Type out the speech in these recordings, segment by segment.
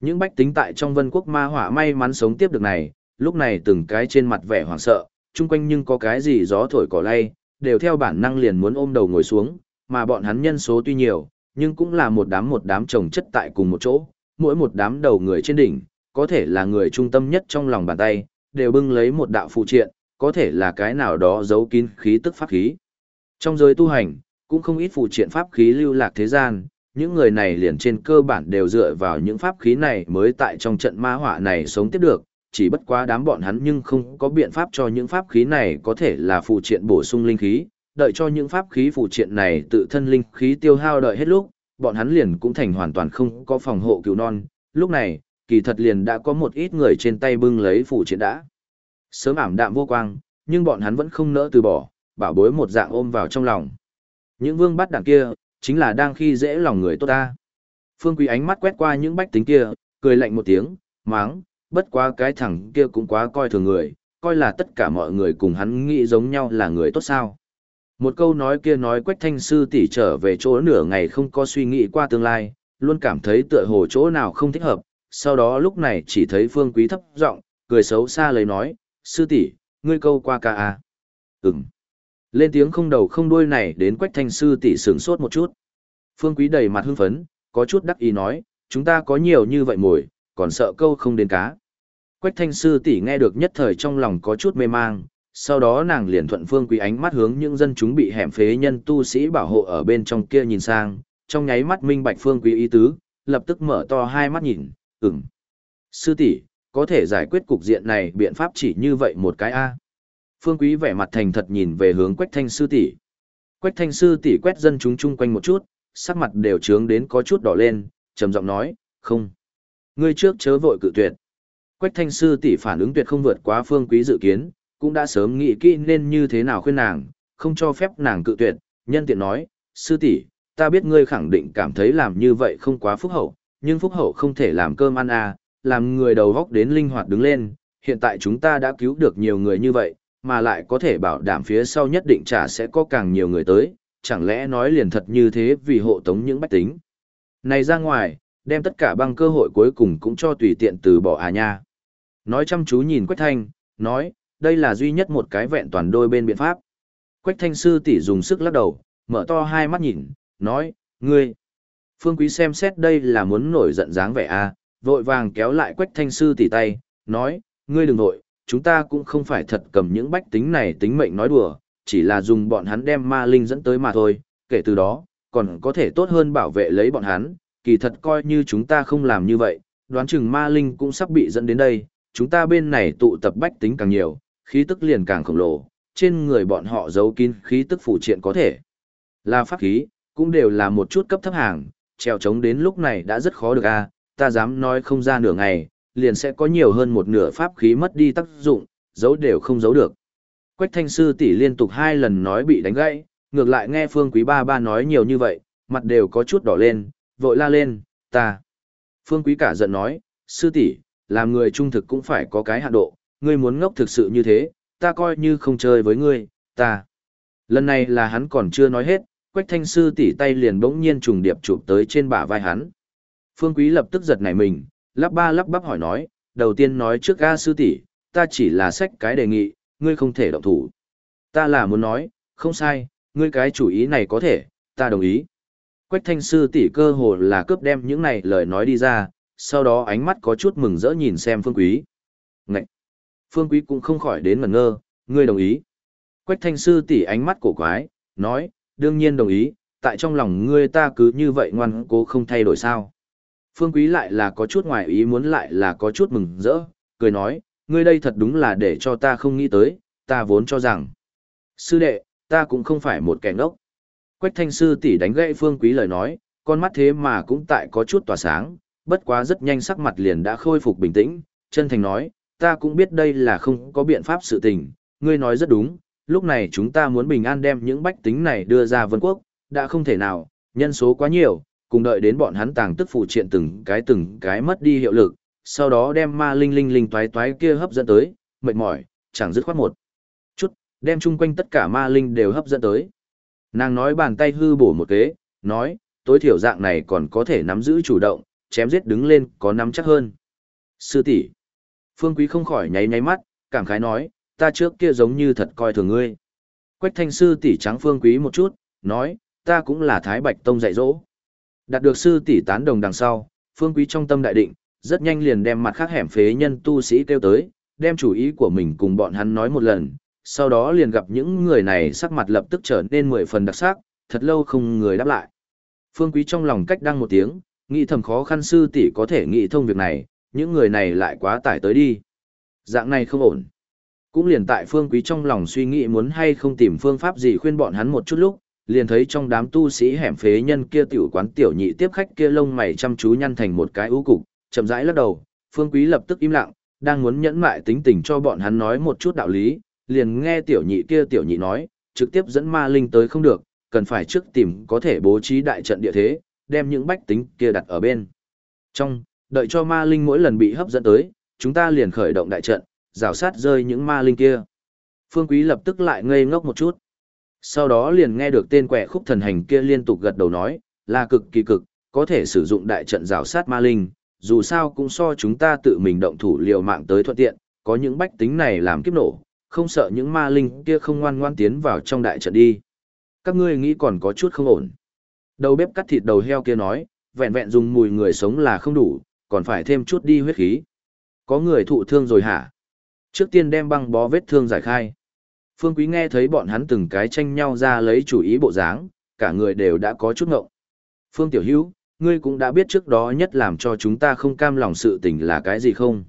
Những bách tính tại trong vân quốc ma hỏa may mắn sống tiếp được này, lúc này từng cái trên mặt vẻ hoảng sợ, chung quanh nhưng có cái gì gió thổi cỏ lay, đều theo bản năng liền muốn ôm đầu ngồi xuống, mà bọn hắn nhân số tuy nhiều, nhưng cũng là một đám một đám chồng chất tại cùng một chỗ, mỗi một đám đầu người trên đỉnh, có thể là người trung tâm nhất trong lòng bàn tay, đều bưng lấy một đạo phụ triện, có thể là cái nào đó giấu kín khí tức pháp khí. Trong giới tu hành, cũng không ít phụ triện pháp khí lưu lạc thế gian, những người này liền trên cơ bản đều dựa vào những pháp khí này mới tại trong trận ma họa này sống tiếp được, chỉ bất quá đám bọn hắn nhưng không có biện pháp cho những pháp khí này có thể là phụ triện bổ sung linh khí, đợi cho những pháp khí phụ triện này tự thân linh khí tiêu hao đợi hết lúc, bọn hắn liền cũng thành hoàn toàn không có phòng hộ cứu non, lúc này, kỳ thật liền đã có một ít người trên tay bưng lấy phụ triện đã. Sớm ảm đạm vô quang, nhưng bọn hắn vẫn không nỡ từ bỏ, bảo bối một dạng ôm vào trong lòng. Những vương bắt đảng kia, chính là đang khi dễ lòng người tốt ta. Phương Quý ánh mắt quét qua những bách tính kia, cười lạnh một tiếng, máng, bất quá cái thằng kia cũng quá coi thường người, coi là tất cả mọi người cùng hắn nghĩ giống nhau là người tốt sao. Một câu nói kia nói Quách Thanh Sư tỷ trở về chỗ nửa ngày không có suy nghĩ qua tương lai, luôn cảm thấy tựa hồ chỗ nào không thích hợp, sau đó lúc này chỉ thấy Phương Quý thấp giọng, cười xấu xa lấy nói, sư tỷ, ngươi câu qua ca à. Ừm. Lên tiếng không đầu không đuôi này đến Quách Thanh Sư tỷ sướng sốt một chút. Phương Quý đầy mặt hưng phấn, có chút đắc ý nói, chúng ta có nhiều như vậy mồi, còn sợ câu không đến cá. Quách Thanh Sư tỷ nghe được nhất thời trong lòng có chút mê mang, sau đó nàng liền thuận Phương Quý ánh mắt hướng những dân chúng bị hẻm phế nhân tu sĩ bảo hộ ở bên trong kia nhìn sang, trong nháy mắt minh bạch Phương Quý ý tứ, lập tức mở to hai mắt nhìn, ừm. Sư tỷ, có thể giải quyết cục diện này biện pháp chỉ như vậy một cái a. Phương Quý vẻ mặt thành thật nhìn về hướng Quách Thanh sư tỷ. Quách Thanh sư tỷ quét dân chúng chung quanh một chút, sắc mặt đều trướng đến có chút đỏ lên, trầm giọng nói, "Không, ngươi trước chớ vội cự tuyệt." Quách Thanh sư tỷ phản ứng tuyệt không vượt quá Phương Quý dự kiến, cũng đã sớm nghĩ kỹ nên như thế nào khuyên nàng, không cho phép nàng cự tuyệt, nhân tiện nói, "Sư tỷ, ta biết ngươi khẳng định cảm thấy làm như vậy không quá phúc hậu, nhưng phúc hậu không thể làm cơm ăn à, làm người đầu góc đến linh hoạt đứng lên, hiện tại chúng ta đã cứu được nhiều người như vậy, mà lại có thể bảo đảm phía sau nhất định trả sẽ có càng nhiều người tới, chẳng lẽ nói liền thật như thế vì hộ tống những bách tính. Này ra ngoài, đem tất cả băng cơ hội cuối cùng cũng cho tùy tiện từ bỏ à nha. Nói chăm chú nhìn Quách Thanh, nói, đây là duy nhất một cái vẹn toàn đôi bên biện pháp. Quách Thanh sư tỷ dùng sức lắc đầu, mở to hai mắt nhìn, nói, ngươi. Phương Quý xem xét đây là muốn nổi giận dáng vẻ a, à, vội vàng kéo lại Quách Thanh sư tỷ tay, nói, ngươi đừng nội, chúng ta cũng không phải thật cầm những bách tính này tính mệnh nói đùa, chỉ là dùng bọn hắn đem ma linh dẫn tới mà thôi, kể từ đó, còn có thể tốt hơn bảo vệ lấy bọn hắn, kỳ thật coi như chúng ta không làm như vậy, đoán chừng ma linh cũng sắp bị dẫn đến đây, chúng ta bên này tụ tập bách tính càng nhiều, khí tức liền càng khổng lồ, trên người bọn họ giấu kín khí tức phụ triện có thể. Là pháp khí, cũng đều là một chút cấp thấp hàng, treo chống đến lúc này đã rất khó được a ta dám nói không ra nửa ngày, liền sẽ có nhiều hơn một nửa pháp khí mất đi tác dụng, giấu đều không giấu được. Quách thanh sư tỷ liên tục hai lần nói bị đánh gãy, ngược lại nghe phương quý ba ba nói nhiều như vậy, mặt đều có chút đỏ lên, vội la lên, ta. Phương quý cả giận nói, sư tỷ, làm người trung thực cũng phải có cái hạn độ, ngươi muốn ngốc thực sự như thế, ta coi như không chơi với ngươi, ta. Lần này là hắn còn chưa nói hết, quách thanh sư tỷ tay liền bỗng nhiên trùng điệp chụp tới trên bả vai hắn. Phương quý lập tức giật nảy mình, lắp ba lắp bắp hỏi nói, đầu tiên nói trước ga sư tỷ, ta chỉ là sách cái đề nghị, ngươi không thể động thủ. Ta là muốn nói, không sai, ngươi cái chủ ý này có thể, ta đồng ý. Quách thanh sư tỷ cơ hồ là cướp đem những này lời nói đi ra, sau đó ánh mắt có chút mừng rỡ nhìn xem phương quý. Ngậy! Phương quý cũng không khỏi đến ngẩn ngơ, ngươi đồng ý. Quách thanh sư tỷ ánh mắt cổ quái, nói, đương nhiên đồng ý, tại trong lòng ngươi ta cứ như vậy ngoan cố không thay đổi sao. Phương Quý lại là có chút ngoài ý muốn lại là có chút mừng rỡ, cười nói, ngươi đây thật đúng là để cho ta không nghĩ tới, ta vốn cho rằng. Sư đệ, ta cũng không phải một kẻ ngốc. Quách thanh sư tỷ đánh gậy Phương Quý lời nói, con mắt thế mà cũng tại có chút tỏa sáng, bất quá rất nhanh sắc mặt liền đã khôi phục bình tĩnh, chân thành nói, ta cũng biết đây là không có biện pháp sự tình, ngươi nói rất đúng, lúc này chúng ta muốn bình an đem những bách tính này đưa ra vân quốc, đã không thể nào, nhân số quá nhiều, cùng đợi đến bọn hắn tàng tức phụ triện từng cái từng cái mất đi hiệu lực, sau đó đem ma linh linh linh toái toái kia hấp dẫn tới, mệt mỏi, chẳng dứt khoát một chút, đem chung quanh tất cả ma linh đều hấp dẫn tới. Nàng nói bàn tay hư bổ một kế, nói, tối thiểu dạng này còn có thể nắm giữ chủ động, chém giết đứng lên có nắm chắc hơn. Sư tỷ Phương Quý không khỏi nháy nháy mắt, cảm khái nói, ta trước kia giống như thật coi thường ngươi. Quách thanh sư tỷ trắng Phương Quý một chút, nói, ta cũng là Thái Bạch Tông dạy dỗ. Đạt được sư tỷ tán đồng đằng sau, Phương Quý trong tâm đại định, rất nhanh liền đem mặt khác hẻm phế nhân tu sĩ kêu tới, đem chủ ý của mình cùng bọn hắn nói một lần, sau đó liền gặp những người này sắc mặt lập tức trở nên mười phần đặc sắc, thật lâu không người đáp lại. Phương Quý trong lòng cách đăng một tiếng, nghĩ thầm khó khăn sư tỷ có thể nghĩ thông việc này, những người này lại quá tải tới đi. Dạng này không ổn. Cũng liền tại Phương Quý trong lòng suy nghĩ muốn hay không tìm phương pháp gì khuyên bọn hắn một chút lúc, liền thấy trong đám tu sĩ hẻm phế nhân kia tiểu quán tiểu nhị tiếp khách kia lông mày chăm chú nhăn thành một cái ưu cục, chậm rãi lắc đầu, Phương Quý lập tức im lặng, đang muốn nhẫn mại tính tình cho bọn hắn nói một chút đạo lý, liền nghe tiểu nhị kia tiểu nhị nói, trực tiếp dẫn ma linh tới không được, cần phải trước tìm có thể bố trí đại trận địa thế, đem những bách tính kia đặt ở bên. Trong, đợi cho ma linh mỗi lần bị hấp dẫn tới, chúng ta liền khởi động đại trận, rào sát rơi những ma linh kia. Phương Quý lập tức lại ngây ngốc một chút. Sau đó liền nghe được tên quẻ khúc thần hành kia liên tục gật đầu nói, là cực kỳ cực, có thể sử dụng đại trận rào sát ma linh, dù sao cũng so chúng ta tự mình động thủ liều mạng tới thuận tiện, có những bách tính này làm kiếp nổ, không sợ những ma linh kia không ngoan ngoan tiến vào trong đại trận đi. Các ngươi nghĩ còn có chút không ổn. Đầu bếp cắt thịt đầu heo kia nói, vẹn vẹn dùng mùi người sống là không đủ, còn phải thêm chút đi huyết khí. Có người thụ thương rồi hả? Trước tiên đem băng bó vết thương giải khai. Phương Quý nghe thấy bọn hắn từng cái tranh nhau ra lấy chủ ý bộ dáng, cả người đều đã có chút ngộng. Phương Tiểu Hữu, ngươi cũng đã biết trước đó nhất làm cho chúng ta không cam lòng sự tình là cái gì không?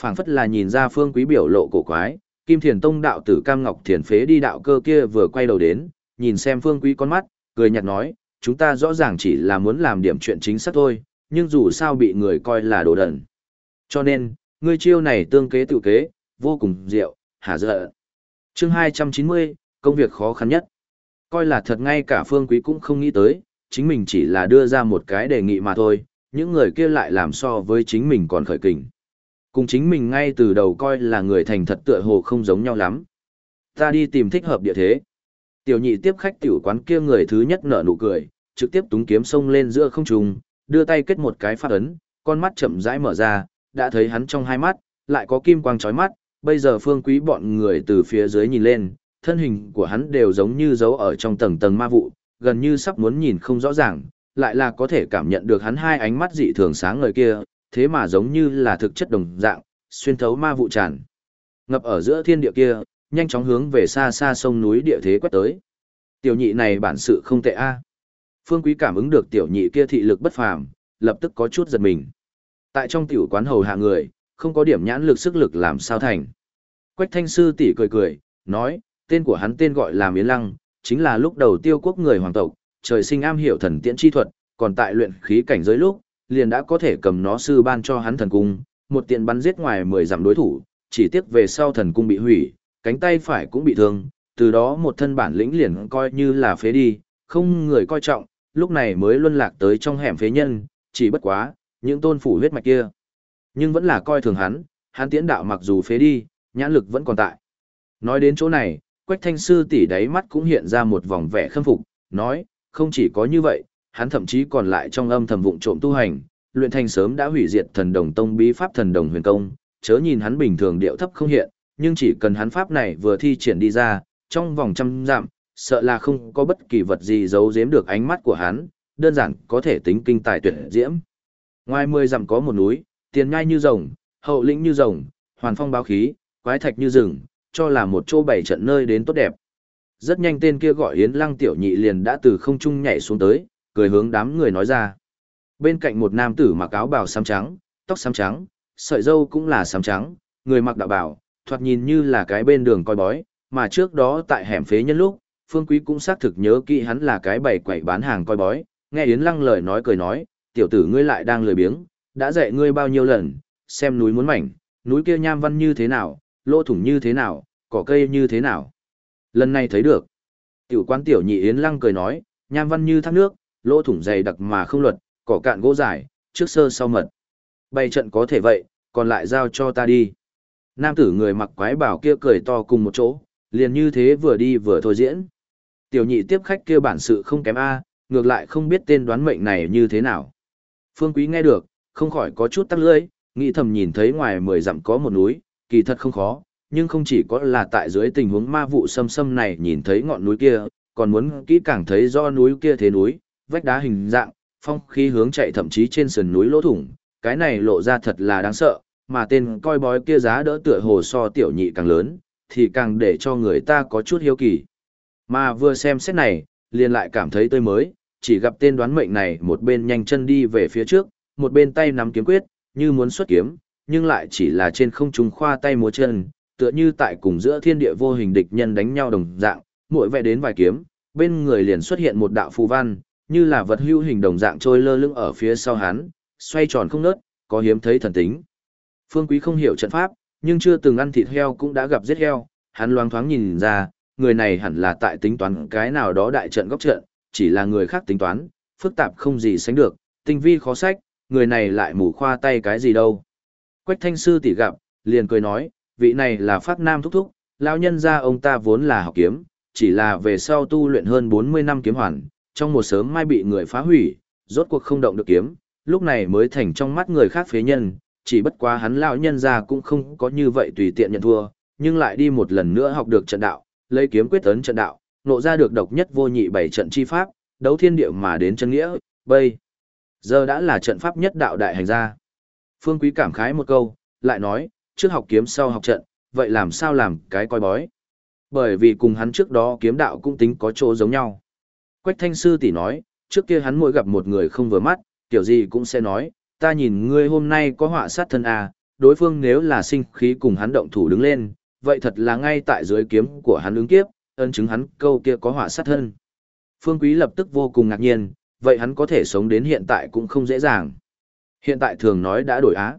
phảng phất là nhìn ra Phương Quý biểu lộ cổ quái, Kim Thiền Tông đạo tử Cam Ngọc Thiền phế đi đạo cơ kia vừa quay đầu đến, nhìn xem Phương Quý con mắt, cười nhạt nói, chúng ta rõ ràng chỉ là muốn làm điểm chuyện chính xác thôi, nhưng dù sao bị người coi là đồ đần. Cho nên, ngươi chiêu này tương kế tự kế, vô cùng diệu, hả dợ. Chương 290, công việc khó khăn nhất. Coi là thật ngay cả Phương Quý cũng không nghĩ tới, chính mình chỉ là đưa ra một cái đề nghị mà thôi, những người kia lại làm so với chính mình còn khởi kình. Cùng chính mình ngay từ đầu coi là người thành thật tựa hồ không giống nhau lắm. Ta đi tìm thích hợp địa thế. Tiểu nhị tiếp khách tiểu quán kia người thứ nhất nở nụ cười, trực tiếp túng kiếm sông lên giữa không trung, đưa tay kết một cái phát ấn, con mắt chậm rãi mở ra, đã thấy hắn trong hai mắt, lại có kim quang chói mắt, bây giờ phương quý bọn người từ phía dưới nhìn lên, thân hình của hắn đều giống như giấu ở trong tầng tầng ma vụ, gần như sắp muốn nhìn không rõ ràng, lại là có thể cảm nhận được hắn hai ánh mắt dị thường sáng ngời kia, thế mà giống như là thực chất đồng dạng, xuyên thấu ma vụ tràn. Ngập ở giữa thiên địa kia, nhanh chóng hướng về xa xa sông núi địa thế quét tới. Tiểu nhị này bản sự không tệ a. Phương Quý cảm ứng được tiểu nhị kia thị lực bất phàm, lập tức có chút giật mình. Tại trong tiểu quán hầu hạ người, không có điểm nhãn lực sức lực làm sao thành. Quách thanh sư tỷ cười cười, nói, tên của hắn tên gọi là Miến Lăng, chính là lúc đầu tiêu quốc người hoàng tộc, trời sinh am hiểu thần tiễn chi thuật, còn tại luyện khí cảnh giới lúc, liền đã có thể cầm nó sư ban cho hắn thần cung, một tiện bắn giết ngoài 10 dặm đối thủ, chỉ tiếc về sau thần cung bị hủy, cánh tay phải cũng bị thương, từ đó một thân bản lĩnh liền coi như là phế đi, không người coi trọng, lúc này mới luân lạc tới trong hẻm phế nhân, chỉ bất quá, những tôn phủ huyết mạch kia. Nhưng vẫn là coi thường hắn, hắn tiễn đạo mặc dù phế đi, nhãn lực vẫn còn tại. Nói đến chỗ này, Quách Thanh Sư tỷ đáy mắt cũng hiện ra một vòng vẻ khâm phục, nói, không chỉ có như vậy, hắn thậm chí còn lại trong âm thầm vụng trộm tu hành, luyện thành sớm đã hủy diệt thần đồng tông bí pháp thần đồng huyền công, chớ nhìn hắn bình thường điệu thấp không hiện, nhưng chỉ cần hắn pháp này vừa thi triển đi ra, trong vòng trăm dặm, sợ là không có bất kỳ vật gì giấu giếm được ánh mắt của hắn, đơn giản có thể tính kinh tài tuyệt diễm. Ngoài mười dặm có một núi, tiền nhai như rồng, hậu lĩnh như rồng, hoàn phong báo khí, quái thạch như rừng, cho là một chỗ bảy trận nơi đến tốt đẹp. Rất nhanh tên kia gọi Yến Lăng tiểu nhị liền đã từ không trung nhảy xuống tới, cười hướng đám người nói ra. Bên cạnh một nam tử mặc áo bào xám trắng, tóc xám trắng, sợi râu cũng là xám trắng, người mặc đạo bào, thoạt nhìn như là cái bên đường coi bói, mà trước đó tại hẻm phế nhân lúc, Phương Quý cũng xác thực nhớ kỹ hắn là cái bày quẩy bán hàng coi bói, nghe Yến Lăng lời nói cười nói, tiểu tử ngươi lại đang lười biếng, đã dạy ngươi bao nhiêu lần, xem núi muốn mảnh, núi kia nham văn như thế nào, lỗ thủng như thế nào, cỏ cây như thế nào. Lần này thấy được. Tiểu quán tiểu nhị Yến Lăng cười nói, nham văn như thác nước, lỗ thủng dày đặc mà không luật, cỏ cạn gỗ dài, trước sơ sau mật. Bày trận có thể vậy, còn lại giao cho ta đi. Nam tử người mặc quái bảo kia cười to cùng một chỗ, liền như thế vừa đi vừa thôi diễn. Tiểu nhị tiếp khách kia bản sự không kém A, ngược lại không biết tên đoán mệnh này như thế nào. Phương Quý nghe được, không khỏi có chút tắc lưỡi, nghĩ thầm nhìn thấy ngoài mười dặm có một núi, kỳ thật không khó, nhưng không chỉ có là tại dưới tình huống ma vụ xâm xâm này nhìn thấy ngọn núi kia, còn muốn kỹ càng thấy do núi kia thế núi, vách đá hình dạng, phong khí hướng chạy thậm chí trên sườn núi lỗ thủng, cái này lộ ra thật là đáng sợ, mà tên coi bói kia giá đỡ tựa hồ so tiểu nhị càng lớn, thì càng để cho người ta có chút hiếu kỳ. Mà vừa xem xét này, liền lại cảm thấy tươi mới, chỉ gặp tên đoán mệnh này một bên nhanh chân đi về phía trước, một bên tay nắm kiếm quyết, như muốn xuất kiếm, nhưng lại chỉ là trên không trung khoa tay múa chân, tựa như tại cùng giữa thiên địa vô hình địch nhân đánh nhau đồng dạng, mỗi vẽ đến vài kiếm, bên người liền xuất hiện một đạo phù văn, như là vật hữu hình đồng dạng trôi lơ lửng ở phía sau hắn, xoay tròn không ngớt, có hiếm thấy thần tính. Phương Quý không hiểu trận pháp, nhưng chưa từng ăn thịt heo cũng đã gặp giết heo, hắn loáng thoáng nhìn ra, người này hẳn là tại tính toán cái nào đó đại trận góc trận, chỉ là người khác tính toán, phức tạp không gì sánh được, tinh vi khó sách, người này lại mù khoa tay cái gì đâu. Quách thanh sư tỷ gặp, liền cười nói, vị này là phát nam thúc thúc, lão nhân gia ông ta vốn là học kiếm, chỉ là về sau tu luyện hơn 40 năm kiếm hoàn, trong một sớm mai bị người phá hủy, rốt cuộc không động được kiếm, lúc này mới thành trong mắt người khác phế nhân, chỉ bất quá hắn lão nhân gia cũng không có như vậy tùy tiện nhận thua, nhưng lại đi một lần nữa học được trận đạo, lấy kiếm quyết tấn trận đạo, nộ ra được độc nhất vô nhị bảy trận chi pháp, đấu thiên địa mà đến chân nghĩa, bây giờ đã là trận pháp nhất đạo đại hành gia. Phương Quý cảm khái một câu, lại nói, trước học kiếm sau học trận, vậy làm sao làm cái coi bói? Bởi vì cùng hắn trước đó kiếm đạo cũng tính có chỗ giống nhau. Quách thanh sư tỷ nói, trước kia hắn mỗi gặp một người không vừa mắt, kiểu gì cũng sẽ nói, ta nhìn ngươi hôm nay có họa sát thân à, đối phương nếu là sinh khí cùng hắn động thủ đứng lên, vậy thật là ngay tại dưới kiếm của hắn ứng kiếp, ân chứng hắn câu kia có họa sát thân. Phương Quý lập tức vô cùng ngạc nhiên, vậy hắn có thể sống đến hiện tại cũng không dễ dàng. Hiện tại thường nói đã đổi á.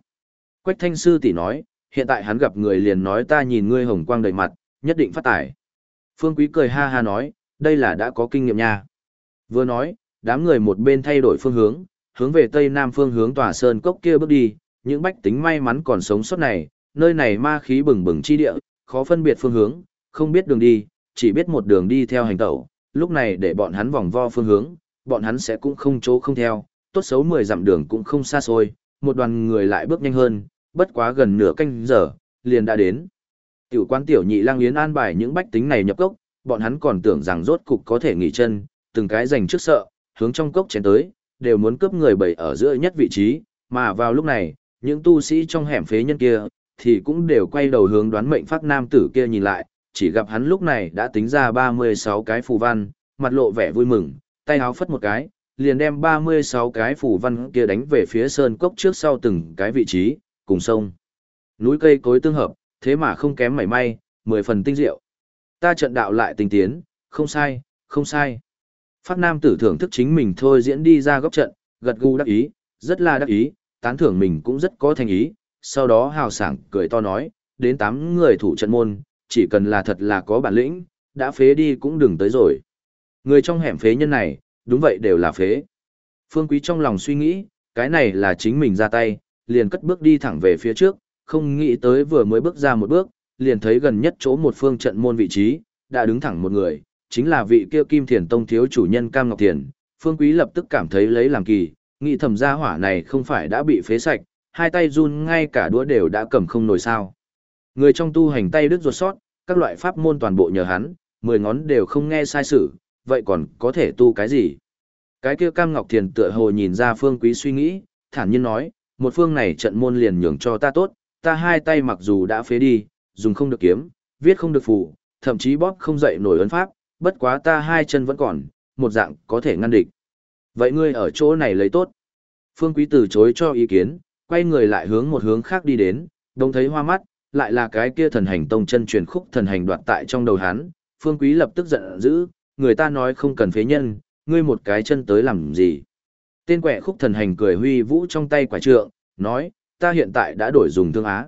Quách thanh sư tỷ nói, hiện tại hắn gặp người liền nói ta nhìn ngươi hồng quang đầy mặt, nhất định phát tải. Phương Quý cười ha ha nói, đây là đã có kinh nghiệm nha. Vừa nói, đám người một bên thay đổi phương hướng, hướng về tây nam phương hướng tòa sơn cốc kia bước đi, những bách tính may mắn còn sống sót này, nơi này ma khí bừng bừng chi địa, khó phân biệt phương hướng, không biết đường đi, chỉ biết một đường đi theo hành tẩu, lúc này để bọn hắn vòng vo phương hướng, bọn hắn sẽ cũng không chỗ không theo, tốt xấu 10 dặm đường cũng không xa xôi, một đoàn người lại bước nhanh hơn, bất quá gần nửa canh giờ, liền đã đến. Tiểu quan tiểu nhị lang yến an bài những bách tính này nhập cốc, bọn hắn còn tưởng rằng rốt cục có thể nghỉ chân, từng cái giành trước sợ, hướng trong cốc chén tới, đều muốn cướp người bầy ở giữa nhất vị trí, mà vào lúc này, những tu sĩ trong hẻm phế nhân kia, thì cũng đều quay đầu hướng đoán mệnh phát nam tử kia nhìn lại, chỉ gặp hắn lúc này đã tính ra 36 cái phù văn, mặt lộ vẻ vui mừng, tay háo phất một cái, liền đem 36 cái phủ văn kia đánh về phía sơn cốc trước sau từng cái vị trí, cùng sông. Núi cây cối tương hợp, thế mà không kém mảy may, mười phần tinh diệu. Ta trận đạo lại tinh tiến, không sai, không sai. Phát nam tử thưởng thức chính mình thôi diễn đi ra góc trận, gật gù đắc ý, rất là đắc ý, tán thưởng mình cũng rất có thành ý, sau đó hào sảng cười to nói, đến 8 người thủ trận môn, chỉ cần là thật là có bản lĩnh, đã phế đi cũng đừng tới rồi. Người trong hẻm phế nhân này, đúng vậy đều là phế. Phương Quý trong lòng suy nghĩ, cái này là chính mình ra tay, liền cất bước đi thẳng về phía trước, không nghĩ tới vừa mới bước ra một bước, liền thấy gần nhất chỗ một phương trận môn vị trí, đã đứng thẳng một người, chính là vị kia Kim Thiền Tông thiếu chủ nhân Cam Ngọc Thiền. Phương Quý lập tức cảm thấy lấy làm kỳ, nghĩ thầm gia hỏa này không phải đã bị phế sạch, hai tay run ngay cả đũa đều đã cầm không nổi sao. Người trong tu hành tay đứt ruột sót, các loại pháp môn toàn bộ nhờ hắn, mười ngón đều không nghe sai sự, vậy còn có thể tu cái gì? Cái kia Cam Ngọc Thiền tựa hồ nhìn ra Phương Quý suy nghĩ, thản nhiên nói, một phương này trận môn liền nhường cho ta tốt, ta hai tay mặc dù đã phế đi, dùng không được kiếm, viết không được phù, thậm chí bóp không dậy nổi ấn pháp, bất quá ta hai chân vẫn còn, một dạng có thể ngăn địch. Vậy ngươi ở chỗ này lấy tốt. Phương Quý từ chối cho ý kiến, quay người lại hướng một hướng khác đi đến, đồng thấy hoa mắt, lại là cái kia thần hành tông chân truyền khúc thần hành đoạt tại trong đầu hắn. Phương Quý lập tức giận dữ, người ta nói không cần phế nhân, ngươi một cái chân tới làm gì. Tên quẻ khúc thần hành cười huy vũ trong tay quả trượng, nói, ta hiện tại đã đổi dùng thương á.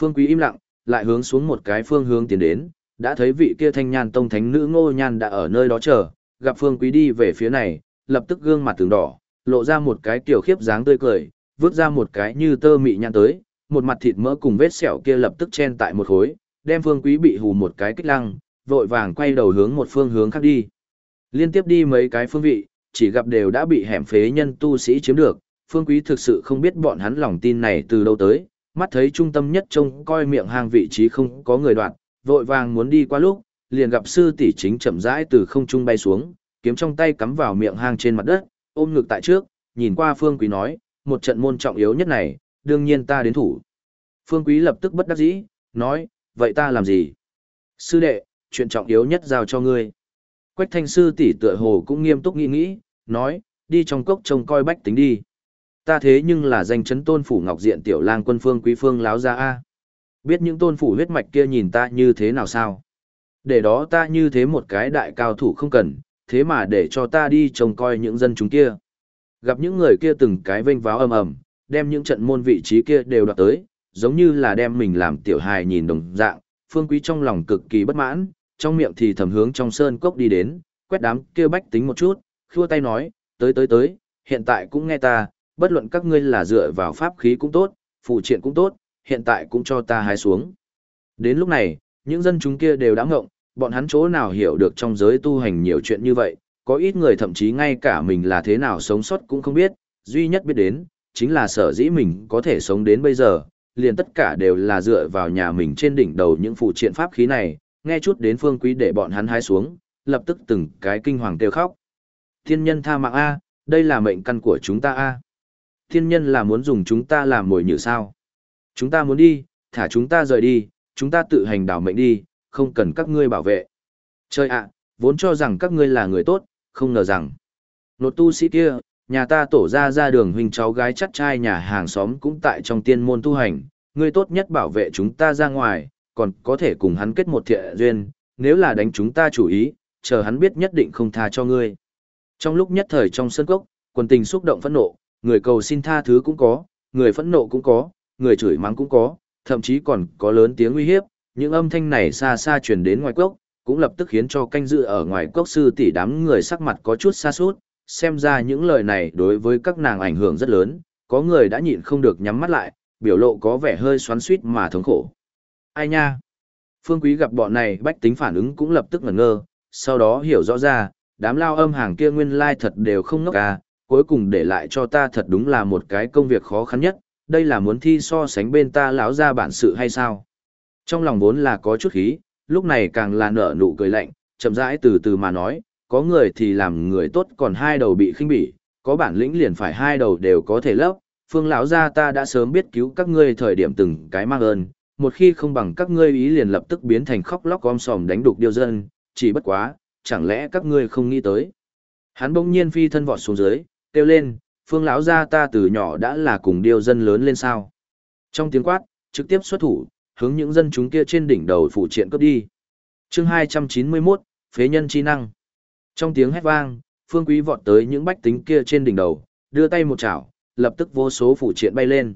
Phương Quý im lặng, lại hướng xuống một cái phương hướng tiến đến, đã thấy vị kia thanh nhan tông thánh nữ ngô nhan đã ở nơi đó chờ, gặp Phương Quý đi về phía này, lập tức gương mặt tường đỏ, lộ ra một cái tiểu khiếp dáng tươi cười, vứt ra một cái như tơ mị nhăn tới, một mặt thịt mỡ cùng vết sẹo kia lập tức chen tại một khối, đem Phương Quý bị hù một cái kích lăng, vội vàng quay đầu hướng một phương hướng khác đi. Liên tiếp đi mấy cái phương vị, chỉ gặp đều đã bị hẻm phế nhân tu sĩ chiếm được, Phương Quý thực sự không biết bọn hắn lòng tin này từ đâu tới, mắt thấy trung tâm nhất trông coi miệng hang vị trí không có người đoạn, vội vàng muốn đi qua lúc, liền gặp sư tỷ chính chậm rãi từ không trung bay xuống, kiếm trong tay cắm vào miệng hang trên mặt đất, ôm ngực tại trước, nhìn qua Phương Quý nói, một trận môn trọng yếu nhất này, đương nhiên ta đến thủ. Phương Quý lập tức bất đắc dĩ, nói, vậy ta làm gì? Sư đệ, chuyện trọng yếu nhất giao cho ngươi. Quách thanh sư tỷ tựa hồ cũng nghiêm túc nghĩ nghĩ, nói, đi trong cốc trông coi bách tính đi. Ta thế nhưng là danh chấn tôn phủ ngọc diện tiểu lang quân phương quý phương láo ra A. Biết những tôn phủ huyết mạch kia nhìn ta như thế nào sao? Để đó ta như thế một cái đại cao thủ không cần, thế mà để cho ta đi trông coi những dân chúng kia. Gặp những người kia từng cái vênh váo ầm ầm, đem những trận môn vị trí kia đều đoạt tới, giống như là đem mình làm tiểu hài nhìn đồng dạng, phương quý trong lòng cực kỳ bất mãn, trong miệng thì thầm hướng trong sơn cốc đi đến, quét đám kia bách tính một chút, khua tay nói, tới tới tới, hiện tại cũng nghe ta, bất luận các ngươi là dựa vào pháp khí cũng tốt, phụ triện cũng tốt, hiện tại cũng cho ta hái xuống. Đến lúc này, những dân chúng kia đều đã ngộng, bọn hắn chỗ nào hiểu được trong giới tu hành nhiều chuyện như vậy, có ít người thậm chí ngay cả mình là thế nào sống sót cũng không biết, duy nhất biết đến, chính là sở dĩ mình có thể sống đến bây giờ, liền tất cả đều là dựa vào nhà mình trên đỉnh đầu những phụ triện pháp khí này, nghe chút đến phương quý để bọn hắn hái xuống, lập tức từng cái kinh hoàng kêu khóc. Thiên nhân tha mạng A, đây là mệnh căn của chúng ta A. Thiên nhân là muốn dùng chúng ta làm mồi nhử sao. Chúng ta muốn đi, thả chúng ta rời đi, chúng ta tự hành đảo mệnh đi, không cần các ngươi bảo vệ. Trời ạ, vốn cho rằng các ngươi là người tốt, không ngờ rằng. Nột tu sĩ kia, nhà ta tổ ra ra đường huynh cháu gái chắt trai nhà hàng xóm cũng tại trong tiên môn tu hành, ngươi tốt nhất bảo vệ chúng ta ra ngoài, còn có thể cùng hắn kết một thiện duyên, nếu là đánh chúng ta chủ ý, chờ hắn biết nhất định không tha cho ngươi. Trong lúc nhất thời trong sân cốc, quần tình xúc động phẫn nộ, người cầu xin tha thứ cũng có, người phẫn nộ cũng có, người chửi mắng cũng có, thậm chí còn có lớn tiếng uy hiếp, những âm thanh này xa xa truyền đến ngoài cốc, cũng lập tức khiến cho canh dự ở ngoài cốc sư tỷ đám người sắc mặt có chút xa sút xem ra những lời này đối với các nàng ảnh hưởng rất lớn, có người đã nhịn không được nhắm mắt lại, biểu lộ có vẻ hơi xoắn xuýt mà thống khổ. Ai nha? Phương Quý gặp bọn này bách tính phản ứng cũng lập tức ngẩn ngơ, sau đó hiểu rõ ra, đám lao âm hàng kia nguyên lai thật đều không ngốc à, cuối cùng để lại cho ta thật đúng là một cái công việc khó khăn nhất, đây là muốn thi so sánh bên ta lão ra bản sự hay sao? Trong lòng vốn là có chút khí, lúc này càng là nở nụ cười lạnh, chậm rãi từ từ mà nói, có người thì làm người tốt còn hai đầu bị khinh bỉ, có bản lĩnh liền phải hai đầu đều có thể lấp, phương lão gia ta đã sớm biết cứu các ngươi thời điểm từng cái mang ơn, một khi không bằng các ngươi ý liền lập tức biến thành khóc lóc gom sòm đánh đục điêu dân, chỉ bất quá, chẳng lẽ các ngươi không nghĩ tới. Hắn bỗng nhiên phi thân vọt xuống dưới, kêu lên, phương lão gia ta từ nhỏ đã là cùng điêu dân lớn lên sao. Trong tiếng quát, trực tiếp xuất thủ, hướng những dân chúng kia trên đỉnh đầu phụ triện cướp đi. chương 291, Phế nhân chi năng. Trong tiếng hét vang, phương quý vọt tới những bách tính kia trên đỉnh đầu, đưa tay một chảo, lập tức vô số phụ triện bay lên.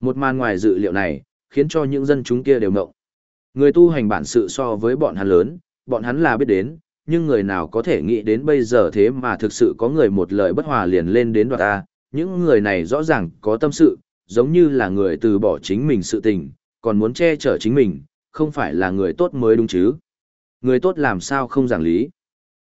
Một màn ngoài dự liệu này, khiến cho những dân chúng kia đều ngộng. Người tu hành bản sự so với bọn hắn lớn, bọn hắn là biết đến, nhưng người nào có thể nghĩ đến bây giờ thế mà thực sự có người một lời bất hòa liền lên đến đoạt ta, những người này rõ ràng có tâm sự, giống như là người từ bỏ chính mình sự tình, còn muốn che chở chính mình, không phải là người tốt mới đúng chứ. Người tốt làm sao không giảng lý.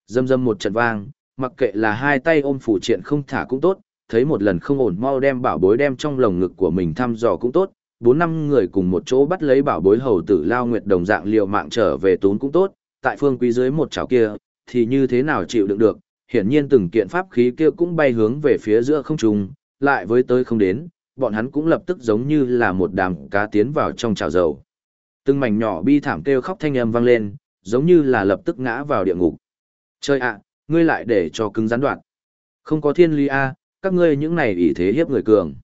Dâm dâm một trận vang, mặc kệ là hai tay ôm phủ triện không thả cũng tốt, thấy một lần không ổn mau đem bảo bối đem trong lồng ngực của mình thăm dò cũng tốt, bốn năm người cùng một chỗ bắt lấy bảo bối hầu tử lao nguyệt đồng dạng liều mạng trở về tốn cũng tốt, tại phương quý dưới một chảo kia, thì như thế nào chịu đựng được, hiển nhiên từng kiện pháp khí kia cũng bay hướng về phía giữa không trung, lại với tới không đến, bọn hắn cũng lập tức giống như là một đám cá tiến vào trong chảo dầu. Từng mảnh nhỏ bi thảm kêu khóc thanh âm vang lên, giống như là lập tức ngã vào địa ngục. Trời ạ, ngươi lại để cho cứng gián đoạn. Không có thiên lý a, các ngươi những này ỷ thế hiếp người cường.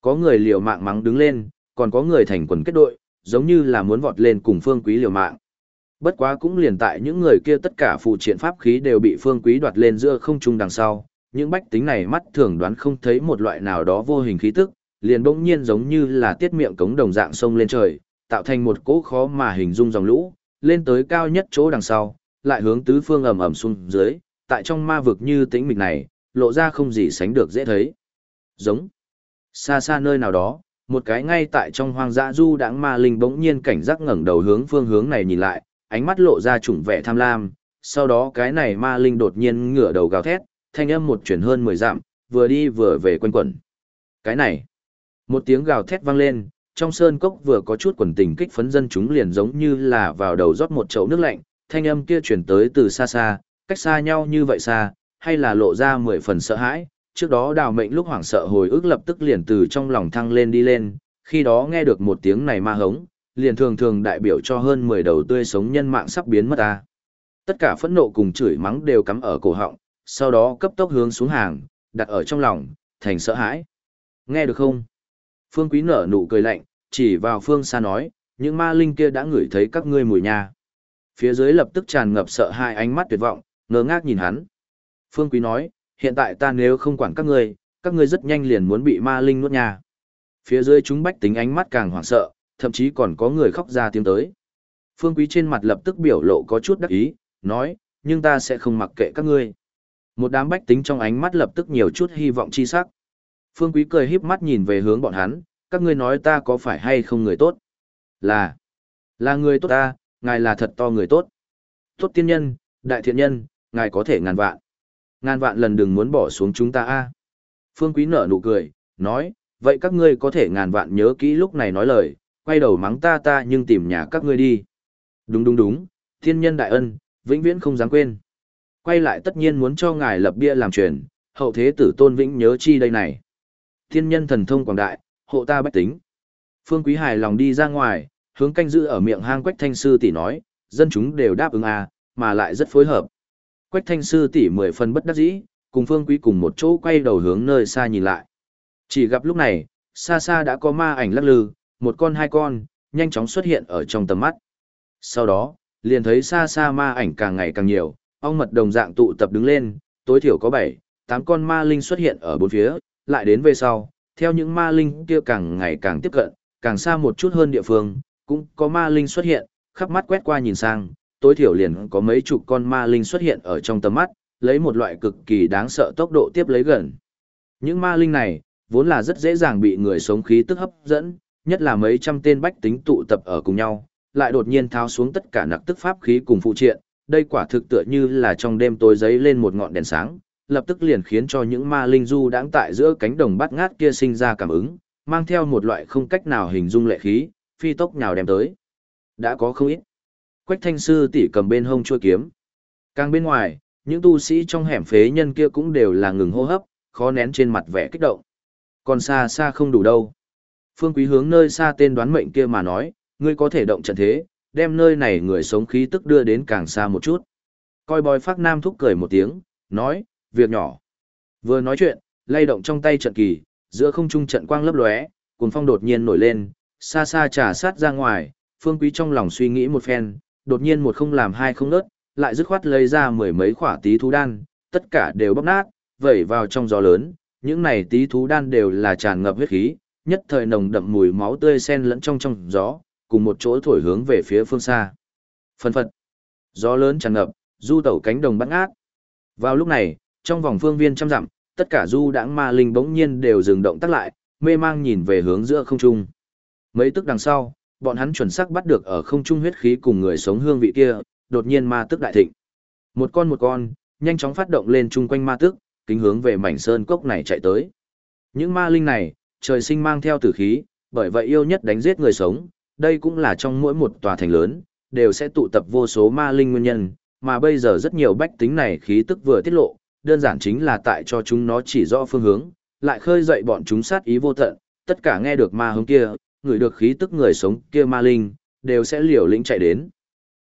Có người liều mạng mắng đứng lên, còn có người thành quần kết đội, giống như là muốn vọt lên cùng phương quý liều mạng. Bất quá cũng liền tại những người kia tất cả phụ triện pháp khí đều bị phương quý đoạt lên giữa không trung đằng sau, những bách tính này mắt thường đoán không thấy một loại nào đó vô hình khí tức, liền bỗng nhiên giống như là tiết miệng cống đồng dạng sông lên trời, tạo thành một cỗ khó mà hình dung dòng lũ, lên tới cao nhất chỗ đằng sau, lại hướng tứ phương ầm ầm xuống dưới, tại trong ma vực như tĩnh mịch này, lộ ra không gì sánh được dễ thấy. Giống. Xa xa nơi nào đó, một cái ngay tại trong hoang dã du đãng ma linh bỗng nhiên cảnh giác ngẩng đầu hướng phương hướng này nhìn lại, ánh mắt lộ ra chủng vẻ tham lam, sau đó cái này ma linh đột nhiên ngửa đầu gào thét, thanh âm một chuyển hơn 10 dặm, vừa đi vừa về quanh quẩn. Cái này, một tiếng gào thét vang lên, trong sơn cốc vừa có chút quần tình kích phấn dân chúng liền giống như là vào đầu rót một chậu nước lạnh, thanh âm kia chuyển tới từ xa xa, cách xa nhau như vậy xa, hay là lộ ra mười phần sợ hãi, trước đó đào mệnh lúc hoảng sợ hồi ức lập tức liền từ trong lòng thăng lên đi lên, khi đó nghe được một tiếng này ma hống, liền thường thường đại biểu cho hơn 10 đầu tươi sống nhân mạng sắp biến mất ta. Tất cả phẫn nộ cùng chửi mắng đều cắm ở cổ họng, sau đó cấp tốc hướng xuống hàng, đặt ở trong lòng, thành sợ hãi. Nghe được không? Phương Quý nở nụ cười lạnh, chỉ vào phương xa nói, những ma linh kia đã ngửi thấy các ngươi mùi nhà Phía dưới lập tức tràn ngập sợ hai ánh mắt tuyệt vọng, ngơ ngác nhìn hắn. Phương Quý nói, hiện tại ta nếu không quản các ngươi, các ngươi rất nhanh liền muốn bị ma linh nuốt nhà. Phía dưới chúng bách tính ánh mắt càng hoảng sợ, thậm chí còn có người khóc ra tiếng tới. Phương Quý trên mặt lập tức biểu lộ có chút đắc ý, nói, nhưng ta sẽ không mặc kệ các ngươi. Một đám bách tính trong ánh mắt lập tức nhiều chút hy vọng chi sắc. Phương Quý cười híp mắt nhìn về hướng bọn hắn, các ngươi nói ta có phải hay không người tốt? Là, là người tốt ta, ngài là thật to người tốt. Tốt tiên nhân, đại thiện nhân, ngài có thể ngàn vạn. Ngàn vạn lần đừng muốn bỏ xuống chúng ta a. Phương Quý nở nụ cười, nói, vậy các ngươi có thể ngàn vạn nhớ kỹ lúc này nói lời, quay đầu mắng ta ta nhưng tìm nhà các ngươi đi. Đúng đúng đúng, thiên nhân đại ân, vĩnh viễn không dám quên. Quay lại tất nhiên muốn cho ngài lập bia làm truyền, hậu thế tử tôn vĩnh nhớ chi đây này. Thiên nhân thần thông quảng đại, hộ ta bách tính. Phương Quý hài lòng đi ra ngoài, hướng canh giữ ở miệng hang Quách Thanh Sư tỷ nói, dân chúng đều đáp ứng à, mà lại rất phối hợp. Quách Thanh Sư tỷ mười phần bất đắc dĩ, cùng Phương Quý cùng một chỗ quay đầu hướng nơi xa nhìn lại. Chỉ gặp lúc này, xa xa đã có ma ảnh lắc lư, một con hai con, nhanh chóng xuất hiện ở trong tầm mắt. Sau đó, liền thấy xa xa ma ảnh càng ngày càng nhiều, ong mật đồng dạng tụ tập đứng lên, tối thiểu có 7, 8 con ma linh xuất hiện ở bốn phía, lại đến về sau, theo những ma linh kia càng ngày càng tiếp cận, càng xa một chút hơn địa phương, cũng có ma linh xuất hiện, khắp mắt quét qua nhìn sang, tối thiểu liền có mấy chục con ma linh xuất hiện ở trong tầm mắt, lấy một loại cực kỳ đáng sợ tốc độ tiếp lấy gần. Những ma linh này, vốn là rất dễ dàng bị người sống khí tức hấp dẫn, nhất là mấy trăm tên bách tính tụ tập ở cùng nhau, lại đột nhiên tháo xuống tất cả nặc tức pháp khí cùng phụ triện, đây quả thực tựa như là trong đêm tối giấy lên một ngọn đèn sáng, lập tức liền khiến cho những ma linh du đãng tại giữa cánh đồng bát ngát kia sinh ra cảm ứng, mang theo một loại không cách nào hình dung lệ khí, phi tốc nhào đem tới. Đã có không ít. Quách thanh sư tỷ cầm bên hông chua kiếm. Càng bên ngoài, những tu sĩ trong hẻm phế nhân kia cũng đều là ngừng hô hấp, khó nén trên mặt vẻ kích động. Còn xa xa không đủ đâu. Phương Quý hướng nơi xa tên đoán mệnh kia mà nói, ngươi có thể động trận thế, đem nơi này người sống khí tức đưa đến càng xa một chút. Coi bòi phát nam thúc cười một tiếng, nói, việc nhỏ. Vừa nói chuyện, lay động trong tay trận kỳ, giữa không trung trận quang lấp lóe, cuồng phong đột nhiên nổi lên, xa xa trà sát ra ngoài, phương quý trong lòng suy nghĩ một phen, đột nhiên một không làm hai không nớt, lại dứt khoát lấy ra mười mấy khỏa tí thú đan, tất cả đều bóc nát, vẩy vào trong gió lớn, những này tí thú đan đều là tràn ngập huyết khí, nhất thời nồng đậm mùi máu tươi xen lẫn trong trong gió, cùng một chỗ thổi hướng về phía phương xa. Phân phật, gió lớn tràn ngập, du tẩu cánh đồng bắt ngát. Vào lúc này, trong vòng phương viên trăm dặm, tất cả du đãng ma linh bỗng nhiên đều dừng động tác lại, mê mang nhìn về hướng giữa không trung. Mấy tức đằng sau, bọn hắn chuẩn xác bắt được ở không trung huyết khí cùng người sống hương vị kia, đột nhiên ma tức đại thịnh. Một con một con, nhanh chóng phát động lên chung quanh ma tức, kính hướng về mảnh sơn cốc này chạy tới. Những ma linh này, trời sinh mang theo tử khí, bởi vậy yêu nhất đánh giết người sống, đây cũng là trong mỗi một tòa thành lớn, đều sẽ tụ tập vô số ma linh nguyên nhân, mà bây giờ rất nhiều bách tính này khí tức vừa tiết lộ, đơn giản chính là tại cho chúng nó chỉ rõ phương hướng, lại khơi dậy bọn chúng sát ý vô tận, tất cả nghe được ma hướng kia, người được khí tức người sống kia ma linh, đều sẽ liều lĩnh chạy đến.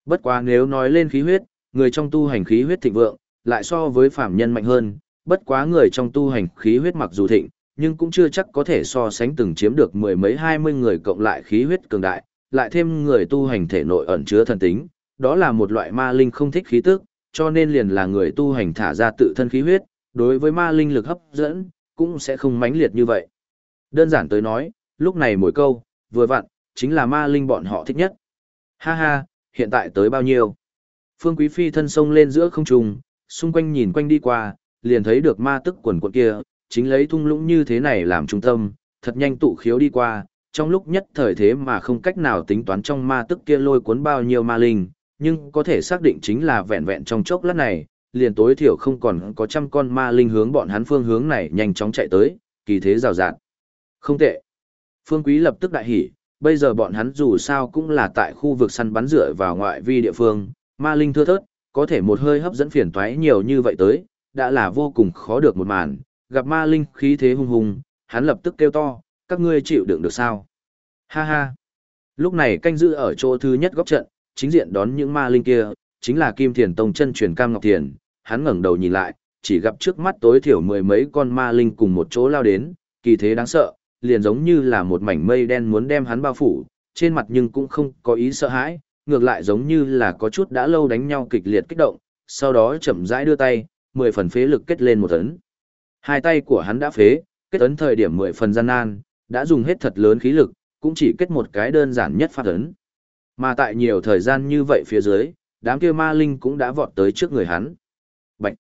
Bất quá nếu nói lên khí huyết, người trong tu hành khí huyết thịnh vượng, lại so với phạm nhân mạnh hơn, bất quá người trong tu hành khí huyết mặc dù thịnh, nhưng cũng chưa chắc có thể so sánh từng chiếm được mười mấy hai mươi người cộng lại khí huyết cường đại, lại thêm người tu hành thể nội ẩn chứa thần tính, đó là một loại ma linh không thích khí tức, cho nên liền là người tu hành thả ra tự thân khí huyết, đối với ma linh lực hấp dẫn, cũng sẽ không mãnh liệt như vậy. Đơn giản tới nói, lúc này mỗi câu, vừa vặn, chính là ma linh bọn họ thích nhất. Ha ha, hiện tại tới bao nhiêu? Phương Quý Phi thân sông lên giữa không trung, xung quanh nhìn quanh đi qua, liền thấy được ma tức quần quần kia, chính lấy thung lũng như thế này làm trung tâm, thật nhanh tụ khiếu đi qua, trong lúc nhất thời thế mà không cách nào tính toán trong ma tức kia lôi cuốn bao nhiêu ma linh, nhưng có thể xác định chính là vẹn vẹn trong chốc lát này, liền tối thiểu không còn có trăm con ma linh hướng bọn hắn phương hướng này nhanh chóng chạy tới, kỳ thế rào rạt. Không tệ. Phương Quý lập tức đại hỉ, bây giờ bọn hắn dù sao cũng là tại khu vực săn bắn rửa vào ngoại vi địa phương, ma linh thưa thớt, có thể một hơi hấp dẫn phiền toái nhiều như vậy tới, đã là vô cùng khó được một màn, gặp ma linh khí thế hung hùng, hắn lập tức kêu to, các ngươi chịu đựng được sao? Ha ha! Lúc này canh giữ ở chỗ thứ nhất góc trận, chính diện đón những ma linh kia, chính là Kim Thiền Tông chân truyền Cam Ngọc Thiền, hắn ngẩng đầu nhìn lại, chỉ gặp trước mắt tối thiểu mười mấy con ma linh cùng một chỗ lao đến, kỳ thế đáng sợ, liền giống như là một mảnh mây đen muốn đem hắn bao phủ, trên mặt nhưng cũng không có ý sợ hãi, ngược lại giống như là có chút đã lâu đánh nhau kịch liệt kích động, sau đó chậm rãi đưa tay, mười phần phế lực kết lên một ấn. Hai tay của hắn đã phế, kết ấn thời điểm mười phần gian nan, đã dùng hết thật lớn khí lực, cũng chỉ kết một cái đơn giản nhất pháp ấn. Mà tại nhiều thời gian như vậy phía dưới, đám kia ma linh cũng đã vọt tới trước người hắn. Bạch!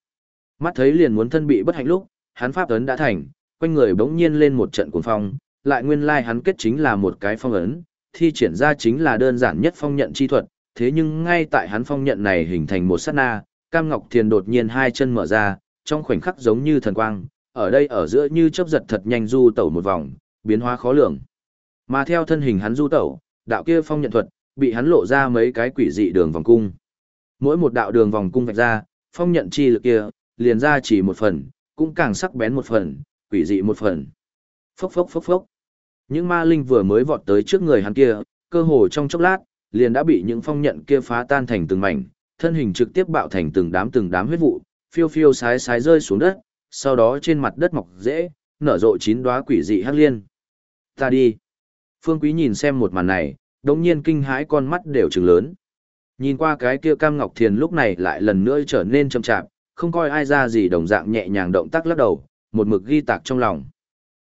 Mắt thấy liền muốn thân bị bất hạnh lúc, hắn pháp ấn đã thành, quanh người bỗng nhiên lên một trận cuồng phong, lại nguyên lai hắn kết chính là một cái phong ấn, thi triển ra chính là đơn giản nhất phong nhận chi thuật, thế nhưng ngay tại hắn phong nhận này hình thành một sát na, Cam Ngọc Thiền đột nhiên hai chân mở ra, trong khoảnh khắc giống như thần quang, ở đây ở giữa như chớp giật thật nhanh du tẩu một vòng, biến hóa khó lường. Mà theo thân hình hắn du tẩu, đạo kia phong nhận thuật, bị hắn lộ ra mấy cái quỷ dị đường vòng cung. Mỗi một đạo đường vòng cung vạch ra, phong nhận chi lực kia, liền ra chỉ một phần, cũng càng sắc bén một phần, quỷ dị một phần. Phốc phốc phốc phốc. Những ma linh vừa mới vọt tới trước người hắn kia, cơ hồ trong chốc lát, liền đã bị những phong nhận kia phá tan thành từng mảnh, thân hình trực tiếp bạo thành từng đám từng đám huyết vụ, phiêu phiêu sái sái rơi xuống đất, sau đó trên mặt đất mọc rễ, nở rộ chín đóa quỷ dị hắc liên. Ta đi. Phương Quý nhìn xem một màn này, đống nhiên kinh hãi con mắt đều trừng lớn. Nhìn qua cái kia Cam Ngọc Thiền lúc này lại lần nữa trở nên chậm chạp, không coi ai ra gì đồng dạng nhẹ nhàng động tác lắc đầu, một mực ghi tạc trong lòng.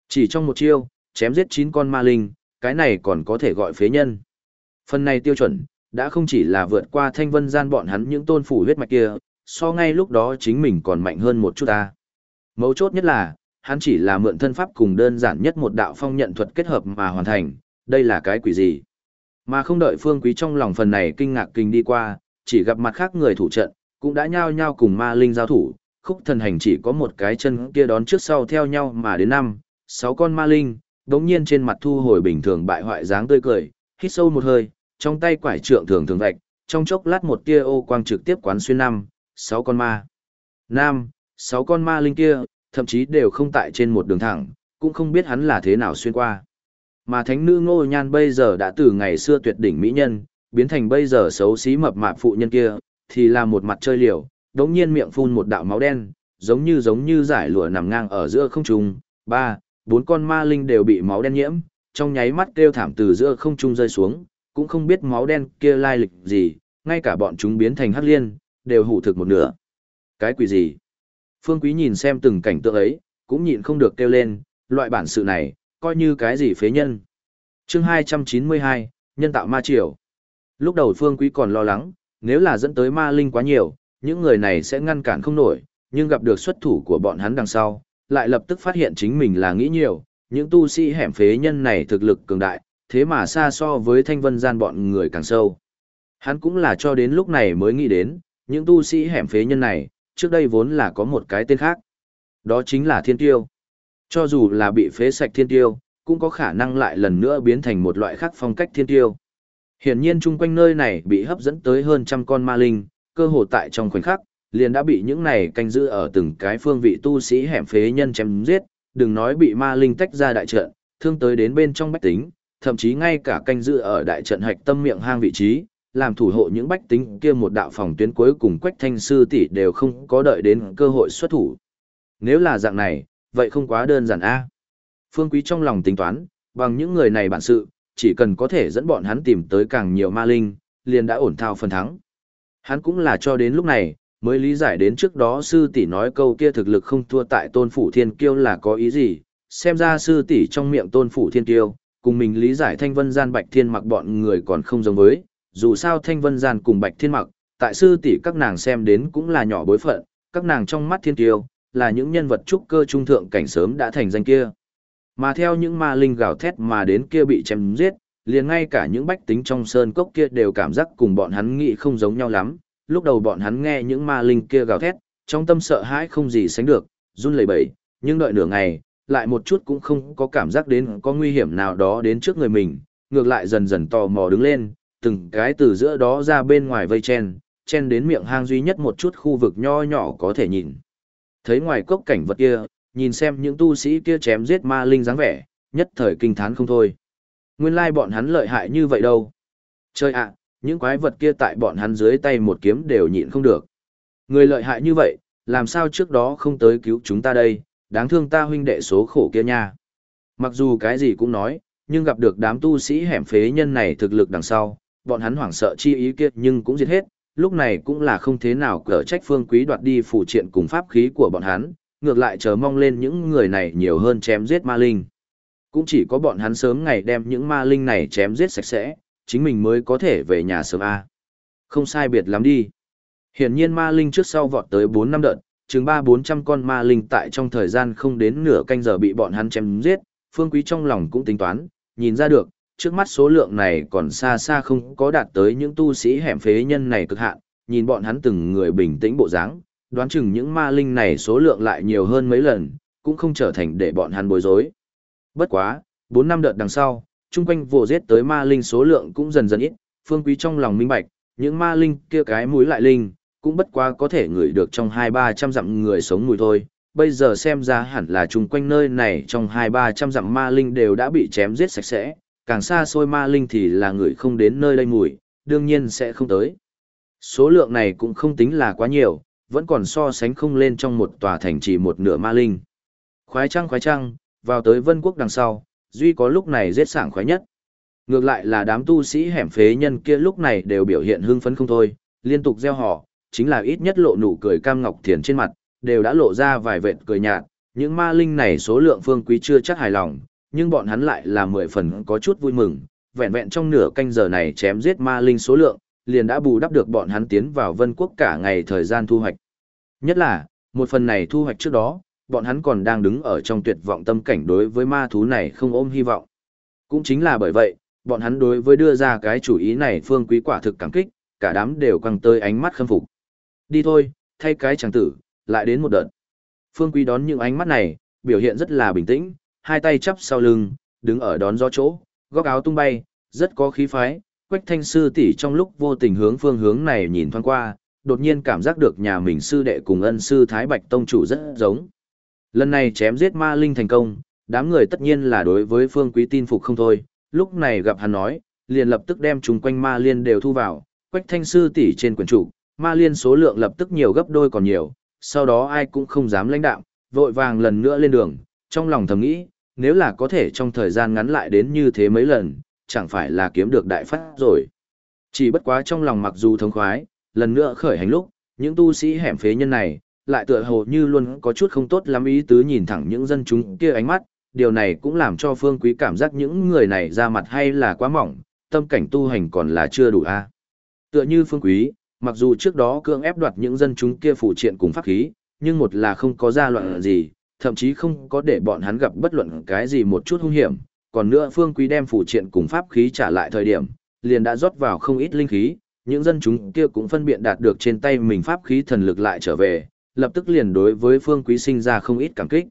Chỉ trong một chiêu, chém giết 9 con ma linh, cái này còn có thể gọi phế nhân. Phần này tiêu chuẩn, đã không chỉ là vượt qua thanh vân gian bọn hắn những tôn phủ huyết mạch kia, so ngay lúc đó chính mình còn mạnh hơn một chút ta. Mấu chốt nhất là, hắn chỉ là mượn thân pháp cùng đơn giản nhất một đạo phong nhận thuật kết hợp mà hoàn thành, đây là cái quỷ gì. Mà không đợi phương quý trong lòng phần này kinh ngạc kinh đi qua, chỉ gặp mặt khác người thủ trận, cũng đã nhao nhao cùng ma linh giao thủ, khúc thần hành chỉ có một cái chân kia đón trước sau theo nhau mà đến năm, sáu con ma linh, đống nhiên trên mặt thu hồi bình thường bại hoại dáng tươi cười, hít sâu một hơi, trong tay quải trượng thường thường vạch, trong chốc lát một tia ô quang trực tiếp quán xuyên năm, sáu con ma. Nam, sáu con ma linh kia, thậm chí đều không tại trên một đường thẳng, cũng không biết hắn là thế nào xuyên qua. Mà thánh nữ ngô nhan bây giờ đã từ ngày xưa tuyệt đỉnh mỹ nhân, biến thành bây giờ xấu xí mập mạp phụ nhân kia, thì là một mặt chơi liều, đống nhiên miệng phun một đạo máu đen, giống như giống như giải lụa nằm ngang ở giữa không trung, ba, bốn con ma linh đều bị máu đen nhiễm, trong nháy mắt kêu thảm từ giữa không trung rơi xuống, cũng không biết máu đen kia lai lịch gì, ngay cả bọn chúng biến thành hắc liên, đều hủ thực một nửa. Cái quỷ gì? Phương Quý nhìn xem từng cảnh tượng ấy, cũng nhịn không được kêu lên, loại bản sự này, coi như cái gì phế nhân. chương 292, nhân tạo ma triều. Lúc đầu Phương Quý còn lo lắng, nếu là dẫn tới ma linh quá nhiều, những người này sẽ ngăn cản không nổi, nhưng gặp được xuất thủ của bọn hắn đằng sau, lại lập tức phát hiện chính mình là nghĩ nhiều, những tu sĩ hẻm phế nhân này thực lực cường đại, thế mà xa so với thanh vân gian bọn người càng sâu. Hắn cũng là cho đến lúc này mới nghĩ đến, những tu sĩ hẻm phế nhân này, trước đây vốn là có một cái tên khác. Đó chính là thiên tiêu. Cho dù là bị phế sạch thiên tiêu, cũng có khả năng lại lần nữa biến thành một loại khác phong cách thiên tiêu. Hiển nhiên chung quanh nơi này bị hấp dẫn tới hơn trăm con ma linh, cơ hồ tại trong khoảnh khắc, liền đã bị những này canh giữ ở từng cái phương vị tu sĩ hẻm phế nhân chém giết, đừng nói bị ma linh tách ra đại trận, thương tới đến bên trong bách tính, thậm chí ngay cả canh giữ ở đại trận hạch tâm miệng hang vị trí, làm thủ hộ những bách tính kia một đạo phòng tuyến cuối cùng quách thanh sư tỷ đều không có đợi đến cơ hội xuất thủ. Nếu là dạng này, vậy không quá đơn giản a. Phương Quý trong lòng tính toán, bằng những người này bản sự, chỉ cần có thể dẫn bọn hắn tìm tới càng nhiều ma linh, liền đã ổn thao phần thắng. Hắn cũng là cho đến lúc này, mới lý giải đến trước đó sư tỷ nói câu kia thực lực không thua tại tôn phủ thiên kiêu là có ý gì, xem ra sư tỷ trong miệng tôn phủ thiên kiêu, cùng mình lý giải thanh vân gian bạch thiên mặc bọn người còn không giống với, dù sao thanh vân gian cùng bạch thiên mặc, tại sư tỷ các nàng xem đến cũng là nhỏ bối phận, các nàng trong mắt thiên kiêu, là những nhân vật trúc cơ trung thượng cảnh sớm đã thành danh kia. Mà theo những ma linh gào thét mà đến kia bị chém giết, liền ngay cả những bách tính trong sơn cốc kia đều cảm giác cùng bọn hắn nghĩ không giống nhau lắm. Lúc đầu bọn hắn nghe những ma linh kia gào thét, trong tâm sợ hãi không gì sánh được, run lẩy bẩy, nhưng đợi nửa ngày, lại một chút cũng không có cảm giác đến có nguy hiểm nào đó đến trước người mình, ngược lại dần dần tò mò đứng lên, từng cái từ giữa đó ra bên ngoài vây chen, chen đến miệng hang duy nhất một chút khu vực nho nhỏ có thể nhìn. Thấy ngoài cốc cảnh vật kia, nhìn xem những tu sĩ kia chém giết ma linh dáng vẻ, nhất thời kinh thán không thôi. Nguyên lai bọn hắn lợi hại như vậy đâu. Chơi ạ, những quái vật kia tại bọn hắn dưới tay một kiếm đều nhịn không được. Người lợi hại như vậy, làm sao trước đó không tới cứu chúng ta đây, đáng thương ta huynh đệ số khổ kia nha. Mặc dù cái gì cũng nói, nhưng gặp được đám tu sĩ hẻm phế nhân này thực lực đằng sau, bọn hắn hoảng sợ chi ý kia nhưng cũng giết hết, lúc này cũng là không thế nào cỡ trách phương quý đoạt đi phủ triện cùng pháp khí của bọn hắn, ngược lại chờ mong lên những người này nhiều hơn chém giết ma linh. Cũng chỉ có bọn hắn sớm ngày đem những ma linh này chém giết sạch sẽ, chính mình mới có thể về nhà sớm A. Không sai biệt lắm đi. Hiển nhiên ma linh trước sau vọt tới 4 năm đợt, chừng 3-400 con ma linh tại trong thời gian không đến nửa canh giờ bị bọn hắn chém giết, phương quý trong lòng cũng tính toán, nhìn ra được, trước mắt số lượng này còn xa xa không có đạt tới những tu sĩ hẻm phế nhân này cực hạn, nhìn bọn hắn từng người bình tĩnh bộ dáng, đoán chừng những ma linh này số lượng lại nhiều hơn mấy lần, cũng không trở thành để bọn hắn bối rối. Bất quá, 4 năm đợt đằng sau, chung quanh vụ giết tới ma linh số lượng cũng dần dần ít, phương quý trong lòng minh bạch, những ma linh kia cái mũi lại linh, cũng bất quá có thể ngửi được trong hai ba trăm dặm người sống mùi thôi. Bây giờ xem ra hẳn là chung quanh nơi này trong hai ba trăm dặm ma linh đều đã bị chém giết sạch sẽ, càng xa xôi ma linh thì là người không đến nơi đây mùi, đương nhiên sẽ không tới. Số lượng này cũng không tính là quá nhiều, vẫn còn so sánh không lên trong một tòa thành chỉ một nửa ma linh. Khoái trăng khoái trăng, vào tới vân quốc đằng sau, duy có lúc này giết sảng khoái nhất. Ngược lại là đám tu sĩ hẻm phế nhân kia lúc này đều biểu hiện hưng phấn không thôi, liên tục gieo họ, chính là ít nhất lộ nụ cười cam ngọc thiền trên mặt, đều đã lộ ra vài vệt cười nhạt, những ma linh này số lượng phương quý chưa chắc hài lòng, nhưng bọn hắn lại là mười phần có chút vui mừng, vẹn vẹn trong nửa canh giờ này chém giết ma linh số lượng, liền đã bù đắp được bọn hắn tiến vào vân quốc cả ngày thời gian thu hoạch. Nhất là, một phần này thu hoạch trước đó, bọn hắn còn đang đứng ở trong tuyệt vọng tâm cảnh đối với ma thú này không ôm hy vọng. Cũng chính là bởi vậy, bọn hắn đối với đưa ra cái chủ ý này phương quý quả thực cảm kích, cả đám đều căng tơi ánh mắt khâm phục. Đi thôi, thay cái chàng tử, lại đến một đợt. Phương quý đón những ánh mắt này, biểu hiện rất là bình tĩnh, hai tay chắp sau lưng, đứng ở đón gió chỗ, góc áo tung bay, rất có khí phái. Quách thanh sư tỷ trong lúc vô tình hướng phương hướng này nhìn thoáng qua, đột nhiên cảm giác được nhà mình sư đệ cùng ân sư Thái Bạch Tông chủ rất giống. Lần này chém giết ma linh thành công, đám người tất nhiên là đối với phương quý tin phục không thôi, lúc này gặp hắn nói, liền lập tức đem chúng quanh ma liên đều thu vào, quách thanh sư tỷ trên quyển trụ, ma liên số lượng lập tức nhiều gấp đôi còn nhiều, sau đó ai cũng không dám lãnh đạo, vội vàng lần nữa lên đường, trong lòng thầm nghĩ, nếu là có thể trong thời gian ngắn lại đến như thế mấy lần, chẳng phải là kiếm được đại phát rồi. Chỉ bất quá trong lòng mặc dù thống khoái, lần nữa khởi hành lúc, những tu sĩ hẻm phế nhân này, lại tựa hồ như luôn có chút không tốt lắm ý tứ nhìn thẳng những dân chúng kia ánh mắt, điều này cũng làm cho phương quý cảm giác những người này ra mặt hay là quá mỏng, tâm cảnh tu hành còn là chưa đủ a. Tựa như phương quý, mặc dù trước đó cưỡng ép đoạt những dân chúng kia phụ triện cùng pháp khí, nhưng một là không có ra loạn gì, thậm chí không có để bọn hắn gặp bất luận cái gì một chút hung hiểm, còn nữa phương quý đem phụ triện cùng pháp khí trả lại thời điểm, liền đã rót vào không ít linh khí, những dân chúng kia cũng phân biện đạt được trên tay mình pháp khí thần lực lại trở về, lập tức liền đối với phương quý sinh ra không ít cảm kích.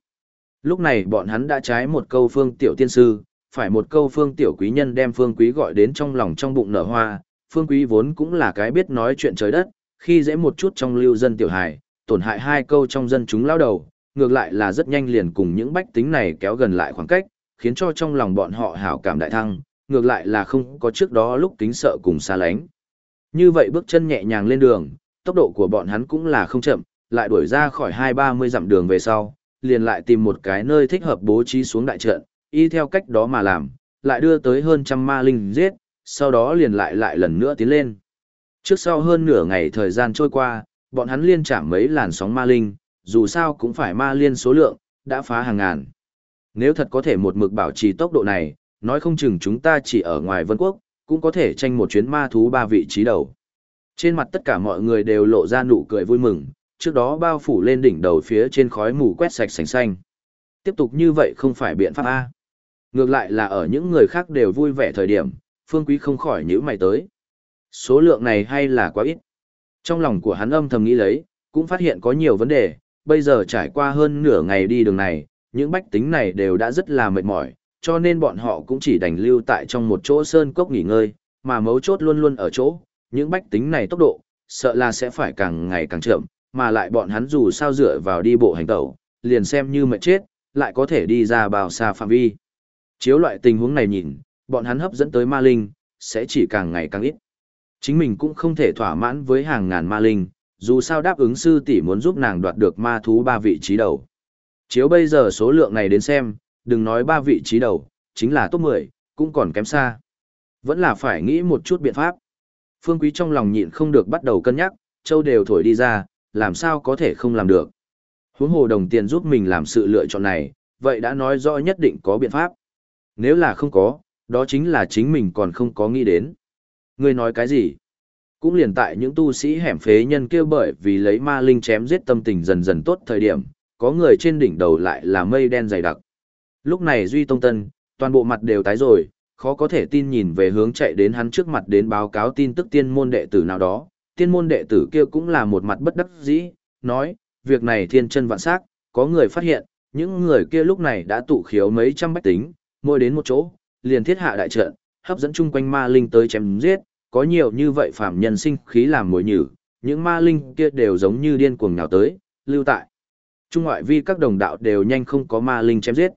Lúc này bọn hắn đã trái một câu phương tiểu tiên sư, phải một câu phương tiểu quý nhân đem phương quý gọi đến trong lòng trong bụng nở hoa, phương quý vốn cũng là cái biết nói chuyện trời đất, khi dễ một chút trong lưu dân tiểu hài, tổn hại hai câu trong dân chúng lao đầu, ngược lại là rất nhanh liền cùng những bách tính này kéo gần lại khoảng cách, khiến cho trong lòng bọn họ hảo cảm đại thăng, ngược lại là không có trước đó lúc kính sợ cùng xa lánh. Như vậy bước chân nhẹ nhàng lên đường, tốc độ của bọn hắn cũng là không chậm, lại đuổi ra khỏi hai ba mươi dặm đường về sau, liền lại tìm một cái nơi thích hợp bố trí xuống đại trận, y theo cách đó mà làm, lại đưa tới hơn trăm ma linh giết, sau đó liền lại lại lần nữa tiến lên. Trước sau hơn nửa ngày thời gian trôi qua, bọn hắn liên chạm mấy làn sóng ma linh, dù sao cũng phải ma liên số lượng, đã phá hàng ngàn. Nếu thật có thể một mực bảo trì tốc độ này, nói không chừng chúng ta chỉ ở ngoài vân quốc, cũng có thể tranh một chuyến ma thú ba vị trí đầu. Trên mặt tất cả mọi người đều lộ ra nụ cười vui mừng, trước đó bao phủ lên đỉnh đầu phía trên khói mù quét sạch sành xanh. Tiếp tục như vậy không phải biện pháp A. Ngược lại là ở những người khác đều vui vẻ thời điểm, phương quý không khỏi nhíu mày tới. Số lượng này hay là quá ít. Trong lòng của hắn âm thầm nghĩ lấy, cũng phát hiện có nhiều vấn đề, bây giờ trải qua hơn nửa ngày đi đường này, những bách tính này đều đã rất là mệt mỏi, cho nên bọn họ cũng chỉ đành lưu tại trong một chỗ sơn cốc nghỉ ngơi, mà mấu chốt luôn luôn ở chỗ, những bách tính này tốc độ, sợ là sẽ phải càng ngày càng chậm, mà lại bọn hắn dù sao dựa vào đi bộ hành tẩu, liền xem như mệt chết, lại có thể đi ra bao xa phạm vi. Chiếu loại tình huống này nhìn, bọn hắn hấp dẫn tới ma linh, sẽ chỉ càng ngày càng ít. Chính mình cũng không thể thỏa mãn với hàng ngàn ma linh, dù sao đáp ứng sư tỷ muốn giúp nàng đoạt được ma thú ba vị trí đầu. Chiếu bây giờ số lượng này đến xem, đừng nói ba vị trí đầu, chính là top 10, cũng còn kém xa. Vẫn là phải nghĩ một chút biện pháp. Phương Quý trong lòng nhịn không được bắt đầu cân nhắc, châu đều thổi đi ra, làm sao có thể không làm được. Huống hồ đồng tiền giúp mình làm sự lựa chọn này, vậy đã nói rõ nhất định có biện pháp. Nếu là không có, đó chính là chính mình còn không có nghĩ đến. Ngươi nói cái gì? Cũng liền tại những tu sĩ hẻm phế nhân kêu bởi vì lấy ma linh chém giết tâm tình dần dần tốt thời điểm, có người trên đỉnh đầu lại là mây đen dày đặc. Lúc này Duy Tông Tân, toàn bộ mặt đều tái rồi, khó có thể tin nhìn về hướng chạy đến hắn trước mặt đến báo cáo tin tức tiên môn đệ tử nào đó. Tiên môn đệ tử kia cũng là một mặt bất đắc dĩ, nói, việc này thiên chân vạn sắc, có người phát hiện, những người kia lúc này đã tụ khiếu mấy trăm bách tính, mỗi đến một chỗ, liền thiết hạ đại trận, hấp dẫn chung quanh ma linh tới chém giết, có nhiều như vậy phạm nhân sinh khí làm mồi nhử, những ma linh kia đều giống như điên cuồng nhào tới, lưu tại. Trung ngoại vi các đồng đạo đều nhanh không có ma linh chém giết.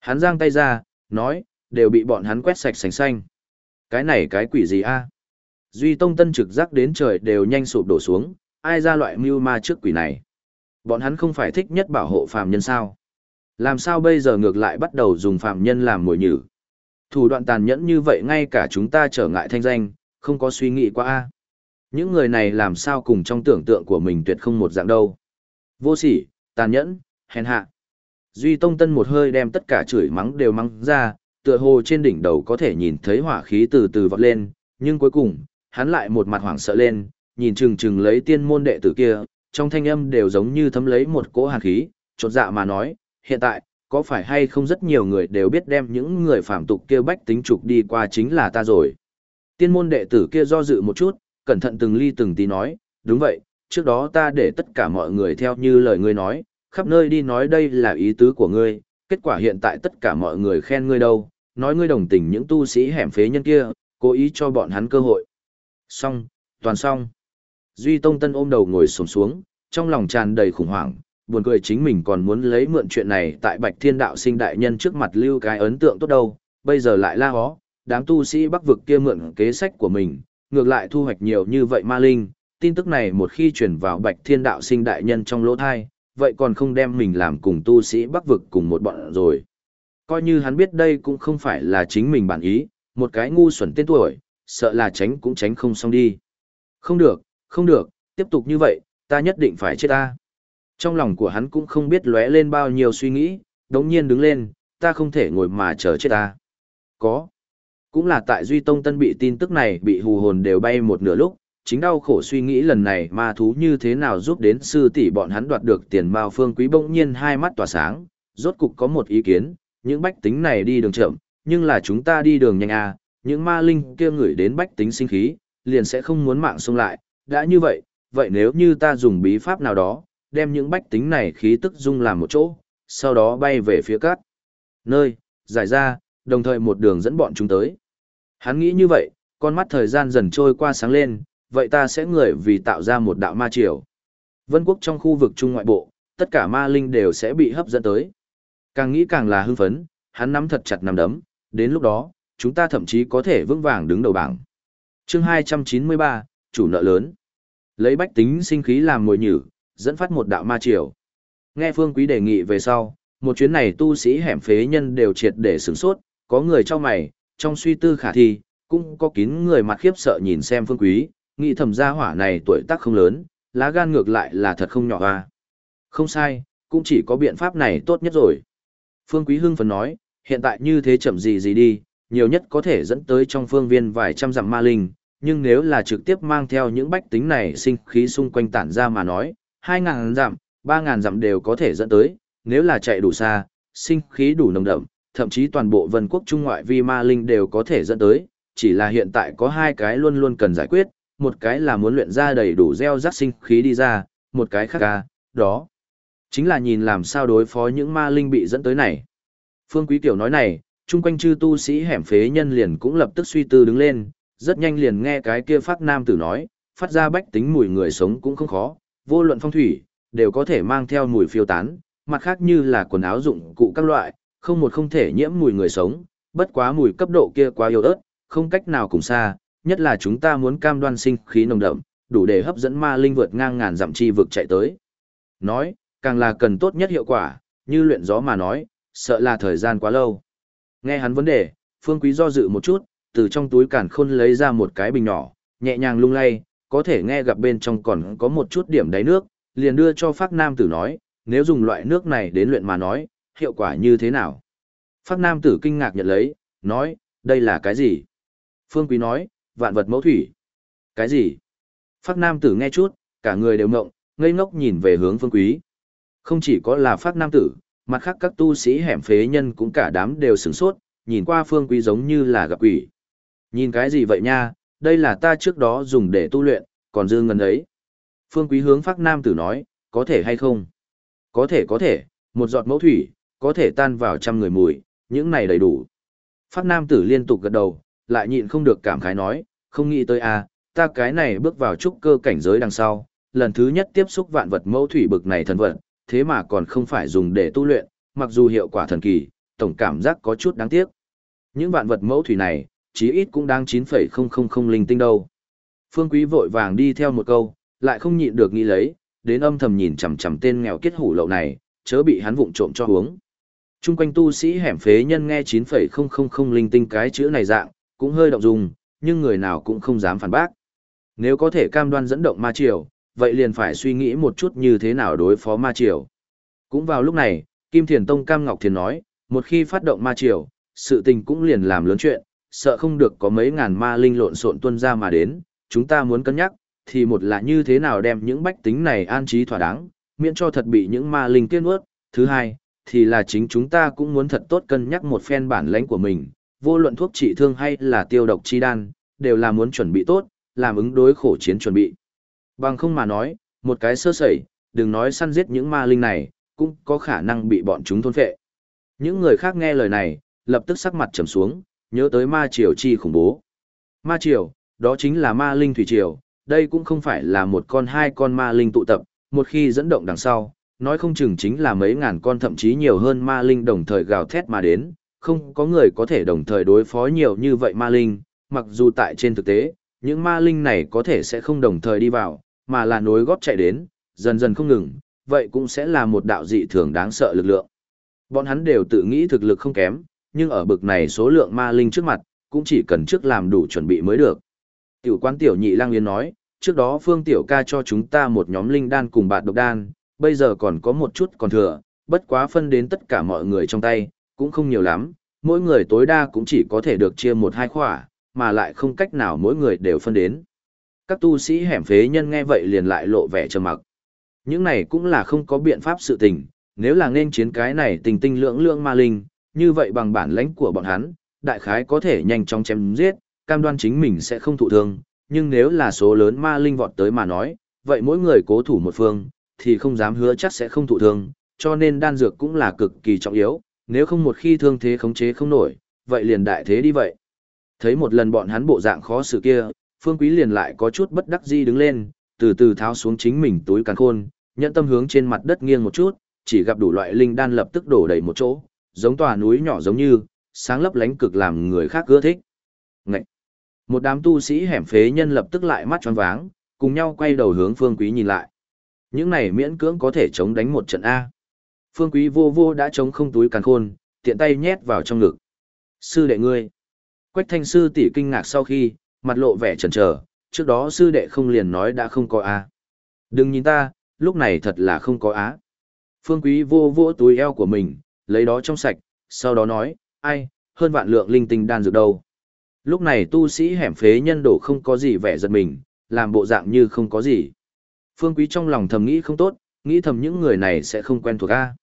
Hắn giang tay ra, nói, đều bị bọn hắn quét sạch sành xanh. Cái này cái quỷ gì a? Duy Tông Tân trực giác đến trời đều nhanh sụp đổ xuống, ai ra loại mưu ma trước quỷ này. Bọn hắn không phải thích nhất bảo hộ phàm nhân sao? Làm sao bây giờ ngược lại bắt đầu dùng phàm nhân làm mồi nhử? Thủ đoạn tàn nhẫn như vậy ngay cả chúng ta trở ngại thanh danh, không có suy nghĩ quá a. Những người này làm sao cùng trong tưởng tượng của mình tuyệt không một dạng đâu. Vô sỉ, tàn nhẫn, hèn hạ. Duy Tông Tân một hơi đem tất cả chửi mắng đều mắng ra, tựa hồ trên đỉnh đầu có thể nhìn thấy hỏa khí từ từ vọt lên, nhưng cuối cùng, hắn lại một mặt hoảng sợ lên, nhìn chừng chừng lấy tiên môn đệ tử kia, trong thanh âm đều giống như thấm lấy một cỗ hàn khí, chột dạ mà nói, hiện tại, có phải hay không rất nhiều người đều biết đem những người phạm tục kia bách tính trục đi qua chính là ta rồi. Tiên môn đệ tử kia do dự một chút, cẩn thận từng ly từng tí nói, đúng vậy, trước đó ta để tất cả mọi người theo như lời ngươi nói, khắp nơi đi nói đây là ý tứ của ngươi, kết quả hiện tại tất cả mọi người khen ngươi đâu, nói ngươi đồng tình những tu sĩ hẻm phế nhân kia, cố ý cho bọn hắn cơ hội. Xong, toàn xong. Duy Tông Tân ôm đầu ngồi xổm xuống, trong lòng tràn đầy khủng hoảng, buồn cười chính mình còn muốn lấy mượn chuyện này tại Bạch Thiên Đạo Sinh đại nhân trước mặt lưu cái ấn tượng tốt đâu, bây giờ lại la hó, đám tu sĩ Bắc vực kia mượn kế sách của mình, ngược lại thu hoạch nhiều như vậy ma linh, tin tức này một khi truyền vào Bạch Thiên Đạo Sinh đại nhân trong lỗ thai, vậy còn không đem mình làm cùng tu sĩ Bắc vực cùng một bọn rồi. Coi như hắn biết đây cũng không phải là chính mình bản ý, một cái ngu xuẩn tên tuổi, sợ là tránh cũng tránh không xong đi. Không được, không được, tiếp tục như vậy, ta nhất định phải chết ta. Trong lòng của hắn cũng không biết lóe lên bao nhiêu suy nghĩ, đống nhiên đứng lên, ta không thể ngồi mà chờ chết ta. Có. Cũng là tại Duy Tông Tân bị tin tức này bị hù hồn đều bay một nửa lúc, chính đau khổ suy nghĩ lần này ma thú như thế nào giúp đến sư tỷ bọn hắn đoạt được tiền bao phương quý bỗng nhiên hai mắt tỏa sáng, rốt cục có một ý kiến, những bách tính này đi đường chậm, nhưng là chúng ta đi đường nhanh à, những ma linh kia ngửi đến bách tính sinh khí, liền sẽ không muốn mạng xông lại, đã như vậy, vậy nếu như ta dùng bí pháp nào đó, đem những bách tính này khí tức dung làm một chỗ, sau đó bay về phía cát. Nơi, giải ra, đồng thời một đường dẫn bọn chúng tới. Hắn nghĩ như vậy, con mắt thời gian dần trôi qua sáng lên, vậy ta sẽ người vì tạo ra một đạo ma triều. Vân quốc trong khu vực trung ngoại bộ, tất cả ma linh đều sẽ bị hấp dẫn tới. Càng nghĩ càng là hưng phấn, hắn nắm thật chặt nắm đấm, đến lúc đó, chúng ta thậm chí có thể vững vàng đứng đầu bảng. chương 293, chủ nợ lớn. Lấy bách tính sinh khí làm mồi nhử, dẫn phát một đạo ma triều. Nghe Phương Quý đề nghị về sau, một chuyến này tu sĩ hẻm phế nhân đều triệt để sửng sốt, có người cho mày, trong suy tư khả thi, cũng có kín người mặt khiếp sợ nhìn xem Phương Quý, nghĩ thầm gia hỏa này tuổi tác không lớn, lá gan ngược lại là thật không nhỏ hoa. Không sai, cũng chỉ có biện pháp này tốt nhất rồi. Phương Quý hưng phấn nói, hiện tại như thế chậm gì gì đi, nhiều nhất có thể dẫn tới trong phương viên vài trăm dặm ma linh, nhưng nếu là trực tiếp mang theo những bách tính này sinh khí xung quanh tản ra mà nói, 2.000 dặm, 3.000 dặm đều có thể dẫn tới, nếu là chạy đủ xa, sinh khí đủ nồng đậm, thậm chí toàn bộ vân quốc trung ngoại vi ma linh đều có thể dẫn tới, chỉ là hiện tại có hai cái luôn luôn cần giải quyết, một cái là muốn luyện ra đầy đủ gieo rắc sinh khí đi ra, một cái khác ca, đó. Chính là nhìn làm sao đối phó những ma linh bị dẫn tới này. Phương Quý Tiểu nói này, chung quanh chư tu sĩ hẻm phế nhân liền cũng lập tức suy tư đứng lên, rất nhanh liền nghe cái kia phát nam tử nói, phát ra bách tính mùi người sống cũng không khó, vô luận phong thủy, đều có thể mang theo mùi phiêu tán, mặt khác như là quần áo dụng cụ các loại, không một không thể nhiễm mùi người sống, bất quá mùi cấp độ kia quá yếu ớt, không cách nào cùng xa, nhất là chúng ta muốn cam đoan sinh khí nồng đậm, đủ để hấp dẫn ma linh vượt ngang ngàn dặm chi vực chạy tới. Nói, càng là cần tốt nhất hiệu quả, như luyện gió mà nói, sợ là thời gian quá lâu. Nghe hắn vấn đề, Phương Quý do dự một chút, từ trong túi cản khôn lấy ra một cái bình nhỏ, nhẹ nhàng lung lay, có thể nghe gặp bên trong còn có một chút điểm đáy nước, liền đưa cho Phác Nam tử nói, nếu dùng loại nước này đến luyện mà nói, hiệu quả như thế nào? Phác Nam tử kinh ngạc nhận lấy, nói, đây là cái gì? Phương Quý nói, vạn vật mẫu thủy. Cái gì? Phác Nam tử nghe chút, cả người đều ngộng, ngây ngốc nhìn về hướng Phương Quý. Không chỉ có là Phác Nam tử, mặt khác các tu sĩ hẻm phế nhân cũng cả đám đều sửng sốt, nhìn qua Phương Quý giống như là gặp quỷ. Nhìn cái gì vậy nha, đây là ta trước đó dùng để tu luyện, còn dư ngân ấy. Phương Quý hướng Phác Nam tử nói, có thể hay không? Có thể có thể, một giọt mẫu thủy, có thể tan vào trăm người mùi, những này đầy đủ. Phác Nam tử liên tục gật đầu, lại nhịn không được cảm khái nói, không nghĩ tới à, ta cái này bước vào trúc cơ cảnh giới đằng sau, lần thứ nhất tiếp xúc vạn vật mẫu thủy bực này thần vật, thế mà còn không phải dùng để tu luyện, mặc dù hiệu quả thần kỳ, tổng cảm giác có chút đáng tiếc. Những vạn vật mẫu thủy này, chí ít cũng đang 9,000 linh tinh đâu. Phương Quý vội vàng đi theo một câu, lại không nhịn được nghĩ lấy, đến âm thầm nhìn chằm chằm tên nghèo kết hủ lậu này, chớ bị hắn vụng trộm cho uống. Trung quanh tu sĩ hẻm phế nhân nghe 9,000 linh tinh cái chữ này dạng, cũng hơi động dung, nhưng người nào cũng không dám phản bác. Nếu có thể cam đoan dẫn động ma triều, vậy liền phải suy nghĩ một chút như thế nào đối phó ma triều. Cũng vào lúc này, Kim Thiền Tông Cam Ngọc Thiền nói, một khi phát động ma triều, sự tình cũng liền làm lớn chuyện, sợ không được có mấy ngàn ma linh lộn xộn tuân ra mà đến, chúng ta muốn cân nhắc, thì một là như thế nào đem những bách tính này an trí thỏa đáng, miễn cho thật bị những ma linh tiên ướt, thứ hai, thì là chính chúng ta cũng muốn thật tốt cân nhắc một phen bản lãnh của mình, vô luận thuốc trị thương hay là tiêu độc chi đan, đều là muốn chuẩn bị tốt, làm ứng đối khổ chiến chuẩn bị. Bằng không mà nói, một cái sơ sẩy, đừng nói săn giết những ma linh này, cũng có khả năng bị bọn chúng thôn phệ. Những người khác nghe lời này, lập tức sắc mặt trầm xuống, nhớ tới ma triều chi khủng bố. Ma triều, đó chính là ma linh thủy triều, đây cũng không phải là một con hai con ma linh tụ tập, một khi dẫn động đằng sau, nói không chừng chính là mấy ngàn con thậm chí nhiều hơn ma linh đồng thời gào thét mà đến, không có người có thể đồng thời đối phó nhiều như vậy ma linh, mặc dù tại trên thực tế, những ma linh này có thể sẽ không đồng thời đi vào, mà là nối góp chạy đến, dần dần không ngừng, vậy cũng sẽ là một đạo dị thường đáng sợ lực lượng. Bọn hắn đều tự nghĩ thực lực không kém, nhưng ở bực này số lượng ma linh trước mặt, cũng chỉ cần trước làm đủ chuẩn bị mới được. Tiểu quan tiểu nhị lang liên nói, trước đó phương tiểu ca cho chúng ta một nhóm linh đan cùng bạt độc đan, bây giờ còn có một chút còn thừa, bất quá phân đến tất cả mọi người trong tay, cũng không nhiều lắm, mỗi người tối đa cũng chỉ có thể được chia một hai khỏa, mà lại không cách nào mỗi người đều phân đến. Các tu sĩ hẻm phế nhân nghe vậy liền lại lộ vẻ trầm mặc. Những này cũng là không có biện pháp sự tình, nếu là nên chiến cái này tình tinh lưỡng lưỡng ma linh, như vậy bằng bản lãnh của bọn hắn, đại khái có thể nhanh chóng chém giết, cam đoan chính mình sẽ không thụ thương, nhưng nếu là số lớn ma linh vọt tới mà nói, vậy mỗi người cố thủ một phương, thì không dám hứa chắc sẽ không thụ thương, cho nên đan dược cũng là cực kỳ trọng yếu, nếu không một khi thương thế khống chế không nổi, vậy liền đại thế đi vậy. Thấy một lần bọn hắn bộ dạng khó xử kia, Phương Quý liền lại có chút bất đắc dĩ đứng lên, từ từ tháo xuống chính mình túi càn khôn, nhận tâm hướng trên mặt đất nghiêng một chút, chỉ gặp đủ loại linh đan lập tức đổ đầy một chỗ, giống tòa núi nhỏ giống như, sáng lấp lánh cực làm người khác ưa thích. Ngậy! Một đám tu sĩ hẻm phế nhân lập tức lại mắt tròn váng, cùng nhau quay đầu hướng Phương Quý nhìn lại. Những này miễn cưỡng có thể chống đánh một trận A. Phương Quý vô vô đã chống không túi càn khôn, tiện tay nhét vào trong ngực. Sư đệ ngươi. Quách thanh sư tỷ kinh ngạc sau khi, mặt lộ vẻ chần chờ, trước đó sư đệ không liền nói đã không có A. Đừng nhìn ta, lúc này thật là không có á. Phương Quý vô vô túi eo của mình, lấy đó trong sạch, sau đó nói, ai, hơn vạn lượng linh tinh đan dược đâu. Lúc này tu sĩ hẻm phế nhân đổ không có gì vẻ giật mình, làm bộ dạng như không có gì. Phương Quý trong lòng thầm nghĩ không tốt, nghĩ thầm những người này sẽ không quen thuộc A.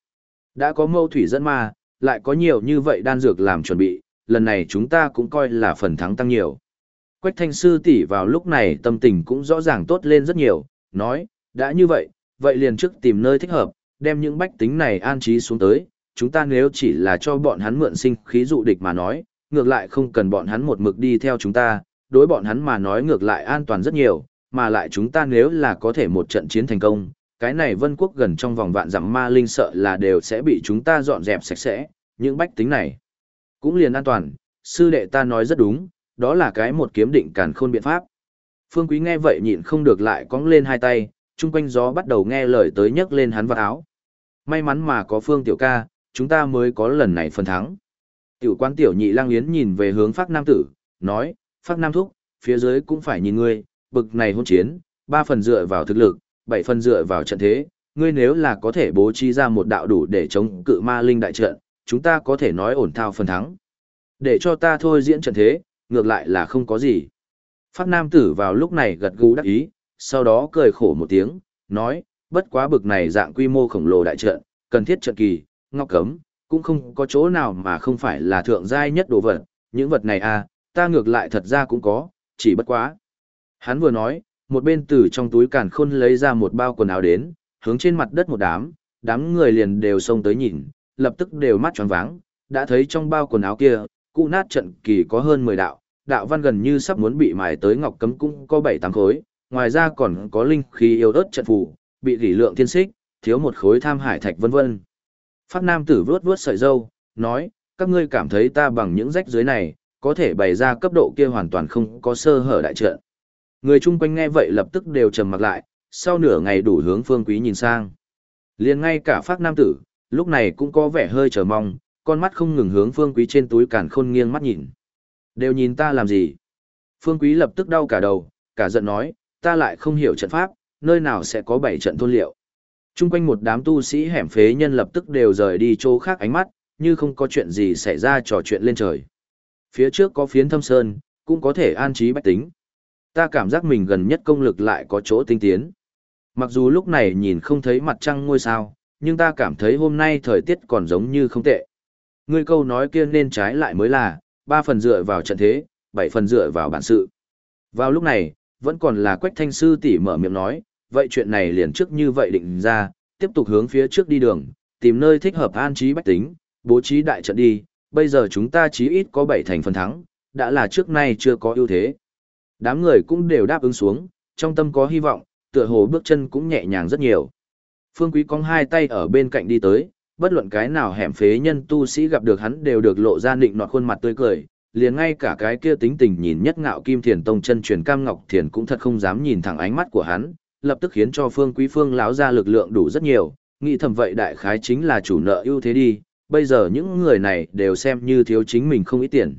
Đã có mâu thủy dẫn ma, lại có nhiều như vậy đan dược làm chuẩn bị, lần này chúng ta cũng coi là phần thắng tăng nhiều. Quách thanh sư tỷ vào lúc này tâm tình cũng rõ ràng tốt lên rất nhiều, nói, đã như vậy, vậy liền trước tìm nơi thích hợp, đem những bách tính này an trí xuống tới, chúng ta nếu chỉ là cho bọn hắn mượn sinh khí dụ địch mà nói, ngược lại không cần bọn hắn một mực đi theo chúng ta, đối bọn hắn mà nói ngược lại an toàn rất nhiều, mà lại chúng ta nếu là có thể một trận chiến thành công, cái này vân quốc gần trong vòng vạn dặm ma linh sợ là đều sẽ bị chúng ta dọn dẹp sạch sẽ, những bách tính này cũng liền an toàn, sư đệ ta nói rất đúng, đó là cái một kiếm định càn khôn biện pháp. Phương Quý nghe vậy nhịn không được lại cong lên hai tay, chung quanh gió bắt đầu nghe lời tới nhấc lên hắn vào áo. May mắn mà có Phương Tiểu ca, chúng ta mới có lần này phần thắng. Tiểu quan Tiểu Nhị Lang Yến nhìn về hướng Phác Nam Tử, nói, Phác Nam Thúc, phía dưới cũng phải nhìn ngươi, bực này hôn chiến, ba phần dựa vào thực lực, bảy phần dựa vào trận thế, ngươi nếu là có thể bố trí ra một đạo đủ để chống cự ma linh đại trận, chúng ta có thể nói ổn thao phần thắng. Để cho ta thôi diễn trận thế, ngược lại là không có gì. Phát nam tử vào lúc này gật gù đắc ý, sau đó cười khổ một tiếng, nói, bất quá bực này dạng quy mô khổng lồ đại trận, cần thiết trận kỳ, ngọc cấm, cũng không có chỗ nào mà không phải là thượng giai nhất đồ vật, những vật này à, ta ngược lại thật ra cũng có, chỉ bất quá. Hắn vừa nói, một bên từ trong túi càn khôn lấy ra một bao quần áo đến, hướng trên mặt đất một đám, đám người liền đều xông tới nhìn, lập tức đều mắt tròn váng, đã thấy trong bao quần áo kia, cụ nát trận kỳ có hơn 10 đạo, đạo văn gần như sắp muốn bị mài tới ngọc cấm cũng có 7-8 khối, ngoài ra còn có linh khí yêu ớt trận phù, bị rỉ lượng thiên xích, thiếu một khối tham hải thạch vân vân. Phát nam tử vuốt vuốt sợi dâu, nói, các ngươi cảm thấy ta bằng những rách dưới này, có thể bày ra cấp độ kia hoàn toàn không có sơ hở đại trận. Người chung quanh nghe vậy lập tức đều trầm mặt lại, sau nửa ngày đủ hướng phương quý nhìn sang. liền ngay cả phát nam tử, lúc này cũng có vẻ hơi chờ mong, con mắt không ngừng hướng phương quý trên túi càn khôn nghiêng mắt nhìn. Đều nhìn ta làm gì? Phương quý lập tức đau cả đầu, cả giận nói, ta lại không hiểu trận pháp, nơi nào sẽ có bảy trận thôn liệu. Trung quanh một đám tu sĩ hẻm phế nhân lập tức đều rời đi chỗ khác ánh mắt, như không có chuyện gì xảy ra trò chuyện lên trời. Phía trước có phiến thâm sơn, cũng có thể an trí bách tính. Ta cảm giác mình gần nhất công lực lại có chỗ tinh tiến. Mặc dù lúc này nhìn không thấy mặt trăng ngôi sao, nhưng ta cảm thấy hôm nay thời tiết còn giống như không tệ. Ngươi câu nói kia nên trái lại mới là, ba phần dựa vào trận thế, bảy phần dựa vào bản sự. Vào lúc này, vẫn còn là Quách Thanh Sư tỷ mở miệng nói, vậy chuyện này liền trước như vậy định ra, tiếp tục hướng phía trước đi đường, tìm nơi thích hợp an trí bách tính, bố trí đại trận đi, bây giờ chúng ta chí ít có bảy thành phần thắng, đã là trước nay chưa có ưu thế. Đám người cũng đều đáp ứng xuống, trong tâm có hy vọng, tựa hồ bước chân cũng nhẹ nhàng rất nhiều. Phương Quý cong hai tay ở bên cạnh đi tới, bất luận cái nào hẻm phế nhân tu sĩ gặp được hắn đều được lộ ra định nọt khuôn mặt tươi cười, liền ngay cả cái kia tính tình nhìn nhất ngạo kim thiền tông chân truyền cam ngọc thiền cũng thật không dám nhìn thẳng ánh mắt của hắn, lập tức khiến cho Phương Quý Phương láo ra lực lượng đủ rất nhiều, nghĩ thầm vậy đại khái chính là chủ nợ ưu thế đi, bây giờ những người này đều xem như thiếu chính mình không ít tiền.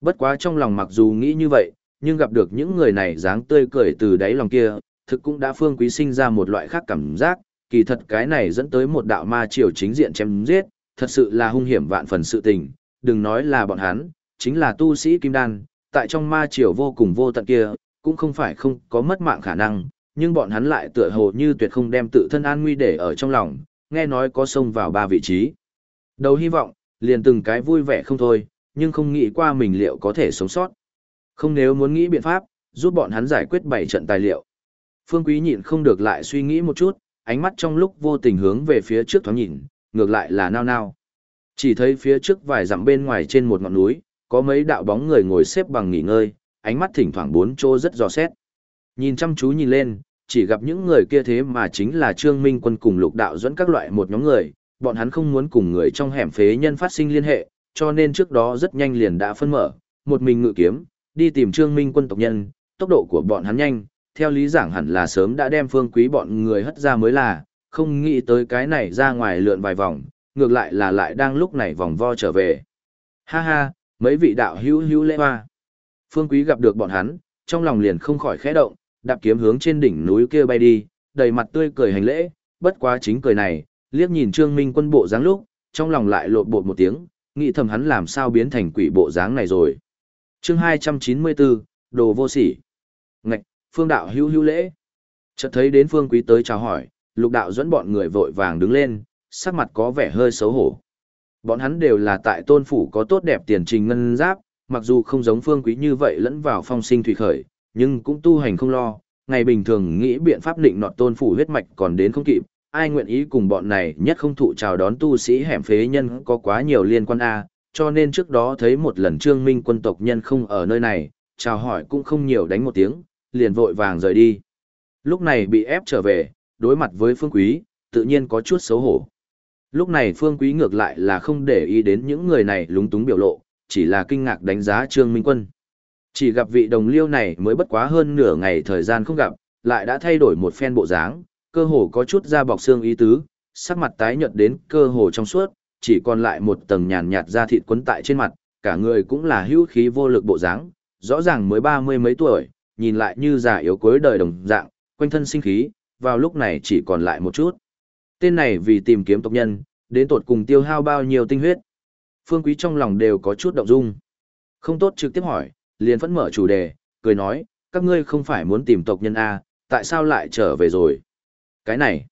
Bất quá trong lòng mặc dù nghĩ như vậy, nhưng gặp được những người này dáng tươi cười từ đáy lòng kia, thực cũng đã Phương Quý sinh ra một loại khác cảm giác, kỳ thật cái này dẫn tới một đạo ma triều chính diện chém giết, thật sự là hung hiểm vạn phần sự tình, đừng nói là bọn hắn, chính là tu sĩ kim đan, tại trong ma triều vô cùng vô tận kia, cũng không phải không có mất mạng khả năng, nhưng bọn hắn lại tựa hồ như tuyệt không đem tự thân an nguy để ở trong lòng, nghe nói có xông vào ba vị trí. Đầu hy vọng, liền từng cái vui vẻ không thôi, nhưng không nghĩ qua mình liệu có thể sống sót. Không nếu muốn nghĩ biện pháp, giúp bọn hắn giải quyết bảy trận tài liệu. Phương Quý nhịn không được lại suy nghĩ một chút, ánh mắt trong lúc vô tình hướng về phía trước thoáng nhìn, ngược lại là nao nao. Chỉ thấy phía trước vài dặm bên ngoài trên một ngọn núi, có mấy đạo bóng người ngồi xếp bằng nghỉ ngơi, ánh mắt thỉnh thoảng bốn chỗ rất dò xét. Nhìn chăm chú nhìn lên, chỉ gặp những người kia thế mà chính là Trương Minh quân cùng lục đạo dẫn các loại một nhóm người, bọn hắn không muốn cùng người trong hẻm phế nhân phát sinh liên hệ, cho nên trước đó rất nhanh liền đã phân mở, một mình ngự kiếm, đi tìm Trương Minh quân tộc nhân, tốc độ của bọn hắn nhanh, theo lý giảng hẳn là sớm đã đem phương quý bọn người hất ra mới là, không nghĩ tới cái này ra ngoài lượn vài vòng, ngược lại là lại đang lúc này vòng vo trở về. Ha ha, mấy vị đạo hữu hữu lễ hoa. Phương quý gặp được bọn hắn, trong lòng liền không khỏi khẽ động, đạp kiếm hướng trên đỉnh núi kia bay đi, đầy mặt tươi cười hành lễ, bất quá chính cười này, liếc nhìn Trương Minh quân bộ dáng lúc, trong lòng lại lộn bột một tiếng, nghĩ thầm hắn làm sao biến thành quỷ bộ dáng này rồi. Chương 294, Đồ vô sỉ. Ngạch, phương đạo hữu hữu lễ. Chợt thấy đến phương quý tới chào hỏi, lục đạo dẫn bọn người vội vàng đứng lên, sắc mặt có vẻ hơi xấu hổ. Bọn hắn đều là tại tôn phủ có tốt đẹp tiền trình ngân giáp, mặc dù không giống phương quý như vậy lẫn vào phong sinh thủy khởi, nhưng cũng tu hành không lo, ngày bình thường nghĩ biện pháp định nọt tôn phủ huyết mạch còn đến không kịp, ai nguyện ý cùng bọn này nhất không thụ chào đón tu sĩ hẻm phế nhân có quá nhiều liên quan A, cho nên trước đó thấy một lần trương minh quân tộc nhân không ở nơi này, chào hỏi cũng không nhiều đánh một tiếng, liền vội vàng rời đi. Lúc này bị ép trở về, đối mặt với phương quý, tự nhiên có chút xấu hổ. Lúc này phương quý ngược lại là không để ý đến những người này lúng túng biểu lộ, chỉ là kinh ngạc đánh giá trương minh quân. Chỉ gặp vị đồng liêu này mới bất quá hơn nửa ngày thời gian không gặp, lại đã thay đổi một phen bộ dáng, cơ hồ có chút da bọc xương ý tứ, sắc mặt tái nhợt đến cơ hồ trong suốt, chỉ còn lại một tầng nhàn nhạt da thịt quấn tại trên mặt, cả người cũng là hữu khí vô lực bộ dáng, rõ ràng mới ba mươi mấy tuổi, nhìn lại như già yếu cuối đời đồng dạng, quanh thân sinh khí, vào lúc này chỉ còn lại một chút. Tên này vì tìm kiếm tộc nhân, đến tột cùng tiêu hao bao nhiêu tinh huyết. Phương Quý trong lòng đều có chút động dung. Không tốt trực tiếp hỏi, liền phẫn mở chủ đề, cười nói, các ngươi không phải muốn tìm tộc nhân A, tại sao lại trở về rồi? Cái này,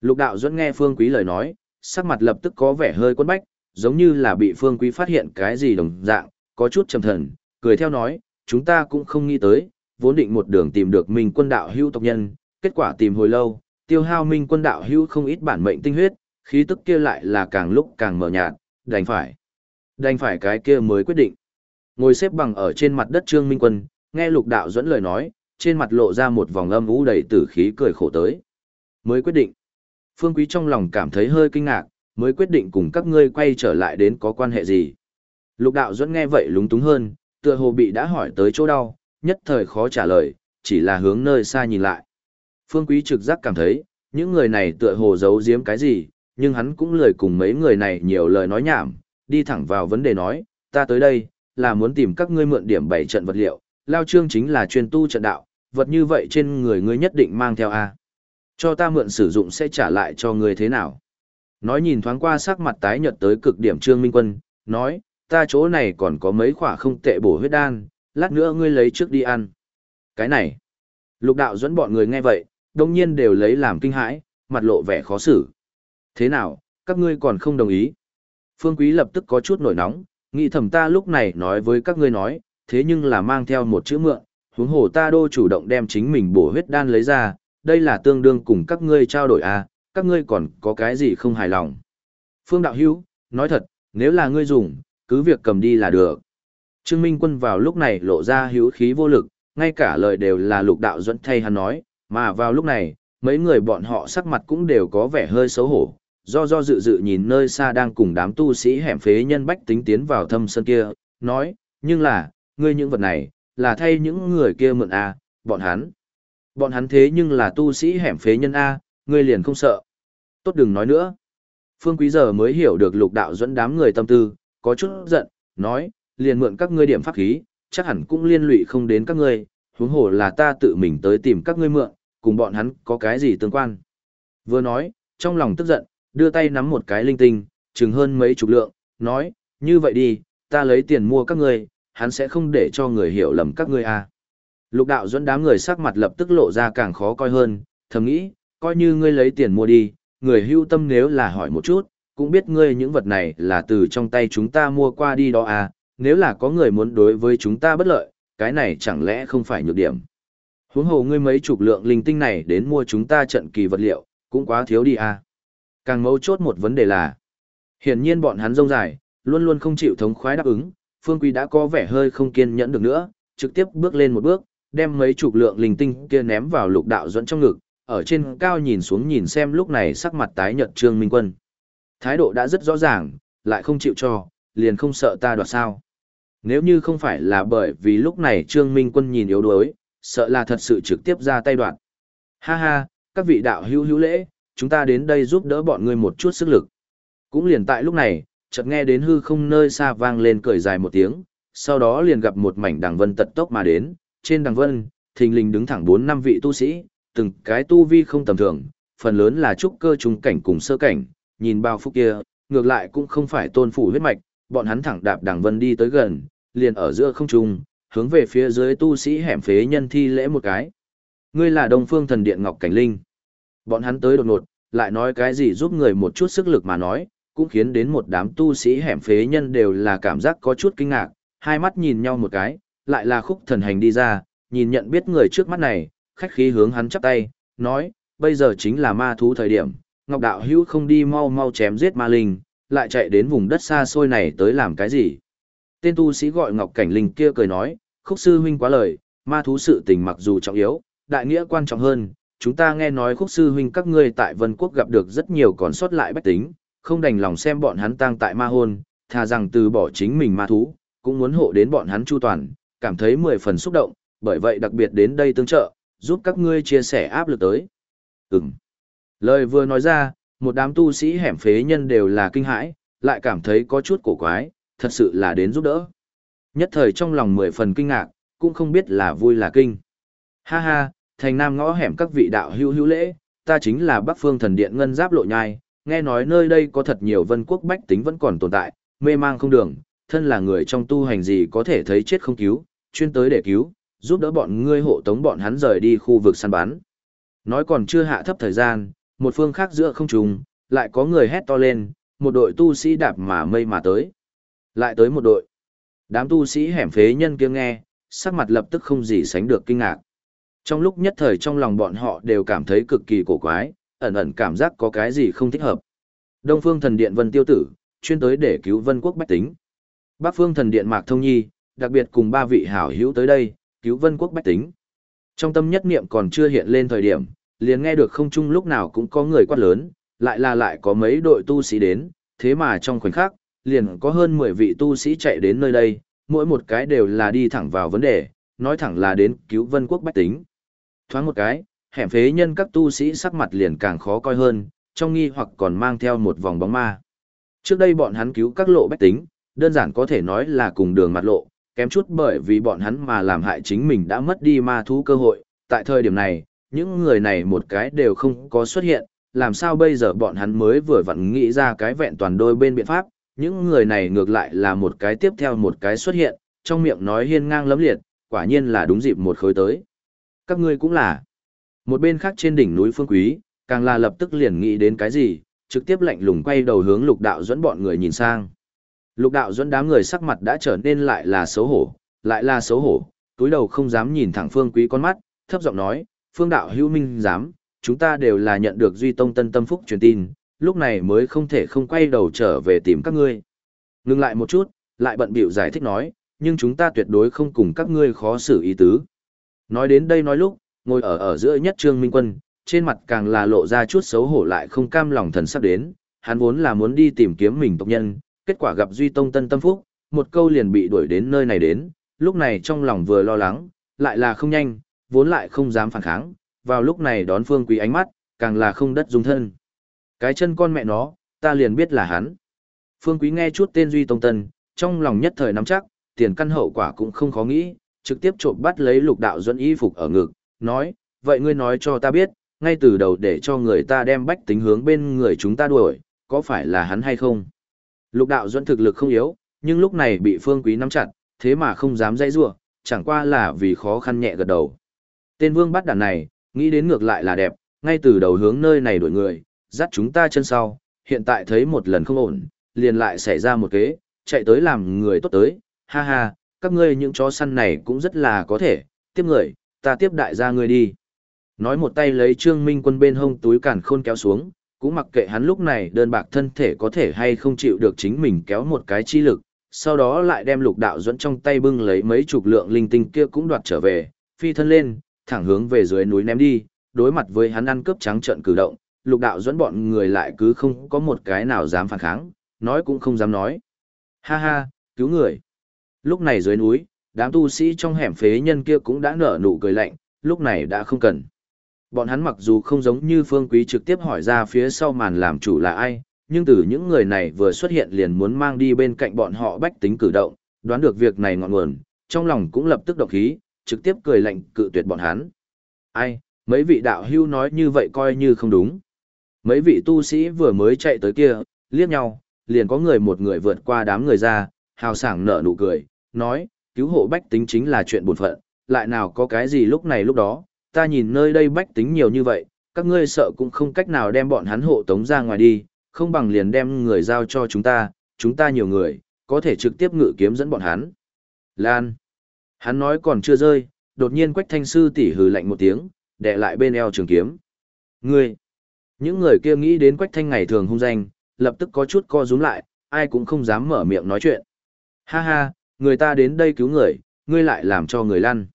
lục đạo dẫn nghe Phương Quý lời nói, sắc mặt lập tức có vẻ hơi quấn bách, giống như là bị Phương Quý phát hiện cái gì đồng dạng, có chút trầm thần, cười theo nói, chúng ta cũng không nghĩ tới, vốn định một đường tìm được Minh quân đạo hữu tộc nhân, kết quả tìm hồi lâu, tiêu hao minh quân đạo hữu không ít bản mệnh tinh huyết, khí tức kia lại là càng lúc càng mờ nhạt, đành phải. Đành phải cái kia mới quyết định. Ngồi xếp bằng ở trên mặt đất Trương Minh Quân, nghe lục đạo dẫn lời nói, trên mặt lộ ra một vòng âm u đầy tử khí cười khổ tới. Mới quyết định. Phương Quý trong lòng cảm thấy hơi kinh ngạc, mới quyết định cùng các ngươi quay trở lại đến có quan hệ gì. Lục đạo dẫn nghe vậy lúng túng hơn, tựa hồ bị đã hỏi tới chỗ đau, nhất thời khó trả lời, chỉ là hướng nơi xa nhìn lại. Phương Quý trực giác cảm thấy, những người này tựa hồ giấu giếm cái gì, nhưng hắn cũng lười cùng mấy người này nhiều lời nói nhảm, đi thẳng vào vấn đề nói, ta tới đây, là muốn tìm các ngươi mượn điểm bảy trận vật liệu, lao trương chính là chuyên tu trận đạo, vật như vậy trên người ngươi nhất định mang theo a. Cho ta mượn sử dụng sẽ trả lại cho ngươi thế nào? Nói nhìn thoáng qua sắc mặt tái nhợt tới cực điểm Trương Minh Quân, nói, ta chỗ này còn có mấy khỏa không tệ bổ huyết đan, lát nữa ngươi lấy trước đi ăn. Cái này, lục đạo dẫn bọn người nghe vậy, đồng nhiên đều lấy làm kinh hãi, mặt lộ vẻ khó xử. Thế nào, các ngươi còn không đồng ý? Phương Quý lập tức có chút nổi nóng, nghĩ thầm ta lúc này nói với các ngươi nói, thế nhưng là mang theo một chữ mượn, huống hồ ta đô chủ động đem chính mình bổ huyết đan lấy ra, đây là tương đương cùng các ngươi trao đổi à, các ngươi còn có cái gì không hài lòng. Phương Đạo Hữu nói thật, nếu là ngươi dùng, cứ việc cầm đi là được. Trương Minh Quân vào lúc này lộ ra hữu khí vô lực, ngay cả lời đều là lục đạo dẫn thay hắn nói, mà vào lúc này, mấy người bọn họ sắc mặt cũng đều có vẻ hơi xấu hổ, do do dự dự nhìn nơi xa đang cùng đám tu sĩ hẻm phế nhân bách tính tiến vào thâm sân kia, nói, nhưng là, ngươi những vật này, là thay những người kia mượn A, bọn hắn. Bọn hắn thế nhưng là tu sĩ hẻm phế nhân A, ngươi liền không sợ. Tốt đừng nói nữa. Phương Quý giờ mới hiểu được lục đạo dẫn đám người tâm tư, có chút giận, nói, liền mượn các ngươi điểm pháp khí, chắc hẳn cũng liên lụy không đến các ngươi, huống hồ là ta tự mình tới tìm các ngươi mượn, cùng bọn hắn có cái gì tương quan. Vừa nói, trong lòng tức giận, đưa tay nắm một cái linh tinh, chừng hơn mấy chục lượng, nói, như vậy đi, ta lấy tiền mua các ngươi, hắn sẽ không để cho người hiểu lầm các ngươi à. Lục đạo dẫn đám người sắc mặt lập tức lộ ra càng khó coi hơn, thầm nghĩ, coi như ngươi lấy tiền mua đi, người hưu tâm nếu là hỏi một chút, cũng biết ngươi những vật này là từ trong tay chúng ta mua qua đi đó à, nếu là có người muốn đối với chúng ta bất lợi, cái này chẳng lẽ không phải nhược điểm. Huống hồ ngươi mấy chục lượng linh tinh này đến mua chúng ta trận kỳ vật liệu, cũng quá thiếu đi à. Càng mấu chốt một vấn đề là, hiển nhiên bọn hắn rông dài, luôn luôn không chịu thống khoái đáp ứng, Phương Quý đã có vẻ hơi không kiên nhẫn được nữa, trực tiếp bước lên một bước, đem mấy chục lượng linh tinh kia ném vào lục đạo dẫn trong ngực, ở trên cao nhìn xuống nhìn xem lúc này sắc mặt tái nhợt Trương Minh Quân. Thái độ đã rất rõ ràng, lại không chịu cho, liền không sợ ta đoạt sao. Nếu như không phải là bởi vì lúc này Trương Minh Quân nhìn yếu đuối, sợ là thật sự trực tiếp ra tay đoạt. Ha ha, các vị đạo hữu hữu lễ, chúng ta đến đây giúp đỡ bọn ngươi một chút sức lực. Cũng liền tại lúc này, chợt nghe đến hư không nơi xa vang lên cười dài một tiếng, sau đó liền gặp một mảnh đằng vân tật tốc mà đến, trên đằng vân, thình lình đứng thẳng bốn năm vị tu sĩ, từng cái tu vi không tầm thường, phần lớn là trúc cơ trung cảnh cùng sơ cảnh, nhìn bao phúc kia, ngược lại cũng không phải tôn phủ huyết mạch, bọn hắn thẳng đạp đằng vân đi tới gần, liền ở giữa không trung, hướng về phía dưới tu sĩ hẻm phế nhân thi lễ một cái. Ngươi là Đông Phương Thần Điện Ngọc Cảnh Linh. Bọn hắn tới đột ngột, lại nói cái gì giúp người một chút sức lực mà nói, cũng khiến đến một đám tu sĩ hẻm phế nhân đều là cảm giác có chút kinh ngạc, hai mắt nhìn nhau một cái, lại là khúc thần hành đi ra, nhìn nhận biết người trước mắt này, khách khí hướng hắn chắp tay, nói, bây giờ chính là ma thú thời điểm, Ngọc Đạo Hữu không đi mau mau chém giết ma linh, lại chạy đến vùng đất xa xôi này tới làm cái gì? Tên tu sĩ gọi Ngọc Cảnh Linh kia cười nói, khúc sư huynh quá lời, ma thú sự tình mặc dù trọng yếu, đại nghĩa quan trọng hơn, chúng ta nghe nói khúc sư huynh các ngươi tại Vân Quốc gặp được rất nhiều còn sót lại bách tính, không đành lòng xem bọn hắn tang tại ma hôn, thà rằng từ bỏ chính mình ma thú, cũng muốn hộ đến bọn hắn chu toàn, cảm thấy mười phần xúc động, bởi vậy đặc biệt đến đây tương trợ, giúp các ngươi chia sẻ áp lực tới. Ừm. Lời vừa nói ra, một đám tu sĩ hẻm phế nhân đều là kinh hãi, lại cảm thấy có chút cổ quái, thật sự là đến giúp đỡ. Nhất thời trong lòng mười phần kinh ngạc, cũng không biết là vui là kinh. Ha ha, thành nam ngõ hẻm các vị đạo hữu hữu lễ, ta chính là Bắc Phương Thần Điện Ngân Giáp Lộ Nhai, nghe nói nơi đây có thật nhiều vân quốc bách tính vẫn còn tồn tại, mê mang không đường, thân là người trong tu hành gì có thể thấy chết không cứu, chuyên tới để cứu, giúp đỡ bọn ngươi hộ tống bọn hắn rời đi khu vực săn bắn. Nói còn chưa hạ thấp thời gian, một phương khác giữa không trùng, lại có người hét to lên, một đội tu sĩ đạp mà mây mà tới. Lại tới một đội. Đám tu sĩ hẻm phế nhân kia nghe, sắc mặt lập tức không gì sánh được kinh ngạc. Trong lúc nhất thời trong lòng bọn họ đều cảm thấy cực kỳ cổ quái, ẩn ẩn cảm giác có cái gì không thích hợp. Đông phương thần điện Vân Tiêu Tử, chuyên tới để cứu Vân Quốc bách tính. Bắc phương thần điện Mạc Thông Nhi, đặc biệt cùng ba vị hảo hữu tới đây, cứu Vân Quốc bách tính. Trong tâm nhất niệm còn chưa hiện lên thời điểm, liền nghe được không chung lúc nào cũng có người quát lớn, lại là lại có mấy đội tu sĩ đến, thế mà trong khoảnh khắc, liền có hơn 10 vị tu sĩ chạy đến nơi đây, mỗi một cái đều là đi thẳng vào vấn đề, nói thẳng là đến cứu vân quốc bách tính. Thoáng một cái, hẻm phế nhân các tu sĩ sắc mặt liền càng khó coi hơn, trong nghi hoặc còn mang theo một vòng bóng ma. Trước đây bọn hắn cứu các lộ bách tính, đơn giản có thể nói là cùng đường mặt lộ, kém chút bởi vì bọn hắn mà làm hại chính mình đã mất đi ma thú cơ hội. Tại thời điểm này, những người này một cái đều không có xuất hiện, làm sao bây giờ bọn hắn mới vừa vặn nghĩ ra cái vẹn toàn đôi bên biện pháp, những người này ngược lại là một cái tiếp theo một cái xuất hiện, trong miệng nói hiên ngang lấm liệt, quả nhiên là đúng dịp một khối tới. Các ngươi cũng là. Một bên khác trên đỉnh núi Phương Quý, càng là lập tức liền nghĩ đến cái gì, trực tiếp lạnh lùng quay đầu hướng lục đạo dẫn bọn người nhìn sang. Lục đạo dẫn đám người sắc mặt đã trở nên lại là xấu hổ, lại là xấu hổ, túi đầu không dám nhìn thẳng Phương Quý con mắt, thấp giọng nói, Phương đạo hữu minh giám, chúng ta đều là nhận được Duy Tông Tân Tâm Phúc truyền tin, lúc này mới không thể không quay đầu trở về tìm các ngươi. Ngưng lại một chút, lại bận bịu giải thích nói, nhưng chúng ta tuyệt đối không cùng các ngươi khó xử ý tứ. Nói đến đây nói lúc, ngồi ở ở giữa nhất Trương Minh Quân, trên mặt càng là lộ ra chút xấu hổ lại không cam lòng thần sắp đến, hắn vốn là muốn đi tìm kiếm mình tộc nhân, kết quả gặp Duy Tông Tân Tâm Phúc, một câu liền bị đuổi đến nơi này đến, lúc này trong lòng vừa lo lắng, lại là không nhanh, vốn lại không dám phản kháng, vào lúc này đón Phương Quý ánh mắt, càng là không đất dung thân. Cái chân con mẹ nó, ta liền biết là hắn. Phương Quý nghe chút tên Duy Tông Tân, trong lòng nhất thời nắm chắc, tiền căn hậu quả cũng không khó nghĩ, trực tiếp trộm bắt lấy lục đạo dẫn y phục ở ngực, nói, vậy ngươi nói cho ta biết, ngay từ đầu để cho người ta đem bách tính hướng bên người chúng ta đuổi, có phải là hắn hay không? Lục đạo dẫn thực lực không yếu, nhưng lúc này bị Phương Quý nắm chặt, thế mà không dám dây rua, chẳng qua là vì khó khăn nhẹ gật đầu. Tên vương bắt đàn này, nghĩ đến ngược lại là đẹp, ngay từ đầu hướng nơi này đuổi người, dắt chúng ta chân sau, hiện tại thấy một lần không ổn, liền lại xảy ra một kế, chạy tới làm người tốt tới, ha ha, các ngươi những chó săn này cũng rất là có thể, tiếp người, ta tiếp đại gia ngươi đi. Nói một tay lấy Trương Minh quân bên hông túi cản khôn kéo xuống, cũng mặc kệ hắn lúc này đơn bạc thân thể có thể hay không chịu được chính mình kéo một cái chi lực, sau đó lại đem lục đạo dẫn trong tay bưng lấy mấy chục lượng linh tinh kia cũng đoạt trở về, phi thân lên, thẳng hướng về dưới núi ném đi, đối mặt với hắn ăn cướp trắng trợn cử động, lục đạo dẫn bọn người lại cứ không có một cái nào dám phản kháng, nói cũng không dám nói. Ha ha, cứu người. Lúc này dưới núi, đám tu sĩ trong hẻm phế nhân kia cũng đã nở nụ cười lạnh, lúc này đã không cần. Bọn hắn mặc dù không giống như phương quý trực tiếp hỏi ra phía sau màn làm chủ là ai, nhưng từ những người này vừa xuất hiện liền muốn mang đi bên cạnh bọn họ bách tính cử động, đoán được việc này ngọn nguồn, trong lòng cũng lập tức độc khí, trực tiếp cười lạnh cự tuyệt bọn hắn. Ai, mấy vị đạo hưu nói như vậy coi như không đúng. Mấy vị tu sĩ vừa mới chạy tới kia, liếc nhau, liền có người một người vượt qua đám người ra, hào sảng nở nụ cười, nói, cứu hộ bách tính chính là chuyện buồn phận, lại nào có cái gì lúc này lúc đó, ta nhìn nơi đây bách tính nhiều như vậy, các ngươi sợ cũng không cách nào đem bọn hắn hộ tống ra ngoài đi, không bằng liền đem người giao cho chúng ta, chúng ta nhiều người, có thể trực tiếp ngự kiếm dẫn bọn hắn. Lan. Hắn nói còn chưa rơi, đột nhiên quách thanh sư tỉ hừ lạnh một tiếng, đè lại bên eo trường kiếm. Ngươi. Những người kia nghĩ đến Quách Thanh ngày thường hung danh, lập tức có chút co rúm lại, ai cũng không dám mở miệng nói chuyện. Ha ha, người ta đến đây cứu người, ngươi lại làm cho người lăn.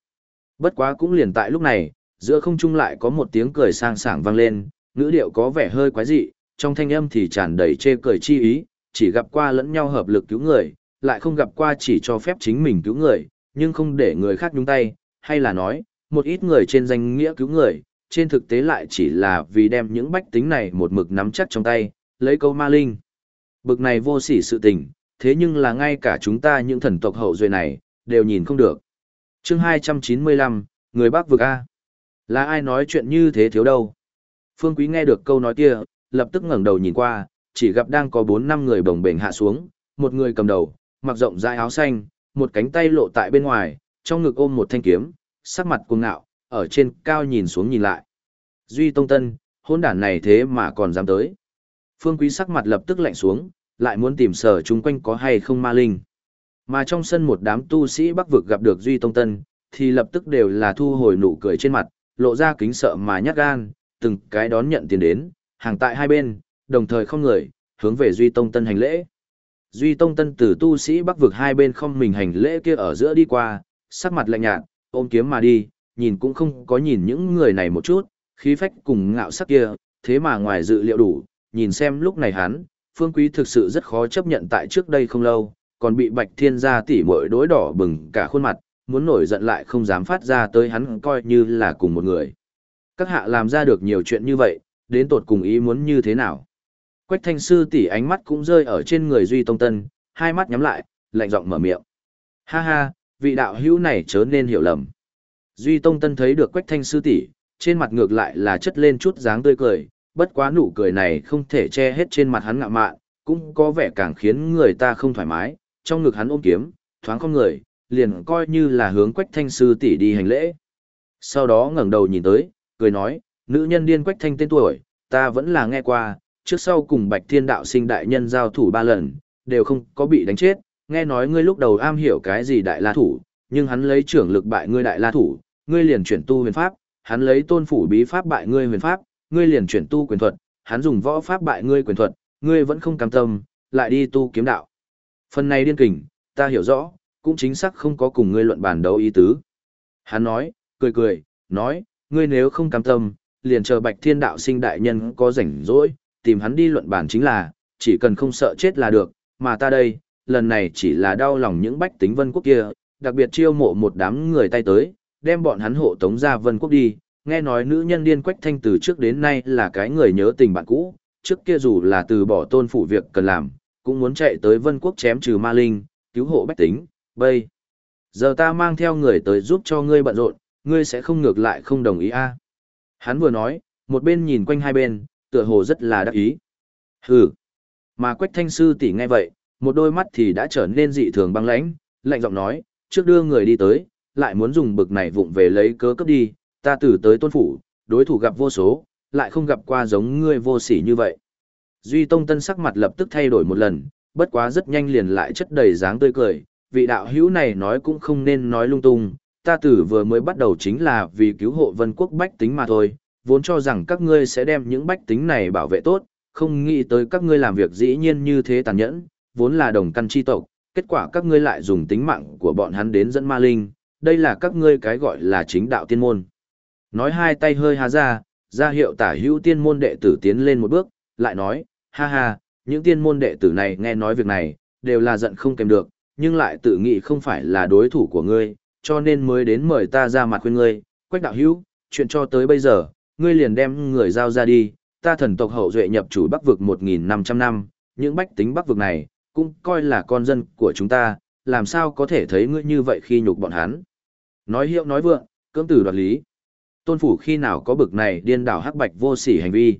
Bất quá cũng liền tại lúc này, giữa không trung lại có một tiếng cười sang sảng vang lên, ngữ điệu có vẻ hơi quái dị, trong thanh âm thì tràn đầy chê cười chi ý, chỉ gặp qua lẫn nhau hợp lực cứu người, lại không gặp qua chỉ cho phép chính mình cứu người, nhưng không để người khác nhúng tay, hay là nói, một ít người trên danh nghĩa cứu người, trên thực tế lại chỉ là vì đem những bách tính này một mực nắm chắc trong tay, lấy câu ma linh. Bực này vô sỉ sự tình, thế nhưng là ngay cả chúng ta những thần tộc hậu duệ này, đều nhìn không được. chương 295, người bác vực A. Là ai nói chuyện như thế thiếu đâu? Phương Quý nghe được câu nói kia, lập tức ngẩng đầu nhìn qua, chỉ gặp đang có 4 năm người bồng bềnh hạ xuống, một người cầm đầu, mặc rộng rãi áo xanh, một cánh tay lộ tại bên ngoài, trong ngực ôm một thanh kiếm, sắc mặt cuồng ngạo, ở trên cao nhìn xuống nhìn lại. Duy Tông Tân, hôn đản này thế mà còn dám tới. Phương Quý sắc mặt lập tức lạnh xuống, lại muốn tìm sở chung quanh có hay không ma linh. Mà trong sân một đám tu sĩ bắc vực gặp được Duy Tông Tân, thì lập tức đều là thu hồi nụ cười trên mặt, lộ ra kính sợ mà nhát gan, từng cái đón nhận tiền đến, hàng tại hai bên, đồng thời không người, hướng về Duy Tông Tân hành lễ. Duy Tông Tân tử tu sĩ bắc vực hai bên không mình hành lễ kia ở giữa đi qua, sắc mặt lạnh nhạt, ôm kiếm mà đi, nhìn cũng không có nhìn những người này một chút, khí phách cùng ngạo sắc kia, thế mà ngoài dự liệu đủ, nhìn xem lúc này hắn, Phương Quý thực sự rất khó chấp nhận tại trước đây không lâu, còn bị Bạch Thiên gia tỷ muội đối đỏ bừng cả khuôn mặt, muốn nổi giận lại không dám phát ra tới hắn coi như là cùng một người. Các hạ làm ra được nhiều chuyện như vậy, đến tột cùng ý muốn như thế nào? Quách thanh sư tỷ ánh mắt cũng rơi ở trên người Duy Tông Tân, hai mắt nhắm lại, lạnh giọng mở miệng. Ha ha, vị đạo hữu này chớ nên hiểu lầm. Duy Tông Tân thấy được Quách thanh sư tỷ, trên mặt ngược lại là chất lên chút dáng tươi cười, bất quá nụ cười này không thể che hết trên mặt hắn ngạ mạn, cũng có vẻ càng khiến người ta không thoải mái, trong ngực hắn ôm kiếm, thoáng không người, liền coi như là hướng Quách thanh sư tỷ đi hành lễ. Sau đó ngẩng đầu nhìn tới, cười nói, nữ nhân điên Quách thanh tên tuổi, ta vẫn là nghe qua, trước sau cùng Bạch Thiên Đạo sinh đại nhân giao thủ ba lần, đều không có bị đánh chết, nghe nói ngươi lúc đầu am hiểu cái gì đại la thủ, nhưng hắn lấy trưởng lực bại ngươi đại la thủ, ngươi liền chuyển tu huyền pháp, hắn lấy tôn phủ bí pháp bại ngươi huyền pháp, ngươi liền chuyển tu quyền thuật, hắn dùng võ pháp bại ngươi quyền thuật, ngươi vẫn không cam tâm, lại đi tu kiếm đạo. Phần này điên kình, ta hiểu rõ, cũng chính xác không có cùng ngươi luận bàn đấu ý tứ. Hắn nói, cười cười, nói, ngươi nếu không cam tâm, liền chờ Bạch Thiên Đạo sinh đại nhân có rảnh rỗi, tìm hắn đi luận bản chính là, chỉ cần không sợ chết là được, mà ta đây, lần này chỉ là đau lòng những bách tính vân quốc kia, đặc biệt chiêu mộ một đám người tay tới, đem bọn hắn hộ tống ra vân quốc đi, nghe nói nữ nhân điên quách thanh từ trước đến nay là cái người nhớ tình bạn cũ, trước kia dù là từ bỏ tôn phủ việc cần làm, cũng muốn chạy tới vân quốc chém trừ ma linh, cứu hộ bách tính, bây. Giờ ta mang theo người tới giúp cho ngươi bận rộn, ngươi sẽ không ngược lại không đồng ý a à? Hắn vừa nói, một bên nhìn quanh hai bên, tựa hồ rất là đắc ý. Hừ. Mà Quách Thanh sư tỷ nghe vậy, một đôi mắt thì đã trở nên dị thường băng lãnh, lạnh giọng nói, trước đưa người đi tới, lại muốn dùng bực này vụng về lấy cớ cấp đi, ta từ tới tôn phủ, đối thủ gặp vô số, lại không gặp qua giống ngươi vô sỉ như vậy. Duy Tông Tân sắc mặt lập tức thay đổi một lần, bất quá rất nhanh liền lại chất đầy dáng tươi cười, vị đạo hữu này nói cũng không nên nói lung tung, ta tử vừa mới bắt đầu chính là vì cứu hộ vân quốc bách tính mà thôi, vốn cho rằng các ngươi sẽ đem những bách tính này bảo vệ tốt, không nghĩ tới các ngươi làm việc dĩ nhiên như thế tàn nhẫn, vốn là đồng căn chi tộc, kết quả các ngươi lại dùng tính mạng của bọn hắn đến dẫn ma linh, đây là các ngươi cái gọi là chính đạo tiên môn. Nói hai tay hơi há ra, ra hiệu tả hữu tiên môn đệ tử tiến lên một bước, lại nói, ha ha, những tiên môn đệ tử này nghe nói việc này, đều là giận không kèm được, nhưng lại tự nghĩ không phải là đối thủ của ngươi, cho nên mới đến mời ta ra mặt khuyên ngươi, quách đạo hữu, chuyện cho tới bây giờ, ngươi liền đem người giao ra đi, ta thần tộc hậu duệ nhập chủ bắc vực 1.500 năm, những bách tính bắc vực này, cũng coi là con dân của chúng ta, làm sao có thể thấy ngươi như vậy khi nhục bọn hắn. Nói hiệu nói vượng, cưỡng tử đoạt lý. Tôn phủ khi nào có bực này điên đảo hắc bạch vô sỉ hành vi.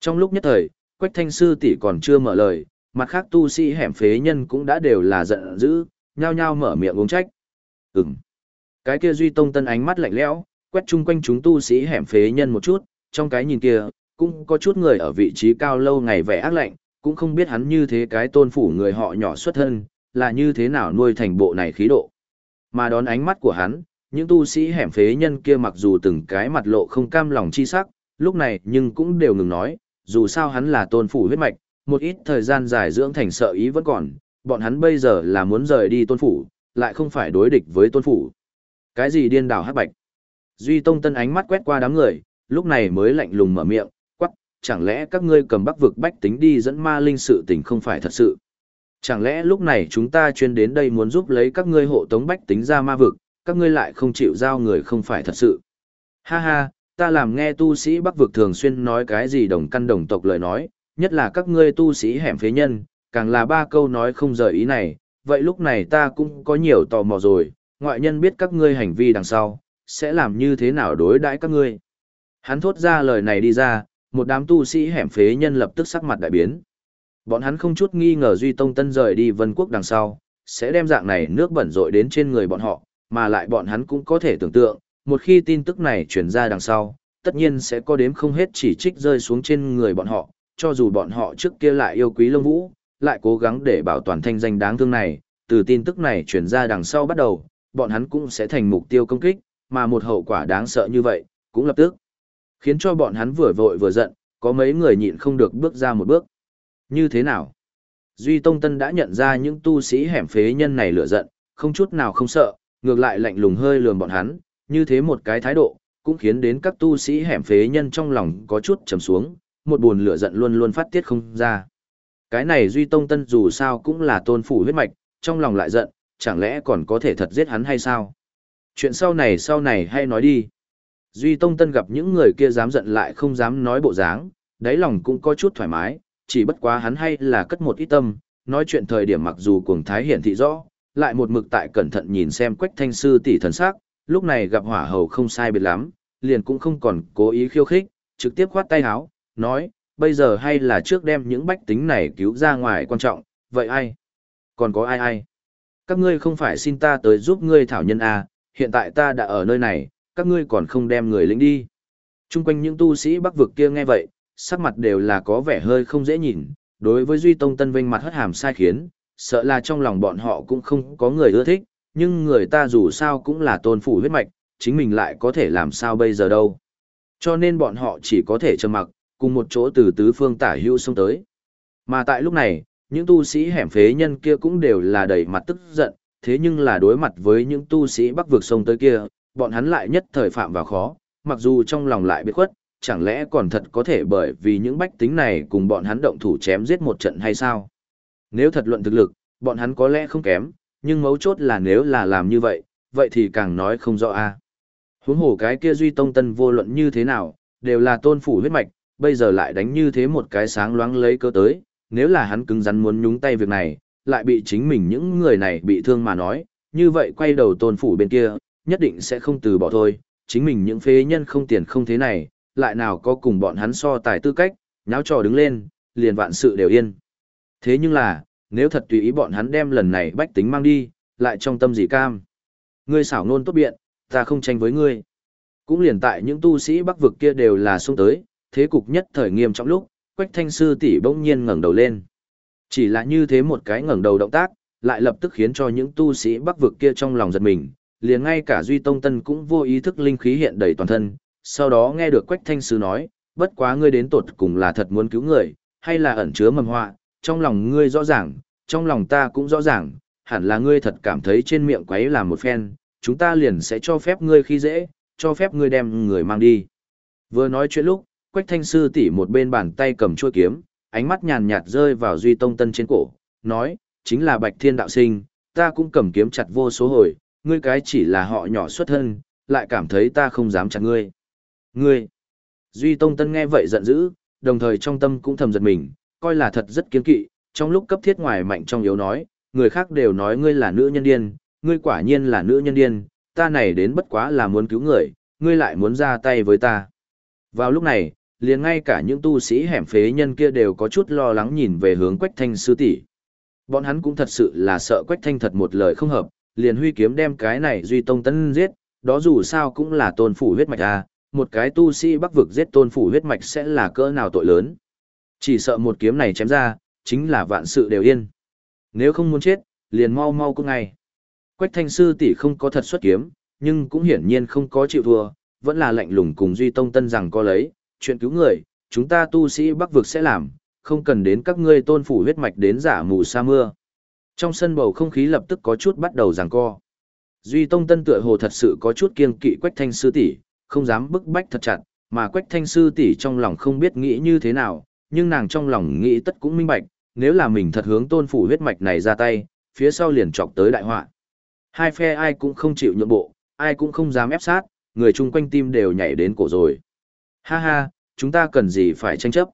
Trong lúc nhất thời, Quách Thanh Sư tỷ còn chưa mở lời, mặt khác tu sĩ hẻm phế nhân cũng đã đều là giận dữ, nhao nhao mở miệng uống trách. Ừm. Cái kia Duy Tông Tân ánh mắt lạnh lẽo, quét chung quanh chúng tu sĩ hẻm phế nhân một chút, trong cái nhìn kia, cũng có chút người ở vị trí cao lâu ngày vẻ ác lạnh, cũng không biết hắn như thế cái tôn phủ người họ nhỏ xuất thân, là như thế nào nuôi thành bộ này khí độ. Mà đón ánh mắt của hắn, những tu sĩ hẻm phế nhân kia mặc dù từng cái mặt lộ không cam lòng chi sắc, lúc này nhưng cũng đều ngừng nói, dù sao hắn là tôn phủ huyết mạch, một ít thời gian dài dưỡng thành sợ ý vẫn còn, bọn hắn bây giờ là muốn rời đi tôn phủ, lại không phải đối địch với tôn phủ. Cái gì điên đảo hắc bạch? Duy Tông Tân ánh mắt quét qua đám người, lúc này mới lạnh lùng mở miệng, quắc, chẳng lẽ các ngươi cầm bắc vực bách tính đi dẫn ma linh sự tình không phải thật sự? Chẳng lẽ lúc này chúng ta chuyên đến đây muốn giúp lấy các ngươi hộ tống bách tính ra ma vực, các ngươi lại không chịu giao người không phải thật sự? Ha ha, ta làm nghe tu sĩ bắc vực thường xuyên nói cái gì đồng căn đồng tộc lời nói, nhất là các ngươi tu sĩ hẻm phế nhân, càng là ba câu nói không rời ý này, vậy lúc này ta cũng có nhiều tò mò rồi, ngoại nhân biết các ngươi hành vi đằng sau, sẽ làm như thế nào đối đãi các ngươi. Hắn thốt ra lời này đi ra, một đám tu sĩ hẻm phế nhân lập tức sắc mặt đại biến. Bọn hắn không chút nghi ngờ Duy Tông Tân rời đi Vân Quốc đằng sau, sẽ đem dạng này nước bẩn rội đến trên người bọn họ, mà lại bọn hắn cũng có thể tưởng tượng, một khi tin tức này truyền ra đằng sau, tất nhiên sẽ có đếm không hết chỉ trích rơi xuống trên người bọn họ, cho dù bọn họ trước kia lại yêu quý lông vũ, lại cố gắng để bảo toàn thanh danh đáng thương này, từ tin tức này truyền ra đằng sau bắt đầu, bọn hắn cũng sẽ thành mục tiêu công kích, mà một hậu quả đáng sợ như vậy, cũng lập tức khiến cho bọn hắn vừa vội vừa giận, có mấy người nhịn không được bước ra một bước. Như thế nào? Duy Tông Tân đã nhận ra những tu sĩ hẻm phế nhân này lửa giận, không chút nào không sợ, ngược lại lạnh lùng hơi lườm bọn hắn, như thế một cái thái độ, cũng khiến đến các tu sĩ hẻm phế nhân trong lòng có chút trầm xuống, một buồn lửa giận luôn luôn phát tiết không ra. Cái này Duy Tông Tân dù sao cũng là tôn phủ huyết mạch, trong lòng lại giận, chẳng lẽ còn có thể thật giết hắn hay sao? Chuyện sau này sau này hay nói đi. Duy Tông Tân gặp những người kia dám giận lại không dám nói bộ dáng, đáy lòng cũng có chút thoải mái, chỉ bất quá hắn hay là cất một ít tâm, nói chuyện thời điểm mặc dù cuồng thái hiển thị rõ, lại một mực tại cẩn thận nhìn xem quách thanh sư tỷ thần sắc, lúc này gặp hỏa hầu không sai biệt lắm, liền cũng không còn cố ý khiêu khích, trực tiếp khoát tay háo, nói, bây giờ hay là trước đem những bách tính này cứu ra ngoài quan trọng, vậy ai? Còn có ai ai? Các ngươi không phải xin ta tới giúp ngươi thảo nhân à, hiện tại ta đã ở nơi này, các ngươi còn không đem người lính đi. Trung quanh những tu sĩ bắc vực kia nghe vậy, sắc mặt đều là có vẻ hơi không dễ nhìn, đối với Duy Tông Tân Vinh mặt hất hàm sai khiến, sợ là trong lòng bọn họ cũng không có người ưa thích, nhưng người ta dù sao cũng là tôn phủ huyết mạch, chính mình lại có thể làm sao bây giờ đâu. Cho nên bọn họ chỉ có thể trầm mặc, cùng một chỗ từ tứ phương tả hưu xông tới. Mà tại lúc này, những tu sĩ hẻm phế nhân kia cũng đều là đầy mặt tức giận, thế nhưng là đối mặt với những tu sĩ bắc vực sông tới kia, bọn hắn lại nhất thời phạm vào khó, mặc dù trong lòng lại biết khuất, chẳng lẽ còn thật có thể bởi vì những bách tính này cùng bọn hắn động thủ chém giết một trận hay sao? Nếu thật luận thực lực, bọn hắn có lẽ không kém, nhưng mấu chốt là nếu là làm như vậy, vậy thì càng nói không rõ a. Huống hồ cái kia duy tông tân vô luận như thế nào, đều là tôn phủ huyết mạch, bây giờ lại đánh như thế một cái sáng loáng lấy cơ tới, nếu là hắn cứng rắn muốn nhúng tay việc này, lại bị chính mình những người này bị thương mà nói, như vậy quay đầu tôn phủ bên kia, nhất định sẽ không từ bỏ thôi, chính mình những phế nhân không tiền không thế này, lại nào có cùng bọn hắn so tài tư cách, nháo trò đứng lên, liền vạn sự đều yên. Thế nhưng là, nếu thật tùy ý bọn hắn đem lần này bách tính mang đi, lại trong tâm gì cam. Ngươi xảo nôn tốt biện, ta không tranh với ngươi. Cũng liền tại những tu sĩ bắc vực kia đều là xuống tới, thế cục nhất thời nghiêm trọng lúc, Quách Thanh sư tỷ bỗng nhiên ngẩng đầu lên. Chỉ là như thế một cái ngẩng đầu động tác, lại lập tức khiến cho những tu sĩ bắc vực kia trong lòng giật mình, liền ngay cả Duy Tông Tân cũng vô ý thức linh khí hiện đầy toàn thân, sau đó nghe được Quách Thanh sư nói, bất quá ngươi đến tột cùng là thật muốn cứu người, hay là ẩn chứa mầm họa, trong lòng ngươi rõ ràng, trong lòng ta cũng rõ ràng, hẳn là ngươi thật cảm thấy trên miệng quấy là một phen, chúng ta liền sẽ cho phép ngươi khi dễ, cho phép ngươi đem người mang đi. Vừa nói chuyện lúc, Quách Thanh Sư tỉ một bên bàn tay cầm chuôi kiếm, ánh mắt nhàn nhạt rơi vào Duy Tông Tân trên cổ, nói, chính là Bạch Thiên đạo sinh, ta cũng cầm kiếm chặt vô số hồi, ngươi cái chỉ là họ nhỏ xuất thân, lại cảm thấy ta không dám chặt ngươi. Ngươi! Duy Tông Tân nghe vậy giận dữ, đồng thời trong tâm cũng thầm giật mình, coi là thật rất kiên kỵ, trong lúc cấp thiết ngoài mạnh trong yếu nói, người khác đều nói ngươi là nữ nhân điên, ngươi quả nhiên là nữ nhân điên, ta này đến bất quá là muốn cứu người, ngươi lại muốn ra tay với ta. Vào lúc này, liền ngay cả những tu sĩ hẻm phế nhân kia đều có chút lo lắng nhìn về hướng Quách Thanh sư tỷ. Bọn hắn cũng thật sự là sợ Quách Thanh thật một lời không hợp, liền huy kiếm đem cái này duy tông tấn giết, đó dù sao cũng là tôn phủ huyết mạch à, một cái tu sĩ bắc vực giết tôn phủ huyết mạch sẽ là cỡ nào tội lớn. Chỉ sợ một kiếm này chém ra, chính là vạn sự đều yên. Nếu không muốn chết, liền mau mau cũng ngay. Quách thanh sư tỷ không có thật xuất kiếm, nhưng cũng hiển nhiên không có chịu thua, vẫn là lạnh lùng cùng Duy Tông Tân rằng có lấy, chuyện cứu người, chúng ta tu sĩ bắc vực sẽ làm, không cần đến các ngươi tôn phủ huyết mạch đến giả mù sa mưa. Trong sân bầu không khí lập tức có chút bắt đầu giằng co. Duy Tông Tân tựa hồ thật sự có chút kiêng kỵ Quách Thanh sư tỷ, không dám bức bách thật chặt, mà Quách Thanh sư tỷ trong lòng không biết nghĩ như thế nào, nhưng nàng trong lòng nghĩ tất cũng minh bạch, nếu là mình thật hướng tôn phủ huyết mạch này ra tay, phía sau liền chọc tới đại họa. Hai phe ai cũng không chịu nhượng bộ, ai cũng không dám ép sát, người chung quanh tim đều nhảy đến cổ rồi. Ha ha, chúng ta cần gì phải tranh chấp.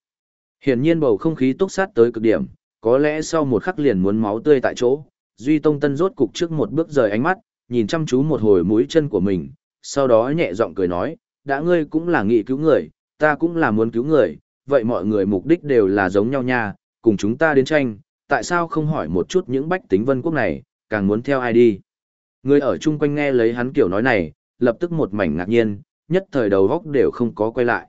Hiển nhiên bầu không khí túc sát tới cực điểm, có lẽ sau một khắc liền muốn máu tươi tại chỗ, Duy Tông Tân rốt cục trước một bước rời ánh mắt, nhìn chăm chú một hồi mũi chân của mình, sau đó nhẹ giọng cười nói, đã ngươi cũng là nghị cứu người, ta cũng là muốn cứu người, vậy mọi người mục đích đều là giống nhau nha, cùng chúng ta đến tranh, tại sao không hỏi một chút những bách tính vân quốc này, càng muốn theo ai đi. Người ở chung quanh nghe lấy hắn kiểu nói này, lập tức một mảnh ngạc nhiên, nhất thời đầu góc đều không có quay lại.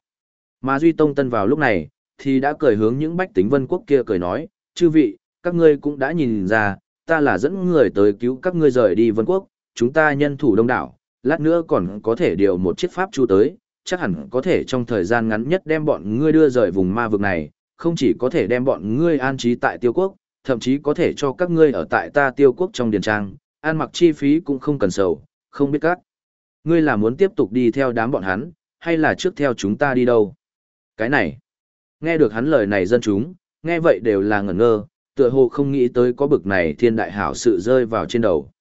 Mà Duy Tông Tân vào lúc này, thì đã cười hướng những bách tính vân quốc kia cười nói, chư vị, các ngươi cũng đã nhìn ra, ta là dẫn người tới cứu các ngươi rời đi vân quốc, chúng ta nhân thủ đông đảo, lát nữa còn có thể điều một chiếc pháp chu tới, chắc hẳn có thể trong thời gian ngắn nhất đem bọn ngươi đưa rời vùng ma vực này, không chỉ có thể đem bọn ngươi an trí tại tiêu quốc, thậm chí có thể cho các ngươi ở tại ta tiêu quốc trong điền trang, an mặc chi phí cũng không cần sầu, không biết các. Ngươi là muốn tiếp tục đi theo đám bọn hắn, hay là trước theo chúng ta đi đâu? Cái này, nghe được hắn lời này dân chúng, nghe vậy đều là ngẩn ngơ, tựa hồ không nghĩ tới có bực này thiên đại hảo sự rơi vào trên đầu.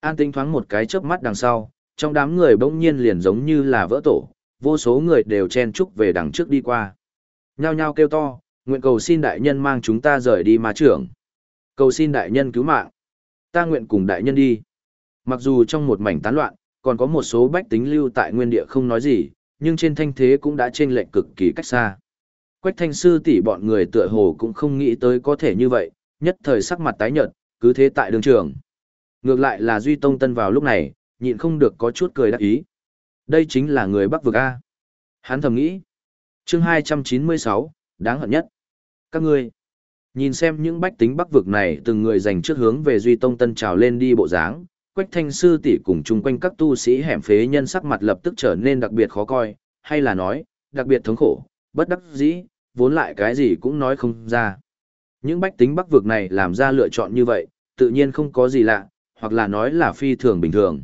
An tinh thoáng một cái chớp mắt đằng sau, trong đám người bỗng nhiên liền giống như là vỡ tổ, vô số người đều chen chúc về đằng trước đi qua. Nhao nhao kêu to, nguyện cầu xin đại nhân mang chúng ta rời đi ma trưởng. Cầu xin đại nhân cứu mạng. Ta nguyện cùng đại nhân đi. Mặc dù trong một mảnh tán loạn, còn có một số bách tính lưu tại nguyên địa không nói gì, nhưng trên thanh thế cũng đã trên lệnh cực kỳ cách xa. Quách thanh sư tỷ bọn người tựa hồ cũng không nghĩ tới có thể như vậy, nhất thời sắc mặt tái nhợt, cứ thế tại đường trường. Ngược lại là Duy Tông Tân vào lúc này, nhịn không được có chút cười đắc ý. Đây chính là người Bắc vực A. Hắn thầm nghĩ. chương 296, đáng hận nhất. Các ngươi, nhìn xem những bách tính Bắc vực này từng người dành trước hướng về Duy Tông Tân trào lên đi bộ dáng, Quách Thanh Sư tỷ cùng chung quanh các tu sĩ hẻm phế nhân sắc mặt lập tức trở nên đặc biệt khó coi, hay là nói, đặc biệt thống khổ, bất đắc dĩ, vốn lại cái gì cũng nói không ra. Những bách tính Bắc vực này làm ra lựa chọn như vậy, tự nhiên không có gì lạ, hoặc là nói là phi thường bình thường.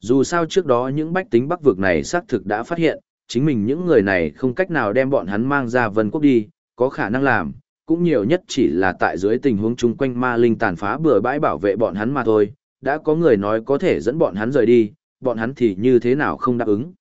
Dù sao trước đó những bách tính bắc vực này xác thực đã phát hiện, chính mình những người này không cách nào đem bọn hắn mang ra vân quốc đi, có khả năng làm, cũng nhiều nhất chỉ là tại dưới tình huống chung quanh ma linh tàn phá bừa bãi bảo vệ bọn hắn mà thôi, đã có người nói có thể dẫn bọn hắn rời đi, bọn hắn thì như thế nào không đáp ứng.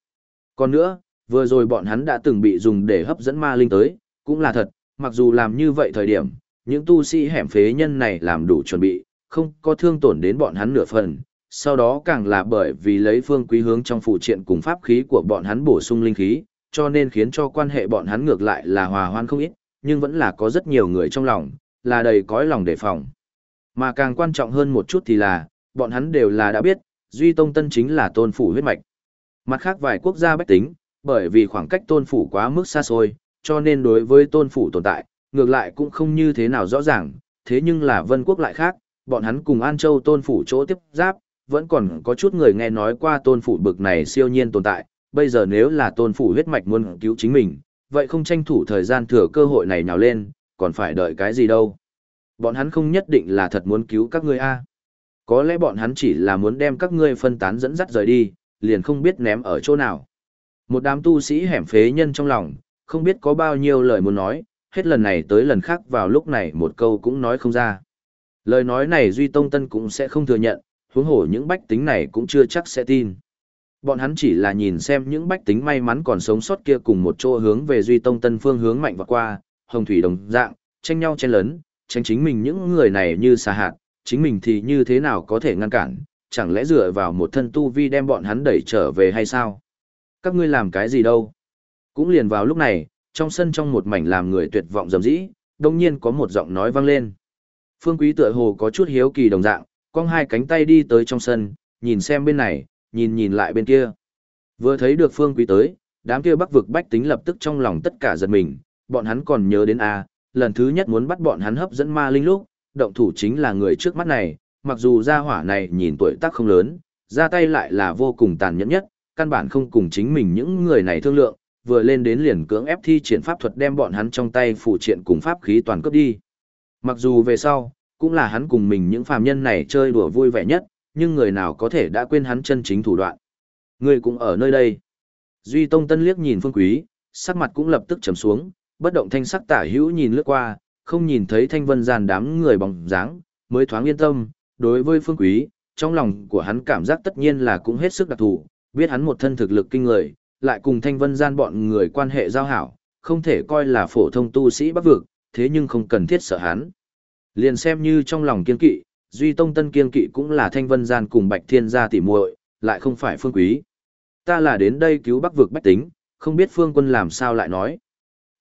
Còn nữa, vừa rồi bọn hắn đã từng bị dùng để hấp dẫn ma linh tới, cũng là thật, mặc dù làm như vậy thời điểm, những tu sĩ hẻm phế nhân này làm đủ chuẩn bị, không có thương tổn đến bọn hắn nửa phần, sau đó càng là bởi vì lấy phương quý hướng trong phụ triện cùng pháp khí của bọn hắn bổ sung linh khí, cho nên khiến cho quan hệ bọn hắn ngược lại là hòa hoan không ít, nhưng vẫn là có rất nhiều người trong lòng, là đầy cõi lòng đề phòng. Mà càng quan trọng hơn một chút thì là, bọn hắn đều là đã biết, Duy Tông Tân chính là tôn phủ huyết mạch. Mặt khác vài quốc gia bách tính, bởi vì khoảng cách tôn phủ quá mức xa xôi, cho nên đối với tôn phủ tồn tại, ngược lại cũng không như thế nào rõ ràng, thế nhưng là vân quốc lại khác, bọn hắn cùng An Châu tôn phủ chỗ tiếp giáp, vẫn còn có chút người nghe nói qua tôn phủ bực này siêu nhiên tồn tại, bây giờ nếu là tôn phủ huyết mạch muốn cứu chính mình, vậy không tranh thủ thời gian thừa cơ hội này nhào lên, còn phải đợi cái gì đâu. Bọn hắn không nhất định là thật muốn cứu các ngươi a. Có lẽ bọn hắn chỉ là muốn đem các ngươi phân tán dẫn dắt rời đi, liền không biết ném ở chỗ nào. Một đám tu sĩ hẻm phế nhân trong lòng, không biết có bao nhiêu lời muốn nói, hết lần này tới lần khác vào lúc này một câu cũng nói không ra. Lời nói này Duy Tông Tân cũng sẽ không thừa nhận, huống hổ những bách tính này cũng chưa chắc sẽ tin. Bọn hắn chỉ là nhìn xem những bách tính may mắn còn sống sót kia cùng một chỗ hướng về Duy Tông Tân phương hướng mạnh và qua, hồng thủy đồng dạng, tranh nhau chen lớn, tranh chính mình những người này như xà hạt, chính mình thì như thế nào có thể ngăn cản, chẳng lẽ dựa vào một thân tu vi đem bọn hắn đẩy trở về hay sao? Các ngươi làm cái gì đâu? Cũng liền vào lúc này, trong sân trong một mảnh làm người tuyệt vọng dầm dĩ, đồng nhiên có một giọng nói vang lên. Phương Quý tựa hồ có chút hiếu kỳ đồng dạng, cong hai cánh tay đi tới trong sân, nhìn xem bên này, nhìn nhìn lại bên kia. Vừa thấy được Phương Quý tới, đám kia bắc vực bách tính lập tức trong lòng tất cả giật mình, bọn hắn còn nhớ đến A, lần thứ nhất muốn bắt bọn hắn hấp dẫn ma linh lúc, động thủ chính là người trước mắt này, mặc dù gia hỏa này nhìn tuổi tác không lớn, ra tay lại là vô cùng tàn nhẫn nhất, căn bản không cùng chính mình những người này thương lượng, vừa lên đến liền cưỡng ép thi triển pháp thuật đem bọn hắn trong tay phụ triện cùng pháp khí toàn cướp đi. Mặc dù về sau, cũng là hắn cùng mình những phàm nhân này chơi đùa vui vẻ nhất, nhưng người nào có thể đã quên hắn chân chính thủ đoạn. Người cũng ở nơi đây. Duy Tông Tân liếc nhìn Phương Quý, sắc mặt cũng lập tức trầm xuống, bất động thanh sắc tả hữu nhìn lướt qua, không nhìn thấy thanh vân gian đám người bóng dáng, mới thoáng yên tâm, đối với Phương Quý, trong lòng của hắn cảm giác tất nhiên là cũng hết sức đặc thù, biết hắn một thân thực lực kinh người, lại cùng thanh vân gian bọn người quan hệ giao hảo, không thể coi là phổ thông tu sĩ bắc vực, thế nhưng không cần thiết sợ hắn. Liền xem như trong lòng kiên kỵ, Duy Tông Tân kiên kỵ cũng là thanh vân gian cùng Bạch Thiên gia tỉ muội, lại không phải Phương Quý. Ta là đến đây cứu bắc vực bách tính, không biết Phương Quân làm sao lại nói.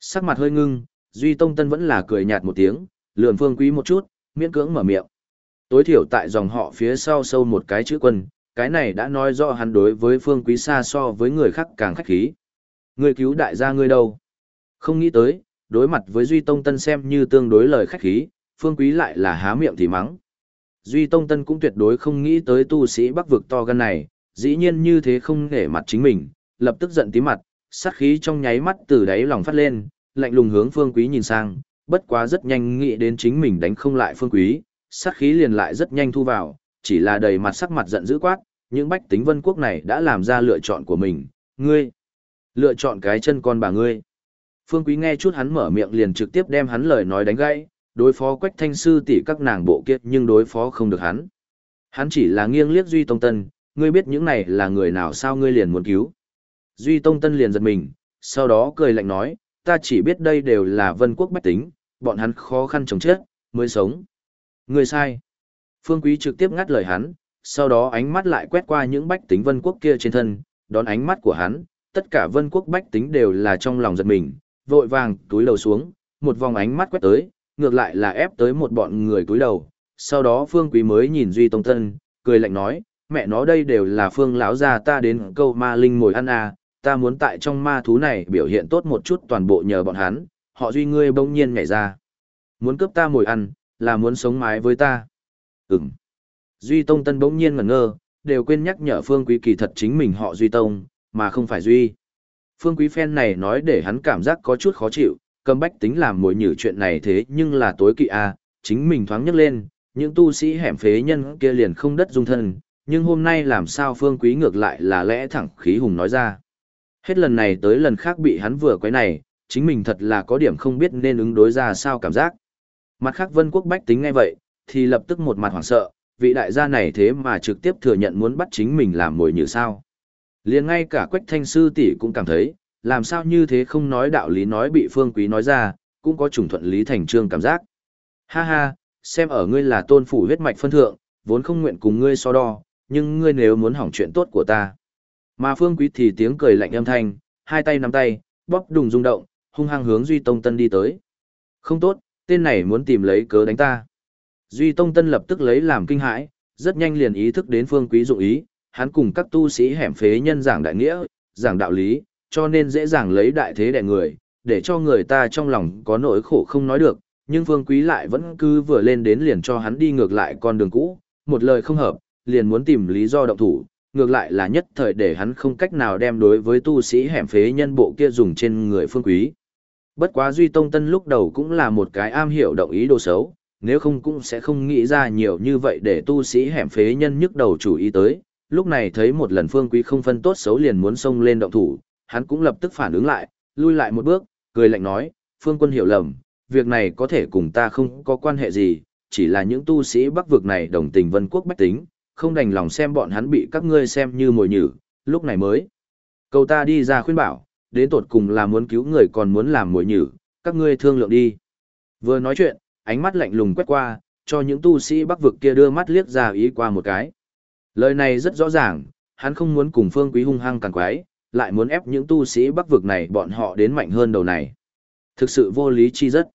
Sắc mặt hơi ngưng, Duy Tông Tân vẫn là cười nhạt một tiếng, lườn Phương Quý một chút, miễn cưỡng mở miệng. Tối thiểu tại dòng họ phía sau sâu một cái chữ quân, cái này đã nói rõ hắn đối với Phương Quý xa so với người khác càng khách khí. Người cứu đại gia ngươi đâu? Không nghĩ tới, đối mặt với Duy Tông Tân xem như tương đối lời khách khí, Phương Quý lại là há miệng thì mắng. Duy Tông Tân cũng tuyệt đối không nghĩ tới tu sĩ bắc vực to gan này, dĩ nhiên như thế không nể mặt chính mình, lập tức giận tí mặt, sát khí trong nháy mắt từ đáy lòng phát lên, lạnh lùng hướng Phương Quý nhìn sang, bất quá rất nhanh nghĩ đến chính mình đánh không lại Phương Quý, sát khí liền lại rất nhanh thu vào, chỉ là đầy mặt sắc mặt giận dữ quát, những bách tính vân quốc này đã làm ra lựa chọn của mình, ngươi, lựa chọn cái chân con bà ngươi. Phương Quý nghe chút hắn mở miệng liền trực tiếp đem hắn lời nói đánh gãy, đối phó quách thanh sư tỷ các nàng bộ kiết nhưng đối phó không được hắn. Hắn chỉ là nghiêng liếc Duy Tông Tân, ngươi biết những này là người nào sao ngươi liền muốn cứu. Duy Tông Tân liền giật mình, sau đó cười lạnh nói, ta chỉ biết đây đều là vân quốc bách tính, bọn hắn khó khăn chống chết, mới sống. người sai. Phương Quý trực tiếp ngắt lời hắn, sau đó ánh mắt lại quét qua những bách tính vân quốc kia trên thân, đón ánh mắt của hắn, tất cả vân quốc bách tính đều là trong lòng giật mình, vội vàng túi đầu xuống, một vòng ánh mắt quét tới, ngược lại là ép tới một bọn người túi đầu. Sau đó Phương Quý mới nhìn Duy Tông Tân, cười lạnh nói, mẹ nó đây đều là Phương lão gia ta đến câu ma linh ngồi ăn à, ta muốn tại trong ma thú này biểu hiện tốt một chút toàn bộ nhờ bọn hắn, họ Duy ngươi bỗng nhiên nhảy ra. Muốn cướp ta mồi ăn, là muốn sống mái với ta. Ừm. Duy Tông Tân bỗng nhiên ngẩn ngơ, đều quên nhắc nhở Phương Quý kỳ thật chính mình họ Duy Tông, mà không phải Duy. Phương Quý phen này nói để hắn cảm giác có chút khó chịu, cầm bách tính làm mồi nhử chuyện này thế nhưng là tối kỵ a à, chính mình thoáng nhấc lên, những tu sĩ hẻm phế nhân kia liền không đất dung thân, nhưng hôm nay làm sao Phương Quý ngược lại là lẽ thẳng khí hùng nói ra. Hết lần này tới lần khác bị hắn vừa quấy này, chính mình thật là có điểm không biết nên ứng đối ra sao cảm giác. Mặt khác vân quốc bách tính ngay vậy, thì lập tức một mặt hoảng sợ, vị đại gia này thế mà trực tiếp thừa nhận muốn bắt chính mình làm mồi như sao. liền ngay cả quách thanh sư tỷ cũng cảm thấy, làm sao như thế không nói đạo lý nói bị phương quý nói ra, cũng có trùng thuận lý thành trương cảm giác. Ha ha, xem ở ngươi là tôn phủ huyết mạch phân thượng, vốn không nguyện cùng ngươi so đo, nhưng ngươi nếu muốn hỏng chuyện tốt của ta. Mà phương quý thì tiếng cười lạnh âm thanh, hai tay nắm tay, bóp đùng rung động, hung hăng hướng Duy Tông Tân đi tới. Không tốt, tên này muốn tìm lấy cớ đánh ta. Duy Tông Tân lập tức lấy làm kinh hãi, rất nhanh liền ý thức đến phương quý dụng ý, hắn cùng các tu sĩ hẻm phế nhân giảng đại nghĩa, giảng đạo lý, cho nên dễ dàng lấy đại thế đè người, để cho người ta trong lòng có nỗi khổ không nói được, nhưng phương quý lại vẫn cứ vừa lên đến liền cho hắn đi ngược lại con đường cũ, một lời không hợp, liền muốn tìm lý do động thủ, ngược lại là nhất thời để hắn không cách nào đem đối với tu sĩ hẻm phế nhân bộ kia dùng trên người phương quý. Bất quá Duy Tông Tân lúc đầu cũng là một cái am hiểu động ý đồ xấu, nếu không cũng sẽ không nghĩ ra nhiều như vậy để tu sĩ hẻm phế nhân nhức đầu chủ ý tới. Lúc này thấy một lần phương quý không phân tốt xấu liền muốn xông lên động thủ, hắn cũng lập tức phản ứng lại, lui lại một bước, cười lạnh nói, phương quân hiểu lầm, việc này có thể cùng ta không có quan hệ gì, chỉ là những tu sĩ bắc vực này đồng tình vân quốc bách tính, không đành lòng xem bọn hắn bị các ngươi xem như mồi nhử, lúc này mới. Cầu ta đi ra khuyên bảo, đến tột cùng là muốn cứu người còn muốn làm mồi nhử, các ngươi thương lượng đi. Vừa nói chuyện, ánh mắt lạnh lùng quét qua, cho những tu sĩ bắc vực kia đưa mắt liếc ra ý qua một cái. Lời này rất rõ ràng, hắn không muốn cùng phương quý hung hăng càng quái, lại muốn ép những tu sĩ bắc vực này bọn họ đến mạnh hơn đầu này. Thực sự vô lý chi rất.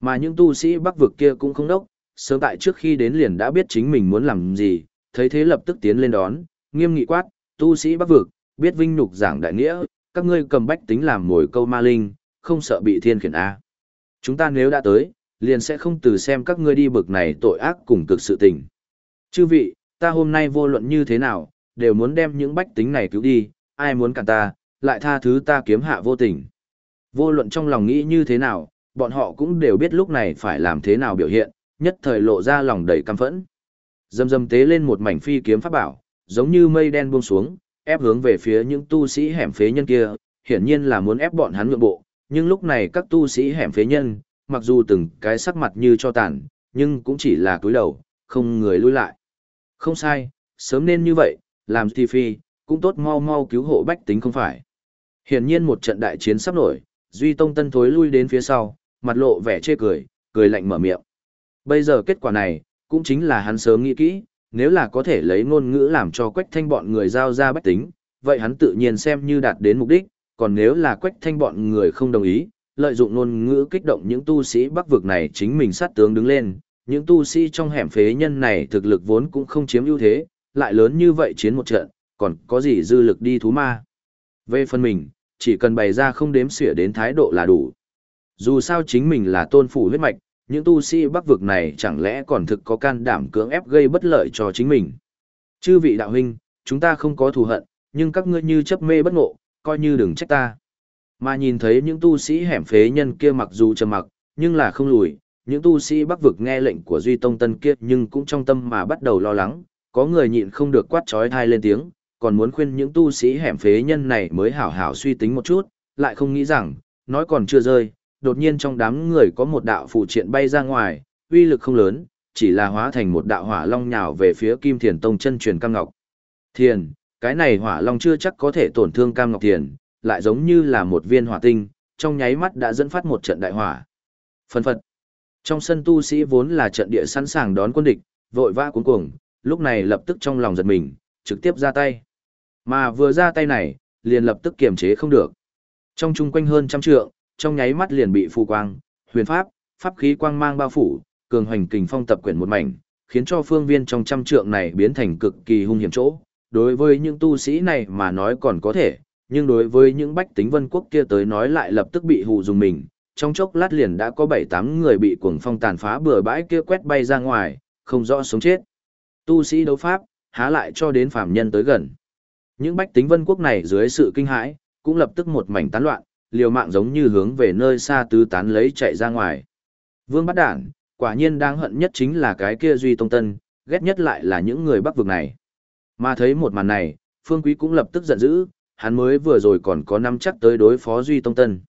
Mà những tu sĩ bắc vực kia cũng không đốc, sớm tại trước khi đến liền đã biết chính mình muốn làm gì, thấy thế lập tức tiến lên đón, nghiêm nghị quát, tu sĩ bắc vực, biết vinh nhục giảng đại nghĩa, các ngươi cầm bách tính làm mồi câu ma linh, không sợ bị thiên khiển A. Chúng ta nếu đã tới, liền sẽ không từ xem các ngươi đi bực này tội ác cùng cực sự tình. Chư vị, ta hôm nay vô luận như thế nào, đều muốn đem những bách tính này cứu đi, ai muốn cản ta, lại tha thứ ta kiếm hạ vô tình. Vô luận trong lòng nghĩ như thế nào, bọn họ cũng đều biết lúc này phải làm thế nào biểu hiện, nhất thời lộ ra lòng đầy căm phẫn. Dầm dầm tế lên một mảnh phi kiếm pháp bảo, giống như mây đen buông xuống, ép hướng về phía những tu sĩ hẻm phế nhân kia, hiển nhiên là muốn ép bọn hắn nhượng bộ, nhưng lúc này các tu sĩ hẻm phế nhân, mặc dù từng cái sắc mặt như cho tàn, nhưng cũng chỉ là cúi đầu, không người lui lại. Không sai, sớm nên như vậy, làm thì phi, cũng tốt mau mau cứu hộ bách tính không phải. Hiển nhiên một trận đại chiến sắp nổi, Duy Tông Tân thối lui đến phía sau, mặt lộ vẻ chê cười, cười lạnh mở miệng. Bây giờ kết quả này, cũng chính là hắn sớm nghĩ kỹ, nếu là có thể lấy ngôn ngữ làm cho quách thanh bọn người giao ra bách tính, vậy hắn tự nhiên xem như đạt đến mục đích, còn nếu là quách thanh bọn người không đồng ý, lợi dụng ngôn ngữ kích động những tu sĩ bắc vực này chính mình sát tướng đứng lên, những tu sĩ trong hẻm phế nhân này thực lực vốn cũng không chiếm ưu thế, lại lớn như vậy chiến một trận, còn có gì dư lực đi thú ma. Về phần mình, chỉ cần bày ra không đếm xỉa đến thái độ là đủ. Dù sao chính mình là tôn phủ huyết mạch, những tu sĩ bắc vực này chẳng lẽ còn thực có can đảm cưỡng ép gây bất lợi cho chính mình. Chư vị đạo huynh, chúng ta không có thù hận, nhưng các ngươi như chấp mê bất ngộ, coi như đừng trách ta. Mà nhìn thấy những tu sĩ hẻm phế nhân kia mặc dù trầm mặc, nhưng là không lùi, những tu sĩ bắc vực nghe lệnh của Duy Tông Tân kia nhưng cũng trong tâm mà bắt đầu lo lắng, có người nhịn không được quát trói thai lên tiếng, còn muốn khuyên những tu sĩ hẻm phế nhân này mới hảo hảo suy tính một chút, lại không nghĩ rằng, nói còn chưa rơi, đột nhiên trong đám người có một đạo phụ triện bay ra ngoài, uy lực không lớn, chỉ là hóa thành một đạo hỏa long nhào về phía Kim Thiền Tông chân truyền Cam Ngọc. Thiền, cái này hỏa long chưa chắc có thể tổn thương Cam Ngọc Thiền, lại giống như là một viên hỏa tinh, trong nháy mắt đã dẫn phát một trận đại hỏa. Phân phật. Trong sân tu sĩ vốn là trận địa sẵn sàng đón quân địch, vội vã cuống cuồng, lúc này lập tức trong lòng giật mình, trực tiếp ra tay. Mà vừa ra tay này, liền lập tức kiềm chế không được. Trong chung quanh hơn trăm trượng, trong nháy mắt liền bị phù quang, huyền pháp, pháp khí quang mang bao phủ, cường hoành kình phong tập quyển một mảnh, khiến cho phương viên trong trăm trượng này biến thành cực kỳ hung hiểm chỗ. Đối với những tu sĩ này mà nói còn có thể, nhưng đối với những bách tính vân quốc kia tới nói lại lập tức bị hù dùng mình. Trong chốc lát liền đã có bảy tám người bị cuồng phong tàn phá bừa bãi kia quét bay ra ngoài, không rõ sống chết. Tu sĩ đấu pháp, há lại cho đến phàm nhân tới gần. Những bách tính vân quốc này dưới sự kinh hãi, cũng lập tức một mảnh tán loạn, liều mạng giống như hướng về nơi xa tứ tán lấy chạy ra ngoài. Vương bắt đản, quả nhiên đáng hận nhất chính là cái kia Duy Tông Tân, ghét nhất lại là những người bắc vực này. Mà thấy một màn này, Phương Quý cũng lập tức giận dữ, hắn mới vừa rồi còn có năm chắc tới đối phó Duy Tông Tân.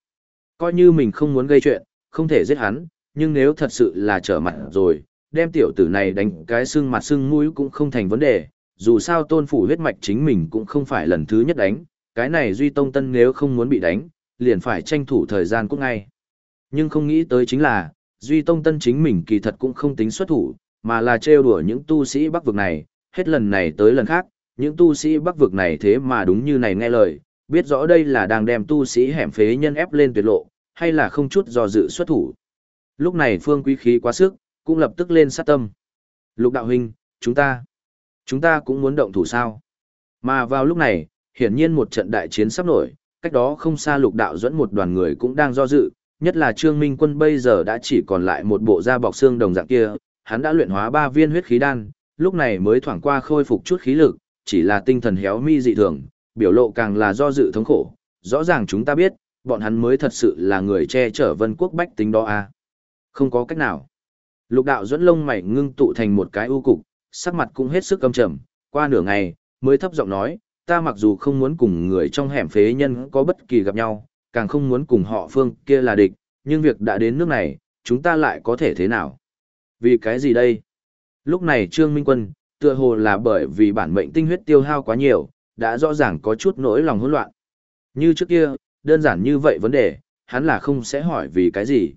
Coi như mình không muốn gây chuyện, không thể giết hắn, nhưng nếu thật sự là trở mặt rồi, đem tiểu tử này đánh cái xương mặt xương mũi cũng không thành vấn đề, dù sao tôn phủ huyết mạch chính mình cũng không phải lần thứ nhất đánh, cái này Duy Tông Tân nếu không muốn bị đánh, liền phải tranh thủ thời gian cũng ngay. Nhưng không nghĩ tới chính là, Duy Tông Tân chính mình kỳ thật cũng không tính xuất thủ, mà là trêu đùa những tu sĩ bắc vực này, hết lần này tới lần khác, những tu sĩ bắc vực này thế mà đúng như này nghe lời, biết rõ đây là đang đem tu sĩ hẻm phế nhân ép lên tuyệt lộ, hay là không chút do dự xuất thủ. Lúc này phương quý khí quá sức, cũng lập tức lên sát tâm. Lục đạo huynh, chúng ta, chúng ta cũng muốn động thủ sao. Mà vào lúc này, hiển nhiên một trận đại chiến sắp nổi, cách đó không xa lục đạo dẫn một đoàn người cũng đang do dự, nhất là Trương Minh Quân bây giờ đã chỉ còn lại một bộ da bọc xương đồng dạng kia, hắn đã luyện hóa ba viên huyết khí đan, lúc này mới thoảng qua khôi phục chút khí lực, chỉ là tinh thần héo mi dị thường, biểu lộ càng là do dự thống khổ. Rõ ràng chúng ta biết, bọn hắn mới thật sự là người che chở vân quốc bách tính đó à. Không có cách nào. Lục đạo dẫn lông mày ngưng tụ thành một cái u cục, sắc mặt cũng hết sức căm trầm, qua nửa ngày, mới thấp giọng nói, ta mặc dù không muốn cùng người trong hẻm phế nhân có bất kỳ gặp nhau, càng không muốn cùng họ phương kia là địch, nhưng việc đã đến nước này, chúng ta lại có thể thế nào? Vì cái gì đây? Lúc này Trương Minh Quân, tựa hồ là bởi vì bản mệnh tinh huyết tiêu hao quá nhiều, đã rõ ràng có chút nỗi lòng hỗn loạn. Như trước kia, đơn giản như vậy vấn đề, hắn là không sẽ hỏi vì cái gì.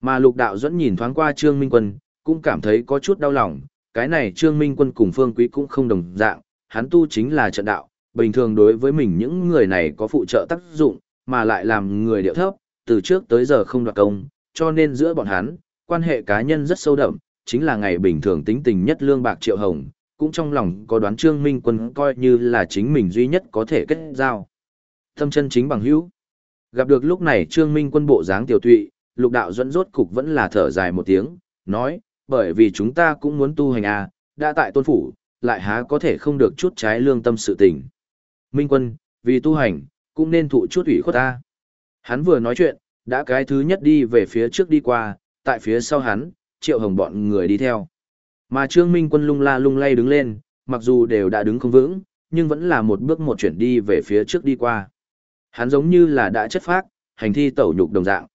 Mà lục đạo dẫn nhìn thoáng qua Trương Minh Quân, cũng cảm thấy có chút đau lòng, cái này Trương Minh Quân cùng Phương Quý cũng không đồng dạng, hắn tu chính là trận đạo, bình thường đối với mình những người này có phụ trợ tác dụng, mà lại làm người điệu thấp, từ trước tới giờ không đoạt công, cho nên giữa bọn hắn, quan hệ cá nhân rất sâu đậm, chính là ngày bình thường tính tình nhất lương bạc triệu hồng, cũng trong lòng có đoán Trương Minh Quân coi như là chính mình duy nhất có thể kết giao. Thâm chân chính bằng hữu. Gặp được lúc này Trương Minh Quân bộ dáng tiểu tụy, lục đạo dẫn rốt cục vẫn là thở dài một tiếng, nói, bởi vì chúng ta cũng muốn tu hành à, đã tại tôn phủ, lại há có thể không được chút trái lương tâm sự tình. Minh quân, vì tu hành, cũng nên thụ chút ủy khuất ta. Hắn vừa nói chuyện, đã cái thứ nhất đi về phía trước đi qua, tại phía sau hắn, triệu hồng bọn người đi theo. Mà Trương Minh quân lung la lung lay đứng lên, mặc dù đều đã đứng không vững, nhưng vẫn là một bước một chuyển đi về phía trước đi qua. Hắn giống như là đã chất phác, hành thi tẩu nhục đồng dạng.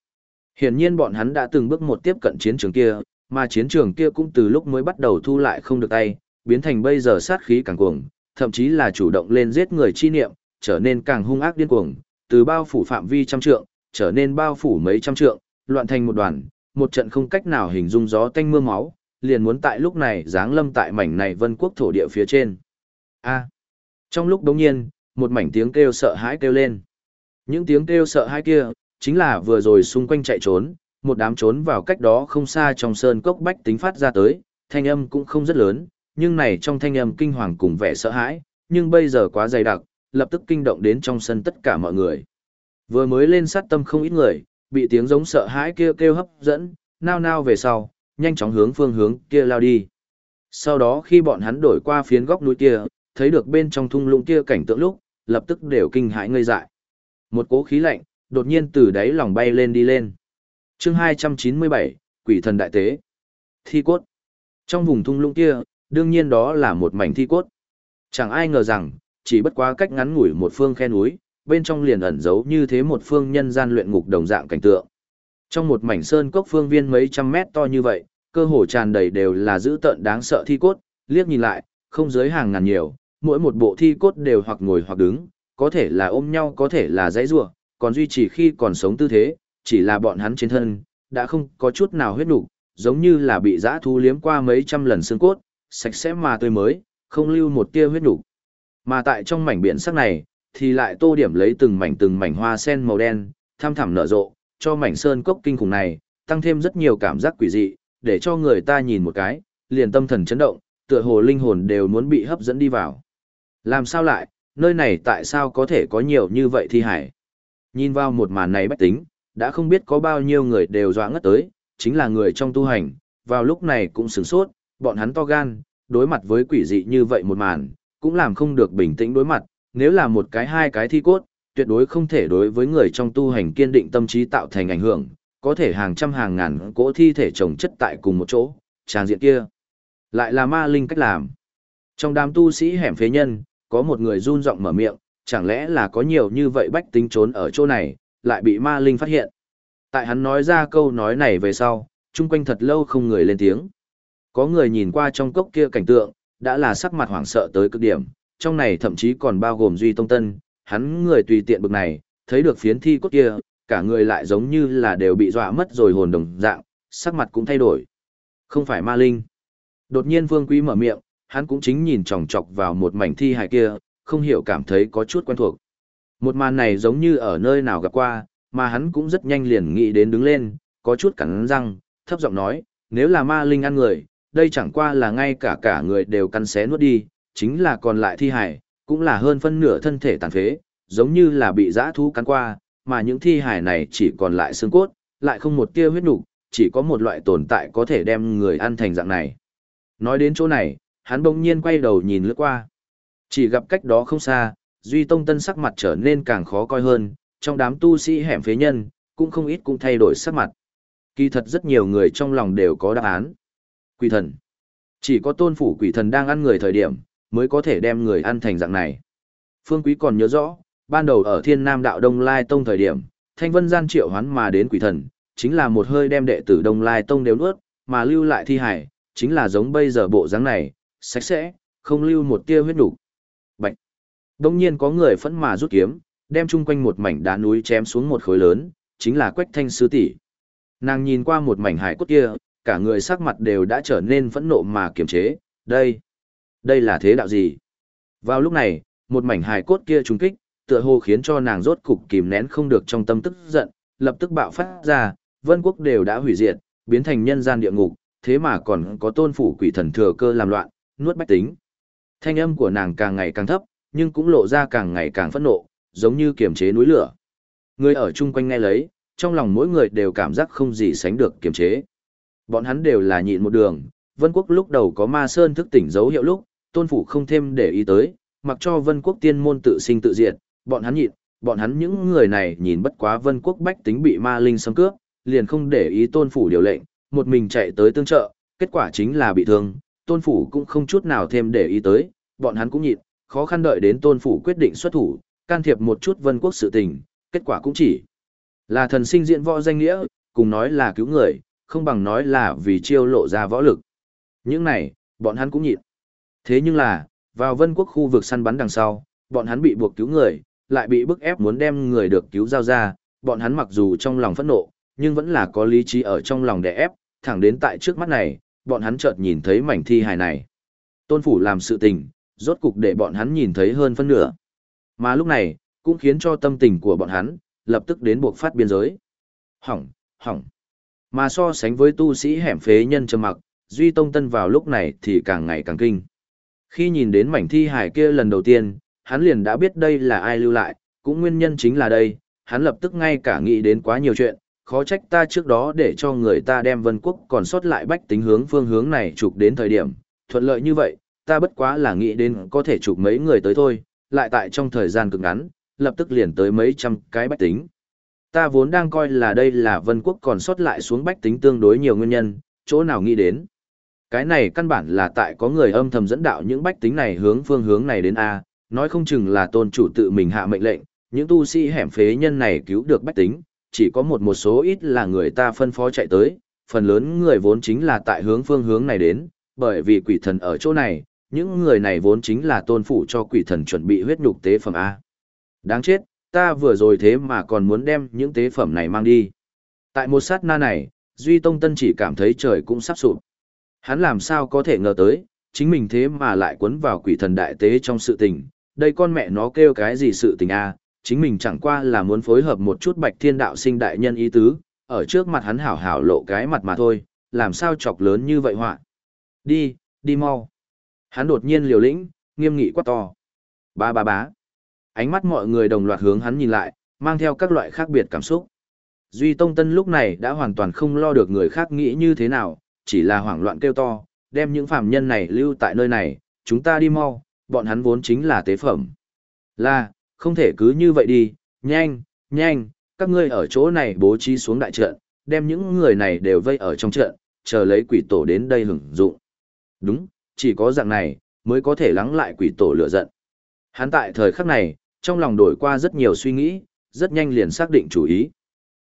Hiển nhiên bọn hắn đã từng bước một tiếp cận chiến trường kia, mà chiến trường kia cũng từ lúc mới bắt đầu thu lại không được tay, biến thành bây giờ sát khí càng cuồng, thậm chí là chủ động lên giết người chi niệm, trở nên càng hung ác điên cuồng, từ bao phủ phạm vi trăm trượng, trở nên bao phủ mấy trăm trượng, loạn thành một đoàn, một trận không cách nào hình dung gió tanh mưa máu, liền muốn tại lúc này giáng lâm tại mảnh này vân quốc thổ địa phía trên. A. Trong lúc đống nhiên, một mảnh tiếng kêu sợ hãi kêu lên. Những tiếng kêu sợ hãi kia, chính là vừa rồi xung quanh chạy trốn, một đám trốn vào cách đó không xa trong sơn cốc bách tính phát ra tới, thanh âm cũng không rất lớn, nhưng này trong thanh âm kinh hoàng cùng vẻ sợ hãi, nhưng bây giờ quá dày đặc, lập tức kinh động đến trong sân tất cả mọi người. Vừa mới lên sát tâm không ít người, bị tiếng giống sợ hãi kia kêu hấp dẫn, nao nao về sau, nhanh chóng hướng phương hướng kia lao đi. Sau đó khi bọn hắn đổi qua phiến góc núi kia, thấy được bên trong thung lũng kia cảnh tượng lúc, lập tức đều kinh hãi ngây dại. Một cỗ khí lạnh, đột nhiên từ đáy lòng bay lên đi lên. chương 297, Quỷ thần đại tế. Thi cốt. Trong vùng thung lũng kia, đương nhiên đó là một mảnh thi cốt. Chẳng ai ngờ rằng, chỉ bất quá cách ngắn ngủi một phương khe núi, bên trong liền ẩn giấu như thế một phương nhân gian luyện ngục đồng dạng cảnh tượng. Trong một mảnh sơn cốc phương viên mấy trăm mét to như vậy, cơ hồ tràn đầy đều là dữ tợn đáng sợ thi cốt, liếc nhìn lại, không dưới hàng ngàn nhiều, mỗi một bộ thi cốt đều hoặc ngồi hoặc đứng, có thể là ôm nhau có thể là dãy rủa, còn duy trì khi còn sống tư thế, chỉ là bọn hắn trên thân, đã không có chút nào huyết nục, giống như là bị dã thú liếm qua mấy trăm lần xương cốt, sạch sẽ mà tươi mới, không lưu một tia huyết nhục. Mà tại trong mảnh biển sắc này, thì lại tô điểm lấy từng mảnh từng mảnh hoa sen màu đen, tham thẳm nở rộ, cho mảnh sơn cốc kinh khủng này, tăng thêm rất nhiều cảm giác quỷ dị, để cho người ta nhìn một cái, liền tâm thần chấn động, tựa hồ linh hồn đều muốn bị hấp dẫn đi vào. Làm sao lại, nơi này tại sao có thể có nhiều như vậy thi hải? Nhìn vào một màn này bách tính, đã không biết có bao nhiêu người đều dọa ngất tới, chính là người trong tu hành, vào lúc này cũng sửng sốt, bọn hắn to gan, đối mặt với quỷ dị như vậy một màn, cũng làm không được bình tĩnh đối mặt, nếu là một cái hai cái thi cốt, tuyệt đối không thể đối với người trong tu hành kiên định tâm trí tạo thành ảnh hưởng, có thể hàng trăm hàng ngàn cỗ thi thể chồng chất tại cùng một chỗ, trang diện kia. Lại là ma linh cách làm. Trong đám tu sĩ hẻm phế nhân, có một người run giọng mở miệng, chẳng lẽ là có nhiều như vậy bách tính trốn ở chỗ này, lại bị ma linh phát hiện. Tại hắn nói ra câu nói này về sau, chung quanh thật lâu không người lên tiếng. Có người nhìn qua trong cốc kia cảnh tượng, đã là sắc mặt hoảng sợ tới cực điểm, trong này thậm chí còn bao gồm Duy Tông Tân, hắn người tùy tiện bực này, thấy được phiến thi cốt kia, cả người lại giống như là đều bị dọa mất rồi hồn đồng dạng, sắc mặt cũng thay đổi. Không phải ma linh. Đột nhiên Vương Quý mở miệng, hắn cũng chính nhìn chòng chọc vào một mảnh thi hài kia, không hiểu cảm thấy có chút quen thuộc. Một màn này giống như ở nơi nào gặp qua, mà hắn cũng rất nhanh liền nghĩ đến đứng lên, có chút cắn răng, thấp giọng nói, nếu là ma linh ăn người, đây chẳng qua là ngay cả cả người đều căn xé nuốt đi, chính là còn lại thi hải cũng là hơn phân nửa thân thể tàn phế, giống như là bị dã thú cắn qua, mà những thi hải này chỉ còn lại xương cốt, lại không một tia huyết nục, chỉ có một loại tồn tại có thể đem người ăn thành dạng này. Nói đến chỗ này, hắn bỗng nhiên quay đầu nhìn lướt qua. Chỉ gặp cách đó không xa, Duy Tông Tân sắc mặt trở nên càng khó coi hơn, trong đám tu sĩ hẻm phế nhân, cũng không ít cũng thay đổi sắc mặt. Kỳ thật rất nhiều người trong lòng đều có đáp án. Quỷ thần. Chỉ có tôn phủ quỷ thần đang ăn người thời điểm, mới có thể đem người ăn thành dạng này. Phương Quý còn nhớ rõ, ban đầu ở Thiên Nam Đạo Đông Lai Tông thời điểm, Thanh Vân gian triệu hoán mà đến quỷ thần, chính là một hơi đem đệ tử Đông Lai Tông đều nuốt, mà lưu lại thi hải, chính là giống bây giờ bộ dáng này, sạch sẽ, không lưu một tia huyết đủ. Bạch. Đông nhiên có người phẫn mà rút kiếm, đem chung quanh một mảnh đá núi chém xuống một khối lớn, chính là Quách Thanh Sư tỷ. Nàng nhìn qua một mảnh hải cốt kia, cả người sắc mặt đều đã trở nên phẫn nộ mà kiềm chế, đây, đây là thế đạo gì? Vào lúc này, một mảnh hài cốt kia trùng kích, tựa hồ khiến cho nàng rốt cục kìm nén không được trong tâm tức giận, lập tức bạo phát ra, vân quốc đều đã hủy diệt, biến thành nhân gian địa ngục, thế mà còn có tôn phủ quỷ thần thừa cơ làm loạn, nuốt bách tính. Thanh âm của nàng càng ngày càng thấp, nhưng cũng lộ ra càng ngày càng phẫn nộ, giống như kiềm chế núi lửa. Người ở chung quanh nghe lấy, trong lòng mỗi người đều cảm giác không gì sánh được kiềm chế. Bọn hắn đều là nhịn một đường, Vân Quốc lúc đầu có ma sơn thức tỉnh dấu hiệu lúc, tôn phủ không thêm để ý tới, mặc cho Vân Quốc tiên môn tự sinh tự diệt, bọn hắn nhịn, bọn hắn những người này nhìn bất quá vân quốc bách tính bị ma linh xâm cướp, liền không để ý tôn phủ điều lệnh, một mình chạy tới tương trợ, kết quả chính là bị thương, tôn phủ cũng không chút nào thêm để ý tới, bọn hắn cũng nhịn, khó khăn đợi đến tôn phủ quyết định xuất thủ, can thiệp một chút vân quốc sự tình, kết quả cũng chỉ là thần sinh diện võ danh nghĩa, cùng nói là cứu người, không bằng nói là vì chiêu lộ ra võ lực. Những này, bọn hắn cũng nhịn. Thế nhưng là, vào vân quốc khu vực săn bắn đằng sau, bọn hắn bị buộc cứu người, lại bị bức ép muốn đem người được cứu giao ra, bọn hắn mặc dù trong lòng phẫn nộ, nhưng vẫn là có lý trí ở trong lòng đè ép, thẳng đến tại trước mắt này, bọn hắn chợt nhìn thấy mảnh thi hài này. Tôn phủ làm sự tình, rốt cục để bọn hắn nhìn thấy hơn phân nửa. Mà lúc này, cũng khiến cho tâm tình của bọn hắn, lập tức đến buộc phát biên giới. Hỏng, hỏng. Mà so sánh với tu sĩ hẻm phế nhân trầm mặc, Duy Tông Tân vào lúc này thì càng ngày càng kinh. Khi nhìn đến mảnh thi hải kia lần đầu tiên, hắn liền đã biết đây là ai lưu lại, cũng nguyên nhân chính là đây, hắn lập tức ngay cả nghĩ đến quá nhiều chuyện, khó trách ta trước đó để cho người ta đem vân quốc còn sót lại bách tính hướng phương hướng này chụp đến thời điểm, thuận lợi như vậy, ta bất quá là nghĩ đến có thể chụp mấy người tới thôi, lại tại trong thời gian cực ngắn, lập tức liền tới mấy trăm cái bách tính. Ta vốn đang coi là đây là vân quốc còn sót lại xuống bách tính tương đối nhiều nguyên nhân, chỗ nào nghĩ đến. Cái này căn bản là tại có người âm thầm dẫn đạo những bách tính này hướng phương hướng này đến A, nói không chừng là tôn chủ tự mình hạ mệnh lệnh, những tu sĩ hẻm phế nhân này cứu được bách tính, chỉ có một một số ít là người ta phân phó chạy tới, phần lớn người vốn chính là tại hướng phương hướng này đến, bởi vì quỷ thần ở chỗ này, những người này vốn chính là tôn phủ cho quỷ thần chuẩn bị huyết nhục tế phẩm A. Đáng chết, ta vừa rồi thế mà còn muốn đem những tế phẩm này mang đi. Tại một sát na này, Duy Tông Tân chỉ cảm thấy trời cũng sắp sụp. Hắn làm sao có thể ngờ tới, chính mình thế mà lại cuốn vào quỷ thần đại tế trong sự tình, đây con mẹ nó kêu cái gì sự tình a chính mình chẳng qua là muốn phối hợp một chút bạch thiên đạo sinh đại nhân ý tứ, ở trước mặt hắn hảo hảo lộ cái mặt mà thôi, làm sao chọc lớn như vậy họa. Đi, đi mau. Hắn đột nhiên liều lĩnh, nghiêm nghị quát to. Ba ba bá. Ánh mắt mọi người đồng loạt hướng hắn nhìn lại, mang theo các loại khác biệt cảm xúc. Duy Tông Tân lúc này đã hoàn toàn không lo được người khác nghĩ như thế nào, chỉ là hoảng loạn kêu to, đem những phạm nhân này lưu tại nơi này, chúng ta đi mau, bọn hắn vốn chính là tế phẩm. Là, không thể cứ như vậy đi, nhanh, nhanh, các ngươi ở chỗ này bố trí xuống đại trận, đem những người này đều vây ở trong trận, chờ lấy quỷ tổ đến đây hưởng dụng. Đúng, chỉ có dạng này, mới có thể lắng lại quỷ tổ lửa giận. Hắn tại thời khắc này, trong lòng đổi qua rất nhiều suy nghĩ, rất nhanh liền xác định chủ ý.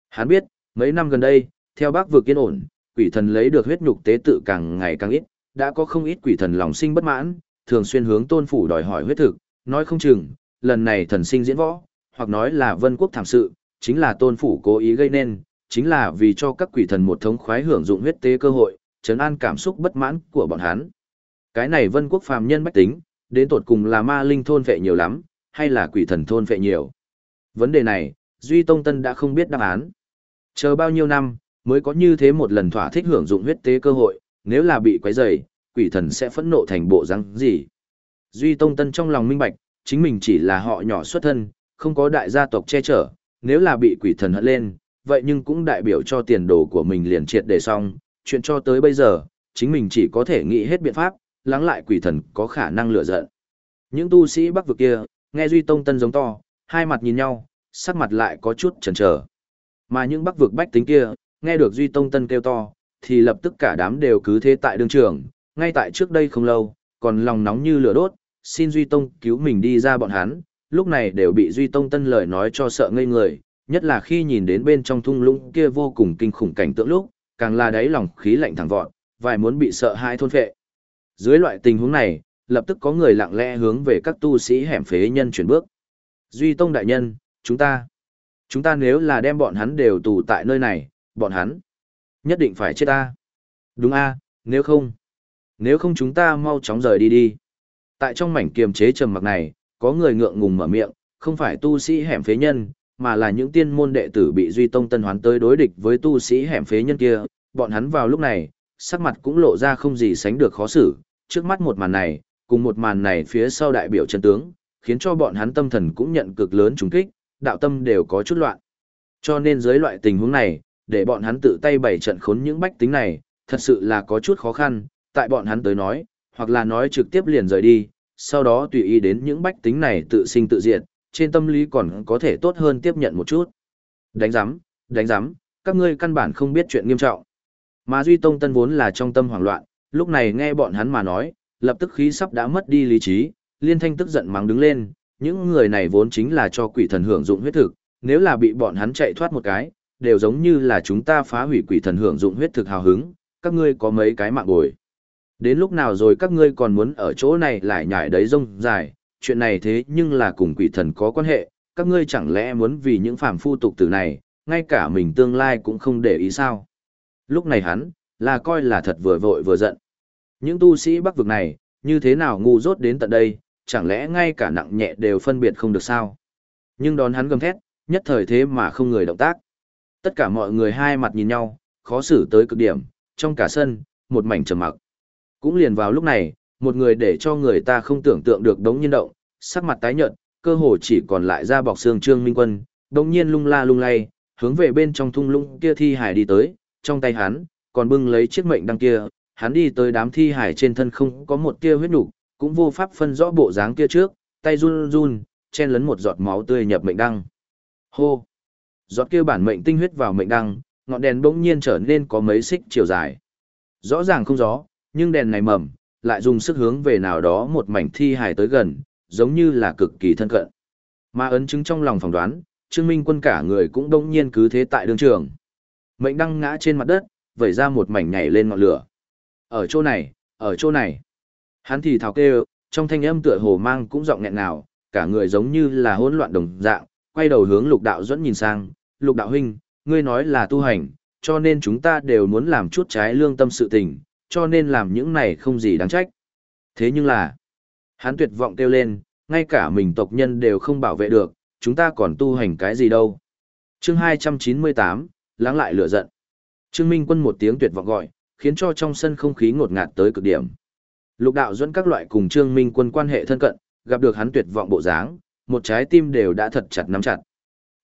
Hắn biết, mấy năm gần đây, theo bác vực yên ổn, quỷ thần lấy được huyết nhục tế tự càng ngày càng ít, đã có không ít quỷ thần lòng sinh bất mãn, thường xuyên hướng tôn phủ đòi hỏi huyết thực, nói không chừng, lần này thần sinh diễn võ, hoặc nói là vân quốc thảm sự, chính là tôn phủ cố ý gây nên, chính là vì cho các quỷ thần một thống khoái hưởng dụng huyết tế cơ hội, trấn an cảm xúc bất mãn của bọn hắn. Cái này vân quốc phàm nhân bách tính, đến tột cùng là ma linh thôn vệ nhiều lắm, hay là quỷ thần thôn vệ nhiều. Vấn đề này, Duy Tông Tân đã không biết đáp án. Chờ bao nhiêu năm, mới có như thế một lần thỏa thích hưởng dụng huyết tế cơ hội, nếu là bị quấy rầy, quỷ thần sẽ phẫn nộ thành bộ răng gì. Duy Tông Tân trong lòng minh bạch, chính mình chỉ là họ nhỏ xuất thân, không có đại gia tộc che chở, nếu là bị quỷ thần hận lên, vậy nhưng cũng đại biểu cho tiền đồ của mình liền triệt để xong, chuyện cho tới bây giờ, chính mình chỉ có thể nghĩ hết biện pháp, lắng lại quỷ thần có khả năng lựa giận. Những tu sĩ bắc vực kia, nghe Duy Tông Tân giống to, hai mặt nhìn nhau, sắc mặt lại có chút chần chờ. Mà những bắc vực bách tính kia, nghe được Duy Tông Tân kêu to, thì lập tức cả đám đều cứ thế tại đường trường, ngay tại trước đây không lâu, còn lòng nóng như lửa đốt, xin Duy Tông cứu mình đi ra bọn hắn, lúc này đều bị Duy Tông Tân lời nói cho sợ ngây người, nhất là khi nhìn đến bên trong thung lũng kia vô cùng kinh khủng cảnh tượng lúc, càng là đáy lòng khí lạnh thẳng vọt, vài muốn bị sợ hãi thôn phệ. Dưới loại tình huống này, lập tức có người lặng lẽ hướng về các tu sĩ hẻm phế nhân chuyển bước. Duy Tông đại nhân, chúng ta, chúng ta nếu là đem bọn hắn đều tù tại nơi này, bọn hắn nhất định phải chết ta. Đúng a, nếu không, nếu không chúng ta mau chóng rời đi đi. Tại trong mảnh kiềm chế trầm mặc này, có người ngượng ngùng mở miệng, không phải tu sĩ hẻm phế nhân, mà là những tiên môn đệ tử bị Duy Tông Tân Hoán tới đối địch với tu sĩ hẻm phế nhân kia, bọn hắn vào lúc này, sắc mặt cũng lộ ra không gì sánh được khó xử, trước mắt một màn này, cùng một màn này phía sau đại biểu chân tướng, khiến cho bọn hắn tâm thần cũng nhận cực lớn trùng kích, đạo tâm đều có chút loạn. Cho nên dưới loại tình huống này, để bọn hắn tự tay bày trận khốn những bách tính này, thật sự là có chút khó khăn, tại bọn hắn tới nói, hoặc là nói trực tiếp liền rời đi, sau đó tùy ý đến những bách tính này tự sinh tự diệt, trên tâm lý còn có thể tốt hơn tiếp nhận một chút. Đánh giám, đánh giám, các ngươi căn bản không biết chuyện nghiêm trọng. Mà Duy Tông Tân vốn là trong tâm hoảng loạn, lúc này nghe bọn hắn mà nói, lập tức khí sắp đã mất đi lý trí, liên thanh tức giận mắng đứng lên, những người này vốn chính là cho quỷ thần hưởng dụng huyết thực, nếu là bị bọn hắn chạy thoát một cái, đều giống như là chúng ta phá hủy quỷ thần hưởng dụng huyết thực hào hứng, các ngươi có mấy cái mạng bồi. Đến lúc nào rồi các ngươi còn muốn ở chỗ này lại nhảy đấy rông dài, chuyện này thế nhưng là cùng quỷ thần có quan hệ, các ngươi chẳng lẽ muốn vì những phàm phu tục tử này, ngay cả mình tương lai cũng không để ý sao. Lúc này hắn, là coi là thật vừa vội vừa giận. Những tu sĩ bắc vực này, như thế nào ngu dốt đến tận đây, chẳng lẽ ngay cả nặng nhẹ đều phân biệt không được sao? Nhưng đón hắn gầm thét, nhất thời thế mà không người động tác. Tất cả mọi người hai mặt nhìn nhau, khó xử tới cực điểm, trong cả sân, một mảnh trầm mặc. Cũng liền vào lúc này, một người để cho người ta không tưởng tượng được đống nhiên động, sắc mặt tái nhợt, cơ hồ chỉ còn lại da bọc xương Trương Minh Quân, đống nhiên lung la lung lay, hướng về bên trong thung lũng kia thi hải đi tới, trong tay hắn còn bưng lấy chiếc mệnh đăng kia, hắn đi tới đám thi hải trên thân không có một tia huyết nhục, cũng vô pháp phân rõ bộ dáng kia trước, tay run run, chen lấn một giọt máu tươi nhập mệnh đăng. Hô! Giọt kia bản mệnh tinh huyết vào mệnh đăng, ngọn đèn bỗng nhiên trở nên có mấy xích chiều dài. Rõ ràng không gió, nhưng đèn này mầm, lại dùng sức hướng về nào đó một mảnh thi hài tới gần, giống như là cực kỳ thân cận. Mà ấn chứng trong lòng phỏng đoán, Trương Minh quân cả người cũng đông nhiên cứ thế tại đường trường. Mệnh đăng ngã trên mặt đất, vẩy ra một mảnh nhảy lên ngọn lửa. Ở chỗ này, ở chỗ này. Hắn thì thào kêu, trong thanh âm tựa hồ mang cũng giọng nghẹn nào, cả người giống như là hỗn loạn đồng dạng, quay đầu hướng lục đạo dẫn nhìn sang, lục đạo huynh, ngươi nói là tu hành, cho nên chúng ta đều muốn làm chút trái lương tâm sự tình, cho nên làm những này không gì đáng trách. Thế nhưng là, hắn tuyệt vọng kêu lên, ngay cả mình tộc nhân đều không bảo vệ được, chúng ta còn tu hành cái gì đâu. chương 298, lắng lại lửa giận. Trương Minh quân một tiếng tuyệt vọng gọi, khiến cho trong sân không khí ngột ngạt tới cực điểm. Lục đạo dẫn các loại cùng Trương Minh quân quan hệ thân cận, gặp được hắn tuyệt vọng bộ dáng, một trái tim đều đã thật chặt nắm chặt.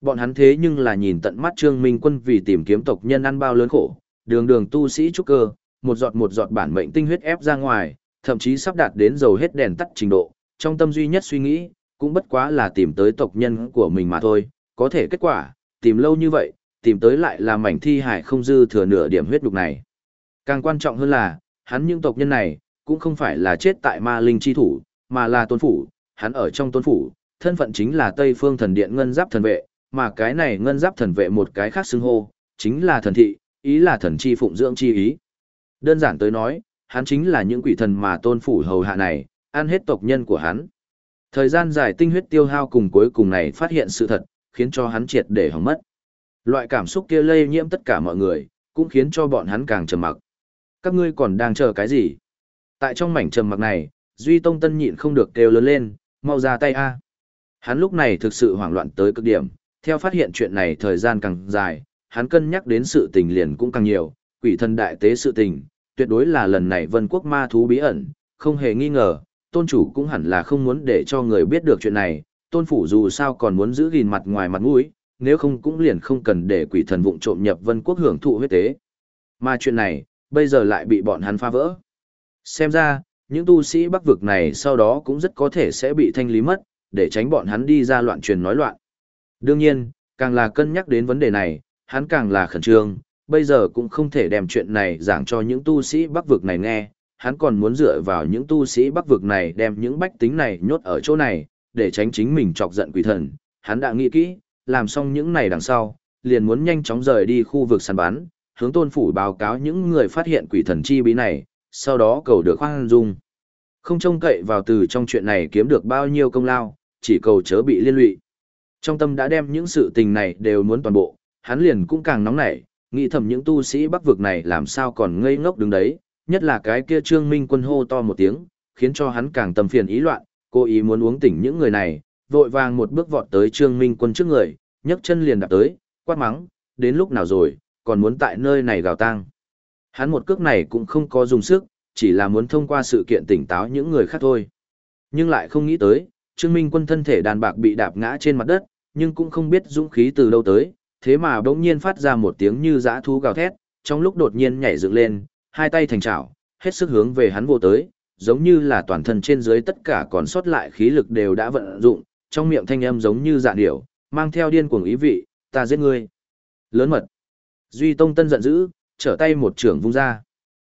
Bọn hắn thế nhưng là nhìn tận mắt Trương Minh quân vì tìm kiếm tộc nhân ăn bao lớn khổ, đường đường tu sĩ trúc cơ, một giọt một giọt bản mệnh tinh huyết ép ra ngoài, thậm chí sắp đạt đến dầu hết đèn tắt trình độ, trong tâm duy nhất suy nghĩ, cũng bất quá là tìm tới tộc nhân của mình mà thôi, có thể kết quả, tìm lâu như vậy, tìm tới lại là mảnh thi hải không dư thừa nửa điểm huyết đục này. Càng quan trọng hơn là, hắn những tộc nhân này, cũng không phải là chết tại ma linh chi thủ, mà là tôn phủ, hắn ở trong tôn phủ, thân phận chính là Tây Phương Thần Điện Ngân Giáp Thần Vệ, mà cái này Ngân Giáp Thần Vệ một cái khác xưng hô, chính là thần thị, ý là thần chi phụng dưỡng chi ý. Đơn giản tới nói, hắn chính là những quỷ thần mà tôn phủ hầu hạ này, ăn hết tộc nhân của hắn. Thời gian dài tinh huyết tiêu hao cùng cuối cùng này phát hiện sự thật, khiến cho hắn triệt để hỏng mất. Loại cảm xúc kia lây nhiễm tất cả mọi người, cũng khiến cho bọn hắn càng trầm mặc. Các ngươi còn đang chờ cái gì? Tại trong mảnh trầm mặc này, Duy Tông Tân nhịn không được kêu lớn lên, mau ra tay a. Hắn lúc này thực sự hoảng loạn tới cực điểm, theo phát hiện chuyện này thời gian càng dài, hắn cân nhắc đến sự tình liền cũng càng nhiều, quỷ thần đại tế sự tình, tuyệt đối là lần này vân quốc ma thú bí ẩn, không hề nghi ngờ, tôn chủ cũng hẳn là không muốn để cho người biết được chuyện này, tôn phủ dù sao còn muốn giữ gìn mặt ngoài mặt mũi, nếu không cũng liền không cần để quỷ thần vụng trộm nhập vân quốc hưởng thụ huyết tế. Mà chuyện này, bây giờ lại bị bọn hắn phá vỡ. Xem ra, những tu sĩ bắc vực này sau đó cũng rất có thể sẽ bị thanh lý mất, để tránh bọn hắn đi ra loạn truyền nói loạn. Đương nhiên, càng là cân nhắc đến vấn đề này, hắn càng là khẩn trương, bây giờ cũng không thể đem chuyện này giảng cho những tu sĩ bắc vực này nghe, hắn còn muốn dựa vào những tu sĩ bắc vực này đem những bách tính này nhốt ở chỗ này, để tránh chính mình chọc giận quỷ thần. Hắn đã nghĩ kỹ, làm xong những này đằng sau, liền muốn nhanh chóng rời đi khu vực săn bắn, hướng tôn phủ báo cáo những người phát hiện quỷ thần chi bí này, sau đó cầu được khoan dung. Không trông cậy vào từ trong chuyện này kiếm được bao nhiêu công lao, chỉ cầu chớ bị liên lụy. Trong tâm đã đem những sự tình này đều muốn toàn bộ, hắn liền cũng càng nóng nảy, nghĩ thầm những tu sĩ bắc vực này làm sao còn ngây ngốc đứng đấy, nhất là cái kia trương minh quân hô to một tiếng, khiến cho hắn càng tâm phiền ý loạn, cố ý muốn uống tỉnh những người này, vội vàng một bước vọt tới trương minh quân trước người, nhấc chân liền đạp tới, quát mắng, đến lúc nào rồi, còn muốn tại nơi này gào tang. Hắn một cước này cũng không có dùng sức, chỉ là muốn thông qua sự kiện tỉnh táo những người khác thôi. Nhưng lại không nghĩ tới, Trương Minh quân thân thể đàn bạc bị đạp ngã trên mặt đất, nhưng cũng không biết dũng khí từ đâu tới, thế mà bỗng nhiên phát ra một tiếng như dã thú gào thét, trong lúc đột nhiên nhảy dựng lên, hai tay thành chảo, hết sức hướng về hắn vô tới, giống như là toàn thân trên dưới tất cả còn sót lại khí lực đều đã vận dụng, trong miệng thanh âm giống như dạ điểu, mang theo điên cuồng ý vị, ta giết ngươi. Lớn mật. Duy Tông Tân giận dữ, trở tay một trưởng vung ra.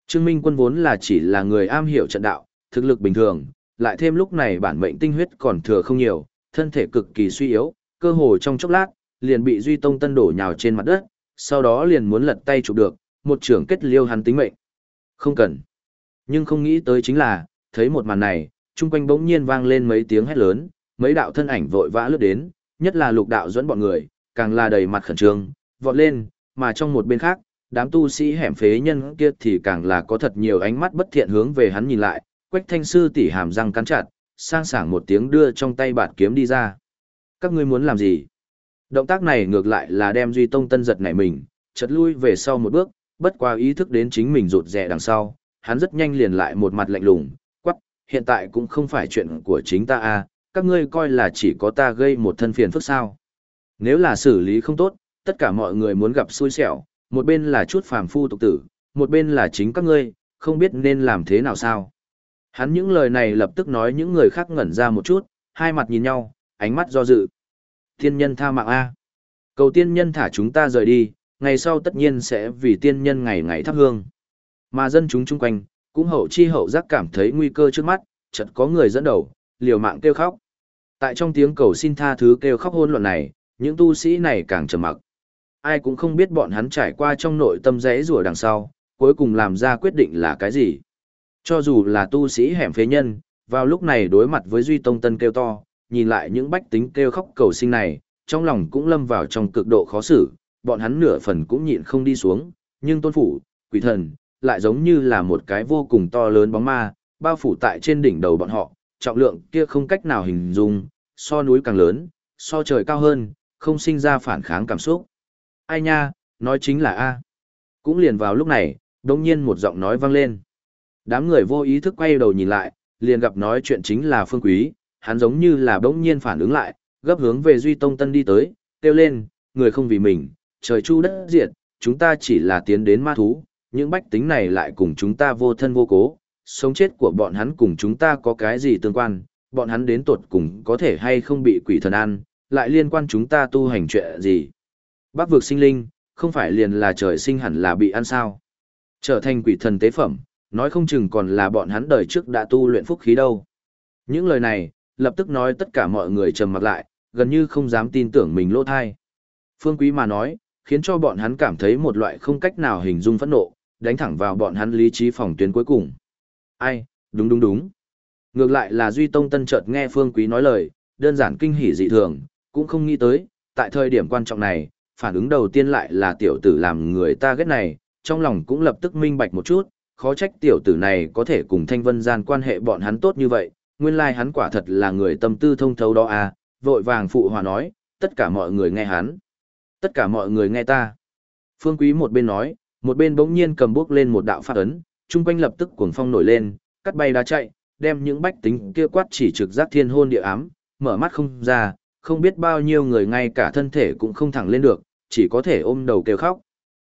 Trương Minh quân vốn là chỉ là người am hiểu trận đạo, thực lực bình thường, lại thêm lúc này bản mệnh tinh huyết còn thừa không nhiều, thân thể cực kỳ suy yếu, cơ hồ trong chốc lát, liền bị Duy Tông Tân đổ nhào trên mặt đất, sau đó liền muốn lật tay chụp được, một trưởng kết liêu hắn tính mệnh. Không cần. Nhưng không nghĩ tới chính là, thấy một màn này, chung quanh bỗng nhiên vang lên mấy tiếng hét lớn, mấy đạo thân ảnh vội vã lướt đến, nhất là lục đạo dẫn bọn người, càng là đầy mặt khẩn trương, vọt lên, mà trong một bên khác, đám tu sĩ hẻm phế nhân kia thì càng là có thật nhiều ánh mắt bất thiện hướng về hắn nhìn lại, quách thanh sư tỉ hàm răng cắn chặt, sang sảng một tiếng đưa trong tay bạt kiếm đi ra. Các ngươi muốn làm gì? Động tác này ngược lại là đem Duy Tông Tân giật nảy mình, chật lui về sau một bước, bất qua ý thức đến chính mình rụt rè đằng sau, hắn rất nhanh liền lại một mặt lạnh lùng, quắc, hiện tại cũng không phải chuyện của chính ta à, các ngươi coi là chỉ có ta gây một thân phiền phức sao. Nếu là xử lý không tốt, tất cả mọi người muốn gặp xui xẻo, một bên là chút phàm phu tục tử, một bên là chính các ngươi, không biết nên làm thế nào sao. Hắn những lời này lập tức nói những người khác ngẩn ra một chút, hai mặt nhìn nhau, ánh mắt do dự. Tiên nhân tha mạng A. Cầu tiên nhân thả chúng ta rời đi, ngày sau tất nhiên sẽ vì tiên nhân ngày ngày thắp hương. Mà dân chúng chung quanh, cũng hậu chi hậu giác cảm thấy nguy cơ trước mắt, chợt có người dẫn đầu, liều mạng kêu khóc. Tại trong tiếng cầu xin tha thứ kêu khóc hôn luận này, những tu sĩ này càng trầm mặc. Ai cũng không biết bọn hắn trải qua trong nội tâm rẽ rùa đằng sau, cuối cùng làm ra quyết định là cái gì. Cho dù là tu sĩ hẻm phế nhân, vào lúc này đối mặt với Duy Tông Tân kêu to, nhìn lại những bách tính kêu khóc cầu sinh này, trong lòng cũng lâm vào trong cực độ khó xử, bọn hắn nửa phần cũng nhịn không đi xuống, nhưng tôn phủ, quỷ thần, lại giống như là một cái vô cùng to lớn bóng ma, bao phủ tại trên đỉnh đầu bọn họ, trọng lượng kia không cách nào hình dung, so núi càng lớn, so trời cao hơn, không sinh ra phản kháng cảm xúc. Ai nha, nói chính là A. Cũng liền vào lúc này, đồng nhiên một giọng nói vang lên. Đám người vô ý thức quay đầu nhìn lại, liền gặp nói chuyện chính là Phương Quý, hắn giống như là bỗng nhiên phản ứng lại, gấp hướng về Duy Tông Tân đi tới, kêu lên, người không vì mình, trời chu đất diệt, chúng ta chỉ là tiến đến ma thú, những bách tính này lại cùng chúng ta vô thân vô cố, sống chết của bọn hắn cùng chúng ta có cái gì tương quan, bọn hắn đến tột cùng có thể hay không bị quỷ thần ăn, lại liên quan chúng ta tu hành chuyện gì. Bác vực sinh linh, không phải liền là trời sinh hẳn là bị ăn sao. Trở thành quỷ thần tế phẩm, nói không chừng còn là bọn hắn đời trước đã tu luyện phúc khí đâu. Những lời này, lập tức nói tất cả mọi người trầm mặt lại, gần như không dám tin tưởng mình lỗ thai. Phương Quý mà nói, khiến cho bọn hắn cảm thấy một loại không cách nào hình dung phẫn nộ, đánh thẳng vào bọn hắn lý trí phòng tuyến cuối cùng. Ai, đúng đúng đúng. Ngược lại là Duy Tông Tân chợt nghe Phương Quý nói lời, đơn giản kinh hỉ dị thường, cũng không nghĩ tới, tại thời điểm quan trọng này, phản ứng đầu tiên lại là tiểu tử làm người ta ghét này, trong lòng cũng lập tức minh bạch một chút, khó trách tiểu tử này có thể cùng Thanh Vân gian quan hệ bọn hắn tốt như vậy, nguyên lai hắn quả thật là người tâm tư thông thấu đó à, vội vàng phụ hòa nói, tất cả mọi người nghe hắn. Tất cả mọi người nghe ta. Phương Quý một bên nói, một bên bỗng nhiên cầm bước lên một đạo phát ấn, trung quanh lập tức cuồng phong nổi lên, cắt bay đá chạy, đem những bách tính kia quát chỉ trực giác thiên hôn địa ám, mở mắt không ra, không biết bao nhiêu người ngay cả thân thể cũng không thẳng lên được, chỉ có thể ôm đầu kêu khóc.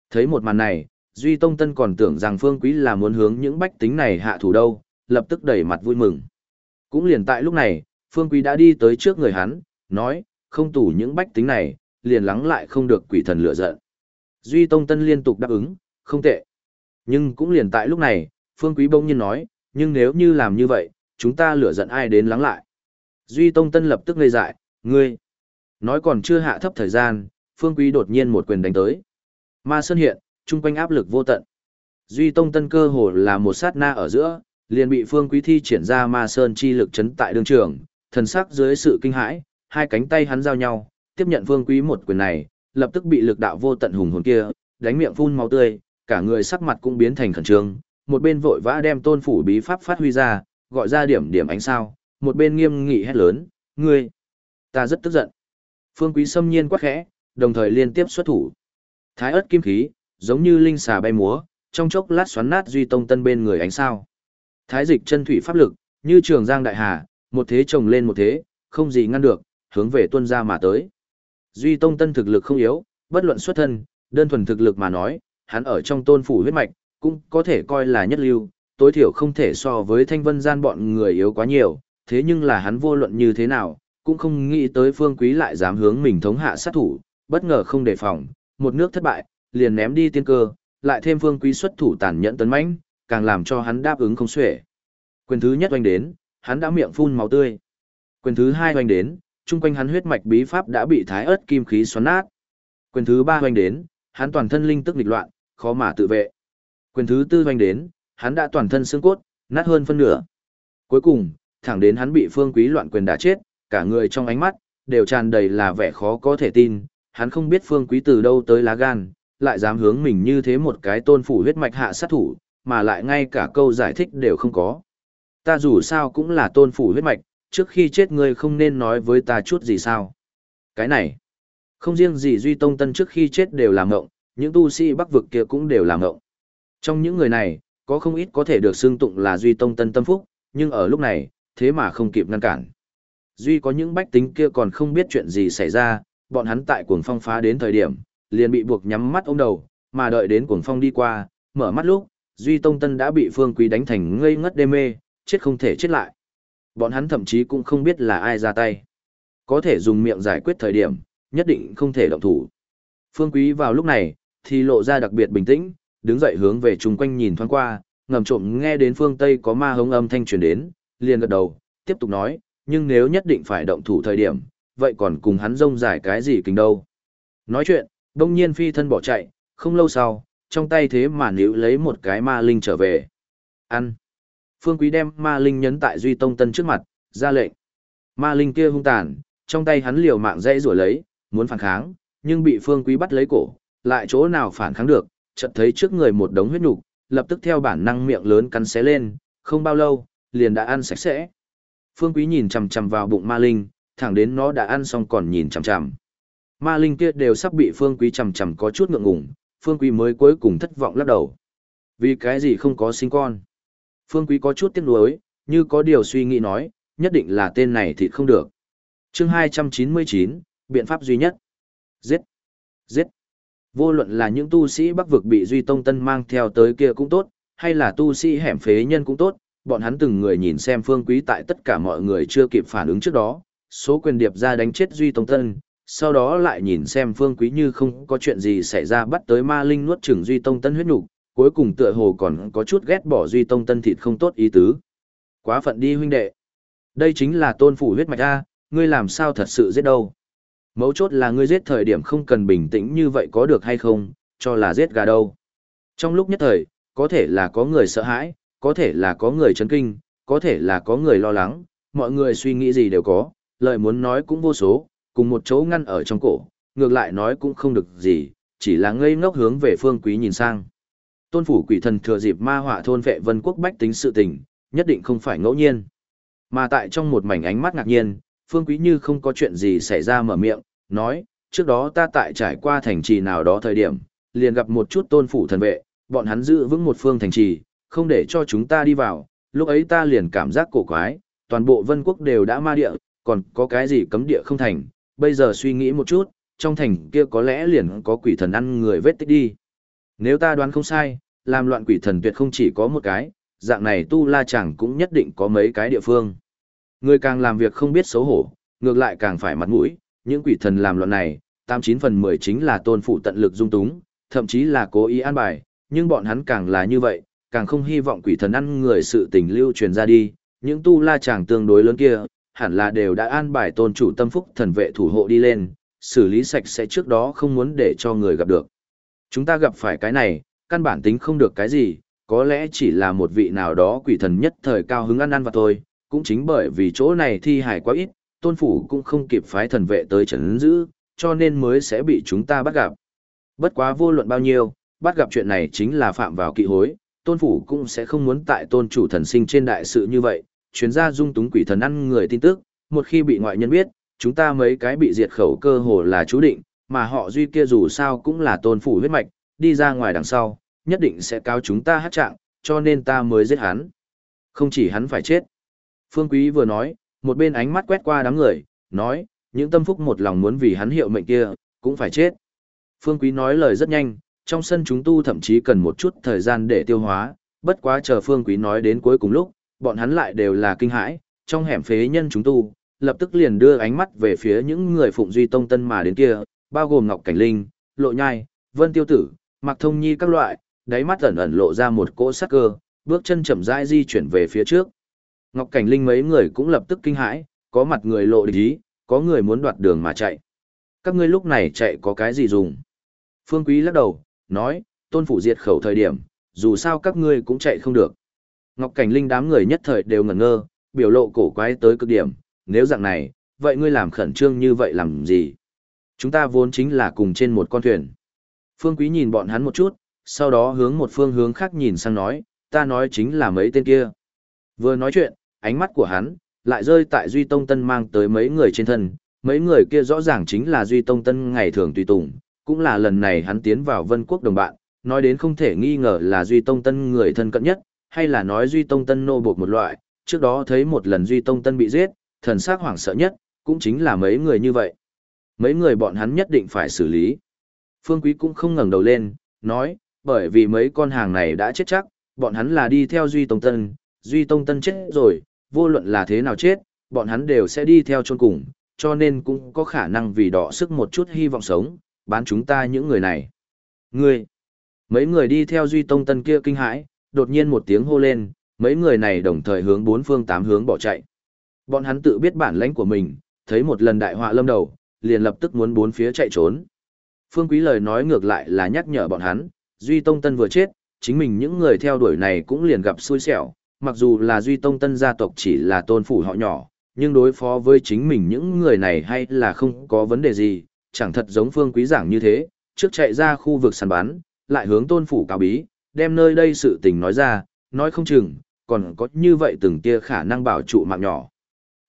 Thấy một màn này, Duy Tông Tân còn tưởng rằng Phương Quý là muốn hướng những bách tính này hạ thủ đâu, lập tức đẩy mặt vui mừng. Cũng liền tại lúc này, Phương Quý đã đi tới trước người hắn, nói, không tủ những bách tính này, liền lắng lại không được quỷ thần lựa giận. Duy Tông Tân liên tục đáp ứng, không tệ. Nhưng cũng liền tại lúc này, Phương Quý bỗng nhiên nói, nhưng nếu như làm như vậy, chúng ta lửa giận ai đến lắng lại. Duy Tông Tân lập tức ngây dại, ngươi. Nói còn chưa hạ thấp thời gian, Phương Quý đột nhiên một quyền đánh tới. Ma Sơn hiện, trung quanh áp lực vô tận. Duy Tông Tân cơ hồ là một sát na ở giữa, liền bị Phương Quý thi triển ra Ma Sơn chi lực chấn tại đường trường, thần sắc dưới sự kinh hãi, hai cánh tay hắn giao nhau, tiếp nhận Phương Quý một quyền này, lập tức bị lực đạo vô tận hùng hồn kia, đánh miệng phun máu tươi, cả người sắc mặt cũng biến thành khẩn trương, một bên vội vã đem tôn phủ bí pháp phát huy ra, gọi ra điểm điểm ánh sao, một bên nghiêm nghị hét lớn, ngươi, ta rất tức giận. Phương Quý xâm nhiên quát khẽ, đồng thời liên tiếp xuất thủ. Thái ớt kim khí, giống như linh xà bay múa, trong chốc lát xoắn nát duy tông tân bên người ánh sao. Thái dịch chân thủy pháp lực, như trường giang đại hà, một thế chồng lên một thế, không gì ngăn được, hướng về tuân ra mà tới. Duy tông tân thực lực không yếu, bất luận xuất thân, đơn thuần thực lực mà nói, hắn ở trong tôn phủ huyết mạch, cũng có thể coi là nhất lưu, tối thiểu không thể so với thanh vân gian bọn người yếu quá nhiều, thế nhưng là hắn vô luận như thế nào, cũng không nghĩ tới phương quý lại dám hướng mình thống hạ sát thủ, bất ngờ không đề phòng, một nước thất bại, liền ném đi tiên cơ, lại thêm phương quý xuất thủ tàn nhẫn tấn mãnh, càng làm cho hắn đáp ứng không xuể. Quyền thứ nhất oanh đến, hắn đã miệng phun máu tươi. Quyền thứ hai oanh đến, chung quanh hắn huyết mạch bí pháp đã bị thái ớt kim khí xoắn nát. Quyền thứ ba oanh đến, hắn toàn thân linh tức nghịch loạn, khó mà tự vệ. Quyền thứ tư oanh đến, hắn đã toàn thân xương cốt, nát hơn phân nửa. Cuối cùng, thẳng đến hắn bị phương quý loạn quyền đả chết, cả người trong ánh mắt, đều tràn đầy là vẻ khó có thể tin, hắn không biết phương quý từ đâu tới lá gan, lại dám hướng mình như thế một cái tôn phủ huyết mạch hạ sát thủ, mà lại ngay cả câu giải thích đều không có. Ta dù sao cũng là tôn phủ huyết mạch, trước khi chết ngươi không nên nói với ta chút gì sao. Cái này, không riêng gì Duy Tông Tân trước khi chết đều làm ngộng, những tu sĩ bắc vực kia cũng đều làm ngộng. Trong những người này, có không ít có thể được xưng tụng là Duy Tông Tân tâm phúc, nhưng ở lúc này, thế mà không kịp ngăn cản. Duy có những bách tính kia còn không biết chuyện gì xảy ra, bọn hắn tại cuồng phong phá đến thời điểm, liền bị buộc nhắm mắt ôm đầu, mà đợi đến cuồng phong đi qua, mở mắt lúc, Duy Tông Tân đã bị Phương Quý đánh thành ngây ngất đê mê, chết không thể chết lại. Bọn hắn thậm chí cũng không biết là ai ra tay. Có thể dùng miệng giải quyết thời điểm, nhất định không thể động thủ. Phương Quý vào lúc này, thì lộ ra đặc biệt bình tĩnh, đứng dậy hướng về chung quanh nhìn thoáng qua, ngầm trộm nghe đến phương Tây có ma hống âm thanh truyền đến, liền gật đầu, tiếp tục nói, nhưng nếu nhất định phải động thủ thời điểm, vậy còn cùng hắn rông giải cái gì kính đâu. Nói chuyện, đông nhiên phi thân bỏ chạy, không lâu sau, trong tay thế mà níu lấy một cái ma linh trở về. Ăn. Phương Quý đem ma linh nhấn tại Duy Tông Tân trước mặt, ra lệnh. Ma linh kia hung tàn, trong tay hắn liều mạng dây rủa lấy, muốn phản kháng, nhưng bị Phương Quý bắt lấy cổ, lại chỗ nào phản kháng được, chợt thấy trước người một đống huyết nục, lập tức theo bản năng miệng lớn cắn xé lên, không bao lâu, liền đã ăn sạch sẽ. Phương Quý nhìn chằm chằm vào bụng ma linh, thẳng đến nó đã ăn xong còn nhìn chằm chằm. Ma linh kia đều sắp bị Phương Quý chằm chằm có chút ngượng ngùng, Phương Quý mới cuối cùng thất vọng lắc đầu. Vì cái gì không có sinh con? Phương Quý có chút tiếc nuối, như có điều suy nghĩ nói, nhất định là tên này thì không được. Chương 299, biện pháp duy nhất. Giết. Giết. Vô luận là những tu sĩ Bắc vực bị Duy Tông Tân mang theo tới kia cũng tốt, hay là tu sĩ hẻm phế nhân cũng tốt, bọn hắn từng người nhìn xem Phương Quý tại tất cả mọi người chưa kịp phản ứng trước đó, số quyền điệp ra đánh chết Duy Tông Tân, sau đó lại nhìn xem Phương Quý như không có chuyện gì xảy ra bắt tới ma linh nuốt chửng Duy Tông Tân huyết nục, cuối cùng tựa hồ còn có chút ghét bỏ Duy Tông Tân thịt không tốt ý tứ. Quá phận đi huynh đệ. Đây chính là tôn phủ huyết mạch a, ngươi làm sao thật sự giết đâu? Mấu chốt là ngươi giết thời điểm không cần bình tĩnh như vậy có được hay không, cho là giết gà đâu. Trong lúc nhất thời, có thể là có người sợ hãi, có thể là có người chấn kinh, có thể là có người lo lắng, mọi người suy nghĩ gì đều có, lời muốn nói cũng vô số, cùng một chỗ ngăn ở trong cổ, ngược lại nói cũng không được gì, chỉ là ngây ngốc hướng về phương quý nhìn sang. Tôn phủ quỷ thần thừa dịp ma họa thôn vệ vân quốc bách tính sự tình, nhất định không phải ngẫu nhiên. Mà tại trong một mảnh ánh mắt ngạc nhiên, phương quý như không có chuyện gì xảy ra mở miệng, nói, trước đó ta tại trải qua thành trì nào đó thời điểm, liền gặp một chút tôn phủ thần vệ, bọn hắn giữ vững một phương thành trì, không để cho chúng ta đi vào, lúc ấy ta liền cảm giác cổ quái, toàn bộ vân quốc đều đã ma địa, còn có cái gì cấm địa không thành, bây giờ suy nghĩ một chút, trong thành kia có lẽ liền có quỷ thần ăn người vết tích đi. Nếu ta đoán không sai, làm loạn quỷ thần tuyệt không chỉ có một cái, dạng này tu la chẳng cũng nhất định có mấy cái địa phương. Người càng làm việc không biết xấu hổ, ngược lại càng phải mặt mũi, những quỷ thần làm loạn này, tám chín phần mười chính là tôn phụ tận lực dung túng, thậm chí là cố ý an bài, nhưng bọn hắn càng là như vậy, càng không hy vọng quỷ thần ăn người sự tình lưu truyền ra đi, những tu la chàng tương đối lớn kia, hẳn là đều đã an bài tôn chủ tâm phúc thần vệ thủ hộ đi lên, xử lý sạch sẽ trước đó không muốn để cho người gặp được. Chúng ta gặp phải cái này, căn bản tính không được cái gì, có lẽ chỉ là một vị nào đó quỷ thần nhất thời cao hứng ăn ăn và thôi, cũng chính bởi vì chỗ này thi hải quá ít, tôn phủ cũng không kịp phái thần vệ tới trấn giữ, cho nên mới sẽ bị chúng ta bắt gặp. Bất quá vô luận bao nhiêu, bắt gặp chuyện này chính là phạm vào kỵ hối, tôn phủ cũng sẽ không muốn tại tôn chủ thần sinh trên đại sự như vậy, chuyến ra dung túng quỷ thần ăn người tin tức, một khi bị ngoại nhân biết, chúng ta mấy cái bị diệt khẩu cơ hồ là chú định, mà họ duy kia dù sao cũng là tôn phủ huyết mạch, đi ra ngoài đằng sau, nhất định sẽ cao chúng ta hát trạng, cho nên ta mới giết hắn. Không chỉ hắn phải chết. Phương Quý vừa nói, một bên ánh mắt quét qua đám người, nói, những tâm phúc một lòng muốn vì hắn hiệu mệnh kia, cũng phải chết. Phương Quý nói lời rất nhanh, trong sân chúng tu thậm chí cần một chút thời gian để tiêu hóa, bất quá chờ Phương Quý nói đến cuối cùng lúc, bọn hắn lại đều là kinh hãi, trong hẻm phế nhân chúng tu, lập tức liền đưa ánh mắt về phía những người phụng duy tông tân mà đến kia, bao gồm Ngọc Cảnh Linh, Lộ Nhai, Vân Tiêu Tử, Mạc Thông Nhi các loại, đáy mắt ẩn ẩn lộ ra một cỗ sắc cơ, bước chân chậm rãi di chuyển về phía trước. Ngọc Cảnh Linh mấy người cũng lập tức kinh hãi, có mặt người lộ địch ý, có người muốn đoạt đường mà chạy. Các ngươi lúc này chạy có cái gì dùng? Phương Quý lắc đầu, nói, tôn phủ diệt khẩu thời điểm, dù sao các ngươi cũng chạy không được. Ngọc Cảnh Linh đám người nhất thời đều ngẩn ngơ, biểu lộ cổ quái tới cực điểm, nếu dạng này, vậy ngươi làm khẩn trương như vậy làm gì? Chúng ta vốn chính là cùng trên một con thuyền. Phương Quý nhìn bọn hắn một chút, sau đó hướng một phương hướng khác nhìn sang nói, ta nói chính là mấy tên kia. Vừa nói chuyện, ánh mắt của hắn, lại rơi tại Duy Tông Tân mang tới mấy người trên thân, mấy người kia rõ ràng chính là Duy Tông Tân ngày thường tùy tùng, cũng là lần này hắn tiến vào Vân Quốc đồng bạn, nói đến không thể nghi ngờ là Duy Tông Tân người thân cận nhất, hay là nói Duy Tông Tân nô buộc một loại, trước đó thấy một lần Duy Tông Tân bị giết, thần sắc hoảng sợ nhất, cũng chính là mấy người như vậy. Mấy người bọn hắn nhất định phải xử lý. Phương Quý cũng không ngẩng đầu lên, nói, bởi vì mấy con hàng này đã chết chắc, bọn hắn là đi theo Duy Tông Tân, Duy Tông Tân chết rồi, vô luận là thế nào chết, bọn hắn đều sẽ đi theo chôn cùng, cho nên cũng có khả năng vì đỏ sức một chút hy vọng sống, bán chúng ta những người này. Ngươi! Mấy người đi theo Duy Tông Tân kia kinh hãi, đột nhiên một tiếng hô lên, mấy người này đồng thời hướng bốn phương tám hướng bỏ chạy. Bọn hắn tự biết bản lãnh của mình, thấy một lần đại họa lâm đầu, liền lập tức muốn bốn phía chạy trốn. Phương Quý lời nói ngược lại là nhắc nhở bọn hắn, Duy Tông Tân vừa chết, chính mình những người theo đuổi này cũng liền gặp xui xẻo, mặc dù là Duy Tông Tân gia tộc chỉ là tôn phủ họ nhỏ, nhưng đối phó với chính mình những người này hay là không có vấn đề gì, chẳng thật giống Phương Quý giảng như thế, trước chạy ra khu vực săn bắn, lại hướng tôn phủ cáo bí, đem nơi đây sự tình nói ra, nói không chừng, còn có như vậy từng tia khả năng bảo trụ mạng nhỏ.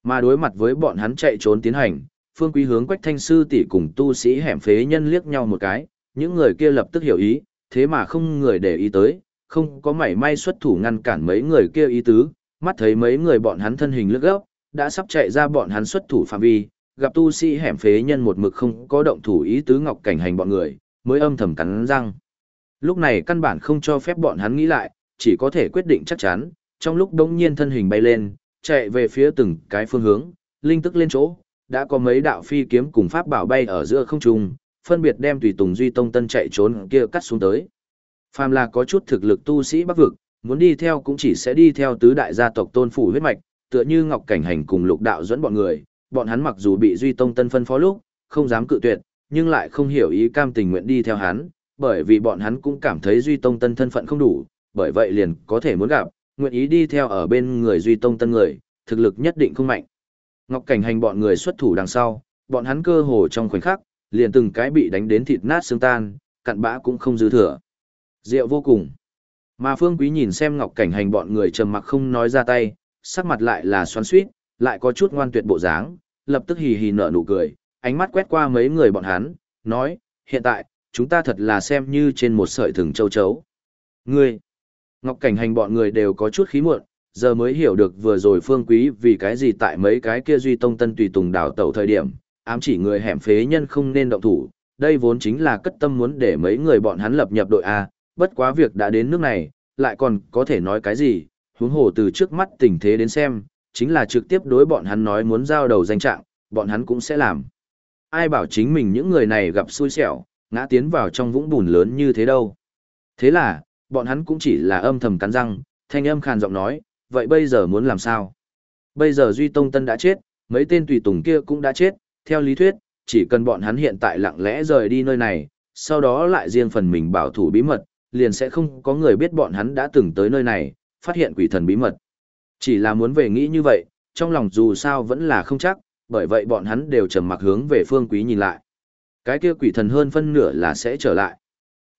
Mà đối mặt với bọn hắn chạy trốn tiến hành, Phương Quý hướng Quách Thanh sư tỷ cùng tu sĩ hẻm phế nhân liếc nhau một cái, những người kia lập tức hiểu ý, thế mà không người để ý tới, không có mảy may xuất thủ ngăn cản mấy người kia ý tứ, mắt thấy mấy người bọn hắn thân hình lướt gốc, đã sắp chạy ra bọn hắn xuất thủ phạm vi, gặp tu sĩ hẻm phế nhân một mực không có động thủ ý tứ ngọc cảnh hành bọn người, mới âm thầm cắn răng. Lúc này căn bản không cho phép bọn hắn nghĩ lại, chỉ có thể quyết định chắc chắn, trong lúc đống nhiên thân hình bay lên, chạy về phía từng cái phương hướng, linh tức lên chỗ, đã có mấy đạo phi kiếm cùng pháp bảo bay ở giữa không trung, phân biệt đem tùy tùng duy tông tân chạy trốn kia cắt xuống tới. Phàm là có chút thực lực tu sĩ bắc vực, muốn đi theo cũng chỉ sẽ đi theo tứ đại gia tộc tôn phủ huyết mạch, tựa như Ngọc Cảnh Hành cùng Lục Đạo dẫn bọn người, bọn hắn mặc dù bị Duy Tông Tân phân phó lúc, không dám cự tuyệt, nhưng lại không hiểu ý cam tình nguyện đi theo hắn, bởi vì bọn hắn cũng cảm thấy Duy Tông Tân thân phận không đủ, bởi vậy liền có thể muốn gặp, nguyện ý đi theo ở bên người Duy Tông Tân người, thực lực nhất định không mạnh. Ngọc Cảnh Hành bọn người xuất thủ đằng sau, bọn hắn cơ hồ trong khoảnh khắc, liền từng cái bị đánh đến thịt nát xương tan, cặn bã cũng không dư thừa. Diệu vô cùng. Mà Phương Quý nhìn xem Ngọc Cảnh Hành bọn người trầm mặc không nói ra tay, sắc mặt lại là xoắn xuýt, lại có chút ngoan tuyệt bộ dáng, lập tức hì hì nở nụ cười, ánh mắt quét qua mấy người bọn hắn, nói, hiện tại, chúng ta thật là xem như trên một sợi thừng châu chấu. Ngươi, Ngọc Cảnh Hành bọn người đều có chút khí muộn, giờ mới hiểu được vừa rồi Phương Quý vì cái gì tại mấy cái kia duy tông tân tùy tùng đảo tẩu thời điểm, ám chỉ người hẻm phế nhân không nên động thủ, đây vốn chính là cất tâm muốn để mấy người bọn hắn lập nhập đội A, bất quá việc đã đến nước này, lại còn có thể nói cái gì, huống hồ từ trước mắt tình thế đến xem, chính là trực tiếp đối bọn hắn nói muốn giao đầu danh trạng, bọn hắn cũng sẽ làm. Ai bảo chính mình những người này gặp xui xẻo, ngã tiến vào trong vũng bùn lớn như thế đâu. Thế là, bọn hắn cũng chỉ là âm thầm cắn răng, thanh âm khàn giọng nói, vậy bây giờ muốn làm sao? Bây giờ Duy Tông Tân đã chết, mấy tên tùy tùng kia cũng đã chết, theo lý thuyết, chỉ cần bọn hắn hiện tại lặng lẽ rời đi nơi này, sau đó lại riêng phần mình bảo thủ bí mật, liền sẽ không có người biết bọn hắn đã từng tới nơi này, phát hiện quỷ thần bí mật. Chỉ là muốn về nghĩ như vậy, trong lòng dù sao vẫn là không chắc, bởi vậy bọn hắn đều trầm mặc hướng về phương quý nhìn lại. Cái kia quỷ thần hơn phân nửa là sẽ trở lại.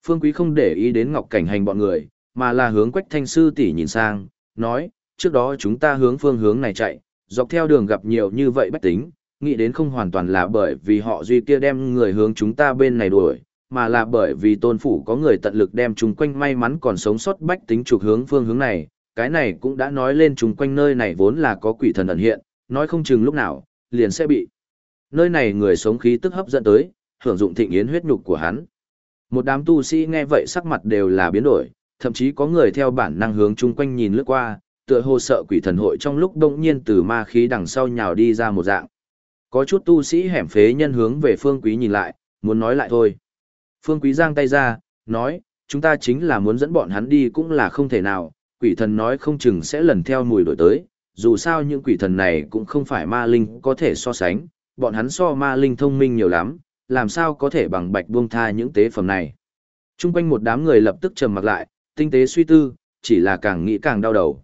Phương quý không để ý đến ngọc cảnh hành bọn người, mà là hướng quách thanh sư tỷ nhìn sang, nói, trước đó chúng ta hướng phương hướng này chạy, dọc theo đường gặp nhiều như vậy bách tính, nghĩ đến không hoàn toàn là bởi vì họ duy kia đem người hướng chúng ta bên này đuổi, mà là bởi vì tôn phủ có người tận lực đem chúng quanh may mắn còn sống sót bách tính trục hướng phương hướng này, cái này cũng đã nói lên chúng quanh nơi này vốn là có quỷ thần ẩn hiện, nói không chừng lúc nào, liền sẽ bị. Nơi này người sống khí tức hấp dẫn tới, hưởng dụng thịnh yến huyết nhục của hắn. Một đám tu sĩ nghe vậy sắc mặt đều là biến đổi, thậm chí có người theo bản năng hướng chung quanh nhìn lướt qua, tựa hồ sợ quỷ thần hội trong lúc đông nhiên từ ma khí đằng sau nhào đi ra một dạng. Có chút tu sĩ hẻm phế nhân hướng về phương quý nhìn lại, muốn nói lại thôi. Phương quý giang tay ra, nói, chúng ta chính là muốn dẫn bọn hắn đi cũng là không thể nào, quỷ thần nói không chừng sẽ lần theo mùi đổi tới, dù sao những quỷ thần này cũng không phải ma linh có thể so sánh, bọn hắn so ma linh thông minh nhiều lắm, làm sao có thể bằng bạch buông tha những tế phẩm này. Trung quanh một đám người lập tức trầm mặc lại, tinh tế suy tư, chỉ là càng nghĩ càng đau đầu.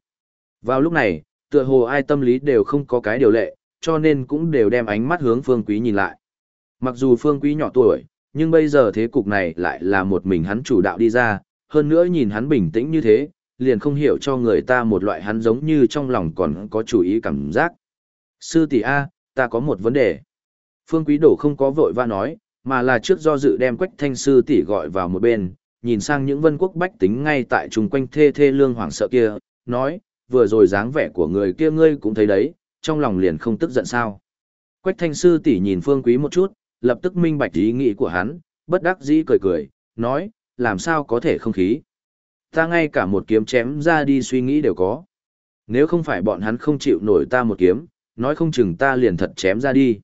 Vào lúc này, tựa hồ ai tâm lý đều không có cái điều lệ, cho nên cũng đều đem ánh mắt hướng phương quý nhìn lại. Mặc dù phương quý nhỏ tuổi, nhưng bây giờ thế cục này lại là một mình hắn chủ đạo đi ra, hơn nữa nhìn hắn bình tĩnh như thế, liền không hiểu cho người ta một loại hắn giống như trong lòng còn có chủ ý cảm giác. Sư tỷ A, ta có một vấn đề. Phương Quý Đổ không có vội va nói, mà là trước do dự đem Quách Thanh sư tỷ gọi vào một bên, nhìn sang những vân quốc bách tính ngay tại chung quanh thê thê lương hoảng sợ kia, nói, vừa rồi dáng vẻ của người kia ngươi cũng thấy đấy, trong lòng liền không tức giận sao. Quách Thanh sư tỷ nhìn Phương Quý một chút, lập tức minh bạch ý nghĩ của hắn, bất đắc dĩ cười cười, nói, làm sao có thể không khí. Ta ngay cả một kiếm chém ra đi suy nghĩ đều có. Nếu không phải bọn hắn không chịu nổi ta một kiếm, nói không chừng ta liền thật chém ra đi.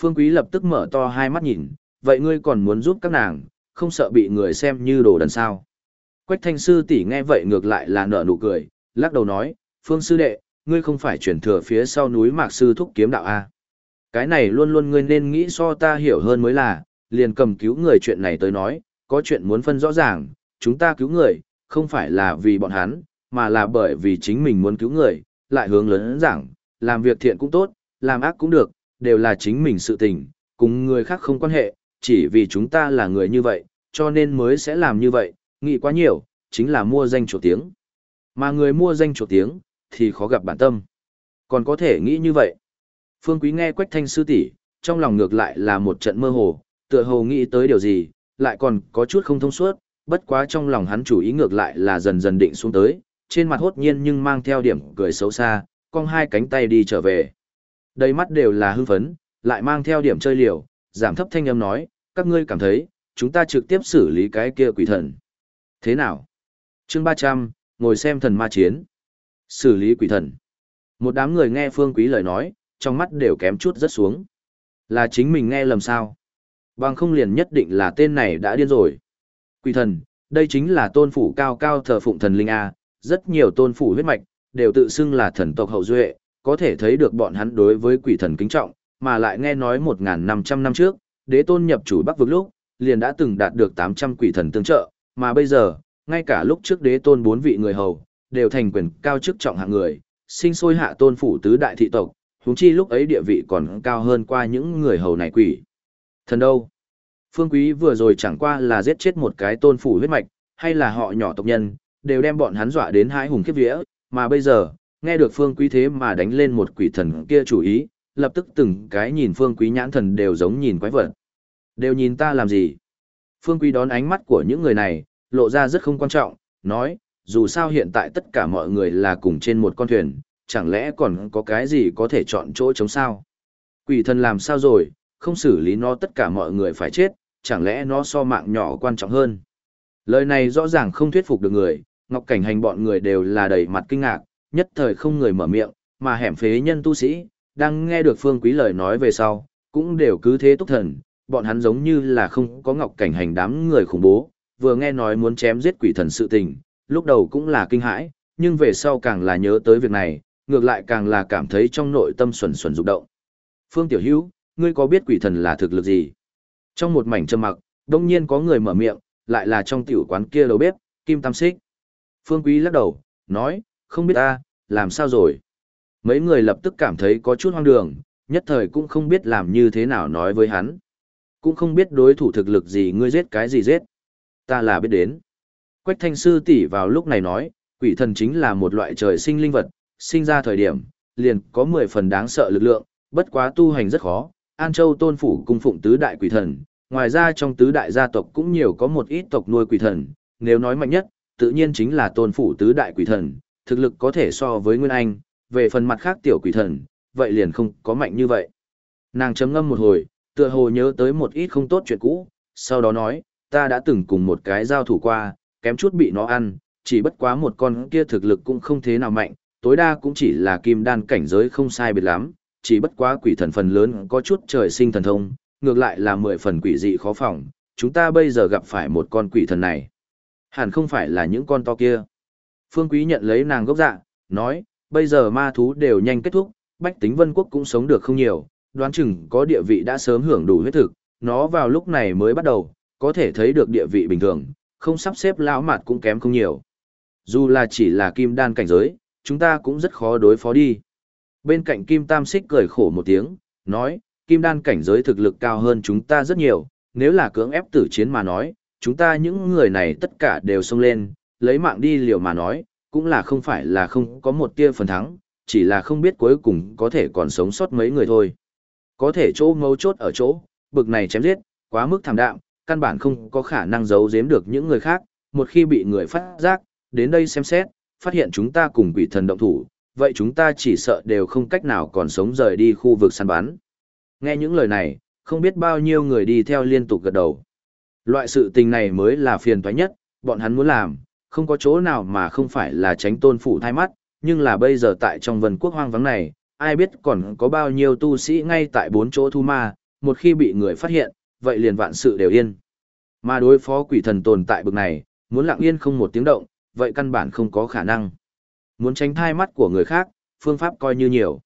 Phương Quý lập tức mở to hai mắt nhìn, vậy ngươi còn muốn giúp các nàng, không sợ bị người xem như đồ đần sao. Quách thanh sư tỷ nghe vậy ngược lại là nở nụ cười, lắc đầu nói, Phương sư đệ, ngươi không phải chuyển thừa phía sau núi mạc sư thúc kiếm đạo A. Cái này luôn luôn ngươi nên nghĩ so ta hiểu hơn mới là, liền cầm cứu người chuyện này tới nói, có chuyện muốn phân rõ ràng, chúng ta cứu người, không phải là vì bọn hắn, mà là bởi vì chính mình muốn cứu người, lại hướng lớn giảng, làm việc thiện cũng tốt, làm ác cũng được, đều là chính mình sự tình, cùng người khác không quan hệ, chỉ vì chúng ta là người như vậy, cho nên mới sẽ làm như vậy, nghĩ quá nhiều, chính là mua danh chỗ tiếng. Mà người mua danh chỗ tiếng, thì khó gặp bản tâm. Còn có thể nghĩ như vậy. Phương Quý nghe Quách Thanh sư tỷ, trong lòng ngược lại là một trận mơ hồ, tựa hồ nghĩ tới điều gì, lại còn có chút không thông suốt, bất quá trong lòng hắn chủ ý ngược lại là dần dần định xuống tới, trên mặt hốt nhiên nhưng mang theo điểm cười xấu xa, cong hai cánh tay đi trở về. Đầy mắt đều là hưng phấn, lại mang theo điểm chơi liều, giảm thấp thanh âm nói, các ngươi cảm thấy, chúng ta trực tiếp xử lý cái kia quỷ thần. Thế nào? chương 300, ngồi xem thần ma chiến. Xử lý quỷ thần. Một đám người nghe phương quý lời nói, trong mắt đều kém chút rất xuống. Là chính mình nghe lầm sao? Bằng không liền nhất định là tên này đã điên rồi. Quỷ thần, đây chính là tôn phủ cao cao thờ phụng thần linh A, rất nhiều tôn phủ huyết mạch, đều tự xưng là thần tộc hậu duệ, có thể thấy được bọn hắn đối với quỷ thần kính trọng, mà lại nghe nói 1.500 năm trước, đế tôn nhập chủ Bắc vực lúc, liền đã từng đạt được 800 quỷ thần tương trợ, mà bây giờ, ngay cả lúc trước đế tôn bốn vị người hầu, đều thành quyền cao chức trọng hạng người, sinh sôi hạ tôn phủ tứ đại thị tộc, huống chi lúc ấy địa vị còn cao hơn qua những người hầu này quỷ. Thần đâu? Phương Quý vừa rồi chẳng qua là giết chết một cái tôn phủ huyết mạch, hay là họ nhỏ tộc nhân, đều đem bọn hắn dọa đến hãi hùng khiếp vía, mà bây giờ, nghe được Phương Quý thế mà đánh lên một quỷ thần kia chủ ý, lập tức từng cái nhìn Phương Quý nhãn thần đều giống nhìn quái vật. Đều nhìn ta làm gì? Phương Quý đón ánh mắt của những người này, lộ ra rất không quan trọng, nói, dù sao hiện tại tất cả mọi người là cùng trên một con thuyền, chẳng lẽ còn có cái gì có thể chọn chỗ chống sao? Quỷ thần làm sao rồi, không xử lý nó tất cả mọi người phải chết, chẳng lẽ nó so mạng nhỏ quan trọng hơn? Lời này rõ ràng không thuyết phục được người, Ngọc Cảnh Hành bọn người đều là đầy mặt kinh ngạc, nhất thời không người mở miệng, mà hẻm phế nhân tu sĩ, đang nghe được Phương Quý lời nói về sau, cũng đều cứ thế túc thần, bọn hắn giống như là không có Ngọc Cảnh Hành đám người khủng bố, vừa nghe nói muốn chém giết quỷ thần sự tình, lúc đầu cũng là kinh hãi, nhưng về sau càng là nhớ tới việc này, ngược lại càng là cảm thấy trong nội tâm xuẩn xuẩn rụng động. Phương Tiểu Hữu, ngươi có biết quỷ thần là thực lực gì? Trong một mảnh trầm mặc, đông nhiên có người mở miệng, lại là trong tiểu quán kia đầu bếp, Kim Tam Xích. Phương Quý lắc đầu, nói, không biết ta, làm sao rồi? Mấy người lập tức cảm thấy có chút hoang đường, nhất thời cũng không biết làm như thế nào nói với hắn. Cũng không biết đối thủ thực lực gì ngươi giết cái gì giết. Ta là biết đến. Quách thanh sư tỷ vào lúc này nói, quỷ thần chính là một loại trời sinh linh vật, sinh ra thời điểm, liền có 10 phần đáng sợ lực lượng, bất quá tu hành rất khó. An Châu tôn phủ cung phụng tứ đại quỷ thần, ngoài ra trong tứ đại gia tộc cũng nhiều có một ít tộc nuôi quỷ thần, nếu nói mạnh nhất, tự nhiên chính là tôn phủ tứ đại quỷ thần, thực lực có thể so với Nguyên Anh, về phần mặt khác tiểu quỷ thần, vậy liền không có mạnh như vậy. Nàng chấm ngâm một hồi, tựa hồ nhớ tới một ít không tốt chuyện cũ, sau đó nói, ta đã từng cùng một cái giao thủ qua, kém chút bị nó ăn, chỉ bất quá một con kia thực lực cũng không thế nào mạnh, tối đa cũng chỉ là kim đan cảnh giới không sai biệt lắm, chỉ bất quá quỷ thần phần lớn có chút trời sinh thần thông, ngược lại là mười phần quỷ dị khó phòng, chúng ta bây giờ gặp phải một con quỷ thần này. Hẳn không phải là những con to kia. Phương Quý nhận lấy nàng gốc dạ, nói, bây giờ ma thú đều nhanh kết thúc, bách tính vân quốc cũng sống được không nhiều, đoán chừng có địa vị đã sớm hưởng đủ huyết thực, nó vào lúc này mới bắt đầu, có thể thấy được địa vị bình thường, không sắp xếp lão mặt cũng kém không nhiều. Dù là chỉ là kim đan cảnh giới, chúng ta cũng rất khó đối phó đi. Bên cạnh kim tam xích cười khổ một tiếng, nói, kim đan cảnh giới thực lực cao hơn chúng ta rất nhiều, nếu là cưỡng ép tử chiến mà nói, chúng ta những người này tất cả đều xông lên, lấy mạng đi liều mà nói, cũng là không phải là không có một tia phần thắng, chỉ là không biết cuối cùng có thể còn sống sót mấy người thôi. Có thể chỗ mấu chốt ở chỗ, bực này chém giết, quá mức thảm đạm, căn bản không có khả năng giấu giếm được những người khác, một khi bị người phát giác, đến đây xem xét, phát hiện chúng ta cùng quỷ thần động thủ, vậy chúng ta chỉ sợ đều không cách nào còn sống rời đi khu vực săn bắn. Nghe những lời này, không biết bao nhiêu người đi theo liên tục gật đầu. Loại sự tình này mới là phiền toái nhất, bọn hắn muốn làm, không có chỗ nào mà không phải là tránh tôn phủ thay mắt, nhưng là bây giờ tại trong vân quốc hoang vắng này, ai biết còn có bao nhiêu tu sĩ ngay tại bốn chỗ thu ma, một khi bị người phát hiện, vậy liền vạn sự đều yên. Mà đối phó quỷ thần tồn tại bực này, muốn lặng yên không một tiếng động, vậy căn bản không có khả năng. Muốn tránh thai mắt của người khác, phương pháp coi như nhiều.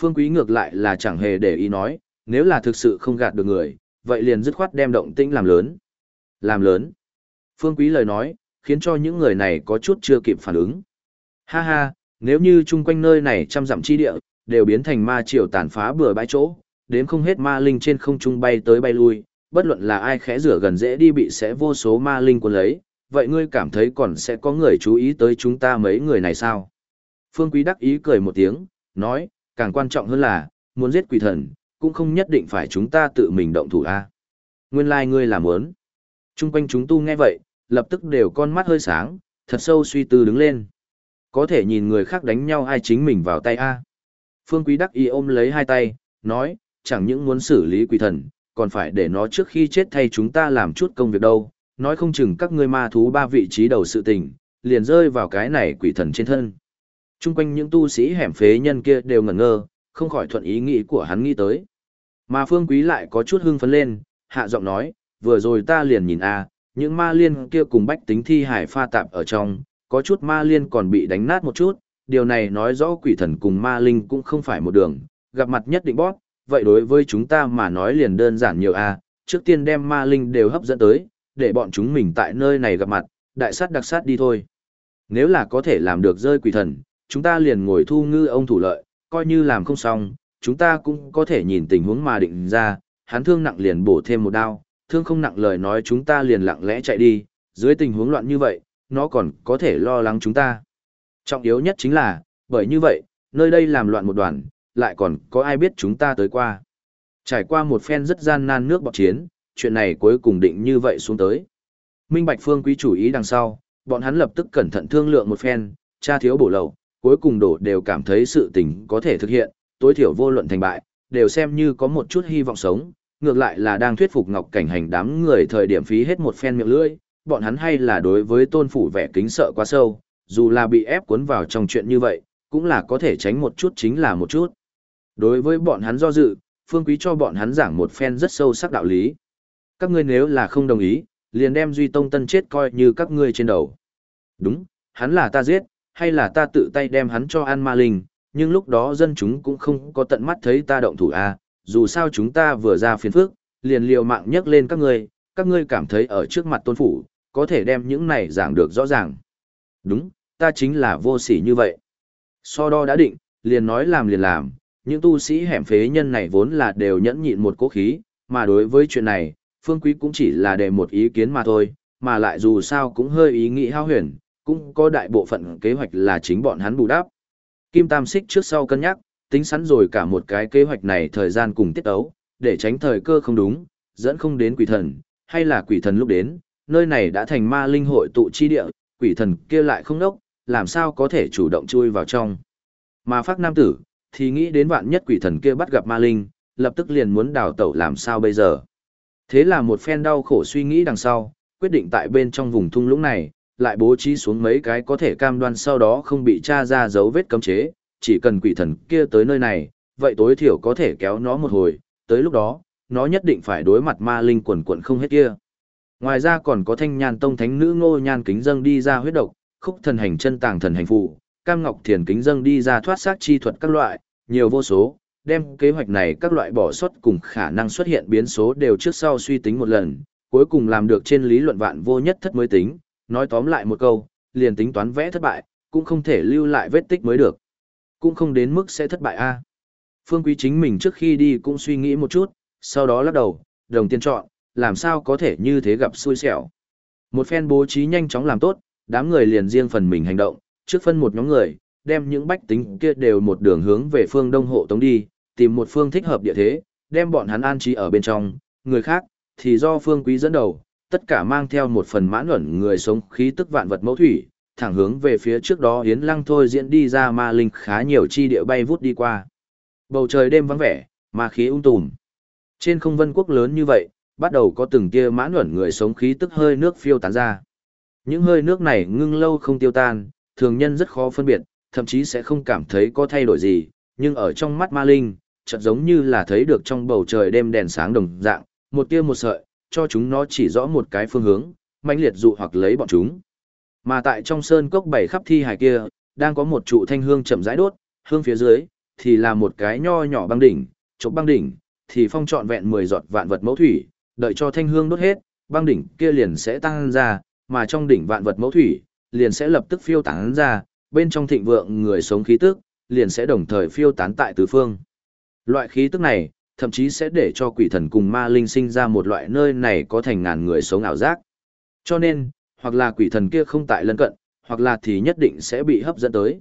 Phương Quý ngược lại là chẳng hề để ý nói, nếu là thực sự không gạt được người, vậy liền dứt khoát đem động tĩnh làm lớn. Làm lớn. Phương Quý lời nói, khiến cho những người này có chút chưa kịp phản ứng. Ha ha, nếu như chung quanh nơi này trăm dặm chi địa, đều biến thành ma triều tàn phá bừa bãi chỗ, đến không hết ma linh trên không trung bay tới bay lui, bất luận là ai khẽ rửa gần dễ đi bị sẽ vô số ma linh cuốn lấy, vậy ngươi cảm thấy còn sẽ có người chú ý tới chúng ta mấy người này sao? Phương Quý đắc ý cười một tiếng, nói, càng quan trọng hơn là, muốn giết quỷ thần, cũng không nhất định phải chúng ta tự mình động thủ a. Nguyên lai like ngươi là muốn. Trung quanh chúng tu nghe vậy, lập tức đều con mắt hơi sáng, thật sâu suy tư đứng lên. Có thể nhìn người khác đánh nhau ai chính mình vào tay a. Phương Quý đắc ý ôm lấy hai tay, nói, chẳng những muốn xử lý quỷ thần, còn phải để nó trước khi chết thay chúng ta làm chút công việc đâu, nói không chừng các ngươi ma thú ba vị trí đầu sự tình, liền rơi vào cái này quỷ thần trên thân. Trung quanh những tu sĩ hẻm phế nhân kia đều ngẩn ngơ, không khỏi thuận ý nghĩ của hắn nghĩ tới. Mà Phương Quý lại có chút hưng phấn lên, hạ giọng nói, vừa rồi ta liền nhìn a, những ma liên kia cùng bách tính thi hải pha tạp ở trong, có chút ma liên còn bị đánh nát một chút, điều này nói rõ quỷ thần cùng ma linh cũng không phải một đường, gặp mặt nhất định bóp, vậy đối với chúng ta mà nói liền đơn giản nhiều a, trước tiên đem ma linh đều hấp dẫn tới, để bọn chúng mình tại nơi này gặp mặt, đại sát đặc sát đi thôi. Nếu là có thể làm được rơi quỷ thần, chúng ta liền ngồi thu ngư ông thủ lợi, coi như làm không xong, chúng ta cũng có thể nhìn tình huống mà định ra, hắn thương nặng liền bổ thêm một đao, thương không nặng lời nói chúng ta liền lặng lẽ chạy đi, dưới tình huống loạn như vậy, nó còn có thể lo lắng chúng ta. Trọng yếu nhất chính là, bởi như vậy, nơi đây làm loạn một đoàn, lại còn có ai biết chúng ta tới qua. Trải qua một phen rất gian nan nước bọc chiến, chuyện này cuối cùng định như vậy xuống tới. Minh Bạch Phương quý chủ ý đằng sau, bọn hắn lập tức cẩn thận thương lượng một phen, tra thiếu bổ lậu, cuối cùng đổ đều cảm thấy sự tình có thể thực hiện, tối thiểu vô luận thành bại, đều xem như có một chút hy vọng sống, ngược lại là đang thuyết phục Ngọc Cảnh hành đám người thời điểm phí hết một phen miệng lưỡi, bọn hắn hay là đối với tôn phủ vẻ kính sợ quá sâu, dù là bị ép cuốn vào trong chuyện như vậy, cũng là có thể tránh một chút chính là một chút. Đối với bọn hắn do dự, Phương Quý cho bọn hắn giảng một phen rất sâu sắc đạo lý. Các ngươi nếu là không đồng ý, liền đem Duy Tông Tân chết coi như các ngươi trên đầu. Đúng, hắn là ta giết, hay là ta tự tay đem hắn cho an ma linh, nhưng lúc đó dân chúng cũng không có tận mắt thấy ta động thủ a, à, dù sao chúng ta vừa ra phiền phức, liền liều mạng nhấc lên các ngươi, các ngươi cảm thấy ở trước mặt tôn phủ, có thể đem những này giảng được rõ ràng. Đúng, ta chính là vô sỉ như vậy. So đo đã định, liền nói làm liền làm, những tu sĩ hẻm phế nhân này vốn là đều nhẫn nhịn một cố khí, mà đối với chuyện này, Phương Quý cũng chỉ là để một ý kiến mà thôi, mà lại dù sao cũng hơi ý nghĩ hao huyền, cũng có đại bộ phận kế hoạch là chính bọn hắn bù đắp. Kim Tam Xích trước sau cân nhắc, tính sẵn rồi cả một cái kế hoạch này thời gian cùng tiết ấu, để tránh thời cơ không đúng, dẫn không đến quỷ thần, hay là quỷ thần lúc đến, nơi này đã thành ma linh hội tụ chi địa, quỷ thần kia lại không đốc, làm sao có thể chủ động chui vào trong. Mà phát nam tử, thì nghĩ đến vạn nhất quỷ thần kia bắt gặp ma linh, lập tức liền muốn đào tẩu làm sao bây giờ. Thế là một phen đau khổ suy nghĩ đằng sau, quyết định tại bên trong vùng thung lũng này, lại bố trí xuống mấy cái có thể cam đoan sau đó không bị tra ra dấu vết cấm chế, chỉ cần quỷ thần kia tới nơi này, vậy tối thiểu có thể kéo nó một hồi, tới lúc đó, nó nhất định phải đối mặt ma linh quần quận không hết kia. Ngoài ra còn có thanh nhàn tông thánh nữ ngô nhan kính dâng đi ra huyết độc, khúc thần hành chân tàng thần hành phụ, cam ngọc thiền kính dâng đi ra thoát xác chi thuật các loại, nhiều vô số, đem kế hoạch này các loại bỏ sót cùng khả năng xuất hiện biến số đều trước sau suy tính một lần, cuối cùng làm được trên lý luận vạn vô nhất thất mới tính, nói tóm lại một câu, liền tính toán vẽ thất bại, cũng không thể lưu lại vết tích mới được. Cũng không đến mức sẽ thất bại a. Phương Quý chính mình trước khi đi cũng suy nghĩ một chút, sau đó lắc đầu, đồng tiền chọn, làm sao có thể như thế gặp xui xẻo. Một phen bố trí nhanh chóng làm tốt, đám người liền riêng phần mình hành động, trước phân một nhóm người, đem những bách tính kia đều một đường hướng về phương đông hộ tống đi, tìm một phương thích hợp địa thế, đem bọn hắn an trí ở bên trong, người khác, thì do phương quý dẫn đầu, tất cả mang theo một phần mãn ẩn người sống khí tức vạn vật mẫu thủy, thẳng hướng về phía trước đó Yến Lăng thôi diễn đi ra ma linh khá nhiều chi địa bay vút đi qua. Bầu trời đêm vắng vẻ, ma khí ung tùm. Trên không vân quốc lớn như vậy, bắt đầu có từng tia mãn ẩn người sống khí tức hơi nước phiêu tán ra. Những hơi nước này ngưng lâu không tiêu tan, thường nhân rất khó phân biệt, thậm chí sẽ không cảm thấy có thay đổi gì, nhưng ở trong mắt ma linh, chợt giống như là thấy được trong bầu trời đêm đèn sáng đồng dạng, một tia một sợi, cho chúng nó chỉ rõ một cái phương hướng, mãnh liệt dụ hoặc lấy bọn chúng. Mà tại trong sơn cốc bảy khắp thi hải kia, đang có một trụ thanh hương chậm rãi đốt, hương phía dưới thì là một cái nho nhỏ băng đỉnh, chốc băng đỉnh thì phong trọn vẹn 10 giọt vạn vật mẫu thủy, đợi cho thanh hương đốt hết, băng đỉnh kia liền sẽ tăng ra, mà trong đỉnh vạn vật mẫu thủy liền sẽ lập tức phiêu tán ra, bên trong thịnh vượng người sống khí tức liền sẽ đồng thời phiêu tán tại tứ phương. Loại khí tức này, thậm chí sẽ để cho quỷ thần cùng ma linh sinh ra một loại nơi này có thành ngàn người sống ảo giác. Cho nên, hoặc là quỷ thần kia không tại lân cận, hoặc là thì nhất định sẽ bị hấp dẫn tới.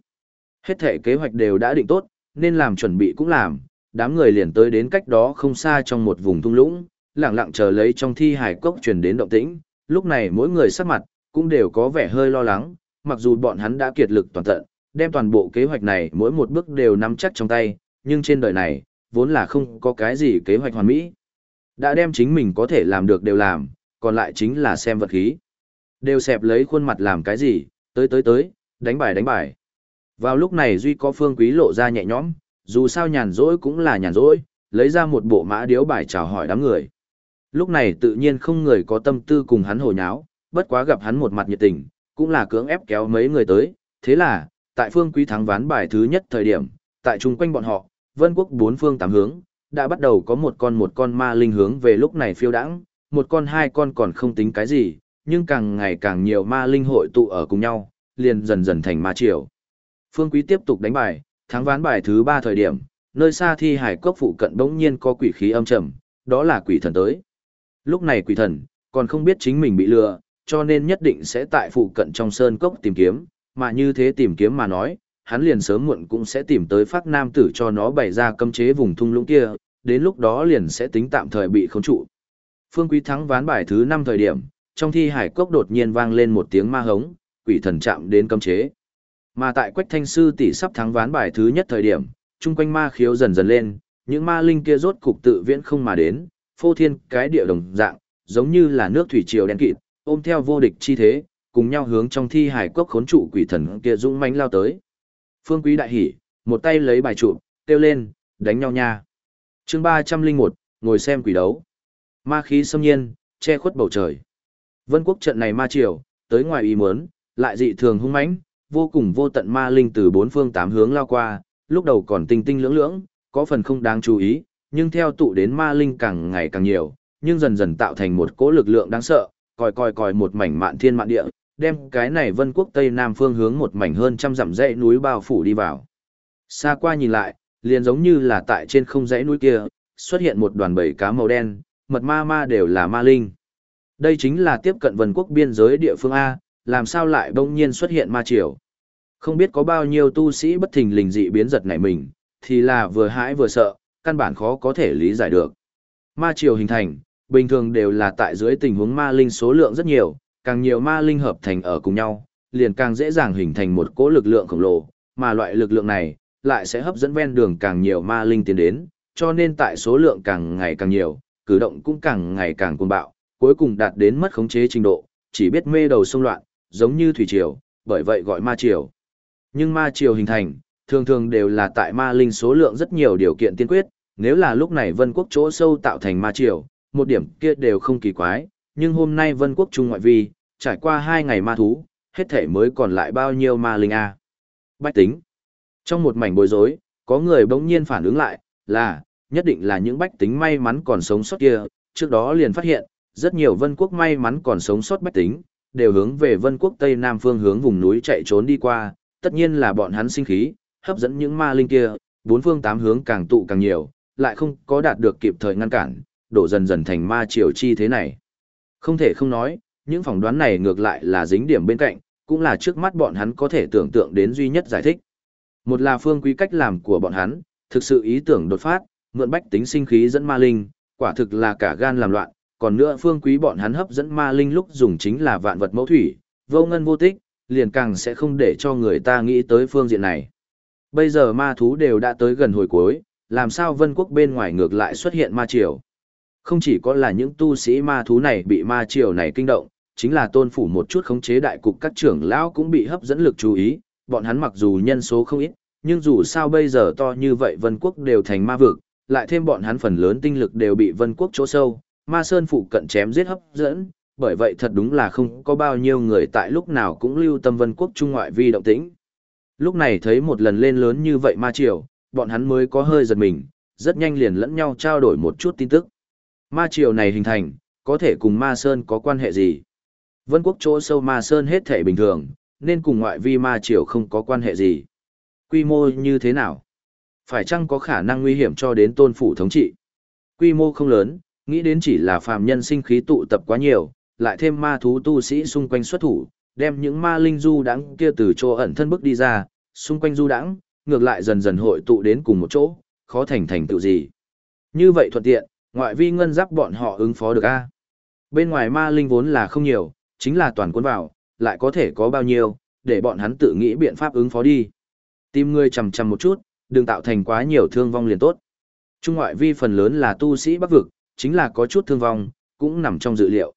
Hết thể kế hoạch đều đã định tốt, nên làm chuẩn bị cũng làm, đám người liền tới đến cách đó không xa trong một vùng thung lũng, lặng lặng chờ lấy trong thi hải cốc truyền đến động tĩnh, lúc này mỗi người sắc mặt, cũng đều có vẻ hơi lo lắng, mặc dù bọn hắn đã kiệt lực toàn tận, đem toàn bộ kế hoạch này mỗi một bước đều nắm chắc trong tay, nhưng trên đời này, vốn là không có cái gì kế hoạch hoàn mỹ. Đã đem chính mình có thể làm được đều làm, còn lại chính là xem vật khí. Đều xẹp lấy khuôn mặt làm cái gì, tới tới tới, đánh bài đánh bài. Vào lúc này Duy có phương quý lộ ra nhẹ nhõm, dù sao nhàn rỗi cũng là nhàn rỗi, lấy ra một bộ mã điếu bài chào hỏi đám người. Lúc này tự nhiên không người có tâm tư cùng hắn hồ nháo, bất quá gặp hắn một mặt nhiệt tình, cũng là cưỡng ép kéo mấy người tới, thế là, tại phương quý thắng ván bài thứ nhất thời điểm, tại chung quanh bọn họ, vân quốc bốn phương tám hướng, đã bắt đầu có một con một con ma linh hướng về lúc này phiêu đãng, một con hai con còn không tính cái gì, nhưng càng ngày càng nhiều ma linh hội tụ ở cùng nhau, liền dần dần thành ma triều. Phương Quý tiếp tục đánh bài, thắng ván bài thứ ba thời điểm, nơi xa thi hải cốc phụ cận bỗng nhiên có quỷ khí âm trầm, đó là quỷ thần tới. Lúc này quỷ thần, còn không biết chính mình bị lừa, cho nên nhất định sẽ tại phụ cận trong sơn cốc tìm kiếm, mà như thế tìm kiếm mà nói, hắn liền sớm muộn cũng sẽ tìm tới phát nam tử cho nó bày ra cấm chế vùng thung lũng kia, đến lúc đó liền sẽ tính tạm thời bị khống trụ. Phương Quý thắng ván bài thứ 5 thời điểm, trong thi hải cốc đột nhiên vang lên một tiếng ma hống, quỷ thần chạm đến cấm chế. Mà tại Quách Thanh sư tỷ sắp thắng ván bài thứ nhất thời điểm, chung quanh ma khiếu dần dần lên, những ma linh kia rốt cục tự viễn không mà đến, phô thiên cái địa đồng dạng, giống như là nước thủy triều đen kịt, ôm theo vô địch chi thế, cùng nhau hướng trong thi hải cốc khốn trụ quỷ thần kia dũng mãnh lao tới. Phương Quý đại hỉ, một tay lấy bài trụ, kêu lên, đánh nhau nha. chương 301, ngồi xem quỷ đấu. Ma khí xâm nhiên, che khuất bầu trời. Vân quốc trận này ma triều, tới ngoài ý muốn, lại dị thường hung mãnh, vô cùng vô tận ma linh từ bốn phương tám hướng lao qua, lúc đầu còn tinh tinh lưỡng lưỡng, có phần không đáng chú ý, nhưng theo tụ đến ma linh càng ngày càng nhiều, nhưng dần dần tạo thành một cỗ lực lượng đáng sợ, còi còi còi một mảnh mạn thiên mạn địa, đem cái này vân quốc tây nam phương hướng một mảnh hơn trăm dặm dãy núi bao phủ đi vào. Xa qua nhìn lại, liền giống như là tại trên không dãy núi kia, xuất hiện một đoàn bầy cá màu đen, mật ma ma đều là ma linh. Đây chính là tiếp cận vân quốc biên giới địa phương A, làm sao lại bỗng nhiên xuất hiện ma triều. Không biết có bao nhiêu tu sĩ bất thình lình dị biến giật nảy mình, thì là vừa hãi vừa sợ, căn bản khó có thể lý giải được. Ma triều hình thành, bình thường đều là tại dưới tình huống ma linh số lượng rất nhiều, càng nhiều ma linh hợp thành ở cùng nhau, liền càng dễ dàng hình thành một cỗ lực lượng khổng lồ, mà loại lực lượng này lại sẽ hấp dẫn ven đường càng nhiều ma linh tiến đến, cho nên tại số lượng càng ngày càng nhiều, cử động cũng càng ngày càng cuồng bạo, cuối cùng đạt đến mất khống chế trình độ, chỉ biết mê đầu xông loạn, giống như thủy triều, bởi vậy gọi ma triều. Nhưng ma triều hình thành, thường thường đều là tại ma linh số lượng rất nhiều điều kiện tiên quyết, nếu là lúc này vân quốc chỗ sâu tạo thành ma triều, một điểm kia đều không kỳ quái, nhưng hôm nay vân quốc trung ngoại vi, trải qua hai ngày ma thú, hết thể mới còn lại bao nhiêu ma linh a Bách tính. Trong một mảnh bối rối, có người bỗng nhiên phản ứng lại, là, nhất định là những bách tính may mắn còn sống sót kia, trước đó liền phát hiện, rất nhiều vân quốc may mắn còn sống sót bách tính, đều hướng về vân quốc tây nam phương hướng vùng núi chạy trốn đi qua, tất nhiên là bọn hắn sinh khí, hấp dẫn những ma linh kia, bốn phương tám hướng càng tụ càng nhiều, lại không có đạt được kịp thời ngăn cản, đổ dần dần thành ma triều chi thế này. Không thể không nói, những phỏng đoán này ngược lại là dính điểm bên cạnh, cũng là trước mắt bọn hắn có thể tưởng tượng đến duy nhất giải thích. Một là phương quý cách làm của bọn hắn, thực sự ý tưởng đột phát, mượn bách tính sinh khí dẫn ma linh, quả thực là cả gan làm loạn, còn nữa phương quý bọn hắn hấp dẫn ma linh lúc dùng chính là vạn vật mẫu thủy, vô ngân vô tích, liền càng sẽ không để cho người ta nghĩ tới phương diện này. Bây giờ ma thú đều đã tới gần hồi cuối, làm sao vân quốc bên ngoài ngược lại xuất hiện ma triều. Không chỉ có là những tu sĩ ma thú này bị ma triều này kinh động, chính là tôn phủ một chút khống chế đại cục các trưởng lão cũng bị hấp dẫn lực chú ý, bọn hắn mặc dù nhân số không ít, nhưng dù sao bây giờ to như vậy vân quốc đều thành ma vực, lại thêm bọn hắn phần lớn tinh lực đều bị vân quốc chỗ sâu, ma sơn phụ cận chém giết hấp dẫn, bởi vậy thật đúng là không có bao nhiêu người tại lúc nào cũng lưu tâm vân quốc trung ngoại vi động tĩnh. Lúc này thấy một lần lên lớn như vậy ma triều, bọn hắn mới có hơi giật mình, rất nhanh liền lẫn nhau trao đổi một chút tin tức. Ma triều này hình thành, có thể cùng ma sơn có quan hệ gì? Vân quốc chỗ sâu ma sơn hết thể bình thường, nên cùng ngoại vi ma triều không có quan hệ gì. Quy mô như thế nào? Phải chăng có khả năng nguy hiểm cho đến tôn phủ thống trị? Quy mô không lớn, nghĩ đến chỉ là phàm nhân sinh khí tụ tập quá nhiều, lại thêm ma thú tu sĩ xung quanh xuất thủ, đem những ma linh du đãng kia từ chỗ ẩn thân bước đi ra, xung quanh du đãng, ngược lại dần dần hội tụ đến cùng một chỗ, khó thành thành tựu gì. Như vậy thuận tiện, ngoại vi ngân giáp bọn họ ứng phó được a. Bên ngoài ma linh vốn là không nhiều, chính là toàn quân vào, lại có thể có bao nhiêu, để bọn hắn tự nghĩ biện pháp ứng phó đi. Tìm người chầm chầm một chút, đừng tạo thành quá nhiều thương vong liền tốt. Trung ngoại vi phần lớn là tu sĩ bắc vực, chính là có chút thương vong, cũng nằm trong dự liệu.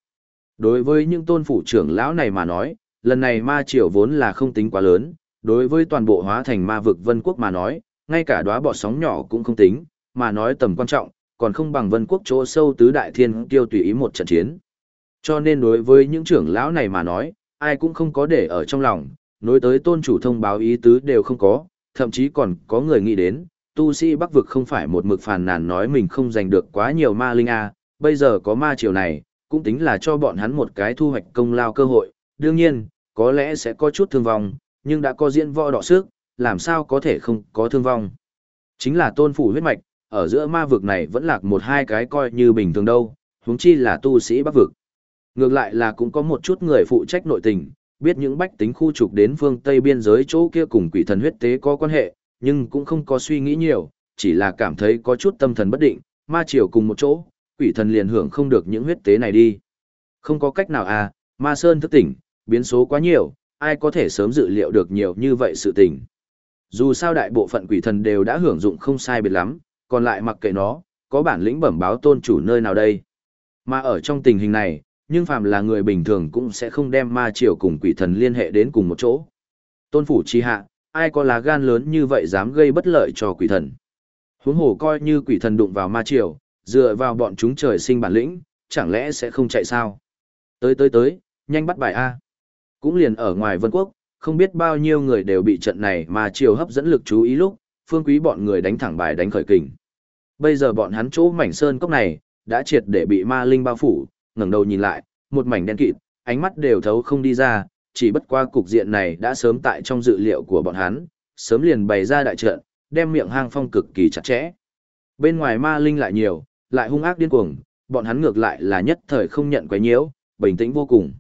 Đối với những tôn phủ trưởng lão này mà nói, lần này ma triều vốn là không tính quá lớn, đối với toàn bộ hóa thành ma vực vân quốc mà nói, ngay cả đóa bọt sóng nhỏ cũng không tính, mà nói tầm quan trọng, còn không bằng vân quốc chỗ sâu tứ đại thiên tiêu tùy ý một trận chiến. Cho nên đối với những trưởng lão này mà nói, ai cũng không có để ở trong lòng, nối tới tôn chủ thông báo ý tứ đều không có, thậm chí còn có người nghĩ đến, tu sĩ bắc vực không phải một mực phàn nàn nói mình không giành được quá nhiều ma linh a, bây giờ có ma triều này, cũng tính là cho bọn hắn một cái thu hoạch công lao cơ hội, đương nhiên, có lẽ sẽ có chút thương vong, nhưng đã có diễn võ đỏ sức, làm sao có thể không có thương vong. Chính là tôn phủ huyết mạch, ở giữa ma vực này vẫn lạc một hai cái coi như bình thường đâu, huống chi là tu sĩ bắc vực. Ngược lại là cũng có một chút người phụ trách nội tình, biết những bách tính khu trục đến phương Tây biên giới chỗ kia cùng quỷ thần huyết tế có quan hệ, nhưng cũng không có suy nghĩ nhiều, chỉ là cảm thấy có chút tâm thần bất định, ma triều cùng một chỗ, quỷ thần liền hưởng không được những huyết tế này đi. Không có cách nào à, ma sơn thức tỉnh, biến số quá nhiều, ai có thể sớm dự liệu được nhiều như vậy sự tình. Dù sao đại bộ phận quỷ thần đều đã hưởng dụng không sai biệt lắm, còn lại mặc kệ nó, có bản lĩnh bẩm báo tôn chủ nơi nào đây. Mà ở trong tình hình này, nhưng phàm là người bình thường cũng sẽ không đem ma triều cùng quỷ thần liên hệ đến cùng một chỗ. Tôn phủ chi hạ, ai có lá gan lớn như vậy dám gây bất lợi cho quỷ thần. Huống hồ coi như quỷ thần đụng vào ma triều, dựa vào bọn chúng trời sinh bản lĩnh, chẳng lẽ sẽ không chạy sao? Tới tới tới, nhanh bắt bài A. Cũng liền ở ngoài vân quốc, không biết bao nhiêu người đều bị trận này mà triều hấp dẫn lực chú ý lúc, phương quý bọn người đánh thẳng bài đánh khởi kình. Bây giờ bọn hắn chỗ mảnh sơn cốc này, đã triệt để bị ma linh bao phủ, ngẩng đầu nhìn lại, một mảnh đen kịt, ánh mắt đều thấu không đi ra, chỉ bất qua cục diện này đã sớm tại trong dự liệu của bọn hắn, sớm liền bày ra đại trận, đem miệng hang phong cực kỳ chặt chẽ. Bên ngoài ma linh lại nhiều, lại hung ác điên cuồng, bọn hắn ngược lại là nhất thời không nhận quấy nhiễu, bình tĩnh vô cùng.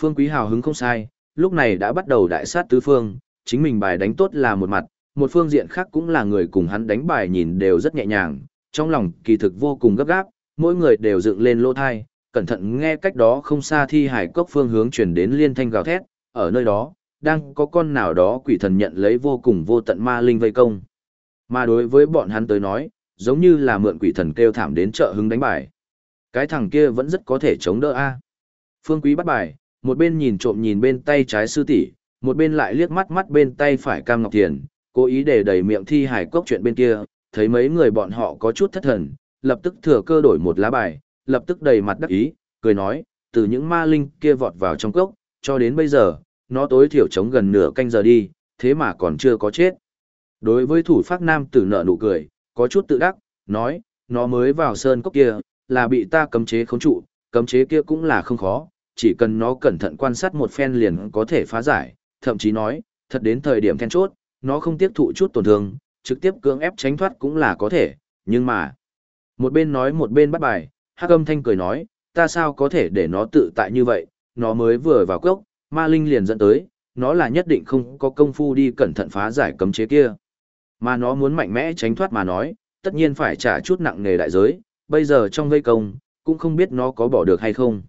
Phương Quý hào hứng không sai, lúc này đã bắt đầu đại sát tứ phương, chính mình bài đánh tốt là một mặt, một phương diện khác cũng là người cùng hắn đánh bài nhìn đều rất nhẹ nhàng, trong lòng kỳ thực vô cùng gấp gáp, mỗi người đều dựng lên lỗ thai, cẩn thận nghe cách đó không xa thi hải cốc phương hướng chuyển đến liên thanh gào thét, ở nơi đó, đang có con nào đó quỷ thần nhận lấy vô cùng vô tận ma linh vây công. Mà đối với bọn hắn tới nói, giống như là mượn quỷ thần kêu thảm đến chợ hứng đánh bài. Cái thằng kia vẫn rất có thể chống đỡ a. Phương Quý bắt bài, một bên nhìn trộm nhìn bên tay trái sư tỷ, một bên lại liếc mắt mắt bên tay phải Cam Ngọc Thiền, cố ý để đẩy miệng thi hải cốc chuyện bên kia, thấy mấy người bọn họ có chút thất thần, lập tức thừa cơ đổi một lá bài, lập tức đầy mặt đắc ý, cười nói, từ những ma linh kia vọt vào trong cốc, cho đến bây giờ, nó tối thiểu chống gần nửa canh giờ đi, thế mà còn chưa có chết. Đối với thủ phát nam tử nợ nụ cười, có chút tự đắc, nói, nó mới vào sơn cốc kia, là bị ta cấm chế khống trụ, cấm chế kia cũng là không khó, chỉ cần nó cẩn thận quan sát một phen liền có thể phá giải, thậm chí nói, thật đến thời điểm then chốt, nó không tiếp thụ chút tổn thương, trực tiếp cưỡng ép tránh thoát cũng là có thể, nhưng mà... Một bên nói một bên bắt bài, Hắc âm thanh cười nói, ta sao có thể để nó tự tại như vậy, nó mới vừa vào cốc, ma linh liền dẫn tới, nó là nhất định không có công phu đi cẩn thận phá giải cấm chế kia. Mà nó muốn mạnh mẽ tránh thoát mà nói, tất nhiên phải trả chút nặng nề đại giới, bây giờ trong vây công, cũng không biết nó có bỏ được hay không.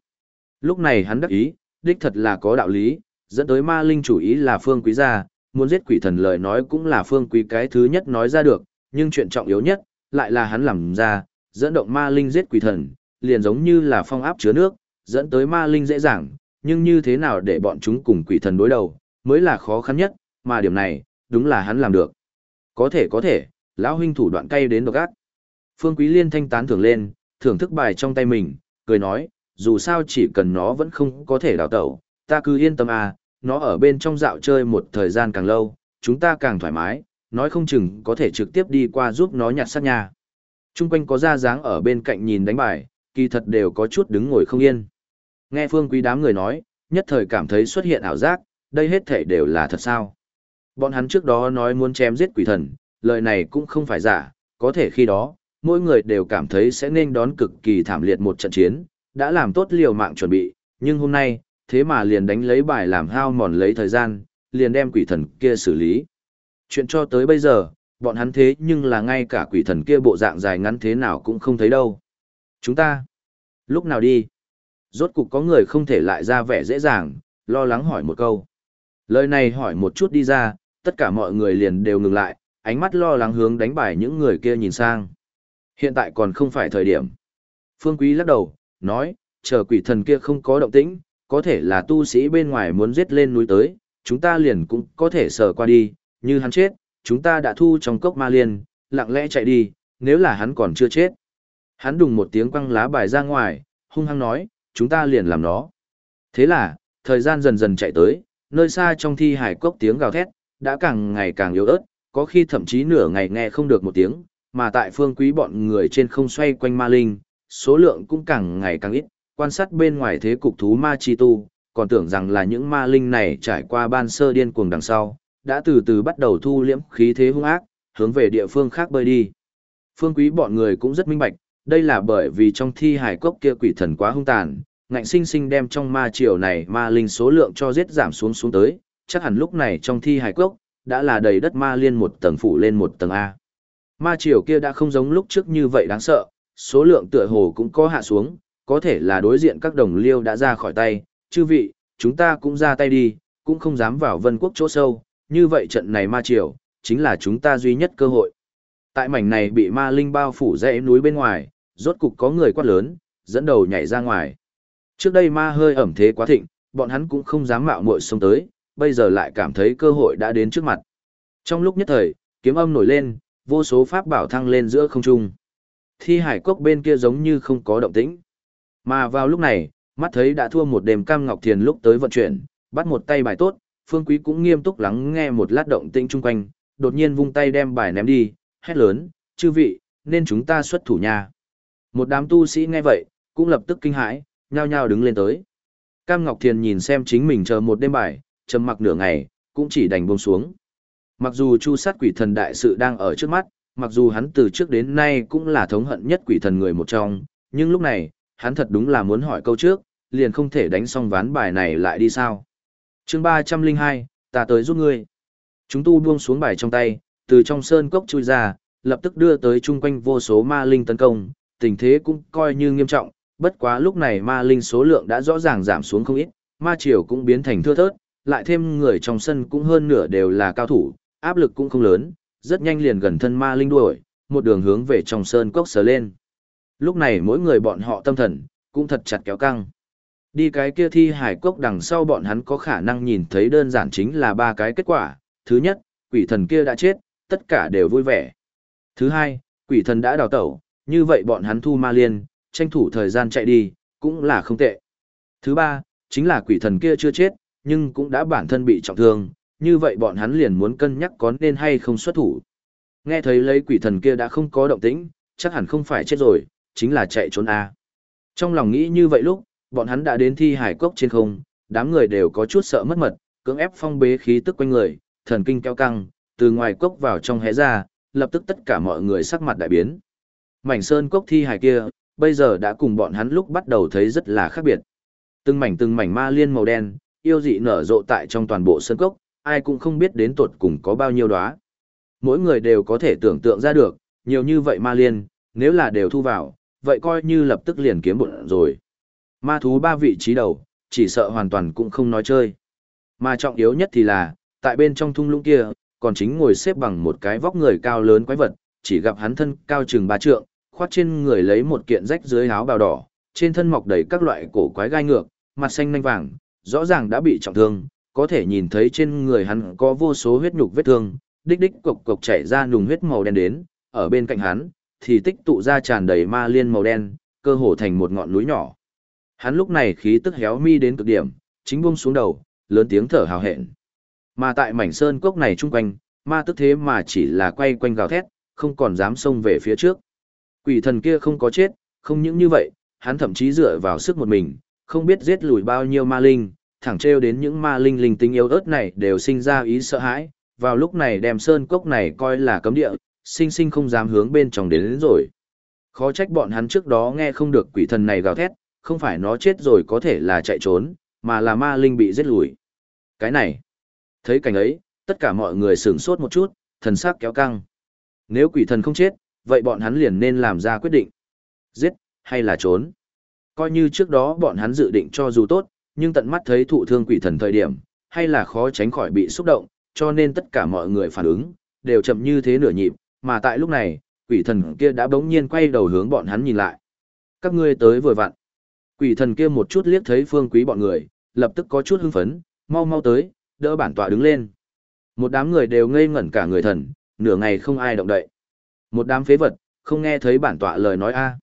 Lúc này hắn đắc ý, đích thật là có đạo lý, dẫn tới ma linh chủ ý là phương quý gia, muốn giết quỷ thần lời nói cũng là phương quý cái thứ nhất nói ra được, nhưng chuyện trọng yếu nhất, lại là hắn làm ra, dẫn động ma linh giết quỷ thần, liền giống như là phong áp chứa nước, dẫn tới ma linh dễ dàng, nhưng như thế nào để bọn chúng cùng quỷ thần đối đầu, mới là khó khăn nhất, mà điểm này, đúng là hắn làm được. Có thể có thể, lão huynh thủ đoạn cay đến độc ác. Phương Quý Liên thanh tán thưởng lên, thưởng thức bài trong tay mình, cười nói, dù sao chỉ cần nó vẫn không có thể đào tẩu, ta cứ yên tâm à, nó ở bên trong dạo chơi một thời gian càng lâu, chúng ta càng thoải mái, nói không chừng có thể trực tiếp đi qua giúp nó nhặt sát nhà. Trung quanh có ra dáng ở bên cạnh nhìn đánh bài, kỳ thật đều có chút đứng ngồi không yên. Nghe phương quý đám người nói, nhất thời cảm thấy xuất hiện ảo giác, đây hết thể đều là thật sao. Bọn hắn trước đó nói muốn chém giết quỷ thần, lời này cũng không phải giả, có thể khi đó, mỗi người đều cảm thấy sẽ nên đón cực kỳ thảm liệt một trận chiến, đã làm tốt liều mạng chuẩn bị, nhưng hôm nay, thế mà liền đánh lấy bài làm hao mòn lấy thời gian, liền đem quỷ thần kia xử lý. Chuyện cho tới bây giờ, bọn hắn thế nhưng là ngay cả quỷ thần kia bộ dạng dài ngắn thế nào cũng không thấy đâu. Chúng ta, lúc nào đi? Rốt cục có người không thể lại ra vẻ dễ dàng, lo lắng hỏi một câu. Lời này hỏi một chút đi ra, tất cả mọi người liền đều ngừng lại, ánh mắt lo lắng hướng đánh bài những người kia nhìn sang. Hiện tại còn không phải thời điểm. Phương Quý lắc đầu, nói, chờ quỷ thần kia không có động tĩnh, có thể là tu sĩ bên ngoài muốn giết lên núi tới, chúng ta liền cũng có thể sờ qua đi, như hắn chết, chúng ta đã thu trong cốc ma liên, lặng lẽ chạy đi, nếu là hắn còn chưa chết. Hắn đùng một tiếng quăng lá bài ra ngoài, hung hăng nói, chúng ta liền làm nó. Thế là, thời gian dần dần chạy tới, nơi xa trong thi hải cốc tiếng gào thét, đã càng ngày càng yếu ớt, có khi thậm chí nửa ngày nghe không được một tiếng, mà tại phương quý bọn người trên không xoay quanh ma linh, số lượng cũng càng ngày càng ít, quan sát bên ngoài thế cục thú ma chi tu, còn tưởng rằng là những ma linh này trải qua ban sơ điên cuồng đằng sau, đã từ từ bắt đầu thu liễm khí thế hung ác, hướng về địa phương khác bơi đi. Phương quý bọn người cũng rất minh bạch, đây là bởi vì trong thi hải cốc kia quỷ thần quá hung tàn, ngạnh sinh sinh đem trong ma triều này ma linh số lượng cho giết giảm xuống xuống tới, chắc hẳn lúc này trong thi hải cốc, đã là đầy đất ma liên một tầng phủ lên một tầng A. Ma triều kia đã không giống lúc trước như vậy đáng sợ, số lượng tựa hồ cũng có hạ xuống, có thể là đối diện các đồng liêu đã ra khỏi tay, chư vị, chúng ta cũng ra tay đi, cũng không dám vào vân quốc chỗ sâu, như vậy trận này ma triều, chính là chúng ta duy nhất cơ hội. Tại mảnh này bị ma linh bao phủ dãy núi bên ngoài, rốt cục có người quát lớn, dẫn đầu nhảy ra ngoài. Trước đây ma hơi ẩm thế quá thịnh, bọn hắn cũng không dám mạo muội xông tới, bây giờ lại cảm thấy cơ hội đã đến trước mặt. Trong lúc nhất thời, kiếm âm nổi lên, vô số pháp bảo thăng lên giữa không trung. Thi hải cốc bên kia giống như không có động tĩnh. Mà vào lúc này, mắt thấy đã thua một đêm cam ngọc thiền lúc tới vận chuyển, bắt một tay bài tốt, phương quý cũng nghiêm túc lắng nghe một lát động tĩnh chung quanh, đột nhiên vung tay đem bài ném đi, hét lớn, chư vị, nên chúng ta xuất thủ nha. Một đám tu sĩ nghe vậy, cũng lập tức kinh hãi, nhao nhao đứng lên tới. Cam Ngọc Thiền nhìn xem chính mình chờ một đêm bài, trầm mặc nửa ngày, cũng chỉ đành buông xuống. Mặc dù chu sát quỷ thần đại sự đang ở trước mắt, mặc dù hắn từ trước đến nay cũng là thống hận nhất quỷ thần người một trong, nhưng lúc này, hắn thật đúng là muốn hỏi câu trước, liền không thể đánh xong ván bài này lại đi sao. chương 302, ta tới giúp ngươi. Chúng tu buông xuống bài trong tay, từ trong sơn cốc chui ra, lập tức đưa tới chung quanh vô số ma linh tấn công, tình thế cũng coi như nghiêm trọng, bất quá lúc này ma linh số lượng đã rõ ràng giảm xuống không ít, ma triều cũng biến thành thưa thớt, lại thêm người trong sân cũng hơn nửa đều là cao thủ, áp lực cũng không lớn, rất nhanh liền gần thân ma linh đuổi, một đường hướng về trong sơn cốc sờ lên. Lúc này mỗi người bọn họ tâm thần, cũng thật chặt kéo căng. Đi cái kia thi hải cốc đằng sau bọn hắn có khả năng nhìn thấy đơn giản chính là ba cái kết quả. Thứ nhất, quỷ thần kia đã chết, tất cả đều vui vẻ. Thứ hai, quỷ thần đã đào tẩu, như vậy bọn hắn thu ma liên, tranh thủ thời gian chạy đi, cũng là không tệ. Thứ ba, chính là quỷ thần kia chưa chết, nhưng cũng đã bản thân bị trọng thương, như vậy bọn hắn liền muốn cân nhắc có nên hay không xuất thủ. Nghe thấy lấy quỷ thần kia đã không có động tĩnh, chắc hẳn không phải chết rồi, chính là chạy trốn a. Trong lòng nghĩ như vậy lúc, bọn hắn đã đến thi hải cốc trên không, đám người đều có chút sợ mất mật, cưỡng ép phong bế khí tức quanh người, thần kinh keo căng, từ ngoài cốc vào trong hé ra, lập tức tất cả mọi người sắc mặt đại biến. Mảnh sơn cốc thi hải kia, bây giờ đã cùng bọn hắn lúc bắt đầu thấy rất là khác biệt. Từng mảnh từng mảnh ma liên màu đen, yêu dị nở rộ tại trong toàn bộ sơn cốc, ai cũng không biết đến tột cùng có bao nhiêu đóa. Mỗi người đều có thể tưởng tượng ra được, nhiều như vậy ma liên, nếu là đều thu vào, vậy coi như lập tức liền kiếm bụng rồi. Ma thú ba vị trí đầu, chỉ sợ hoàn toàn cũng không nói chơi. Mà trọng yếu nhất thì là, tại bên trong thung lũng kia, còn chính ngồi xếp bằng một cái vóc người cao lớn quái vật, chỉ gặp hắn thân cao chừng ba trượng, khoát trên người lấy một kiện rách dưới áo bào đỏ, trên thân mọc đầy các loại cổ quái gai ngược, mặt xanh nanh vàng, rõ ràng đã bị trọng thương, có thể nhìn thấy trên người hắn có vô số huyết nhục vết thương, đích đích cục cục chảy ra nùng huyết màu đen đến, ở bên cạnh hắn thì tích tụ ra tràn đầy ma liên màu đen, cơ hồ thành một ngọn núi nhỏ. Hắn lúc này khí tức héo mi đến cực điểm, chính buông xuống đầu, lớn tiếng thở hào hẹn. Mà tại mảnh sơn cốc này chung quanh, ma tức thế mà chỉ là quay quanh gào thét, không còn dám xông về phía trước. Quỷ thần kia không có chết, không những như vậy, hắn thậm chí dựa vào sức một mình, không biết giết lùi bao nhiêu ma linh, thẳng treo đến những ma linh linh tính yếu ớt này đều sinh ra ý sợ hãi, vào lúc này đem sơn cốc này coi là cấm địa, sinh sinh không dám hướng bên trong đến, đến rồi. Khó trách bọn hắn trước đó nghe không được quỷ thần này gào thét, không phải nó chết rồi có thể là chạy trốn, mà là ma linh bị giết lùi. Cái này, thấy cảnh ấy, tất cả mọi người sửng sốt một chút, thần sắc kéo căng. Nếu quỷ thần không chết, vậy bọn hắn liền nên làm ra quyết định. Giết, hay là trốn. Coi như trước đó bọn hắn dự định cho dù tốt, nhưng tận mắt thấy thụ thương quỷ thần thời điểm, hay là khó tránh khỏi bị xúc động, cho nên tất cả mọi người phản ứng, đều chậm như thế nửa nhịp, mà tại lúc này, quỷ thần kia đã bỗng nhiên quay đầu hướng bọn hắn nhìn lại. Các ngươi tới vừa vặn. Quỷ thần kia một chút liếc thấy phương quý bọn người, lập tức có chút hưng phấn, mau mau tới, đỡ bản tọa đứng lên. Một đám người đều ngây ngẩn cả người thần, nửa ngày không ai động đậy. Một đám phế vật, không nghe thấy bản tọa lời nói a.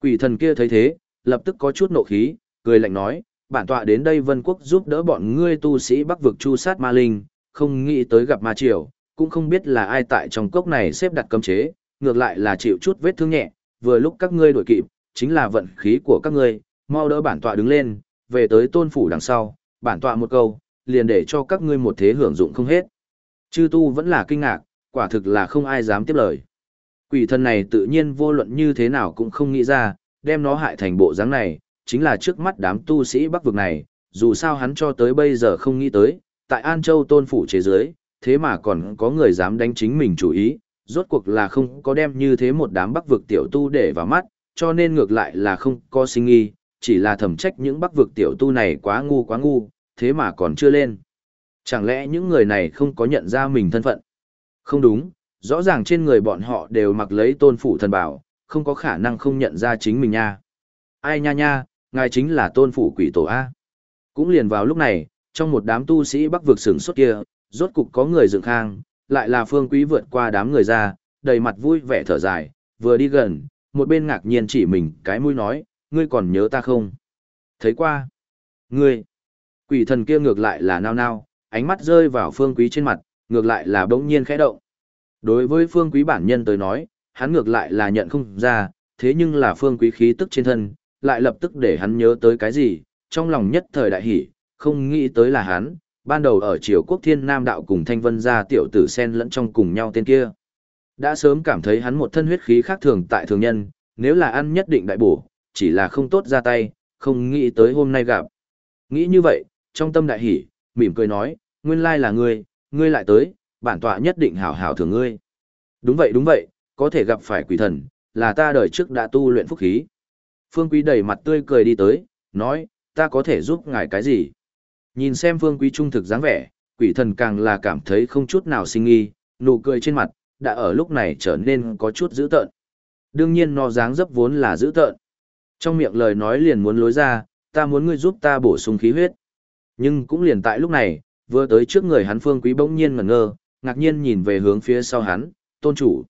Quỷ thần kia thấy thế, lập tức có chút nộ khí, cười lạnh nói, bản tọa đến đây vân quốc giúp đỡ bọn ngươi tu sĩ bắc vực chu sát ma linh, không nghĩ tới gặp ma triều, cũng không biết là ai tại trong cốc này xếp đặt cấm chế, ngược lại là chịu chút vết thương nhẹ, vừa lúc các ngươi đổi kịp, chính là vận khí của các ngươi, mau đỡ bản tọa đứng lên, về tới tôn phủ đằng sau, bản tọa một câu, liền để cho các ngươi một thế hưởng dụng không hết. Chư tu vẫn là kinh ngạc, quả thực là không ai dám tiếp lời. Quỷ thần này tự nhiên vô luận như thế nào cũng không nghĩ ra, đem nó hại thành bộ dáng này, chính là trước mắt đám tu sĩ bắc vực này, dù sao hắn cho tới bây giờ không nghĩ tới, tại An Châu tôn phủ chế giới, thế mà còn có người dám đánh chính mình chủ ý, rốt cuộc là không có đem như thế một đám bắc vực tiểu tu để vào mắt, cho nên ngược lại là không có sinh nghi, chỉ là thẩm trách những bắc vực tiểu tu này quá ngu quá ngu, thế mà còn chưa lên. Chẳng lẽ những người này không có nhận ra mình thân phận? Không đúng, rõ ràng trên người bọn họ đều mặc lấy tôn phủ thần bảo, không có khả năng không nhận ra chính mình nha. Ai nha nha, ngài chính là tôn phủ quỷ tổ A. Cũng liền vào lúc này, trong một đám tu sĩ bắc vực sừng sốt kia, rốt cục có người dựng khang, lại là phương quý vượt qua đám người ra, đầy mặt vui vẻ thở dài, vừa đi gần, một bên ngạc nhiên chỉ mình cái mũi nói, ngươi còn nhớ ta không? Thấy qua. Ngươi. Quỷ thần kia ngược lại là nao nao, ánh mắt rơi vào phương quý trên mặt, ngược lại là bỗng nhiên khẽ động. Đối với phương quý bản nhân tới nói, hắn ngược lại là nhận không ra, thế nhưng là phương quý khí tức trên thân, lại lập tức để hắn nhớ tới cái gì, trong lòng nhất thời đại hỷ, không nghĩ tới là hắn, ban đầu ở triều quốc thiên nam đạo cùng thanh vân gia tiểu tử sen lẫn trong cùng nhau tên kia. Đã sớm cảm thấy hắn một thân huyết khí khác thường tại thường nhân, nếu là ăn nhất định đại bổ, chỉ là không tốt ra tay, không nghĩ tới hôm nay gặp. Nghĩ như vậy, trong tâm đại hỷ, mỉm cười nói, nguyên lai là ngươi, ngươi lại tới, bản tọa nhất định hảo hảo thường ngươi. Đúng vậy đúng vậy, có thể gặp phải quỷ thần, là ta đời trước đã tu luyện phúc khí. Phương Quý đầy mặt tươi cười đi tới, nói, ta có thể giúp ngài cái gì? Nhìn xem vương Quý trung thực dáng vẻ, quỷ thần càng là cảm thấy không chút nào sinh nghi, nụ cười trên mặt, đã ở lúc này trở nên có chút dữ tợn. Đương nhiên nó dáng dấp vốn là dữ tợn. Trong miệng lời nói liền muốn lối ra, ta muốn ngươi giúp ta bổ sung khí huyết. Nhưng cũng liền tại lúc này, vừa tới trước người hắn phương quý bỗng nhiên ngẩn ngơ, ngạc nhiên nhìn về hướng phía sau hắn, tôn chủ.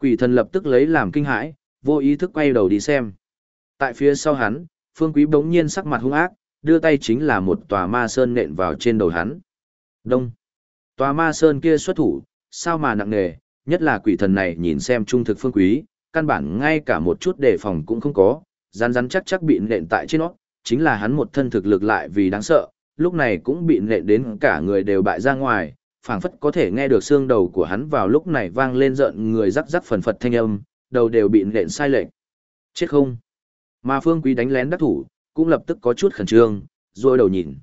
Quỷ thần lập tức lấy làm kinh hãi, vô ý thức quay đầu đi xem. Tại phía sau hắn, phương quý bỗng nhiên sắc mặt hung ác, đưa tay chính là một tòa ma sơn nện vào trên đầu hắn. Đông. Tòa ma sơn kia xuất thủ, sao mà nặng nề, nhất là quỷ thần này nhìn xem trung thực phương quý, căn bản ngay cả một chút đề phòng cũng không có, rắn rắn chắc chắc bị nện tại trên nó, chính là hắn một thân thực lực lại vì đáng sợ, lúc này cũng bị nện đến cả người đều bại ra ngoài, phảng phất có thể nghe được xương đầu của hắn vào lúc này vang lên giận người rắc rắc phần phật thanh âm, đầu đều bị nện sai lệch. Chết không? Mà Phương Quý đánh lén đắc thủ, cũng lập tức có chút khẩn trương, rồi đầu nhìn.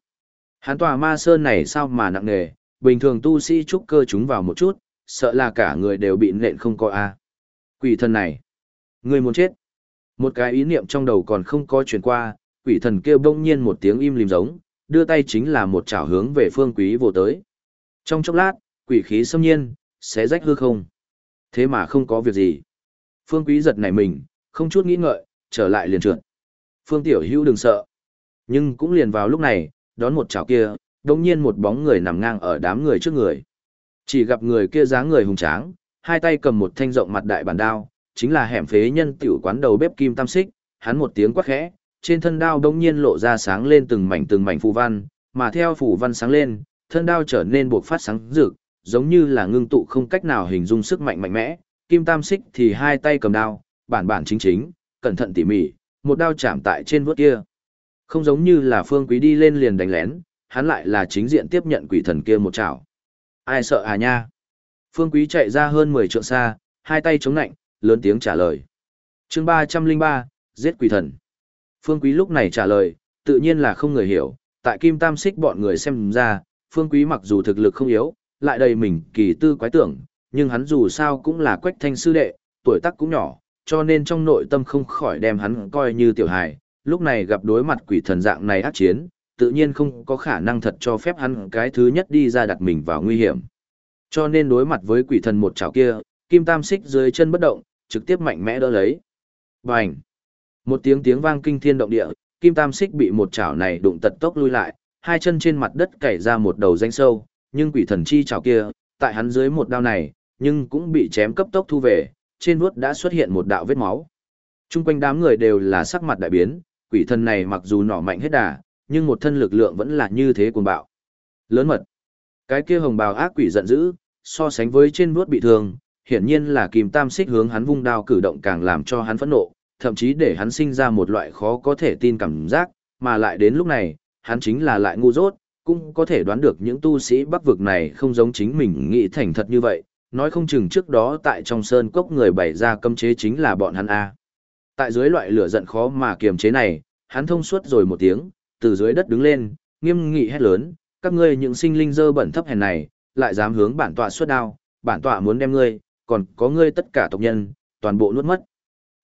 hán tòa ma sơn này sao mà nặng nề, bình thường tu sĩ trúc cơ chúng vào một chút, sợ là cả người đều bị nện không có a. Quỷ thần này, người muốn chết. Một cái ý niệm trong đầu còn không có chuyển qua, quỷ thần kêu bỗng nhiên một tiếng im lìm giống, đưa tay chính là một chảo hướng về phương quý vô tới. Trong chốc lát, quỷ khí xâm nhiên, sẽ rách hư không. Thế mà không có việc gì. Phương quý giật nảy mình, không chút nghĩ ngợi, trở lại liền trượt. Phương tiểu hữu đừng sợ. Nhưng cũng liền vào lúc này, đón một chảo kia, đồng nhiên một bóng người nằm ngang ở đám người trước người. Chỉ gặp người kia dáng người hùng tráng, hai tay cầm một thanh rộng mặt đại bản đao, chính là hẻm phế nhân tiểu quán đầu bếp kim tam xích, hắn một tiếng quát khẽ, trên thân đao đông nhiên lộ ra sáng lên từng mảnh từng mảnh phù văn, mà theo phù văn sáng lên, thân đao trở nên buộc phát sáng rực, giống như là ngưng tụ không cách nào hình dung sức mạnh mạnh mẽ. Kim Tam Xích thì hai tay cầm đao, bản bản chính chính, cẩn thận tỉ mỉ, một đao chạm tại trên vớt kia. Không giống như là Phương Quý đi lên liền đánh lén, hắn lại là chính diện tiếp nhận quỷ thần kia một chảo. Ai sợ à nha? Phương Quý chạy ra hơn 10 trượng xa, hai tay chống nạnh, lớn tiếng trả lời. chương 303, giết quỷ thần. Phương Quý lúc này trả lời, tự nhiên là không người hiểu, tại Kim Tam Xích bọn người xem ra, Phương Quý mặc dù thực lực không yếu, lại đầy mình kỳ tư quái tưởng, nhưng hắn dù sao cũng là quách thanh sư đệ, tuổi tác cũng nhỏ, cho nên trong nội tâm không khỏi đem hắn coi như tiểu hài, lúc này gặp đối mặt quỷ thần dạng này ác chiến, tự nhiên không có khả năng thật cho phép hắn cái thứ nhất đi ra đặt mình vào nguy hiểm. Cho nên đối mặt với quỷ thần một chảo kia, Kim Tam Xích dưới chân bất động, trực tiếp mạnh mẽ đỡ lấy. Bành! Một tiếng tiếng vang kinh thiên động địa, Kim Tam Xích bị một chảo này đụng tật tốc lui lại, hai chân trên mặt đất cày ra một đầu danh sâu, nhưng quỷ thần chi chảo kia, tại hắn dưới một đao này, nhưng cũng bị chém cấp tốc thu về, trên vuốt đã xuất hiện một đạo vết máu. Trung quanh đám người đều là sắc mặt đại biến, quỷ thần này mặc dù nỏ mạnh hết đà, nhưng một thân lực lượng vẫn là như thế cuồng bạo. Lớn mật. Cái kia hồng bào ác quỷ giận dữ, so sánh với trên vuốt bị thương, hiển nhiên là Kim Tam Xích hướng hắn vung đao cử động càng làm cho hắn phẫn nộ, thậm chí để hắn sinh ra một loại khó có thể tin cảm giác, mà lại đến lúc này, hắn chính là lại ngu dốt, cũng có thể đoán được những tu sĩ bắc vực này không giống chính mình nghĩ thành thật như vậy, nói không chừng trước đó tại trong sơn cốc người bày ra cấm chế chính là bọn hắn A. Tại dưới loại lửa giận khó mà kiềm chế này, hắn thông suốt rồi một tiếng, từ dưới đất đứng lên, nghiêm nghị hét lớn, các ngươi những sinh linh dơ bẩn thấp hèn này, lại dám hướng bản tọa xuất đao, bản tọa muốn đem ngươi, còn có ngươi tất cả tộc nhân, toàn bộ nuốt mất.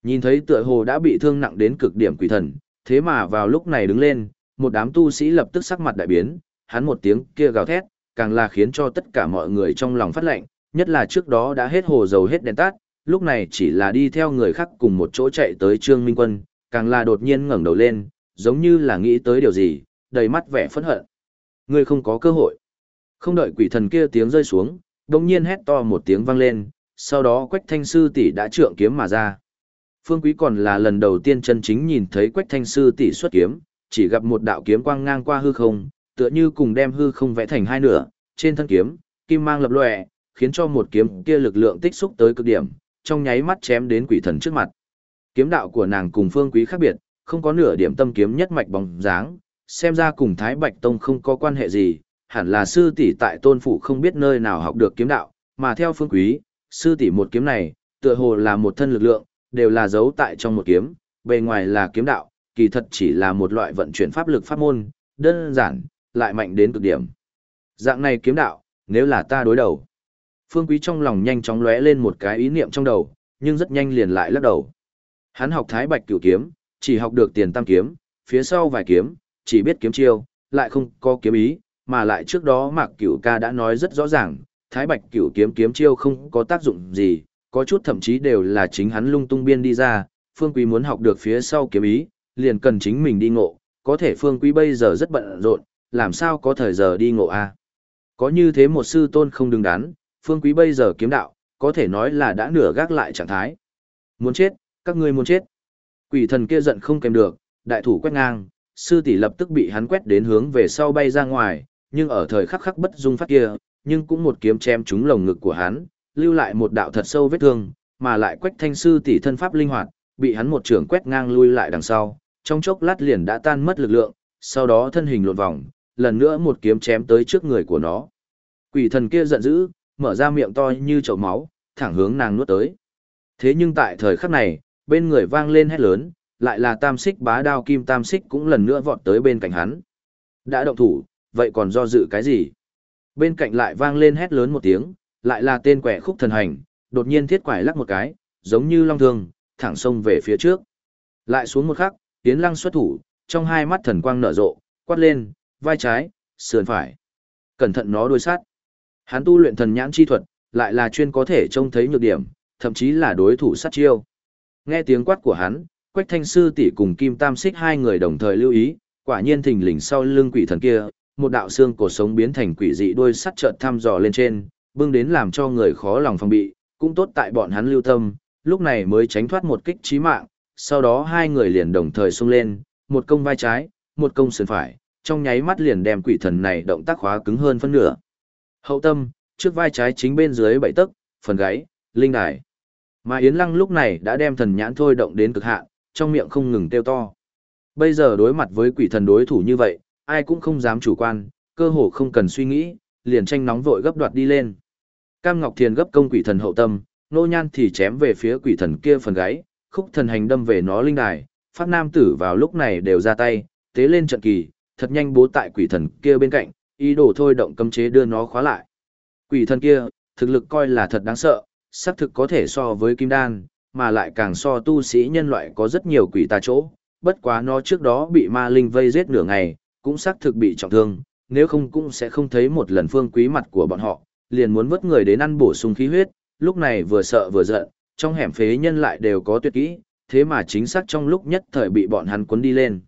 Nhìn thấy tựa hồ đã bị thương nặng đến cực điểm quỷ thần, thế mà vào lúc này đứng lên, một đám tu sĩ lập tức sắc mặt đại biến, hắn một tiếng kia gào thét, càng là khiến cho tất cả mọi người trong lòng phát lạnh nhất là trước đó đã hết hồ dầu hết đèn tắt, lúc này chỉ là đi theo người khác cùng một chỗ chạy tới Trương Minh Quân, càng là đột nhiên ngẩng đầu lên, giống như là nghĩ tới điều gì, đầy mắt vẻ phẫn hận. Ngươi không có cơ hội. Không đợi quỷ thần kia tiếng rơi xuống, đồng nhiên hét to một tiếng vang lên, sau đó Quách Thanh Sư tỷ đã trượng kiếm mà ra. Phương Quý còn là lần đầu tiên chân chính nhìn thấy Quách Thanh Sư tỷ xuất kiếm, chỉ gặp một đạo kiếm quang ngang qua hư không, tựa như cùng đem hư không vẽ thành hai nửa, trên thân kiếm, kim mang lập lòe, khiến cho một kiếm kia lực lượng tích xúc tới cực điểm, trong nháy mắt chém đến quỷ thần trước mặt. Kiếm đạo của nàng cùng Phương Quý khác biệt, không có nửa điểm tâm kiếm nhất mạch bóng dáng, xem ra cùng Thái Bạch Tông không có quan hệ gì, hẳn là sư tỷ tại Tôn phủ không biết nơi nào học được kiếm đạo, mà theo Phương Quý, sư tỷ một kiếm này, tựa hồ là một thân lực lượng, đều là giấu tại trong một kiếm, bề ngoài là kiếm đạo, kỳ thật chỉ là một loại vận chuyển pháp lực pháp môn, đơn giản, lại mạnh đến cực điểm. Dạng này kiếm đạo, nếu là ta đối đầu. Phương Quý trong lòng nhanh chóng lóe lên một cái ý niệm trong đầu, nhưng rất nhanh liền lại lắc đầu. Hắn học Thái Bạch Cửu kiếm, chỉ học được tiền tam kiếm, phía sau vài kiếm, chỉ biết kiếm chiêu, lại không có kiếm ý, mà lại trước đó Mạc Cửu ca đã nói rất rõ ràng, Thái Bạch Cửu kiếm kiếm chiêu không có tác dụng gì, có chút thậm chí đều là chính hắn lung tung biên đi ra, Phương Quý muốn học được phía sau kiếm ý, liền cần chính mình đi ngộ, có thể phương quý bây giờ rất bận rộn, làm sao có thời giờ đi ngộ a Có như thế một sư tôn không đứng đắn, phương quý bây giờ kiếm đạo, có thể nói là đã nửa gác lại trạng thái. Muốn chết, các ngươi muốn chết. Quỷ thần kia giận không kèm được, đại thủ quét ngang, sư tỷ lập tức bị hắn quét đến hướng về sau bay ra ngoài, nhưng ở thời khắc khắc bất dung phát kia, nhưng cũng một kiếm chém trúng lồng ngực của hắn, lưu lại một đạo thật sâu vết thương, mà lại quách thanh sư tỷ thân pháp linh hoạt, bị hắn một trường quét ngang lui lại đằng sau, trong chốc lát liền đã tan mất lực lượng, sau đó thân hình lộn vòng, lần nữa một kiếm chém tới trước người của nó. Quỷ thần kia giận dữ, mở ra miệng to như chậu máu, thẳng hướng nàng nuốt tới. Thế nhưng tại thời khắc này, bên người vang lên hét lớn, lại là tam xích bá đao kim tam xích cũng lần nữa vọt tới bên cạnh hắn. Đã động thủ, vậy còn do dự cái gì? Bên cạnh lại vang lên hét lớn một tiếng, lại là tên quẻ khúc thần hành, đột nhiên thiết quải lắc một cái, giống như long thương, thẳng sông về phía trước. Lại xuống một khắc, tiến lăng xuất thủ, trong hai mắt thần quang nở rộ, quát lên, vai trái, sườn phải. Cẩn thận nó đuôi sát. Hắn tu luyện thần nhãn chi thuật, lại là chuyên có thể trông thấy nhược điểm, thậm chí là đối thủ sát chiêu. Nghe tiếng quát của hắn, Quách Thanh sư tỷ cùng Kim Tam Xích hai người đồng thời lưu ý, quả nhiên thình lình sau lưng quỷ thần kia, một đạo xương cổ sống biến thành quỷ dị đôi sắt chợt thăm dò lên trên, bưng đến làm cho người khó lòng phòng bị, cũng tốt tại bọn hắn lưu tâm, lúc này mới tránh thoát một kích chí mạng, sau đó hai người liền đồng thời xông lên, một công vai trái, một công sườn phải, trong nháy mắt liền đem quỷ thần này động tác khóa cứng hơn phân nửa. Hậu tâm, trước vai trái chính bên dưới bảy tấc, phần gáy, linh đài. Mà Yến Lăng lúc này đã đem thần nhãn thôi động đến cực hạn, trong miệng không ngừng kêu to. Bây giờ đối mặt với quỷ thần đối thủ như vậy, ai cũng không dám chủ quan, cơ hồ không cần suy nghĩ, liền tranh nóng vội gấp đoạt đi lên. Cam Ngọc Thiền gấp công quỷ thần hậu tâm, nô nhan thì chém về phía quỷ thần kia phần gáy, khúc thần hành đâm về nó linh đài, Phát nam tử vào lúc này đều ra tay, tế lên trận kỳ, thật nhanh bố tại quỷ thần kia bên cạnh, ý đồ thôi động cấm chế đưa nó khóa lại. Quỷ thần kia, thực lực coi là thật đáng sợ, xác thực có thể so với kim đan, mà lại càng so tu sĩ nhân loại có rất nhiều quỷ tà chỗ, bất quá nó trước đó bị ma linh vây giết nửa ngày, cũng xác thực bị trọng thương, nếu không cũng sẽ không thấy một lần phương quý mặt của bọn họ, liền muốn vớt người đến ăn bổ sung khí huyết, lúc này vừa sợ vừa giận, trong hẻm phế nhân lại đều có tuyệt kỹ, thế mà chính xác trong lúc nhất thời bị bọn hắn cuốn đi lên.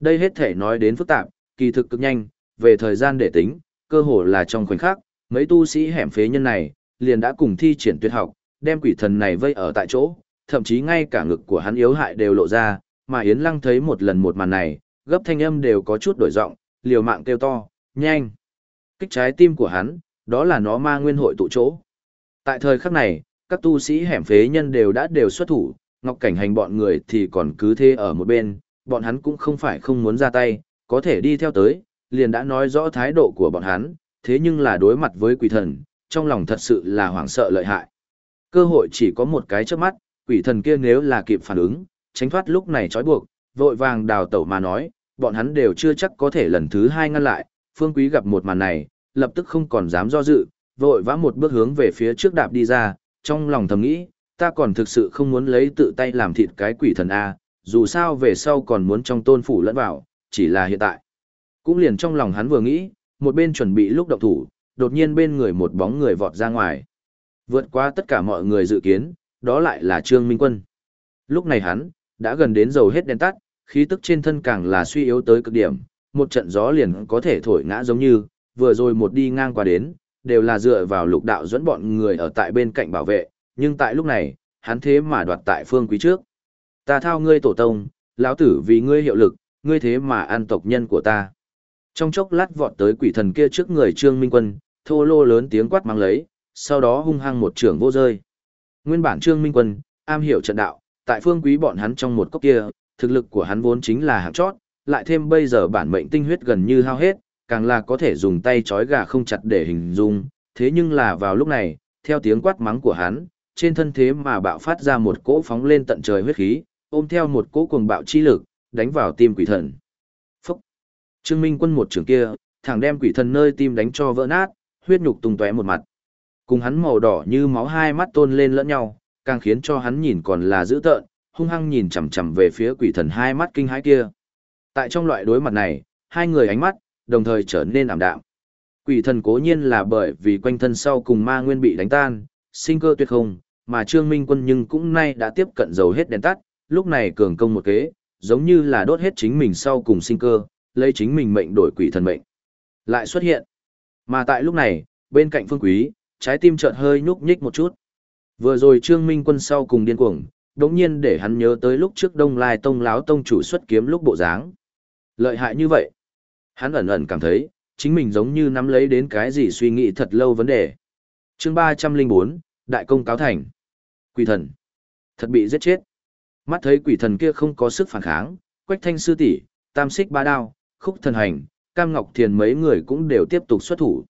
Đây hết thể nói đến phức tạp, kỳ thực cực nhanh, về thời gian để tính, cơ hồ là trong khoảnh khắc, mấy tu sĩ hẻm phế nhân này, liền đã cùng thi triển tuyệt học, đem quỷ thần này vây ở tại chỗ, thậm chí ngay cả ngực của hắn yếu hại đều lộ ra, mà Yến Lăng thấy một lần một màn này, gấp thanh âm đều có chút đổi giọng, liều mạng kêu to, nhanh. Kích trái tim của hắn, đó là nó ma nguyên hội tụ chỗ. Tại thời khắc này, các tu sĩ hẻm phế nhân đều đã đều xuất thủ, ngọc cảnh hành bọn người thì còn cứ thế ở một bên, bọn hắn cũng không phải không muốn ra tay, có thể đi theo tới, liền đã nói rõ thái độ của bọn hắn, thế nhưng là đối mặt với quỷ thần, trong lòng thật sự là hoảng sợ lợi hại. Cơ hội chỉ có một cái trước mắt, quỷ thần kia nếu là kịp phản ứng, tránh thoát lúc này trói buộc, vội vàng đào tẩu mà nói, bọn hắn đều chưa chắc có thể lần thứ hai ngăn lại, phương quý gặp một màn này, lập tức không còn dám do dự, vội vã một bước hướng về phía trước đạp đi ra, trong lòng thầm nghĩ, ta còn thực sự không muốn lấy tự tay làm thịt cái quỷ thần A, dù sao về sau còn muốn trong tôn phủ lẫn vào, chỉ là hiện tại. Cũng liền trong lòng hắn vừa nghĩ, một bên chuẩn bị lúc động thủ, đột nhiên bên người một bóng người vọt ra ngoài. Vượt qua tất cả mọi người dự kiến, đó lại là Trương Minh Quân. Lúc này hắn, đã gần đến dầu hết đèn tắt, khí tức trên thân càng là suy yếu tới cực điểm, một trận gió liền có thể thổi ngã giống như, vừa rồi một đi ngang qua đến, đều là dựa vào lục đạo dẫn bọn người ở tại bên cạnh bảo vệ, nhưng tại lúc này, hắn thế mà đoạt tại phương quý trước. Ta thao ngươi tổ tông, lão tử vì ngươi hiệu lực, ngươi thế mà an tộc nhân của ta. Trong chốc lát vọt tới quỷ thần kia trước người Trương Minh Quân, thô lô lớn tiếng quát mang lấy, sau đó hung hăng một trưởng vô rơi. Nguyên bản Trương Minh Quân, am hiểu trận đạo, tại phương quý bọn hắn trong một cốc kia, thực lực của hắn vốn chính là hạng chót, lại thêm bây giờ bản mệnh tinh huyết gần như hao hết, càng là có thể dùng tay chói gà không chặt để hình dung, thế nhưng là vào lúc này, theo tiếng quát mắng của hắn, trên thân thế mà bạo phát ra một cỗ phóng lên tận trời huyết khí, ôm theo một cỗ cuồng bạo chi lực, đánh vào tim quỷ thần. Trương Minh quân một trường kia, thẳng đem quỷ thần nơi tim đánh cho vỡ nát, huyết nhục tung tóe một mặt. Cùng hắn màu đỏ như máu hai mắt tôn lên lẫn nhau, càng khiến cho hắn nhìn còn là dữ tợn, hung hăng nhìn chằm chằm về phía quỷ thần hai mắt kinh hãi kia. Tại trong loại đối mặt này, hai người ánh mắt, đồng thời trở nên ảm đạm. Quỷ thần cố nhiên là bởi vì quanh thân sau cùng ma nguyên bị đánh tan, sinh cơ tuyệt không, mà Trương Minh Quân nhưng cũng nay đã tiếp cận dầu hết đèn tắt, lúc này cường công một kế, giống như là đốt hết chính mình sau cùng sinh cơ, lấy chính mình mệnh đổi quỷ thần mệnh. Lại xuất hiện. Mà tại lúc này, bên cạnh phương quý, trái tim chợt hơi nhúc nhích một chút. Vừa rồi Trương Minh Quân sau cùng điên cuồng, đống nhiên để hắn nhớ tới lúc trước Đông Lai Tông láo tông chủ xuất kiếm lúc bộ dáng. Lợi hại như vậy. Hắn ẩn ẩn cảm thấy, chính mình giống như nắm lấy đến cái gì suy nghĩ thật lâu vấn đề. chương 304, Đại công cáo thành. Quỷ thần. Thật bị giết chết. Mắt thấy quỷ thần kia không có sức phản kháng, quách thanh sư tỷ tam xích ba đao, khúc thần hành, cam ngọc thiền mấy người cũng đều tiếp tục xuất thủ.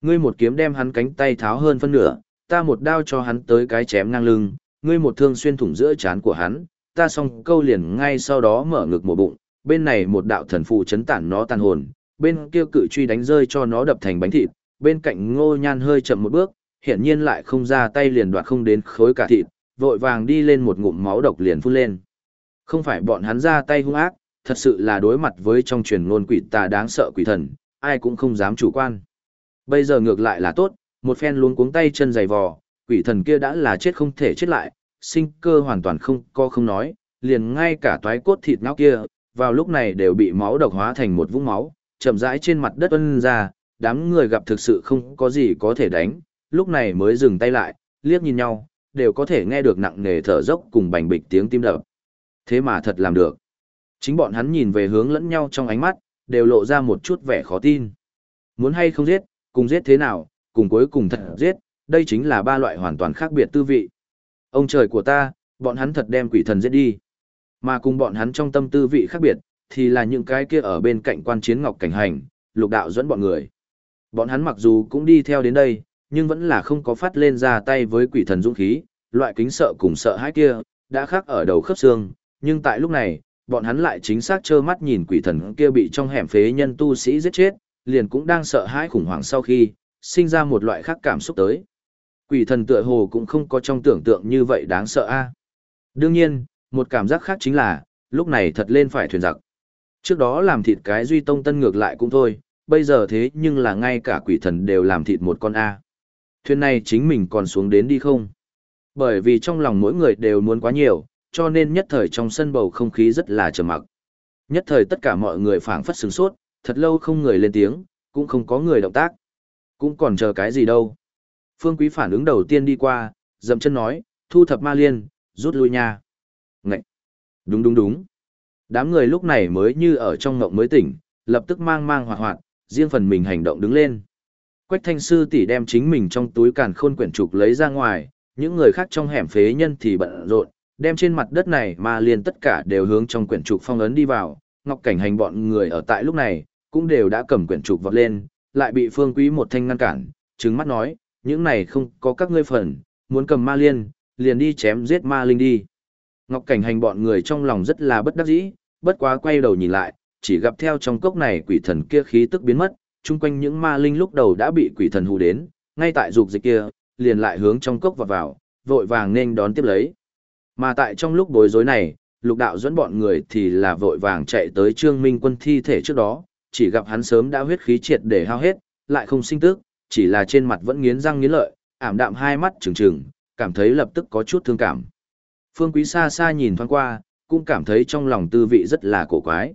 Ngươi một kiếm đem hắn cánh tay tháo hơn phân nửa, ta một đao cho hắn tới cái chém ngang lưng, ngươi một thương xuyên thủng giữa trán của hắn, ta xong câu liền ngay sau đó mở ngực một bụng, bên này một đạo thần phù chấn tản nó tàn hồn, bên kia cự truy đánh rơi cho nó đập thành bánh thịt, bên cạnh ngô nhan hơi chậm một bước, hiển nhiên lại không ra tay liền đoạt không đến khối cả thịt, vội vàng đi lên một ngụm máu độc liền phun lên. Không phải bọn hắn ra tay hung ác, thật sự là đối mặt với trong truyền ngôn quỷ tà đáng sợ quỷ thần, ai cũng không dám chủ quan. Bây giờ ngược lại là tốt, một phen luống cuống tay chân dày vò, quỷ thần kia đã là chết không thể chết lại, sinh cơ hoàn toàn không co không nói, liền ngay cả toái cốt thịt não kia, vào lúc này đều bị máu độc hóa thành một vũng máu, chậm rãi trên mặt đất ân ra, đám người gặp thực sự không có gì có thể đánh, lúc này mới dừng tay lại, liếc nhìn nhau, đều có thể nghe được nặng nề thở dốc cùng bành bịch tiếng tim đập. Thế mà thật làm được. Chính bọn hắn nhìn về hướng lẫn nhau trong ánh mắt, đều lộ ra một chút vẻ khó tin. Muốn hay không giết, cùng giết thế nào, cùng cuối cùng thật giết, đây chính là ba loại hoàn toàn khác biệt tư vị. Ông trời của ta, bọn hắn thật đem quỷ thần giết đi. Mà cùng bọn hắn trong tâm tư vị khác biệt, thì là những cái kia ở bên cạnh quan chiến ngọc cảnh hành, lục đạo dẫn bọn người. Bọn hắn mặc dù cũng đi theo đến đây, nhưng vẫn là không có phát lên ra tay với quỷ thần dũng khí, loại kính sợ cùng sợ hãi kia, đã khắc ở đầu khớp xương, nhưng tại lúc này, bọn hắn lại chính xác trơ mắt nhìn quỷ thần kia bị trong hẻm phế nhân tu sĩ giết chết, liền cũng đang sợ hãi khủng hoảng sau khi, sinh ra một loại khác cảm xúc tới. Quỷ thần tựa hồ cũng không có trong tưởng tượng như vậy đáng sợ a. Đương nhiên, một cảm giác khác chính là, lúc này thật lên phải thuyền giặc. Trước đó làm thịt cái duy tông tân ngược lại cũng thôi, bây giờ thế nhưng là ngay cả quỷ thần đều làm thịt một con A. Thuyền này chính mình còn xuống đến đi không? Bởi vì trong lòng mỗi người đều muốn quá nhiều, cho nên nhất thời trong sân bầu không khí rất là trầm mặc. Nhất thời tất cả mọi người phảng phất sửng sốt, thật lâu không người lên tiếng, cũng không có người động tác. Cũng còn chờ cái gì đâu. Phương Quý phản ứng đầu tiên đi qua, dậm chân nói, thu thập ma liên, rút lui nha. Ngậy! Đúng đúng đúng. Đám người lúc này mới như ở trong ngộng mới tỉnh, lập tức mang mang hoạt hoạt, riêng phần mình hành động đứng lên. Quách thanh sư tỷ đem chính mình trong túi càn khôn quyển trục lấy ra ngoài, những người khác trong hẻm phế nhân thì bận rộn, đem trên mặt đất này mà liền tất cả đều hướng trong quyển trục phong ấn đi vào, ngọc cảnh hành bọn người ở tại lúc này, cũng đều đã cầm quyển trục vọt lên, lại bị phương quý một thanh ngăn cản, trừng mắt nói, những này không có các ngươi phần, muốn cầm ma liên, liền đi chém giết ma linh đi. Ngọc cảnh hành bọn người trong lòng rất là bất đắc dĩ, bất quá quay đầu nhìn lại, chỉ gặp theo trong cốc này quỷ thần kia khí tức biến mất, chung quanh những ma linh lúc đầu đã bị quỷ thần hù đến, ngay tại dục dịch kia, liền lại hướng trong cốc vọt vào, vội vàng nên đón tiếp lấy. Mà tại trong lúc bối rối này, lục đạo dẫn bọn người thì là vội vàng chạy tới trương minh quân thi thể trước đó, chỉ gặp hắn sớm đã huyết khí triệt để hao hết, lại không sinh tức, chỉ là trên mặt vẫn nghiến răng nghiến lợi, ảm đạm hai mắt trừng trừng, cảm thấy lập tức có chút thương cảm. Phương Quý xa xa nhìn thoáng qua, cũng cảm thấy trong lòng tư vị rất là cổ quái.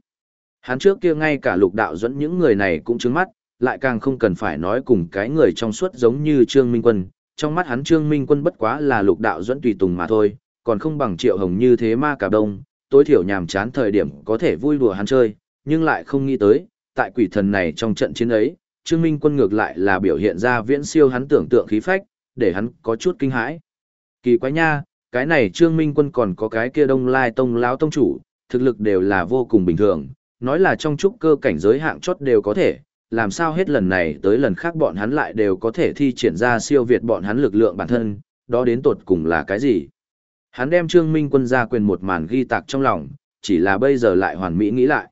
Hắn trước kia ngay cả lục đạo dẫn những người này cũng trứng mắt, lại càng không cần phải nói cùng cái người trong suốt giống như Trương Minh Quân. Trong mắt hắn Trương Minh Quân bất quá là lục đạo dẫn tùy tùng mà thôi, còn không bằng triệu hồng như thế ma cả đông, tối thiểu nhàm chán thời điểm có thể vui đùa hắn chơi, nhưng lại không nghĩ tới, tại quỷ thần này trong trận chiến ấy, Trương Minh Quân ngược lại là biểu hiện ra viễn siêu hắn tưởng tượng khí phách, để hắn có chút kinh hãi. Kỳ quái nha, cái này Trương Minh Quân còn có cái kia Đông Lai Tông lão tông chủ, thực lực đều là vô cùng bình thường, nói là trong trúc cơ cảnh giới hạng chót đều có thể, làm sao hết lần này tới lần khác bọn hắn lại đều có thể thi triển ra siêu việt bọn hắn lực lượng bản thân, đó đến tột cùng là cái gì? Hắn đem Trương Minh Quân ra quyền một màn ghi tạc trong lòng, chỉ là bây giờ lại hoàn mỹ nghĩ lại.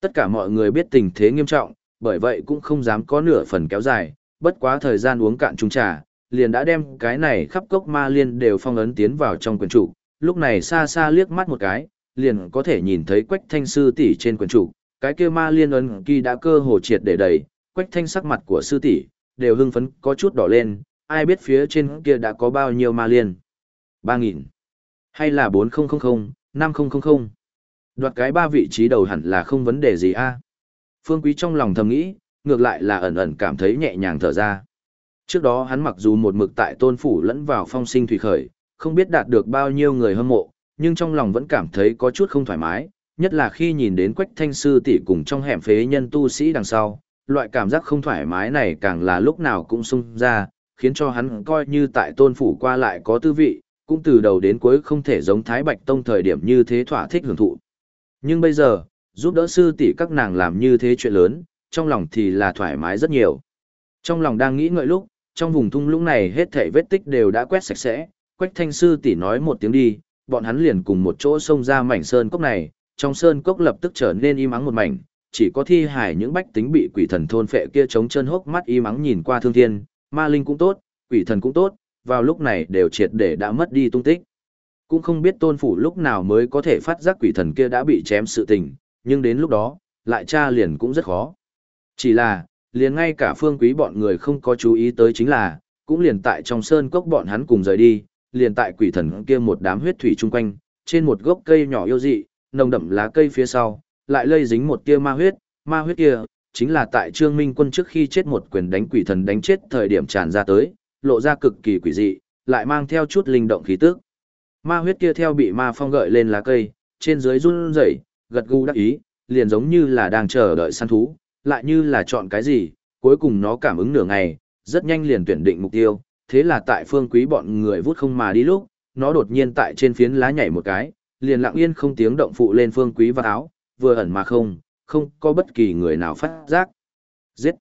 Tất cả mọi người biết tình thế nghiêm trọng, bởi vậy cũng không dám có nửa phần kéo dài, bất quá thời gian uống cạn chung trà, liền đã đem cái này khắp cốc ma liên đều phong ấn tiến vào trong quyển trụ, lúc này xa xa liếc mắt một cái, liền có thể nhìn thấy quách thanh sư tỷ trên quyển trụ, cái kia ma liên ấn kỳ đã cơ hồ triệt để đầy, quách thanh sắc mặt của sư tỷ đều hưng phấn có chút đỏ lên, ai biết phía trên kia đã có bao nhiêu ma liên. ba nghìn hay là bốn nghìn năm nghìn Đoạt cái ba vị trí đầu hẳn là không vấn đề gì a. Phương Quý trong lòng thầm nghĩ, ngược lại là ẩn ẩn cảm thấy nhẹ nhàng thở ra. Trước đó hắn mặc dù một mực tại tôn phủ lẫn vào phong sinh thủy khởi, không biết đạt được bao nhiêu người hâm mộ, nhưng trong lòng vẫn cảm thấy có chút không thoải mái, nhất là khi nhìn đến quách thanh sư tỷ cùng trong hẻm phế nhân tu sĩ đằng sau, loại cảm giác không thoải mái này càng là lúc nào cũng sung ra, khiến cho hắn coi như tại tôn phủ qua lại có tư vị, cũng từ đầu đến cuối không thể giống Thái Bạch Tông thời điểm như thế thỏa thích hưởng thụ. Nhưng bây giờ, giúp đỡ sư tỷ các nàng làm như thế chuyện lớn, trong lòng thì là thoải mái rất nhiều. Trong lòng đang nghĩ ngợi lúc, trong vùng thung lũng này hết thảy vết tích đều đã quét sạch sẽ, Quách Thanh sư tỷ nói một tiếng đi, bọn hắn liền cùng một chỗ xông ra mảnh sơn cốc này, trong sơn cốc lập tức trở nên im ắng một mảnh, chỉ có thi hải những bách tính bị quỷ thần thôn phệ kia chống chân hốc mắt im ắng nhìn qua thương thiên, ma linh cũng tốt, quỷ thần cũng tốt, vào lúc này đều triệt để đã mất đi tung tích. Cũng không biết tôn phủ lúc nào mới có thể phát giác quỷ thần kia đã bị chém sự tình, nhưng đến lúc đó, lại tra liền cũng rất khó. Chỉ là, liền ngay cả phương quý bọn người không có chú ý tới chính là, cũng liền tại trong sơn cốc bọn hắn cùng rời đi, liền tại quỷ thần kia một đám huyết thủy chung quanh, trên một gốc cây nhỏ yêu dị, nồng đậm lá cây phía sau, lại lây dính một tia ma huyết, ma huyết kia, chính là tại Trương Minh quân trước khi chết một quyền đánh quỷ thần đánh chết thời điểm tràn ra tới, lộ ra cực kỳ quỷ dị, lại mang theo chút linh động khí tức. Ma huyết kia theo bị ma phong gợi lên lá cây, trên dưới run rẩy, gật gù đắc ý, liền giống như là đang chờ đợi săn thú, lại như là chọn cái gì, cuối cùng nó cảm ứng nửa ngày, rất nhanh liền tuyển định mục tiêu, thế là tại phương quý bọn người vút không mà đi lúc, nó đột nhiên tại trên phiến lá nhảy một cái, liền lặng yên không tiếng động phụ lên phương quý vào áo, vừa ẩn mà không, không có bất kỳ người nào phát giác. Giết!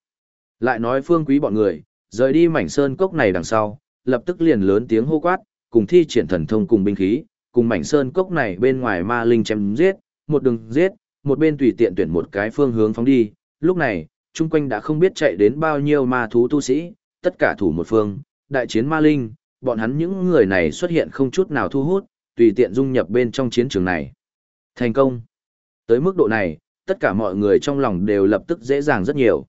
Lại nói phương quý bọn người, rời đi mảnh sơn cốc này đằng sau, lập tức liền lớn tiếng hô quát, cùng thi triển thần thông cùng binh khí, cùng mảnh sơn cốc này bên ngoài ma linh chém giết, một đường giết, một bên tùy tiện tuyển một cái phương hướng phóng đi. Lúc này, chung quanh đã không biết chạy đến bao nhiêu ma thú tu sĩ, tất cả thủ một phương, đại chiến ma linh, bọn hắn những người này xuất hiện không chút nào thu hút, tùy tiện dung nhập bên trong chiến trường này. Thành công. Tới mức độ này, tất cả mọi người trong lòng đều lập tức dễ dàng rất nhiều.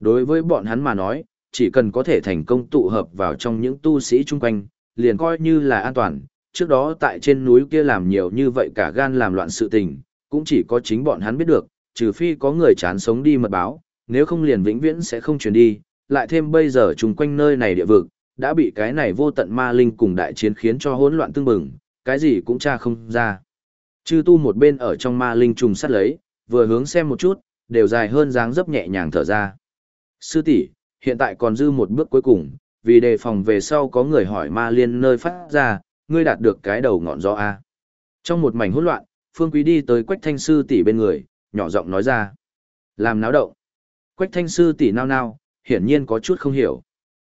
Đối với bọn hắn mà nói, chỉ cần có thể thành công tụ hợp vào trong những tu sĩ chung quanh, liền coi như là an toàn. Trước đó tại trên núi kia làm nhiều như vậy cả gan làm loạn sự tình, cũng chỉ có chính bọn hắn biết được, trừ phi có người chán sống đi mật báo, nếu không liền vĩnh viễn sẽ không chuyển đi, lại thêm bây giờ chung quanh nơi này địa vực, đã bị cái này vô tận ma linh cùng đại chiến khiến cho hỗn loạn tương bừng, cái gì cũng tra không ra. Chư tu một bên ở trong ma linh trùng sát lấy, vừa hướng xem một chút, đều dài hơn dáng dấp nhẹ nhàng thở ra. Sư tỷ, hiện tại còn dư một bước cuối cùng, vì đề phòng về sau có người hỏi ma liên nơi phát ra, ngươi đạt được cái đầu ngọn gió A. Trong một mảnh hỗn loạn, Phương Quý đi tới Quách Thanh Sư tỷ bên người, nhỏ giọng nói ra. Làm náo động. Quách Thanh Sư tỷ nao nao, hiển nhiên có chút không hiểu.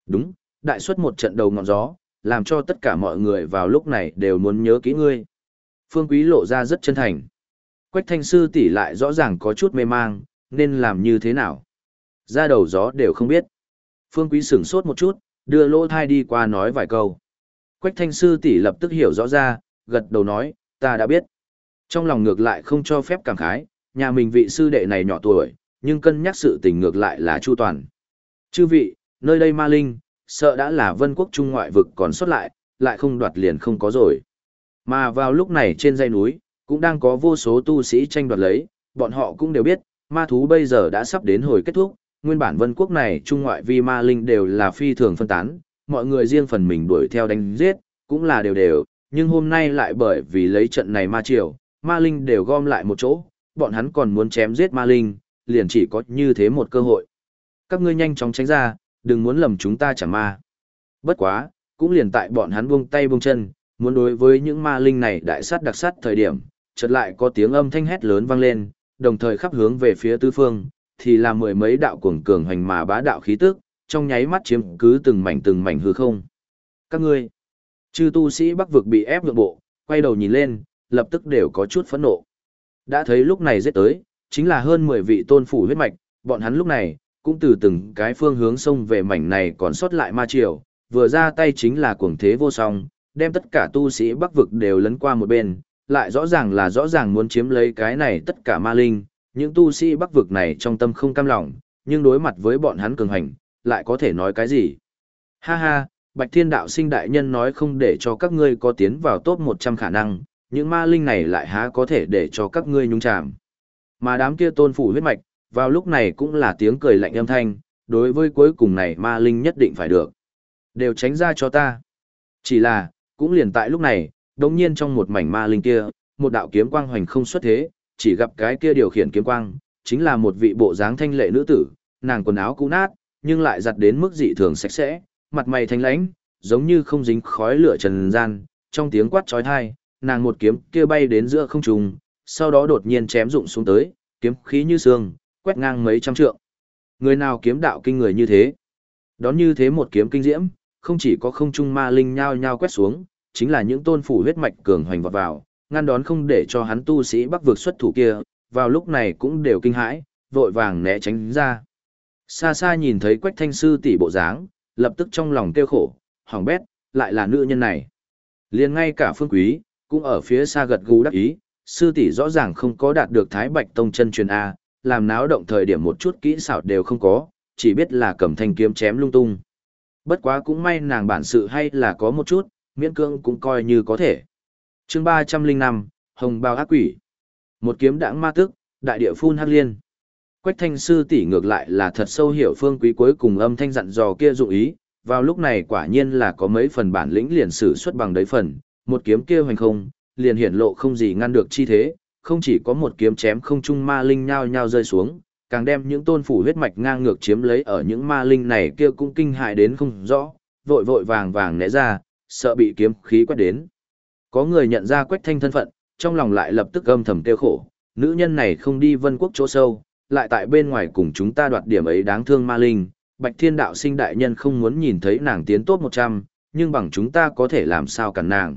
Đúng, đại xuất một trận đầu ngọn gió, làm cho tất cả mọi người vào lúc này đều muốn nhớ kỹ ngươi. Phương Quý lộ ra rất chân thành. Quách Thanh Sư tỷ lại rõ ràng có chút mê mang, nên làm như thế nào. Ra đầu gió đều không biết. Phương Quý sửng sốt một chút, đưa lỗ thai đi qua nói vài câu. Quách Thanh Sư tỷ lập tức hiểu rõ ra, gật đầu nói, ta đã biết. Trong lòng ngược lại không cho phép cảm khái, nhà mình vị sư đệ này nhỏ tuổi, nhưng cân nhắc sự tình ngược lại là chu toàn. Chư vị, nơi đây ma linh, sợ đã là vân quốc trung ngoại vực còn xuất lại, lại không đoạt liền không có rồi. Mà vào lúc này trên dãy núi, cũng đang có vô số tu sĩ tranh đoạt lấy, bọn họ cũng đều biết, ma thú bây giờ đã sắp đến hồi kết thúc, nguyên bản vân quốc này trung ngoại vi ma linh đều là phi thường phân tán, mọi người riêng phần mình đuổi theo đánh giết, cũng là đều đều, nhưng hôm nay lại bởi vì lấy trận này ma triều, ma linh đều gom lại một chỗ, bọn hắn còn muốn chém giết ma linh, liền chỉ có như thế một cơ hội. Các ngươi nhanh chóng tránh ra, đừng muốn lầm chúng ta chẳng ma. Bất quá, cũng liền tại bọn hắn buông tay buông chân, muốn đối với những ma linh này đại sát đặc sát thời điểm, chợt lại có tiếng âm thanh hét lớn vang lên, đồng thời khắp hướng về phía tứ phương, thì là mười mấy đạo cuồng cường hoành mà bá đạo khí tức, trong nháy mắt chiếm cứ từng mảnh từng mảnh hư không. Các ngươi, chư tu sĩ bắc vực bị ép nhượng bộ, quay đầu nhìn lên, lập tức đều có chút phẫn nộ. Đã thấy lúc này giết tới, chính là hơn 10 vị tôn phủ huyết mạch, bọn hắn lúc này, cũng từ từng cái phương hướng xông về mảnh này còn sót lại ma triều, vừa ra tay chính là cuồng thế vô song, đem tất cả tu sĩ bắc vực đều lấn qua một bên, lại rõ ràng là rõ ràng muốn chiếm lấy cái này tất cả ma linh, những tu sĩ bắc vực này trong tâm không cam lòng, nhưng đối mặt với bọn hắn cường hành, lại có thể nói cái gì? Ha ha, Bạch Thiên Đạo sinh đại nhân nói không để cho các ngươi có tiến vào top 100 khả năng, những ma linh này lại há có thể để cho các ngươi nhúng chạm. Mà đám kia tôn phủ huyết mạch, vào lúc này cũng là tiếng cười lạnh âm thanh, đối với cuối cùng này ma linh nhất định phải được. Đều tránh ra cho ta. Chỉ là, cũng liền tại lúc này, đống nhiên trong một mảnh ma linh kia, một đạo kiếm quang hoành không xuất thế, chỉ gặp cái kia điều khiển kiếm quang, chính là một vị bộ dáng thanh lệ nữ tử, nàng quần áo cũ nát, nhưng lại giặt đến mức dị thường sạch sẽ, mặt mày thanh lãnh, giống như không dính khói lửa trần gian, trong tiếng quát chói tai, nàng một kiếm kia bay đến giữa không trung, sau đó đột nhiên chém rụng xuống tới, kiếm khí như sương, quét ngang mấy trăm trượng. Người nào kiếm đạo kinh người như thế? Đón như thế một kiếm kinh diễm, không chỉ có không trung ma linh nhao nhao quét xuống, chính là những tôn phủ huyết mạch cường hoành vọt vào, ngăn đón không để cho hắn tu sĩ bắc vực xuất thủ kia, vào lúc này cũng đều kinh hãi, vội vàng né tránh ra. Xa xa nhìn thấy quách thanh sư tỷ bộ dáng, lập tức trong lòng kêu khổ, hỏng bét, lại là nữ nhân này. liền ngay cả phương quý, cũng ở phía xa gật gù đắc ý, sư tỷ rõ ràng không có đạt được thái bạch tông chân truyền A, làm náo động thời điểm một chút kỹ xảo đều không có, chỉ biết là cầm thanh kiếm chém lung tung. Bất quá cũng may nàng bản sự hay là có một chút, miễn cương cũng coi như có thể chương 305, Hồng Bao Ác Quỷ. Một kiếm đãng ma tức, đại địa phun hắc liên. Quách thanh sư tỷ ngược lại là thật sâu hiểu phương quý cuối cùng âm thanh dặn dò kia dụng ý, vào lúc này quả nhiên là có mấy phần bản lĩnh liền sử xuất bằng đấy phần, một kiếm kia hoành không, liền hiển lộ không gì ngăn được chi thế, không chỉ có một kiếm chém không trung ma linh nhao nhao rơi xuống, càng đem những tôn phủ huyết mạch ngang ngược chiếm lấy ở những ma linh này kia cũng kinh hại đến không rõ, vội vội vàng vàng né ra, sợ bị kiếm khí quét đến. Có người nhận ra quách thanh thân phận, trong lòng lại lập tức âm thầm tiêu khổ, nữ nhân này không đi vân quốc chỗ sâu, lại tại bên ngoài cùng chúng ta đoạt điểm ấy đáng thương ma linh, bạch thiên đạo sinh đại nhân không muốn nhìn thấy nàng tiến tốt 100, nhưng bằng chúng ta có thể làm sao cản nàng.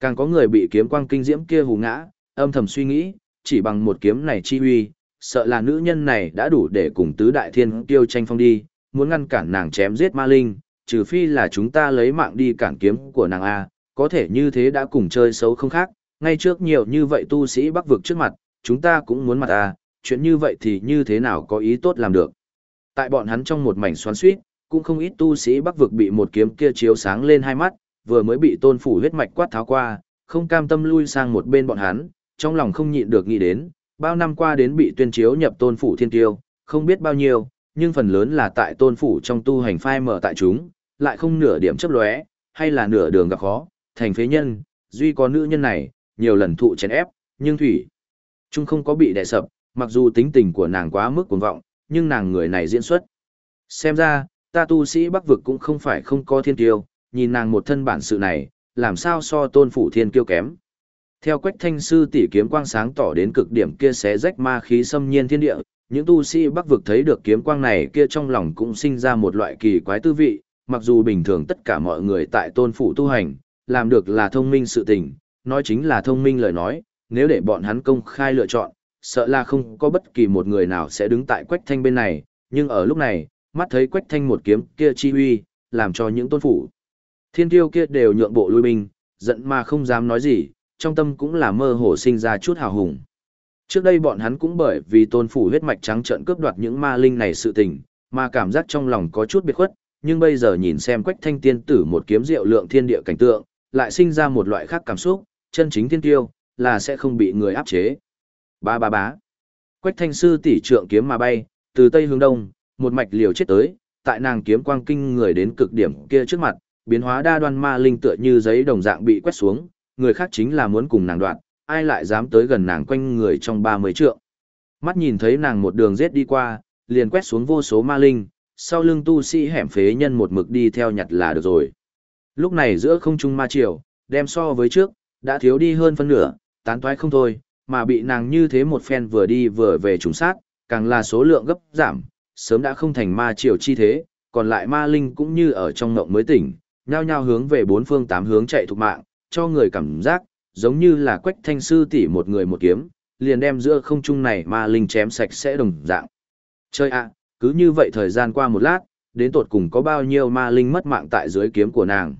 Càng có người bị kiếm quang kinh diễm kia hù ngã, âm thầm suy nghĩ, chỉ bằng một kiếm này chi uy, sợ là nữ nhân này đã đủ để cùng tứ đại thiên tiêu tranh phong đi, muốn ngăn cản nàng chém giết ma linh, trừ phi là chúng ta lấy mạng đi cản kiếm của nàng A, có thể như thế đã cùng chơi xấu không khác, ngay trước nhiều như vậy tu sĩ bắc vực trước mặt, chúng ta cũng muốn mặt à chuyện như vậy thì như thế nào có ý tốt làm được. Tại bọn hắn trong một mảnh xoắn suýt, cũng không ít tu sĩ bắc vực bị một kiếm kia chiếu sáng lên hai mắt, vừa mới bị tôn phủ huyết mạch quát tháo qua, không cam tâm lui sang một bên bọn hắn, trong lòng không nhịn được nghĩ đến, bao năm qua đến bị tuyên chiếu nhập tôn phủ thiên tiêu, không biết bao nhiêu, nhưng phần lớn là tại tôn phủ trong tu hành phai mở tại chúng, lại không nửa điểm chấp lóe, hay là nửa đường gặp khó, thành phế nhân, duy có nữ nhân này, nhiều lần thụ chèn ép, nhưng thủy trung không có bị đè sập, mặc dù tính tình của nàng quá mức cuồng vọng, nhưng nàng người này diễn xuất. Xem ra, ta tu sĩ Bắc vực cũng không phải không có thiên tiêu, nhìn nàng một thân bản sự này, làm sao so tôn phủ thiên kiêu kém. Theo quách thanh sư tỷ kiếm quang sáng tỏ đến cực điểm kia xé rách ma khí xâm nhiên thiên địa, những tu sĩ bắc vực thấy được kiếm quang này kia trong lòng cũng sinh ra một loại kỳ quái tư vị, mặc dù bình thường tất cả mọi người tại tôn phủ tu hành, làm được là thông minh sự tình, nói chính là thông minh lời nói, nếu để bọn hắn công khai lựa chọn, sợ là không có bất kỳ một người nào sẽ đứng tại quách thanh bên này, nhưng ở lúc này, mắt thấy quách thanh một kiếm kia chi uy, làm cho những tôn phủ. Thiên tiêu kia đều nhượng bộ lui binh, giận mà không dám nói gì, trong tâm cũng là mơ hồ sinh ra chút hào hùng. Trước đây bọn hắn cũng bởi vì tôn phủ huyết mạch trắng trợn cướp đoạt những ma linh này sự tình, mà cảm giác trong lòng có chút biệt khuất, nhưng bây giờ nhìn xem quách thanh tiên tử một kiếm diệu lượng thiên địa cảnh tượng, lại sinh ra một loại khác cảm xúc, chân chính thiên tiêu, là sẽ không bị người áp chế. Ba ba bá. Quách thanh sư tỷ trượng kiếm mà bay, từ tây hướng đông, một mạch liều chết tới, tại nàng kiếm quang kinh người đến cực điểm kia trước mặt, biến hóa đa đoan ma linh tựa như giấy đồng dạng bị quét xuống, người khác chính là muốn cùng nàng đoạn, ai lại dám tới gần nàng quanh người trong 30 trượng. Mắt nhìn thấy nàng một đường giết đi qua, liền quét xuống vô số ma linh, sau lưng tu sĩ hẻm phế nhân một mực đi theo nhặt là được rồi. Lúc này giữa không trung ma triều, đem so với trước, đã thiếu đi hơn phân nửa, tán toái không thôi, mà bị nàng như thế một phen vừa đi vừa về trùng sát, càng là số lượng gấp giảm, sớm đã không thành ma triều chi thế, còn lại ma linh cũng như ở trong ngộng mới tỉnh, nhao nhao hướng về bốn phương tám hướng chạy thục mạng, cho người cảm giác, giống như là quách thanh sư tỷ một người một kiếm, liền đem giữa không trung này ma linh chém sạch sẽ đồng dạng. Chơi ạ, cứ như vậy thời gian qua một lát, đến tột cùng có bao nhiêu ma linh mất mạng tại dưới kiếm của nàng.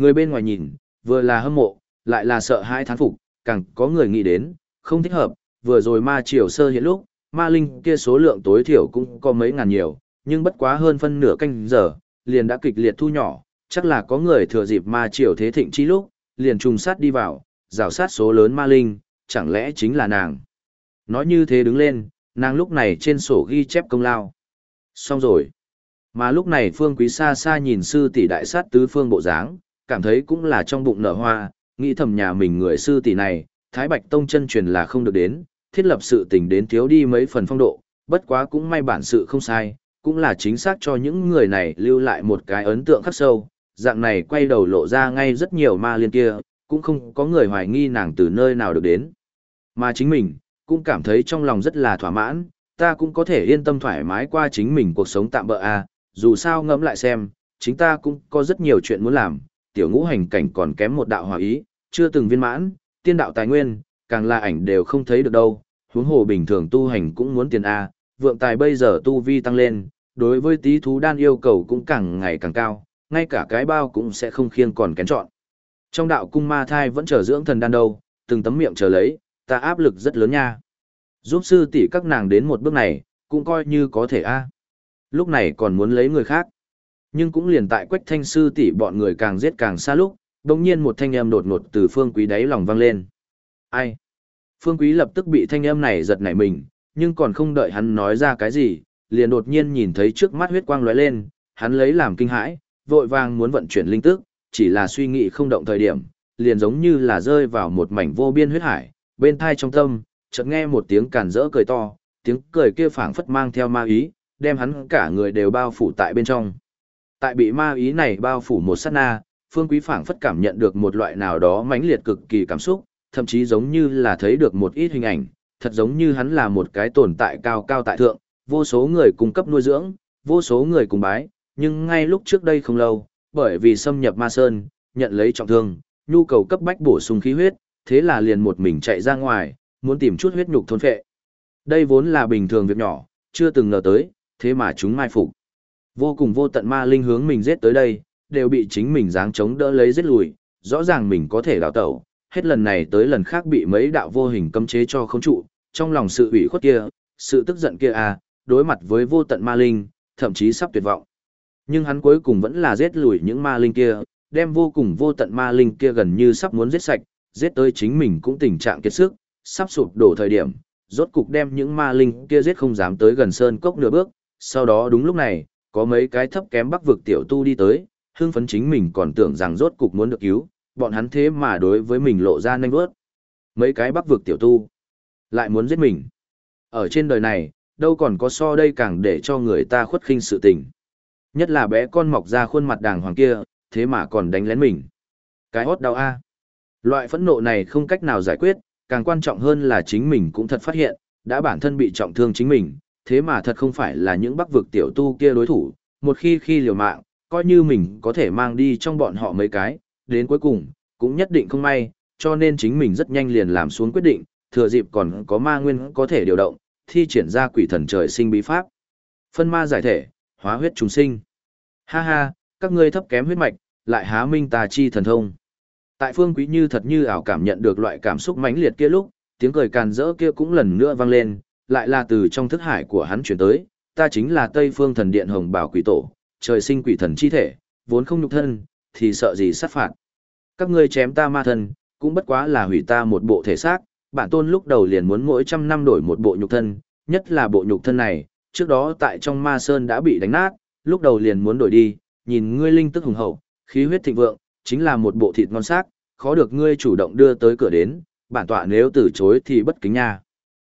Người bên ngoài nhìn, vừa là hâm mộ, lại là sợ hãi thán phục, càng có người nghĩ đến, không thích hợp, vừa rồi ma triều sơ hiện lúc, ma linh kia số lượng tối thiểu cũng có mấy ngàn nhiều, nhưng bất quá hơn phân nửa canh giờ, liền đã kịch liệt thu nhỏ, chắc là có người thừa dịp ma triều thế thịnh chi lúc, liền trùng sát đi vào, rào sát số lớn ma linh, chẳng lẽ chính là nàng. Nói như thế đứng lên, nàng lúc này trên sổ ghi chép công lao. Xong rồi. Mà lúc này Phương Quý xa xa nhìn sư tỷ đại sát tứ phương bộ dáng, cảm thấy cũng là trong bụng nở hoa, nghĩ thầm nhà mình người sư tỷ này, Thái Bạch Tông chân truyền là không được đến, thiết lập sự tình đến thiếu đi mấy phần phong độ, bất quá cũng may bản sự không sai, cũng là chính xác cho những người này lưu lại một cái ấn tượng khắc sâu, dạng này quay đầu lộ ra ngay rất nhiều ma liên kia, cũng không có người hoài nghi nàng từ nơi nào được đến. Mà chính mình, cũng cảm thấy trong lòng rất là thỏa mãn, ta cũng có thể yên tâm thoải mái qua chính mình cuộc sống tạm bỡ à, dù sao ngẫm lại xem, chính ta cũng có rất nhiều chuyện muốn làm, tiểu ngũ hành cảnh còn kém một đạo hòa ý, chưa từng viên mãn, tiên đạo tài nguyên, càng là ảnh đều không thấy được đâu, huống hồ bình thường tu hành cũng muốn tiền A, vượng tài bây giờ tu vi tăng lên, đối với tí thú đan yêu cầu cũng càng ngày càng cao, ngay cả cái bao cũng sẽ không khiêng còn kén chọn. Trong đạo cung ma thai vẫn chờ dưỡng thần đan đâu, từng tấm miệng chờ lấy, ta áp lực rất lớn nha. Giúp sư tỷ các nàng đến một bước này, cũng coi như có thể a. Lúc này còn muốn lấy người khác. Nhưng cũng liền tại quách thanh sư tỷ bọn người càng giết càng xa lúc, bỗng nhiên một thanh âm đột ngột từ phương quý đáy lòng vang lên. Ai? Phương quý lập tức bị thanh âm này giật nảy mình, nhưng còn không đợi hắn nói ra cái gì, liền đột nhiên nhìn thấy trước mắt huyết quang lóe lên, hắn lấy làm kinh hãi, vội vàng muốn vận chuyển linh tức, chỉ là suy nghĩ không động thời điểm, liền giống như là rơi vào một mảnh vô biên huyết hải, bên thai trong tâm, chợt nghe một tiếng cản rỡ cười to, tiếng cười kia phảng phất mang theo ma ý, đem hắn cả người đều bao phủ tại bên trong. Tại bị ma ý này bao phủ một sát na, Phương Quý phảng phất cảm nhận được một loại nào đó mãnh liệt cực kỳ cảm xúc, thậm chí giống như là thấy được một ít hình ảnh, thật giống như hắn là một cái tồn tại cao cao tại thượng, vô số người cung cấp nuôi dưỡng, vô số người cùng bái, nhưng ngay lúc trước đây không lâu, bởi vì xâm nhập ma sơn, nhận lấy trọng thương, nhu cầu cấp bách bổ sung khí huyết, thế là liền một mình chạy ra ngoài, muốn tìm chút huyết nhục thôn phệ. Đây vốn là bình thường việc nhỏ, chưa từng ngờ tới, thế mà chúng mai phục. Vô cùng vô tận ma linh hướng mình giết tới đây, đều bị chính mình dáng chống đỡ lấy giết lùi, rõ ràng mình có thể đào tẩu, hết lần này tới lần khác bị mấy đạo vô hình cấm chế cho không trụ, trong lòng sự ủy khuất kia, sự tức giận kia à, đối mặt với vô tận ma linh, thậm chí sắp tuyệt vọng. Nhưng hắn cuối cùng vẫn là giết lùi những ma linh kia, đem vô cùng vô tận ma linh kia gần như sắp muốn giết sạch, giết tới chính mình cũng tình trạng kiệt sức, sắp sụp đổ thời điểm, rốt cục đem những ma linh kia giết không dám tới gần sơn cốc nửa bước, sau đó đúng lúc này, có mấy cái thấp kém bắc vực tiểu tu đi tới, hương phấn chính mình còn tưởng rằng rốt cục muốn được cứu, bọn hắn thế mà đối với mình lộ ra nhanh bước. Mấy cái bắc vực tiểu tu, lại muốn giết mình. Ở trên đời này, đâu còn có so đây càng để cho người ta khuất khinh sự tình. Nhất là bé con mọc ra khuôn mặt đàng hoàng kia, thế mà còn đánh lén mình. Cái hốt đau a. Loại phẫn nộ này không cách nào giải quyết, càng quan trọng hơn là chính mình cũng thật phát hiện, đã bản thân bị trọng thương chính mình, thế mà thật không phải là những bắc vực tiểu tu kia đối thủ, một khi khi liều mạng, coi như mình có thể mang đi trong bọn họ mấy cái, đến cuối cùng, cũng nhất định không may, cho nên chính mình rất nhanh liền làm xuống quyết định, thừa dịp còn có ma nguyên có thể điều động, thi triển ra quỷ thần trời sinh bí pháp. Phân ma giải thể, hóa huyết trùng sinh. Ha ha, các ngươi thấp kém huyết mạch, lại há minh tà chi thần thông. Tại phương quý như thật như ảo cảm nhận được loại cảm xúc mãnh liệt kia lúc, tiếng cười càn rỡ kia cũng lần nữa vang lên, lại là từ trong thức hải của hắn chuyển tới, ta chính là Tây Phương Thần Điện Hồng Bảo Quỷ Tổ, trời sinh quỷ thần chi thể, vốn không nhục thân, thì sợ gì sát phạt. Các ngươi chém ta ma thân, cũng bất quá là hủy ta một bộ thể xác, bản tôn lúc đầu liền muốn mỗi trăm năm đổi một bộ nhục thân, nhất là bộ nhục thân này, trước đó tại trong ma sơn đã bị đánh nát, lúc đầu liền muốn đổi đi, nhìn ngươi linh tức hùng hậu, khí huyết thịnh vượng, chính là một bộ thịt ngon xác, khó được ngươi chủ động đưa tới cửa đến, bản tọa nếu từ chối thì bất kính nha.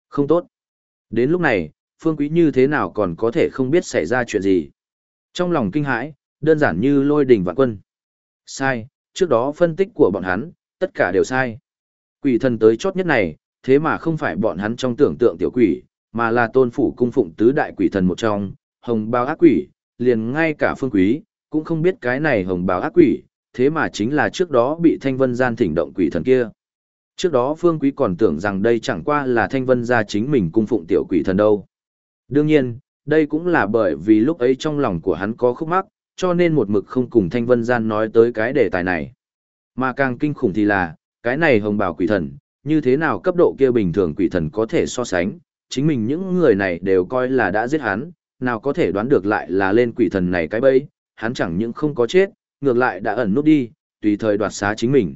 Không tốt. Đến lúc này, Phương Quý như thế nào còn có thể không biết xảy ra chuyện gì. Trong lòng kinh hãi, đơn giản như lôi đình vạn quân. Sai, trước đó phân tích của bọn hắn, tất cả đều sai. Quỷ thần tới chót nhất này, thế mà không phải bọn hắn trong tưởng tượng tiểu quỷ, mà là tôn phủ cung phụng tứ đại quỷ thần một trong, hồng bao ác quỷ, liền ngay cả phương quý, cũng không biết cái này hồng bao ác quỷ, thế mà chính là trước đó bị thanh vân gian thỉnh động quỷ thần kia. Trước đó phương quý còn tưởng rằng đây chẳng qua là thanh vân gia chính mình cung phụng tiểu quỷ thần đâu. Đương nhiên, đây cũng là bởi vì lúc ấy trong lòng của hắn có khúc mắc, cho nên một mực không cùng thanh vân gian nói tới cái đề tài này. Mà càng kinh khủng thì là, cái này hồng bảo quỷ thần, như thế nào cấp độ kia bình thường quỷ thần có thể so sánh, chính mình những người này đều coi là đã giết hắn, nào có thể đoán được lại là lên quỷ thần này cái bẫy, hắn chẳng những không có chết, ngược lại đã ẩn nút đi, tùy thời đoạt xá chính mình.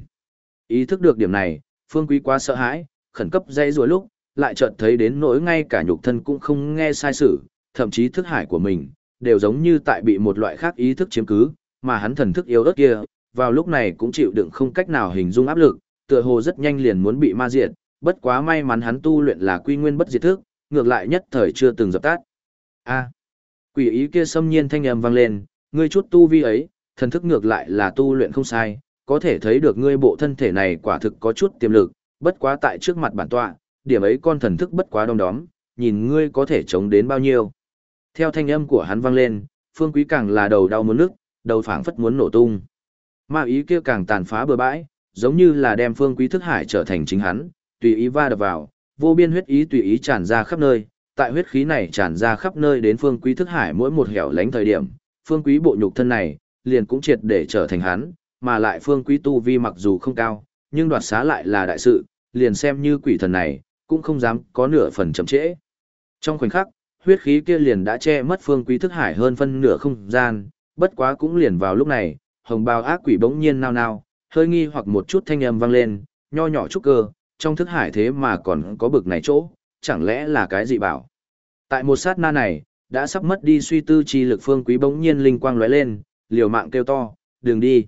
Ý thức được điểm này, Phương Quý quá sợ hãi, khẩn cấp dây rùa lúc, lại chợt thấy đến nỗi ngay cả nhục thân cũng không nghe sai sự, thậm chí thức hải của mình, đều giống như tại bị một loại khác ý thức chiếm cứ, mà hắn thần thức yếu ớt kia, vào lúc này cũng chịu đựng không cách nào hình dung áp lực, tựa hồ rất nhanh liền muốn bị ma diệt, bất quá may mắn hắn tu luyện là quy nguyên bất diệt thức, ngược lại nhất thời chưa từng dập tắt. A. quỷ ý kia xâm nhiên thanh âm vang lên, ngươi chút tu vi ấy, thần thức ngược lại là tu luyện không sai, có thể thấy được ngươi bộ thân thể này quả thực có chút tiềm lực, bất quá tại trước mặt bản tọa, điểm ấy con thần thức bất quá đông đóm, nhìn ngươi có thể chống đến bao nhiêu. Theo thanh âm của hắn vang lên, phương quý càng là đầu đau muốn nước, đầu phảng phất muốn nổ tung. Ma ý kia càng tàn phá bừa bãi, giống như là đem phương quý thức hải trở thành chính hắn, tùy ý va đập vào, vô biên huyết ý tùy ý tràn ra khắp nơi, tại huyết khí này tràn ra khắp nơi đến phương quý thức hải mỗi một hẻo lánh thời điểm, phương quý bộ nhục thân này, liền cũng triệt để trở thành hắn, mà lại phương quý tu vi mặc dù không cao, nhưng đoạt xá lại là đại sự, liền xem như quỷ thần này, cũng không dám có nửa phần chậm trễ. Trong khoảnh khắc, huyết khí kia liền đã che mất phương quý thức hải hơn phân nửa không gian, bất quá cũng liền vào lúc này, hồng bào ác quỷ bỗng nhiên nao nao, hơi nghi hoặc một chút thanh âm vang lên, nho nhỏ chút cơ, trong thức hải thế mà còn có bực này chỗ, chẳng lẽ là cái gì bảo. Tại một sát na này, đã sắp mất đi suy tư chi lực phương quý bỗng nhiên linh quang lóe lên, liều mạng kêu to, đừng đi.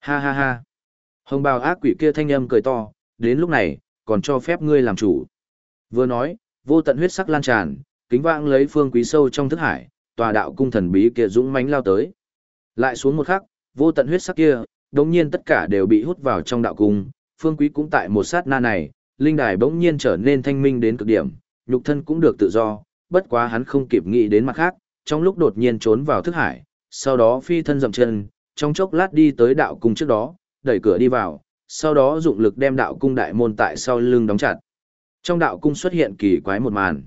Ha ha ha. Hồng bào ác quỷ kia thanh âm cười to, đến lúc này, còn cho phép ngươi làm chủ. Vừa nói, vô tận huyết sắc lan tràn, kính vãng lấy phương quý sâu trong thức hải, tòa đạo cung thần bí kia dũng mãnh lao tới. Lại xuống một khắc, vô tận huyết sắc kia, đồng nhiên tất cả đều bị hút vào trong đạo cung, phương quý cũng tại một sát na này, linh đài bỗng nhiên trở nên thanh minh đến cực điểm, nhục thân cũng được tự do, bất quá hắn không kịp nghĩ đến mặt khác, trong lúc đột nhiên trốn vào thức hải, sau đó phi thân dậm chân, trong chốc lát đi tới đạo cung trước đó, đẩy cửa đi vào, sau đó dụng lực đem đạo cung đại môn tại sau lưng đóng chặt. Trong đạo cung xuất hiện kỳ quái một màn.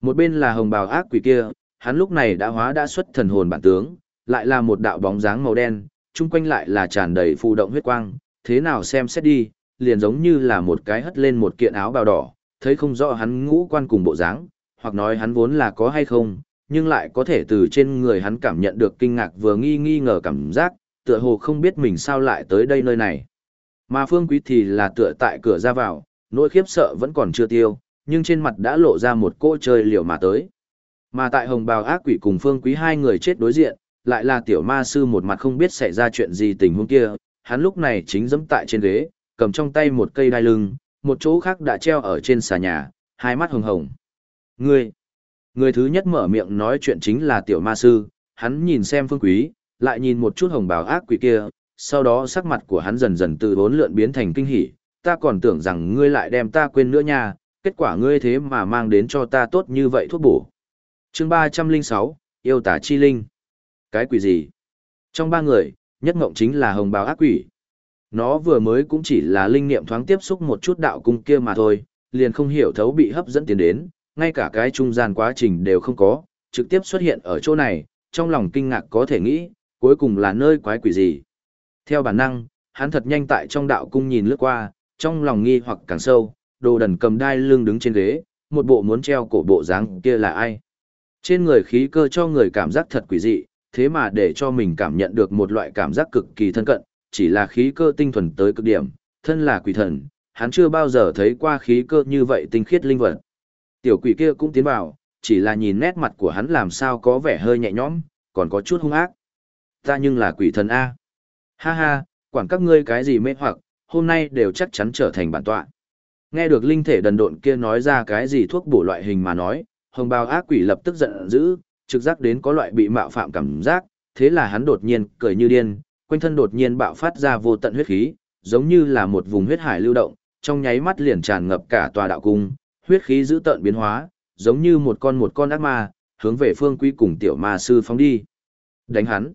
Một bên là hồng bào ác quỷ kia, hắn lúc này đã hóa đã xuất thần hồn bản tướng, lại là một đạo bóng dáng màu đen, chung quanh lại là tràn đầy phù động huyết quang, thế nào xem xét đi, liền giống như là một cái hất lên một kiện áo bào đỏ, thấy không rõ hắn ngũ quan cùng bộ dáng, hoặc nói hắn vốn là có hay không, nhưng lại có thể từ trên người hắn cảm nhận được kinh ngạc vừa nghi nghi ngờ cảm giác, tựa hồ không biết mình sao lại tới đây nơi này. Mà Phương Quý thì là tựa tại cửa ra vào, nỗi khiếp sợ vẫn còn chưa tiêu, nhưng trên mặt đã lộ ra một cỗ chơi liều mà tới. Mà tại hồng bào ác quỷ cùng Phương Quý hai người chết đối diện, lại là tiểu ma sư một mặt không biết xảy ra chuyện gì tình huống kia, hắn lúc này chính dẫm tại trên ghế, cầm trong tay một cây đai lưng, một chỗ khác đã treo ở trên xà nhà, hai mắt hồng hồng. Người, người thứ nhất mở miệng nói chuyện chính là tiểu ma sư, hắn nhìn xem phương quý, lại nhìn một chút hồng bào ác quỷ kia, sau đó sắc mặt của hắn dần dần từ bốn lượn biến thành kinh hỉ, ta còn tưởng rằng ngươi lại đem ta quên nữa nha, kết quả ngươi thế mà mang đến cho ta tốt như vậy thuốc bổ. chương 306, yêu tả chi linh. Cái quỷ gì? Trong ba người, nhất ngộng chính là hồng bào ác quỷ. Nó vừa mới cũng chỉ là linh niệm thoáng tiếp xúc một chút đạo cung kia mà thôi, liền không hiểu thấu bị hấp dẫn tiến đến, ngay cả cái trung gian quá trình đều không có, trực tiếp xuất hiện ở chỗ này, trong lòng kinh ngạc có thể nghĩ, cuối cùng là nơi quái quỷ gì. Theo bản năng, hắn thật nhanh tại trong đạo cung nhìn lướt qua, trong lòng nghi hoặc càng sâu, đồ đần cầm đai lưng đứng trên ghế, một bộ muốn treo cổ bộ dáng kia là ai. Trên người khí cơ cho người cảm giác thật quỷ dị, thế mà để cho mình cảm nhận được một loại cảm giác cực kỳ thân cận, chỉ là khí cơ tinh thuần tới cực điểm, thân là quỷ thần, hắn chưa bao giờ thấy qua khí cơ như vậy tinh khiết linh vật. Tiểu quỷ kia cũng tiến vào, chỉ là nhìn nét mặt của hắn làm sao có vẻ hơi nhẹ nhõm, còn có chút hung ác. Ta nhưng là quỷ thần A. Ha ha, quản các ngươi cái gì mê hoặc, hôm nay đều chắc chắn trở thành bản tọa. Nghe được linh thể đần độn kia nói ra cái gì thuốc bổ loại hình mà nói, hồng bào ác quỷ lập tức giận dữ, trực giác đến có loại bị mạo phạm cảm giác, thế là hắn đột nhiên cười như điên, quanh thân đột nhiên bạo phát ra vô tận huyết khí, giống như là một vùng huyết hải lưu động, trong nháy mắt liền tràn ngập cả tòa đạo cung, huyết khí giữ tận biến hóa, giống như một con một con ác ma, hướng về phương quý cùng tiểu ma sư phóng đi. Đánh hắn.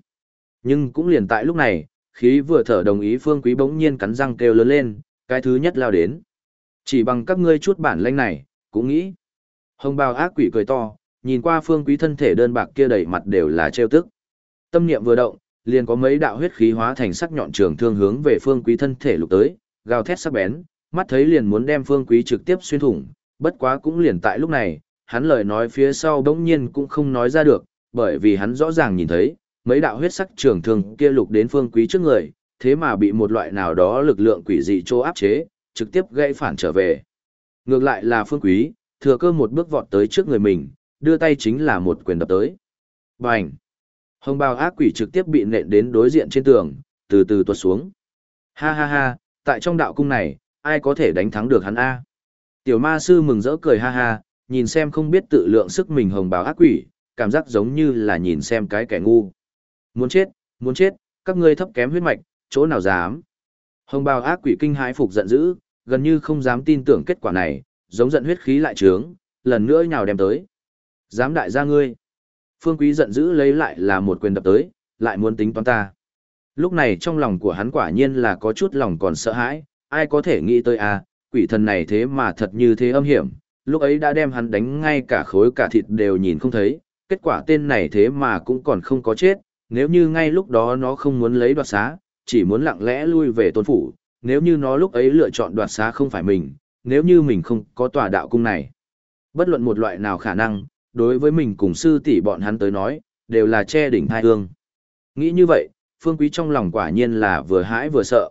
Nhưng cũng liền tại lúc này, khí vừa thở đồng ý phương quý bỗng nhiên cắn răng kêu lớn lên, cái thứ nhất lao đến. Chỉ bằng các ngươi chút bản lĩnh này, cũng nghĩ. Hồng bào ác quỷ cười to, nhìn qua phương quý thân thể đơn bạc kia đầy mặt đều là trêu tức. Tâm niệm vừa động, liền có mấy đạo huyết khí hóa thành sắc nhọn trường thương hướng về phương quý thân thể lục tới, gào thét sắc bén, mắt thấy liền muốn đem phương quý trực tiếp xuyên thủng, bất quá cũng liền tại lúc này, hắn lời nói phía sau bỗng nhiên cũng không nói ra được, bởi vì hắn rõ ràng nhìn thấy, mấy đạo huyết sắc trường thương kia lục đến phương quý trước người, thế mà bị một loại nào đó lực lượng quỷ dị trô áp chế, trực tiếp gây phản trở về. Ngược lại là Phương Quý, thừa cơ một bước vọt tới trước người mình, đưa tay chính là một quyền đập tới. Bành! Hồng bào ác quỷ trực tiếp bị nện đến đối diện trên tường, từ từ tuột xuống. Ha ha ha, tại trong đạo cung này, ai có thể đánh thắng được hắn A. Tiểu ma sư mừng rỡ cười ha ha, nhìn xem không biết tự lượng sức mình hồng bào ác quỷ, cảm giác giống như là nhìn xem cái kẻ ngu. Muốn chết, muốn chết, các ngươi thấp kém huyết mạch, chỗ nào dám. Hồng bào ác quỷ kinh hãi phục giận dữ, gần như không dám tin tưởng kết quả này, giống giận huyết khí lại trướng, lần nữa nhào đem tới. Dám đại gia ngươi. Phương Quý giận dữ lấy lại là một quyền đập tới, lại muốn tính toán ta. Lúc này trong lòng của hắn quả nhiên là có chút lòng còn sợ hãi, ai có thể nghĩ tới à, quỷ thần này thế mà thật như thế âm hiểm, lúc ấy đã đem hắn đánh ngay cả khối cả thịt đều nhìn không thấy, kết quả tên này thế mà cũng còn không có chết, nếu như ngay lúc đó nó không muốn lấy đoạt xá, chỉ muốn lặng lẽ lui về tôn phủ, nếu như nó lúc ấy lựa chọn đoạt xá không phải mình, nếu như mình không có tòa đạo cung này. Bất luận một loại nào khả năng, đối với mình cùng sư tỷ bọn hắn tới nói, đều là che đỉnh hai hương. Nghĩ như vậy, Phương Quý trong lòng quả nhiên là vừa hãi vừa sợ.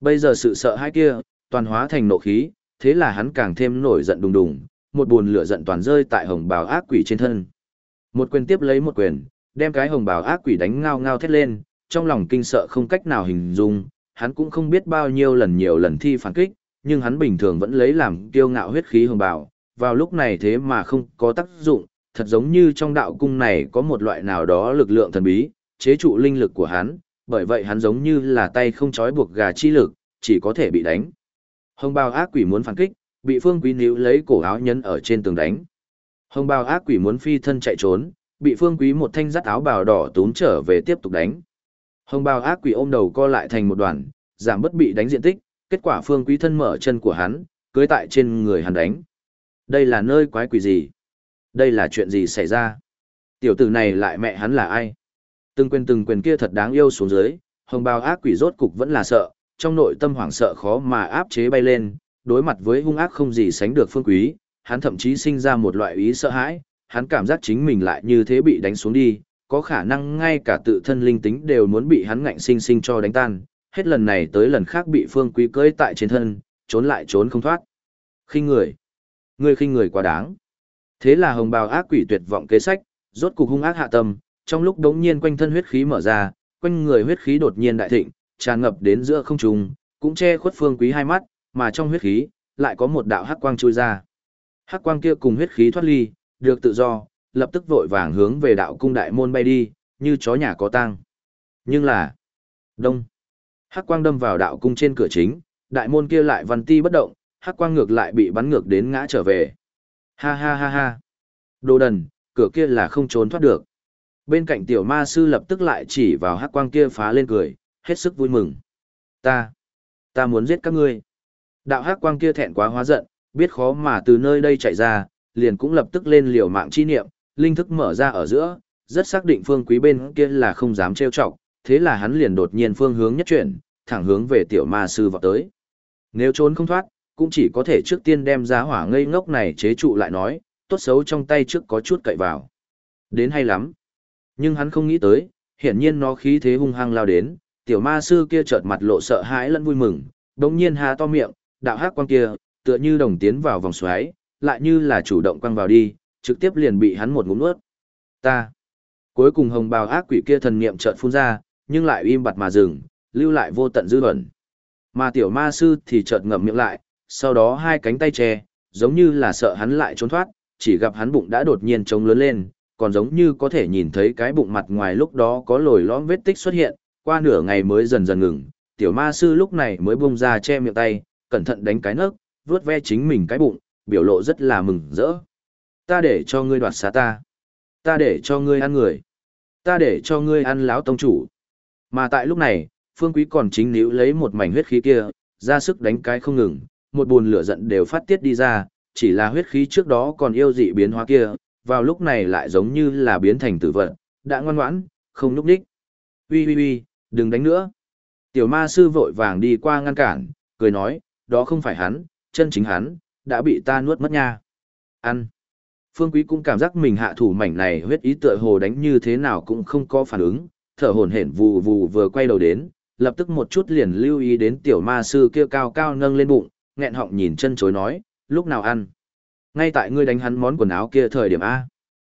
Bây giờ sự sợ hãi kia, toàn hóa thành nộ khí, thế là hắn càng thêm nổi giận đùng đùng, một buồn lửa giận toàn rơi tại hồng bào ác quỷ trên thân. Một quyền tiếp lấy một quyền, đem cái hồng bào ác quỷ đánh ngao ngao thét lên, trong lòng kinh sợ không cách nào hình dung, hắn cũng không biết bao nhiêu lần nhiều lần thi phản kích, nhưng hắn bình thường vẫn lấy làm kiêu ngạo huyết khí hồng bào, vào lúc này thế mà không có tác dụng, thật giống như trong đạo cung này có một loại nào đó lực lượng thần bí, chế trụ linh lực của hắn, bởi vậy hắn giống như là tay không trói buộc gà chi lực, chỉ có thể bị đánh. Hồng bào ác quỷ muốn phản kích, bị Phương Quý níu lấy cổ áo nhấn ở trên tường đánh. Hồng bào ác quỷ muốn phi thân chạy trốn, bị Phương Quý một thanh dắt áo bào đỏ tún trở về tiếp tục đánh. Hồng bào ác quỷ ôm đầu co lại thành một đoàn, giảm bất bị đánh diện tích, kết quả Phương Quý thân mở chân của hắn, cưới tại trên người hắn đánh. Đây là nơi quái quỷ gì? Đây là chuyện gì xảy ra? Tiểu tử này lại mẹ hắn là ai? Từng quyền từng quyền kia thật đáng yêu xuống dưới, hồng bào ác quỷ rốt cục vẫn là sợ, trong nội tâm hoảng sợ khó mà áp chế bay lên, đối mặt với hung ác không gì sánh được phương quý, hắn thậm chí sinh ra một loại ý sợ hãi, hắn cảm giác chính mình lại như thế bị đánh xuống đi, có khả năng ngay cả tự thân linh tính đều muốn bị hắn ngạnh sinh sinh cho đánh tan, hết lần này tới lần khác bị phương quý cưỡi tại trên thân, trốn lại trốn không thoát. Khinh người, người khinh người quá đáng. Thế là hồng bào ác quỷ tuyệt vọng kế sách, rốt cục hung ác hạ tâm, trong lúc đống nhiên quanh thân huyết khí mở ra, quanh người huyết khí đột nhiên đại thịnh, tràn ngập đến giữa không trung, cũng che khuất phương quý hai mắt, mà trong huyết khí, lại có một đạo hắc quang chui ra. Hắc quang kia cùng huyết khí thoát ly, được tự do, lập tức vội vàng hướng về đạo cung đại môn bay đi, như chó nhà có tang. Nhưng là, đông, hắc quang đâm vào đạo cung trên cửa chính, đại môn kia lại văn ti bất động, hắc quang ngược lại bị bắn ngược đến ngã trở về. Ha ha ha ha. Đồ đần, cửa kia là không trốn thoát được. Bên cạnh tiểu ma sư lập tức lại chỉ vào hắc quang kia phá lên cười, hết sức vui mừng. Ta, ta muốn giết các ngươi. Đạo hắc quang kia thẹn quá hóa giận, biết khó mà từ nơi đây chạy ra, liền cũng lập tức lên liều mạng chi niệm, linh thức mở ra ở giữa, rất xác định phương quý bên kia là không dám trêu chọc, thế là hắn liền đột nhiên phương hướng nhất chuyển, thẳng hướng về tiểu ma sư vào tới. Nếu trốn không thoát, cũng chỉ có thể trước tiên đem giá hỏa ngây ngốc này chế trụ lại nói, tốt xấu trong tay trước có chút cậy vào. Đến hay lắm. Nhưng hắn không nghĩ tới, hiển nhiên nó khí thế hung hăng lao đến, tiểu ma sư kia chợt mặt lộ sợ hãi lẫn vui mừng, đống nhiên há to miệng, đạo hắc quang kia, tựa như đồng tiến vào vòng xoáy, lại như là chủ động quăng vào đi, trực tiếp liền bị hắn một ngụm nuốt. Ta. Cuối cùng hồng bào ác quỷ kia thần niệm chợt phun ra, nhưng lại im bặt mà dừng, lưu lại vô tận dư luận. Mà tiểu ma sư thì chợt ngậm miệng lại, sau đó hai cánh tay che, giống như là sợ hắn lại trốn thoát, chỉ gặp hắn bụng đã đột nhiên trống lớn lên, còn giống như có thể nhìn thấy cái bụng mặt ngoài lúc đó có lồi lõm vết tích xuất hiện, qua nửa ngày mới dần dần ngừng, tiểu ma sư lúc này mới bung ra che miệng tay, cẩn thận đánh cái nấc, vuốt ve chính mình cái bụng, biểu lộ rất là mừng rỡ. Ta để cho ngươi đoạt xá ta. Ta để cho ngươi ăn người. Ta để cho ngươi ăn láo tông chủ. Mà tại lúc này, Phương Quý còn chính níu lấy một mảnh huyết khí kia, ra sức đánh cái không ngừng, một buồn lửa giận đều phát tiết đi ra, chỉ là huyết khí trước đó còn yêu dị biến hóa kia, vào lúc này lại giống như là biến thành tử vận, đã ngoan ngoãn, không núp đích. Ui ui ui, đừng đánh nữa. Tiểu ma sư vội vàng đi qua ngăn cản, cười nói, đó không phải hắn, chân chính hắn, đã bị ta nuốt mất nha. Ăn. Phương Quý cũng cảm giác mình hạ thủ mảnh này huyết ý tựa hồ đánh như thế nào cũng không có phản ứng, thở hổn hển vù vù vừa quay đầu đến, lập tức một chút liền lưu ý đến tiểu ma sư kia cao cao nâng lên bụng, nghẹn họng nhìn chân chối nói, lúc nào ăn. Ngay tại ngươi đánh hắn món quần áo kia thời điểm A.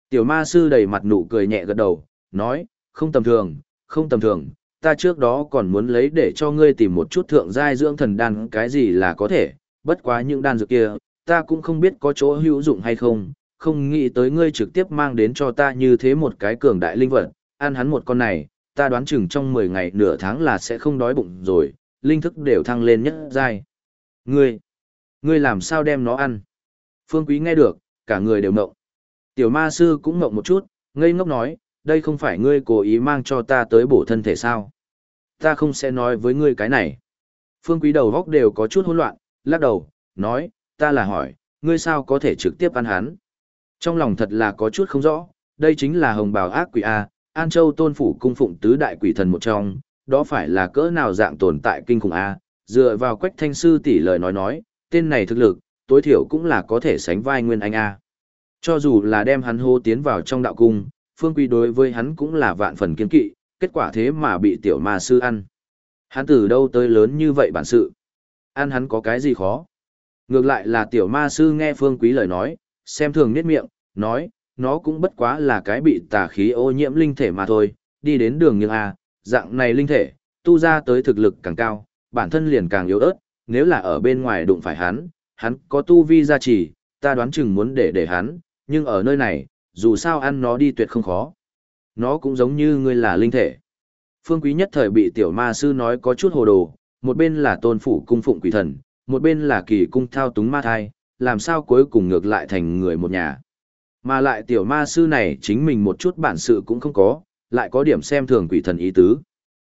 Tiểu ma sư đầy mặt nụ cười nhẹ gật đầu, nói, không tầm thường, không tầm thường, ta trước đó còn muốn lấy để cho ngươi tìm một chút thượng giai dưỡng thần đan cái gì là có thể, bất quá những đan dược kia, ta cũng không biết có chỗ hữu dụng hay không, không nghĩ tới ngươi trực tiếp mang đến cho ta như thế một cái cường đại linh vật, ăn hắn một con này, ta đoán chừng trong 10 ngày nửa tháng là sẽ không đói bụng rồi, linh thức đều thăng lên nhất giai. Ngươi, ngươi làm sao đem nó ăn? Phương Quý nghe được, cả người đều mộng. Tiểu ma sư cũng mộng một chút, ngây ngốc nói, đây không phải ngươi cố ý mang cho ta tới bổ thân thể sao? Ta không sẽ nói với ngươi cái này. Phương Quý đầu góc đều có chút hỗn loạn, lắc đầu, nói, ta là hỏi, ngươi sao có thể trực tiếp ăn hắn? Trong lòng thật là có chút không rõ, đây chính là hồng bào ác quỷ A, An Châu tôn phủ cung phụng tứ đại quỷ thần một trong, đó phải là cỡ nào dạng tồn tại kinh khủng A, dựa vào quách thanh sư tỷ lời nói nói, tên này thực lực, tối thiểu cũng là có thể sánh vai nguyên anh A. Cho dù là đem hắn hô tiến vào trong đạo cung, phương quý đối với hắn cũng là vạn phần kiên kỵ, kết quả thế mà bị tiểu ma sư ăn. Hắn từ đâu tới lớn như vậy bản sự? Ăn hắn có cái gì khó? Ngược lại là tiểu ma sư nghe phương quý lời nói, xem thường niết miệng, nói, nó cũng bất quá là cái bị tà khí ô nhiễm linh thể mà thôi, đi đến đường nhưng a, dạng này linh thể, tu ra tới thực lực càng cao, bản thân liền càng yếu ớt, nếu là ở bên ngoài đụng phải hắn, hắn có tu vi gia trì, ta đoán chừng muốn để để hắn, nhưng ở nơi này, dù sao ăn nó đi tuyệt không khó. Nó cũng giống như ngươi là linh thể. Phương Quý nhất thời bị tiểu ma sư nói có chút hồ đồ, một bên là tôn phủ cung phụng quỷ thần, một bên là kỳ cung thao túng ma thai, làm sao cuối cùng ngược lại thành người một nhà. Mà lại tiểu ma sư này chính mình một chút bản sự cũng không có, lại có điểm xem thường quỷ thần ý tứ.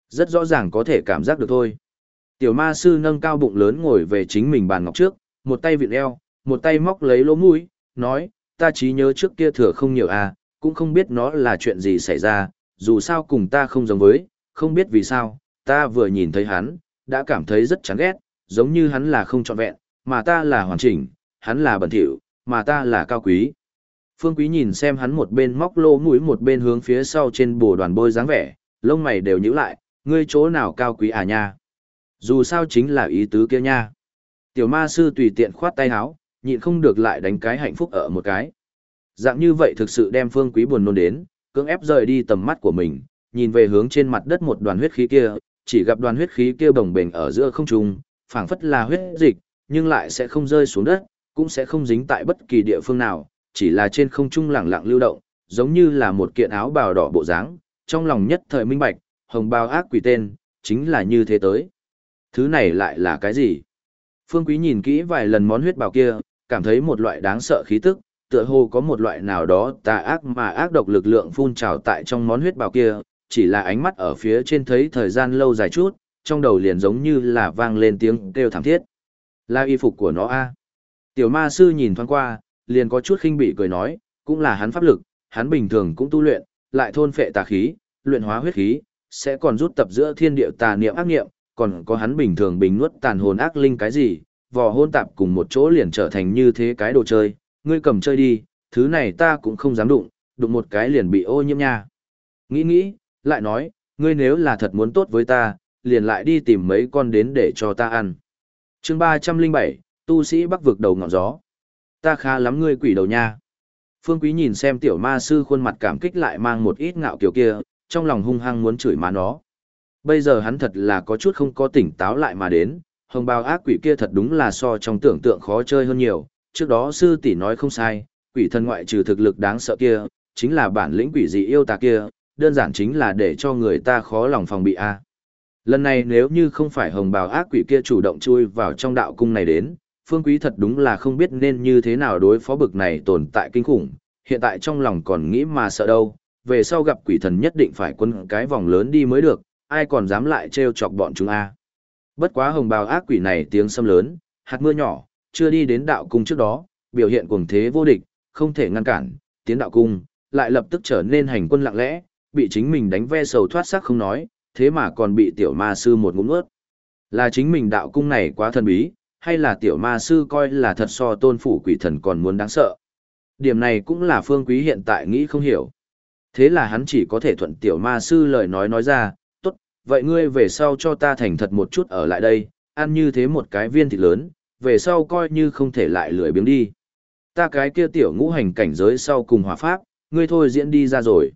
Rất rõ ràng có thể cảm giác được thôi. Tiểu ma sư nâng cao bụng lớn ngồi về chính mình bàn ngọc trước, một tay vịn eo, một tay móc lấy lỗ mũi, nói, ta trí nhớ trước kia thừa không nhiều à, cũng không biết nó là chuyện gì xảy ra, dù sao cùng ta không giống với, không biết vì sao, ta vừa nhìn thấy hắn, đã cảm thấy rất chán ghét, giống như hắn là không trọn vẹn, mà ta là hoàn chỉnh, hắn là bẩn thỉu, mà ta là cao quý. Phương Quý nhìn xem hắn một bên móc lô mũi một bên hướng phía sau trên bồ đoàn bôi dáng vẻ, lông mày đều nhíu lại, ngươi chỗ nào cao quý à nha. Dù sao chính là ý tứ kia nha. Tiểu ma sư tùy tiện khoát tay áo, nhịn không được lại đánh cái hạnh phúc ở một cái. Dạng như vậy thực sự đem Phương Quý buồn nôn đến, cưỡng ép rời đi tầm mắt của mình, nhìn về hướng trên mặt đất một đoàn huyết khí kia, chỉ gặp đoàn huyết khí kia bồng bềnh ở giữa không trung, phảng phất là huyết dịch, nhưng lại sẽ không rơi xuống đất, cũng sẽ không dính tại bất kỳ địa phương nào, chỉ là trên không trung lẳng lặng lưu động, giống như là một kiện áo bào đỏ bộ dáng, trong lòng nhất thời minh bạch, hồng bào ác quỷ tên, chính là như thế tới. Thứ này lại là cái gì? Phương Quý nhìn kỹ vài lần món huyết bào kia, cảm thấy một loại đáng sợ khí tức, tựa hồ có một loại nào đó tà ác mà ác độc lực lượng phun trào tại trong món huyết bào kia, chỉ là ánh mắt ở phía trên thấy thời gian lâu dài chút, trong đầu liền giống như là vang lên tiếng kêu thảm thiết. Là y phục của nó a. Tiểu ma sư nhìn thoáng qua, liền có chút khinh bị cười nói, cũng là hắn pháp lực, hắn bình thường cũng tu luyện, lại thôn phệ tà khí, luyện hóa huyết khí, sẽ còn rút tập giữa thiên địa tà niệm ác niệm, còn có hắn bình thường bình nuốt tàn hồn ác linh cái gì, vò hôn tạp cùng một chỗ liền trở thành như thế cái đồ chơi, ngươi cầm chơi đi, thứ này ta cũng không dám đụng, đụng một cái liền bị ô nhiễm nha. Nghĩ nghĩ, lại nói, ngươi nếu là thật muốn tốt với ta, liền lại đi tìm mấy con đến để cho ta ăn. chương 307, tu sĩ bắc vực đầu ngọn gió. Ta khá lắm ngươi quỷ đầu nha. Phương Quý nhìn xem tiểu ma sư khuôn mặt cảm kích lại mang một ít ngạo kiểu kia, trong lòng hung hăng muốn chửi má nó. Bây giờ hắn thật là có chút không có tỉnh táo lại mà đến, hồng bào ác quỷ kia thật đúng là so trong tưởng tượng khó chơi hơn nhiều. Trước đó sư tỷ nói không sai, quỷ thần ngoại trừ thực lực đáng sợ kia, chính là bản lĩnh quỷ dị yêu tà kia, đơn giản chính là để cho người ta khó lòng phòng bị a. Lần này nếu như không phải hồng bào ác quỷ kia chủ động chui vào trong đạo cung này đến, Phương Quý thật đúng là không biết nên như thế nào đối phó bực này tồn tại kinh khủng, hiện tại trong lòng còn nghĩ mà sợ đâu, về sau gặp quỷ thần nhất định phải quân cái vòng lớn đi mới được, ai còn dám lại trêu chọc bọn chúng a. Bất quá hồng bào ác quỷ này tiếng sâm lớn, hạt mưa nhỏ, chưa đi đến đạo cung trước đó, biểu hiện cuồng thế vô địch, không thể ngăn cản, tiến đạo cung, lại lập tức trở nên hành quân lặng lẽ, bị chính mình đánh ve sầu thoát sắc không nói, thế mà còn bị tiểu ma sư một ngụm nuốt. Là chính mình đạo cung này quá thần bí, hay là tiểu ma sư coi là thật so tôn phủ quỷ thần còn muốn đáng sợ. Điểm này cũng là phương quý hiện tại nghĩ không hiểu. Thế là hắn chỉ có thể thuận tiểu ma sư lời nói nói ra, vậy ngươi về sau cho ta thành thật một chút ở lại đây, ăn như thế một cái viên thịt lớn, về sau coi như không thể lại lười biếng đi. Ta cái kia tiểu ngũ hành cảnh giới sau cùng hòa pháp, ngươi thôi diễn đi ra rồi.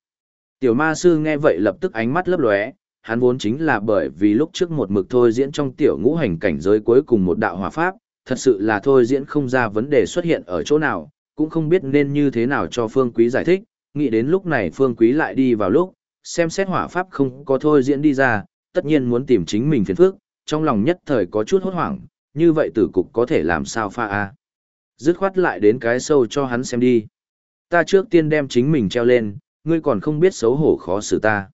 Tiểu ma sư nghe vậy lập tức ánh mắt lấp lóe, hắn vốn chính là bởi vì lúc trước một mực thôi diễn trong tiểu ngũ hành cảnh giới cuối cùng một đạo hòa pháp, thật sự là thôi diễn không ra vấn đề xuất hiện ở chỗ nào, cũng không biết nên như thế nào cho Phương Quý giải thích, nghĩ đến lúc này Phương Quý lại đi vào lúc, xem xét hỏa pháp không có thôi diễn đi ra, tất nhiên muốn tìm chính mình phiền phức, trong lòng nhất thời có chút hốt hoảng, như vậy tử cục có thể làm sao pha a Dứt khoát lại đến cái sâu cho hắn xem đi. Ta trước tiên đem chính mình treo lên, ngươi còn không biết xấu hổ khó xử ta.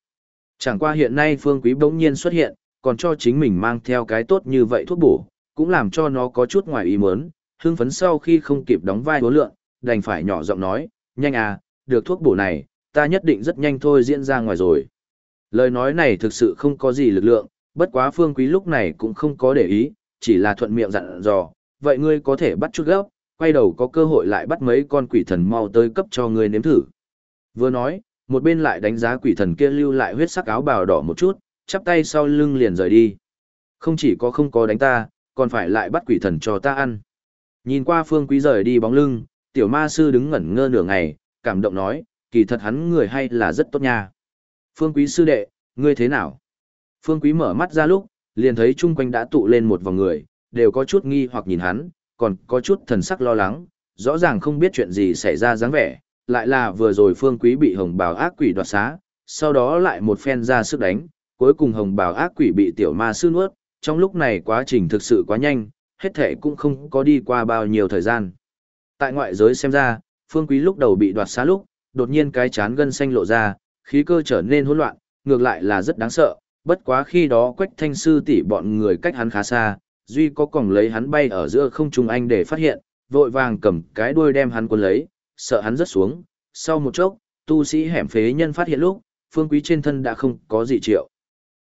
Chẳng qua hiện nay Phương Quý bỗng nhiên xuất hiện, còn cho chính mình mang theo cái tốt như vậy thuốc bổ, cũng làm cho nó có chút ngoài ý muốn, hưng phấn sau khi không kịp đóng vai hối lượng, đành phải nhỏ giọng nói, nhanh à, được thuốc bổ này, ta nhất định rất nhanh thôi diễn ra ngoài rồi. Lời nói này thực sự không có gì lực lượng, bất quá Phương Quý lúc này cũng không có để ý, chỉ là thuận miệng dặn dò, vậy ngươi có thể bắt chút gấp, quay đầu có cơ hội lại bắt mấy con quỷ thần mau tới cấp cho ngươi nếm thử. Vừa nói, một bên lại đánh giá quỷ thần kia lưu lại huyết sắc áo bào đỏ một chút, chắp tay sau lưng liền rời đi. Không chỉ có không có đánh ta, còn phải lại bắt quỷ thần cho ta ăn. Nhìn qua phương quý rời đi bóng lưng, tiểu ma sư đứng ngẩn ngơ nửa ngày, cảm động nói, kỳ thật hắn người hay là rất tốt nha. Phương quý sư đệ, ngươi thế nào? Phương quý mở mắt ra lúc, liền thấy chung quanh đã tụ lên một vòng người, đều có chút nghi hoặc nhìn hắn, còn có chút thần sắc lo lắng, rõ ràng không biết chuyện gì xảy ra dáng vẻ, lại là vừa rồi phương quý bị hồng bào ác quỷ đoạt xá, sau đó lại một phen ra sức đánh, cuối cùng hồng bào ác quỷ bị tiểu ma sư nuốt, trong lúc này quá trình thực sự quá nhanh, hết thể cũng không có đi qua bao nhiêu thời gian. Tại ngoại giới xem ra, phương quý lúc đầu bị đoạt xá lúc, đột nhiên cái chán gân xanh lộ ra, khí cơ trở nên hỗn loạn, ngược lại là rất đáng sợ, bất quá khi đó quách thanh sư tỷ bọn người cách hắn khá xa, duy có còng lấy hắn bay ở giữa không trung anh để phát hiện, vội vàng cầm cái đuôi đem hắn cuốn lấy, sợ hắn rớt xuống. Sau một chốc, tu sĩ hẻm phế nhân phát hiện lúc, phương quý trên thân đã không có gì triệu.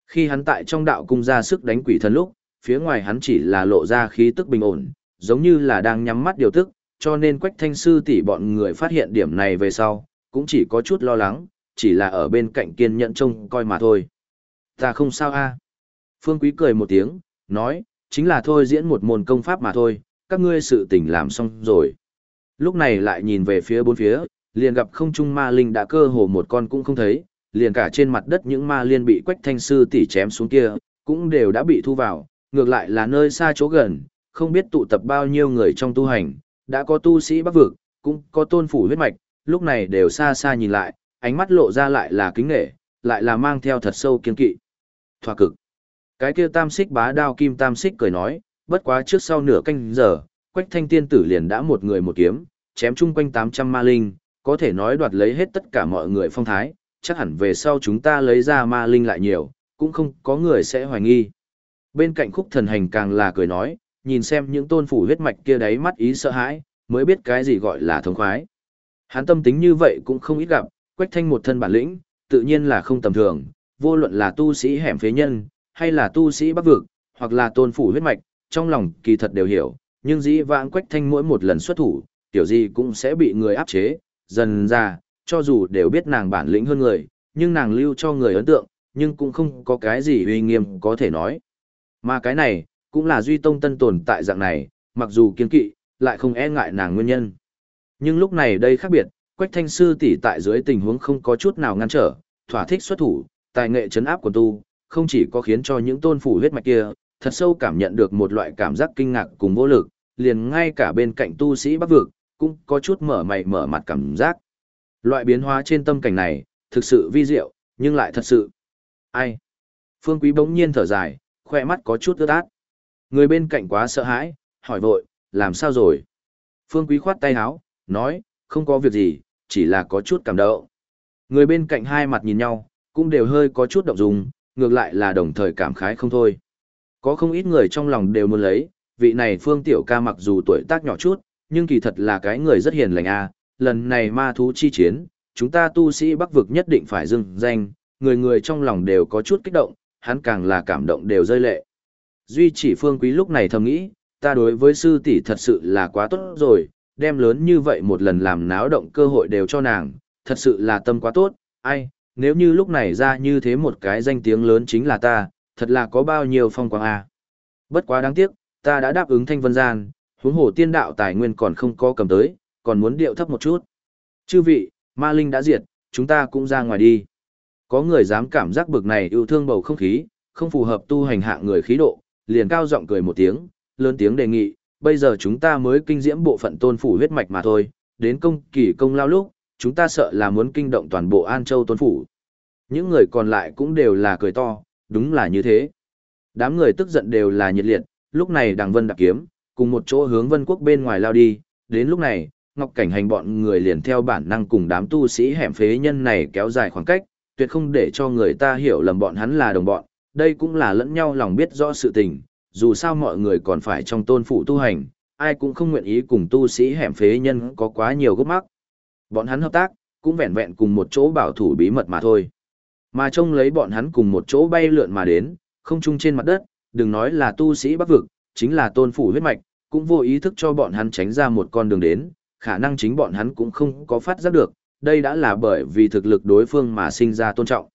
Khi hắn tại trong đạo cung ra sức đánh quỷ thần lúc, phía ngoài hắn chỉ là lộ ra khí tức bình ổn, giống như là đang nhắm mắt điều tức, cho nên quách thanh sư tỷ bọn người phát hiện điểm này về sau, cũng chỉ có chút lo lắng, chỉ là ở bên cạnh kiên nhẫn trông coi mà thôi. Ta không sao a Phương Quý cười một tiếng, nói, chính là thôi diễn một môn công pháp mà thôi, các ngươi sự tình làm xong rồi. Lúc này lại nhìn về phía bốn phía, liền gặp không trung ma linh đã cơ hồ một con cũng không thấy, liền cả trên mặt đất những ma liên bị quách thanh sư tỉ chém xuống kia, cũng đều đã bị thu vào, ngược lại là nơi xa chỗ gần, không biết tụ tập bao nhiêu người trong tu hành, đã có tu sĩ bắc vực, cũng có tôn phủ huyết mạch, lúc này đều xa xa nhìn lại, ánh mắt lộ ra lại là kính nghệ, lại là mang theo thật sâu kiên kỵ. Thoạt cực. Cái kia tam xích bá đao kim tam xích cười nói, bất quá trước sau nửa canh giờ, quách thanh tiên tử liền đã một người một kiếm, chém chung quanh 800 ma linh, có thể nói đoạt lấy hết tất cả mọi người phong thái, chắc hẳn về sau chúng ta lấy ra ma linh lại nhiều, cũng không có người sẽ hoài nghi. Bên cạnh khúc thần hành càng là cười nói, nhìn xem những tôn phủ huyết mạch kia đấy mắt ý sợ hãi, mới biết cái gì gọi là thống khoái. Hắn tâm tính như vậy cũng không ít gặp, quách thanh một thân bản lĩnh, tự nhiên là không tầm thường, vô luận là tu sĩ hẻm phế nhân, hay là tu sĩ bắc vực, hoặc là tôn phủ huyết mạch, trong lòng kỳ thật đều hiểu, nhưng dĩ vãng quách thanh mỗi một lần xuất thủ, tiểu gì cũng sẽ bị người áp chế, dần ra, cho dù đều biết nàng bản lĩnh hơn người, nhưng nàng lưu cho người ấn tượng, nhưng cũng không có cái gì uy nghiêm có thể nói. Mà cái này, cũng là duy tông tân tồn tại dạng này, mặc dù kiên kỵ, lại không e ngại nàng nguyên nhân. Nhưng lúc này đây khác biệt, Quách Thanh Sư tỷ tại dưới tình huống không có chút nào ngăn trở, thỏa thích xuất thủ, tài nghệ chấn áp của tu, không chỉ có khiến cho những tôn phủ huyết mạch kia, thật sâu cảm nhận được một loại cảm giác kinh ngạc cùng vô lực, liền ngay cả bên cạnh tu sĩ bắc vực, cũng có chút mở mày mở mặt cảm giác. Loại biến hóa trên tâm cảnh này, thực sự vi diệu, nhưng lại thật sự. Ai? Phương Quý bỗng nhiên thở dài, khoe mắt có chút ướt át. Người bên cạnh quá sợ hãi, hỏi vội, làm sao rồi? Phương Quý khoát tay áo, nói, không có việc gì, chỉ là có chút cảm động. Người bên cạnh hai mặt nhìn nhau, cũng đều hơi có chút động dung, ngược lại là đồng thời cảm khái không thôi. Có không ít người trong lòng đều muốn lấy, vị này Phương Tiểu ca mặc dù tuổi tác nhỏ chút, nhưng kỳ thật là cái người rất hiền lành a. lần này ma thú chi chiến, chúng ta tu sĩ bắc vực nhất định phải dừng danh, người người trong lòng đều có chút kích động, hắn càng là cảm động đều rơi lệ. Duy chỉ Phương Quý lúc này thầm nghĩ, ta đối với sư tỷ thật sự là quá tốt rồi, đem lớn như vậy một lần làm náo động cơ hội đều cho nàng, thật sự là tâm quá tốt, ai, nếu như lúc này ra như thế một cái danh tiếng lớn chính là ta, thật là có bao nhiêu phong quang a. Bất quá đáng tiếc, ta đã đáp ứng thanh vân gian, huống hồ tiên đạo tài nguyên còn không có cầm tới, còn muốn điệu thấp một chút. Chư vị, ma linh đã diệt, chúng ta cũng ra ngoài đi. Có người dám cảm giác bực này yêu thương bầu không khí, không phù hợp tu hành hạng người khí độ, liền cao giọng cười một tiếng, lớn tiếng đề nghị, bây giờ chúng ta mới kinh diễm bộ phận tôn phủ huyết mạch mà thôi, đến công kỳ công lao lúc, chúng ta sợ là muốn kinh động toàn bộ An Châu tôn phủ. Những người còn lại cũng đều là cười to, đúng là như thế. Đám người tức giận đều là nhiệt liệt, lúc này đằng vân đặc kiếm, cùng một chỗ hướng vân quốc bên ngoài lao đi, đến lúc này, Ngọc Cảnh hành bọn người liền theo bản năng cùng đám tu sĩ hẻm phế nhân này kéo dài khoảng cách, tuyệt không để cho người ta hiểu lầm bọn hắn là đồng bọn, đây cũng là lẫn nhau lòng biết rõ sự tình, dù sao mọi người còn phải trong tôn phụ tu hành, ai cũng không nguyện ý cùng tu sĩ hẻm phế nhân có quá nhiều gốc mắc. Bọn hắn hợp tác, cũng vẹn vẹn cùng một chỗ bảo thủ bí mật mà thôi. Mà trông lấy bọn hắn cùng một chỗ bay lượn mà đến, không chung trên mặt đất, đừng nói là tu sĩ bắc vực, chính là tôn phủ huyết mạch, cũng vô ý thức cho bọn hắn tránh ra một con đường đến, khả năng chính bọn hắn cũng không có phát giác được, đây đã là bởi vì thực lực đối phương mà sinh ra tôn trọng.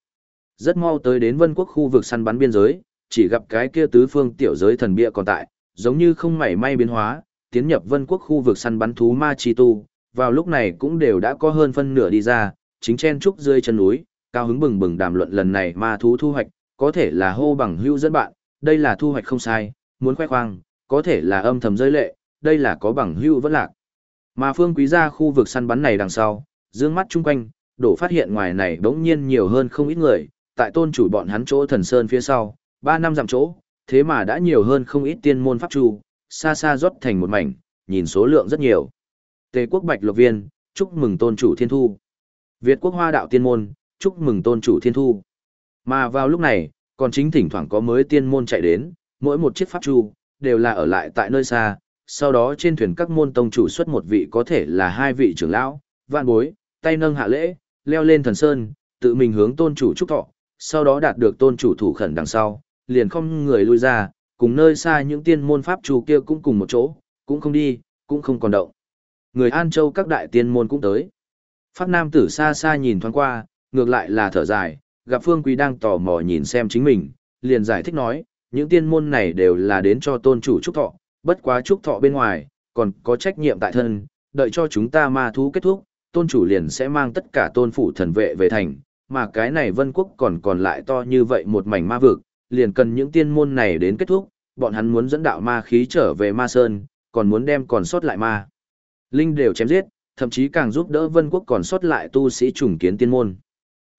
Rất mau tới đến vân quốc khu vực săn bắn biên giới, chỉ gặp cái kia tứ phương tiểu giới thần bia còn tại, giống như không mảy may biến hóa, tiến nhập vân quốc khu vực săn bắn thú ma chi tu, vào lúc này cũng đều đã có hơn phân nửa đi ra, chính chen trúc dưới chân núi, cao hứng bừng bừng đàm luận lần này ma thú thu hoạch, có thể là hô bằng hữu dẫn bạn, đây là thu hoạch không sai, muốn khoe khoang, có thể là âm thầm rơi lệ, đây là có bằng hữu vẫn lạc. Mà phương quý gia khu vực săn bắn này đằng sau, dương mắt chung quanh, đổ phát hiện ngoài này đống nhiên nhiều hơn không ít người, tại tôn chủ bọn hắn chỗ thần sơn phía sau, ba năm dặm chỗ, thế mà đã nhiều hơn không ít tiên môn pháp chu, xa xa rót thành một mảnh, nhìn số lượng rất nhiều. Tề quốc bạch lộc viên, chúc mừng tôn chủ thiên thu. Việt quốc hoa đạo tiên môn, chúc mừng tôn chủ thiên thu. Mà vào lúc này, còn chính thỉnh thoảng có mới tiên môn chạy đến, mỗi một chiếc pháp chu, đều là ở lại tại nơi xa, sau đó trên thuyền các môn tông chủ xuất một vị có thể là hai vị trưởng lão, vạn bối, tay nâng hạ lễ, leo lên thần sơn, tự mình hướng tôn chủ chúc thọ, sau đó đạt được tôn chủ thủ khẩn đằng sau, liền không người lui ra, cùng nơi xa những tiên môn pháp chủ kia cũng cùng một chỗ, cũng không đi, cũng không còn động. Người An Châu các đại tiên môn cũng tới. Pháp Nam tử xa xa nhìn thoáng qua, ngược lại là thở dài, gặp Phương Quý đang tò mò nhìn xem chính mình, liền giải thích nói, những tiên môn này đều là đến cho tôn chủ trúc thọ, bất quá trúc thọ bên ngoài, còn có trách nhiệm tại thân, đợi cho chúng ta ma thú kết thúc, tôn chủ liền sẽ mang tất cả tôn phủ thần vệ về thành, mà cái này vân quốc còn còn lại to như vậy một mảnh ma vực, liền cần những tiên môn này đến kết thúc, bọn hắn muốn dẫn đạo ma khí trở về ma sơn, còn muốn đem còn sót lại ma. Linh đều chém giết, thậm chí càng giúp đỡ vân quốc còn sót lại tu sĩ trùng kiến tiên môn.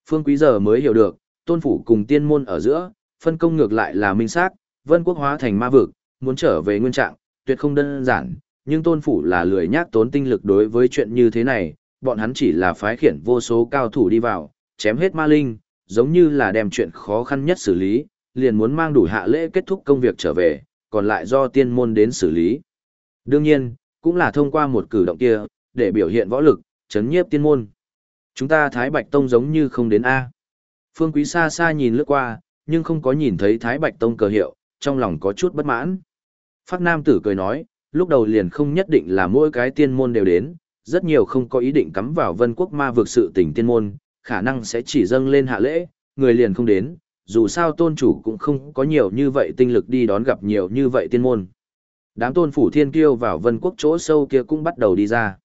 Phương Quý giờ mới hiểu được, tôn phủ cùng tiên môn ở giữa, phân công ngược lại là minh xác, vân quốc hóa thành ma vực, muốn trở về nguyên trạng, tuyệt không đơn giản, nhưng tôn phủ là lười nhác tốn tinh lực đối với chuyện như thế này, bọn hắn chỉ là phái khiển vô số cao thủ đi vào, chém hết ma linh, giống như là đem chuyện khó khăn nhất xử lý, liền muốn mang đủ hạ lễ kết thúc công việc trở về, còn lại do tiên môn đến xử lý. Đương nhiên, cũng là thông qua một cử động kia, để biểu hiện võ lực, chấn nhiếp tiên môn. Chúng ta Thái Bạch Tông giống như không đến A. Phương Quý xa xa nhìn lướt qua, nhưng không có nhìn thấy Thái Bạch Tông cờ hiệu, trong lòng có chút bất mãn. Phát Nam tử cười nói, lúc đầu liền không nhất định là mỗi cái tiên môn đều đến, rất nhiều không có ý định cắm vào vân quốc ma vực sự tình tiên môn, khả năng sẽ chỉ dâng lên hạ lễ, người liền không đến, dù sao tôn chủ cũng không có nhiều như vậy tinh lực đi đón gặp nhiều như vậy tiên môn. Đám tôn phủ thiên kiêu vào vân quốc chỗ sâu kia cũng bắt đầu đi ra.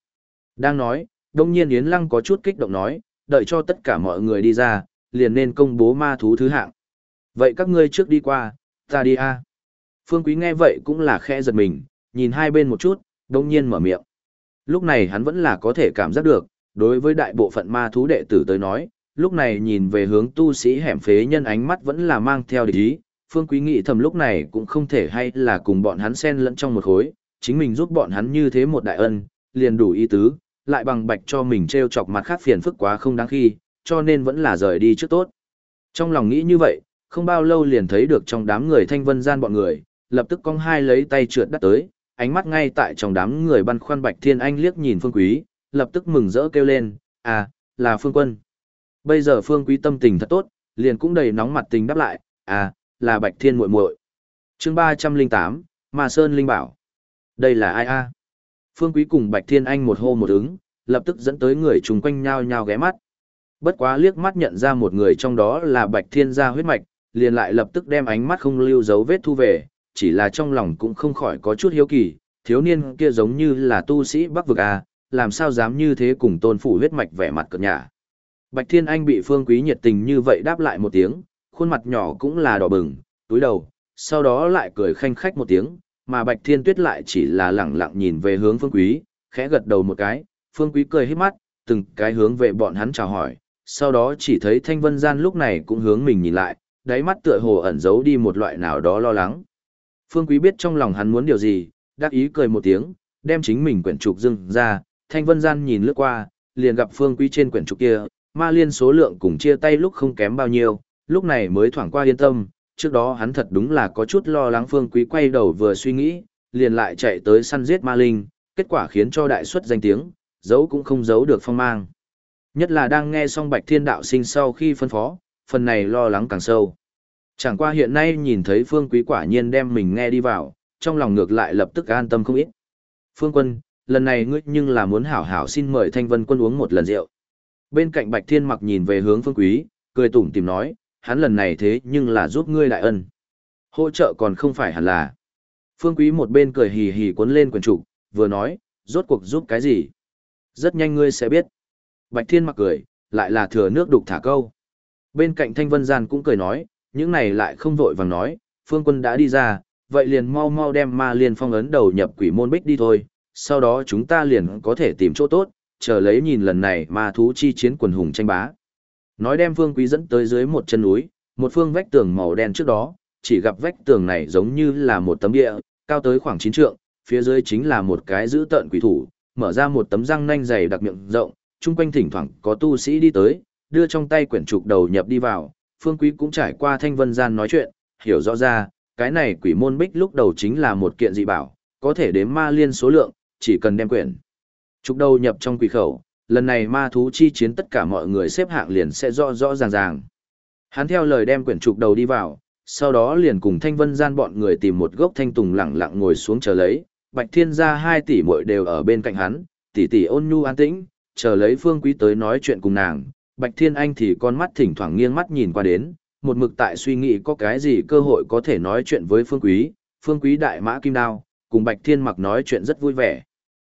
Đang nói, đông nhiên Yến Lăng có chút kích động nói, đợi cho tất cả mọi người đi ra, liền nên công bố ma thú thứ hạng. Vậy các ngươi trước đi qua, ta đi a. Phương Quý nghe vậy cũng là khẽ giật mình, nhìn hai bên một chút, đông nhiên mở miệng. Lúc này hắn vẫn là có thể cảm giác được, đối với đại bộ phận ma thú đệ tử tới nói, lúc này nhìn về hướng tu sĩ hẻm phế nhân ánh mắt vẫn là mang theo địch ý, Phương Quý nghĩ thầm lúc này cũng không thể hay là cùng bọn hắn xen lẫn trong một khối, chính mình giúp bọn hắn như thế một đại ân, liền đủ ý tứ, lại bằng bạch cho mình treo chọc mặt khác phiền phức quá không đáng khi, cho nên vẫn là rời đi trước tốt. Trong lòng nghĩ như vậy, không bao lâu liền thấy được trong đám người thanh vân gian bọn người, lập tức cong hai lấy tay trượt đắt tới, ánh mắt ngay tại trong đám người băn khoăn bạch thiên anh liếc nhìn phương quý, lập tức mừng rỡ kêu lên, à, là phương quân. Bây giờ phương quý tâm tình thật tốt, liền cũng đầy nóng mặt tình đáp lại, à, là bạch thiên muội muội. Chương ba trăm linh tám mà sơn linh bảo. Đây là ai a? Phương quý cùng bạch thiên anh một hô một ứng lập tức dẫn tới người chung quanh nhau nhao ghé mắt. Bất quá liếc mắt nhận ra một người trong đó là bạch thiên gia huyết mạch liền lại lập tức đem ánh mắt không lưu dấu vết thu về chỉ là trong lòng cũng không khỏi có chút hiếu kỳ, thiếu niên kia giống như là tu sĩ bắc vực a, làm sao dám như thế cùng tôn phủ huyết mạch vẻ mặt cợt nhả. Bạch Thiên Anh bị Phương Quý nhiệt tình như vậy đáp lại một tiếng, khuôn mặt nhỏ cũng là đỏ bừng, túi đầu, sau đó lại cười khanh khách một tiếng, mà Bạch Thiên Tuyết lại chỉ là lẳng lặng nhìn về hướng Phương Quý, khẽ gật đầu một cái, Phương Quý cười hết mắt, từng cái hướng về bọn hắn chào hỏi, sau đó chỉ thấy Thanh Vân Gian lúc này cũng hướng mình nhìn lại, đáy mắt tựa hồ ẩn giấu đi một loại nào đó lo lắng. Phương Quý biết trong lòng hắn muốn điều gì, đáp ý cười một tiếng, đem chính mình quyển trục dưng ra, Thanh Vân Gian nhìn lướt qua, liền gặp Phương Quý trên quyển trục kia, ma liên số lượng cùng chia tay lúc không kém bao nhiêu, lúc này mới thoảng qua yên tâm, trước đó hắn thật đúng là có chút lo lắng Phương Quý quay đầu vừa suy nghĩ, liền lại chạy tới săn giết ma linh, kết quả khiến cho đại suất danh tiếng, giấu cũng không giấu được phong mang. Nhất là đang nghe xong Bạch Thiên Đạo sinh sau khi phân phó, phần này lo lắng càng sâu. Chẳng qua hiện nay nhìn thấy Phương Quý quả nhiên đem mình nghe đi vào, trong lòng ngược lại lập tức an tâm không ít. Phương Quân, lần này ngươi nhưng là muốn hảo hảo xin mời Thanh Vân Quân uống một lần rượu. Bên cạnh Bạch Thiên mặc nhìn về hướng Phương Quý, cười tủm tìm nói, hắn lần này thế nhưng là giúp ngươi đại ân. Hỗ trợ còn không phải hẳn là. Phương Quý một bên cười hì hì cuốn lên quần trụ, vừa nói, rốt cuộc giúp cái gì? Rất nhanh ngươi sẽ biết. Bạch Thiên mặc cười, lại là thừa nước đục thả câu. Bên cạnh Thanh Vân Gian cũng cười nói, những này lại không vội vàng nói, Phương Quân đã đi ra, vậy liền mau mau đem ma liên phong ấn đầu nhập quỷ môn bích đi thôi, sau đó chúng ta liền có thể tìm chỗ tốt, chờ lấy nhìn lần này ma thú chi chiến quần hùng tranh bá. Nói đem Phương Quý dẫn tới dưới một chân núi, một phương vách tường màu đen trước đó, chỉ gặp vách tường này giống như là một tấm địa, cao tới khoảng 9 trượng, phía dưới chính là một cái giữ tợn quỷ thủ, mở ra một tấm răng nanh dày đặc miệng rộng, chung quanh thỉnh thoảng có tu sĩ đi tới, đưa trong tay quyển trục đầu nhập đi vào, Phương Quý cũng trải qua thanh vân gian nói chuyện, hiểu rõ ra, cái này quỷ môn bích lúc đầu chính là một kiện dị bảo, có thể đếm ma liên số lượng, chỉ cần đem quyển trục đầu nhập trong quỷ khẩu, lần này ma thú chi chiến tất cả mọi người xếp hạng liền sẽ rõ rõ ràng ràng. Hắn theo lời đem quyển trục đầu đi vào, sau đó liền cùng thanh vân gian bọn người tìm một gốc thanh tùng lặng lặng ngồi xuống chờ lấy, bạch thiên gia hai tỷ muội đều ở bên cạnh hắn, tỷ tỷ ôn nhu an tĩnh, chờ lấy phương quý tới nói chuyện cùng nàng, bạch thiên anh thì con mắt thỉnh thoảng nghiêng mắt nhìn qua đến, một mực tại suy nghĩ có cái gì cơ hội có thể nói chuyện với phương quý, phương quý đại mã kim đao, cùng bạch thiên mặc nói chuyện rất vui vẻ.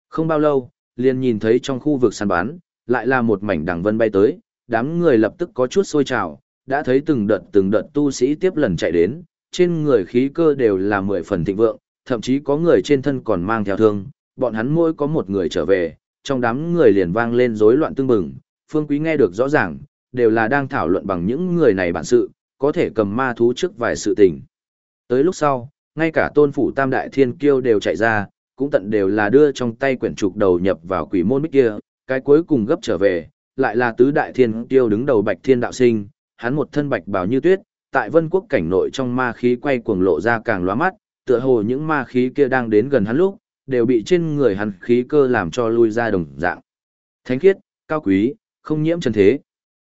Không bao lâu, liền nhìn thấy trong khu vực săn bán, lại là một mảnh đằng vân bay tới, đám người lập tức có chút sôi trào, đã thấy từng đợt từng đợt tu sĩ tiếp lần chạy đến, trên người khí cơ đều là mười phần thịnh vượng, thậm chí có người trên thân còn mang theo thương, bọn hắn mỗi có một người trở về, trong đám người liền vang lên rối loạn tương bừng, Phương Quý nghe được rõ ràng, đều là đang thảo luận bằng những người này bản sự, có thể cầm ma thú trước vài sự tình. Tới lúc sau, ngay cả tôn phủ tam đại thiên kiêu đều chạy ra, cũng tận đều là đưa trong tay quyển trục đầu nhập vào quỷ môn bích kia, cái cuối cùng gấp trở về, lại là tứ đại thiên tiêu đứng đầu bạch thiên đạo sinh, hắn một thân bạch bào như tuyết, tại vân quốc cảnh nội trong ma khí quay cuồng lộ ra càng lóa mắt, tựa hồ những ma khí kia đang đến gần hắn lúc, đều bị trên người hắn khí cơ làm cho lui ra đồng dạng. Thánh khiết, cao quý, không nhiễm chân thế.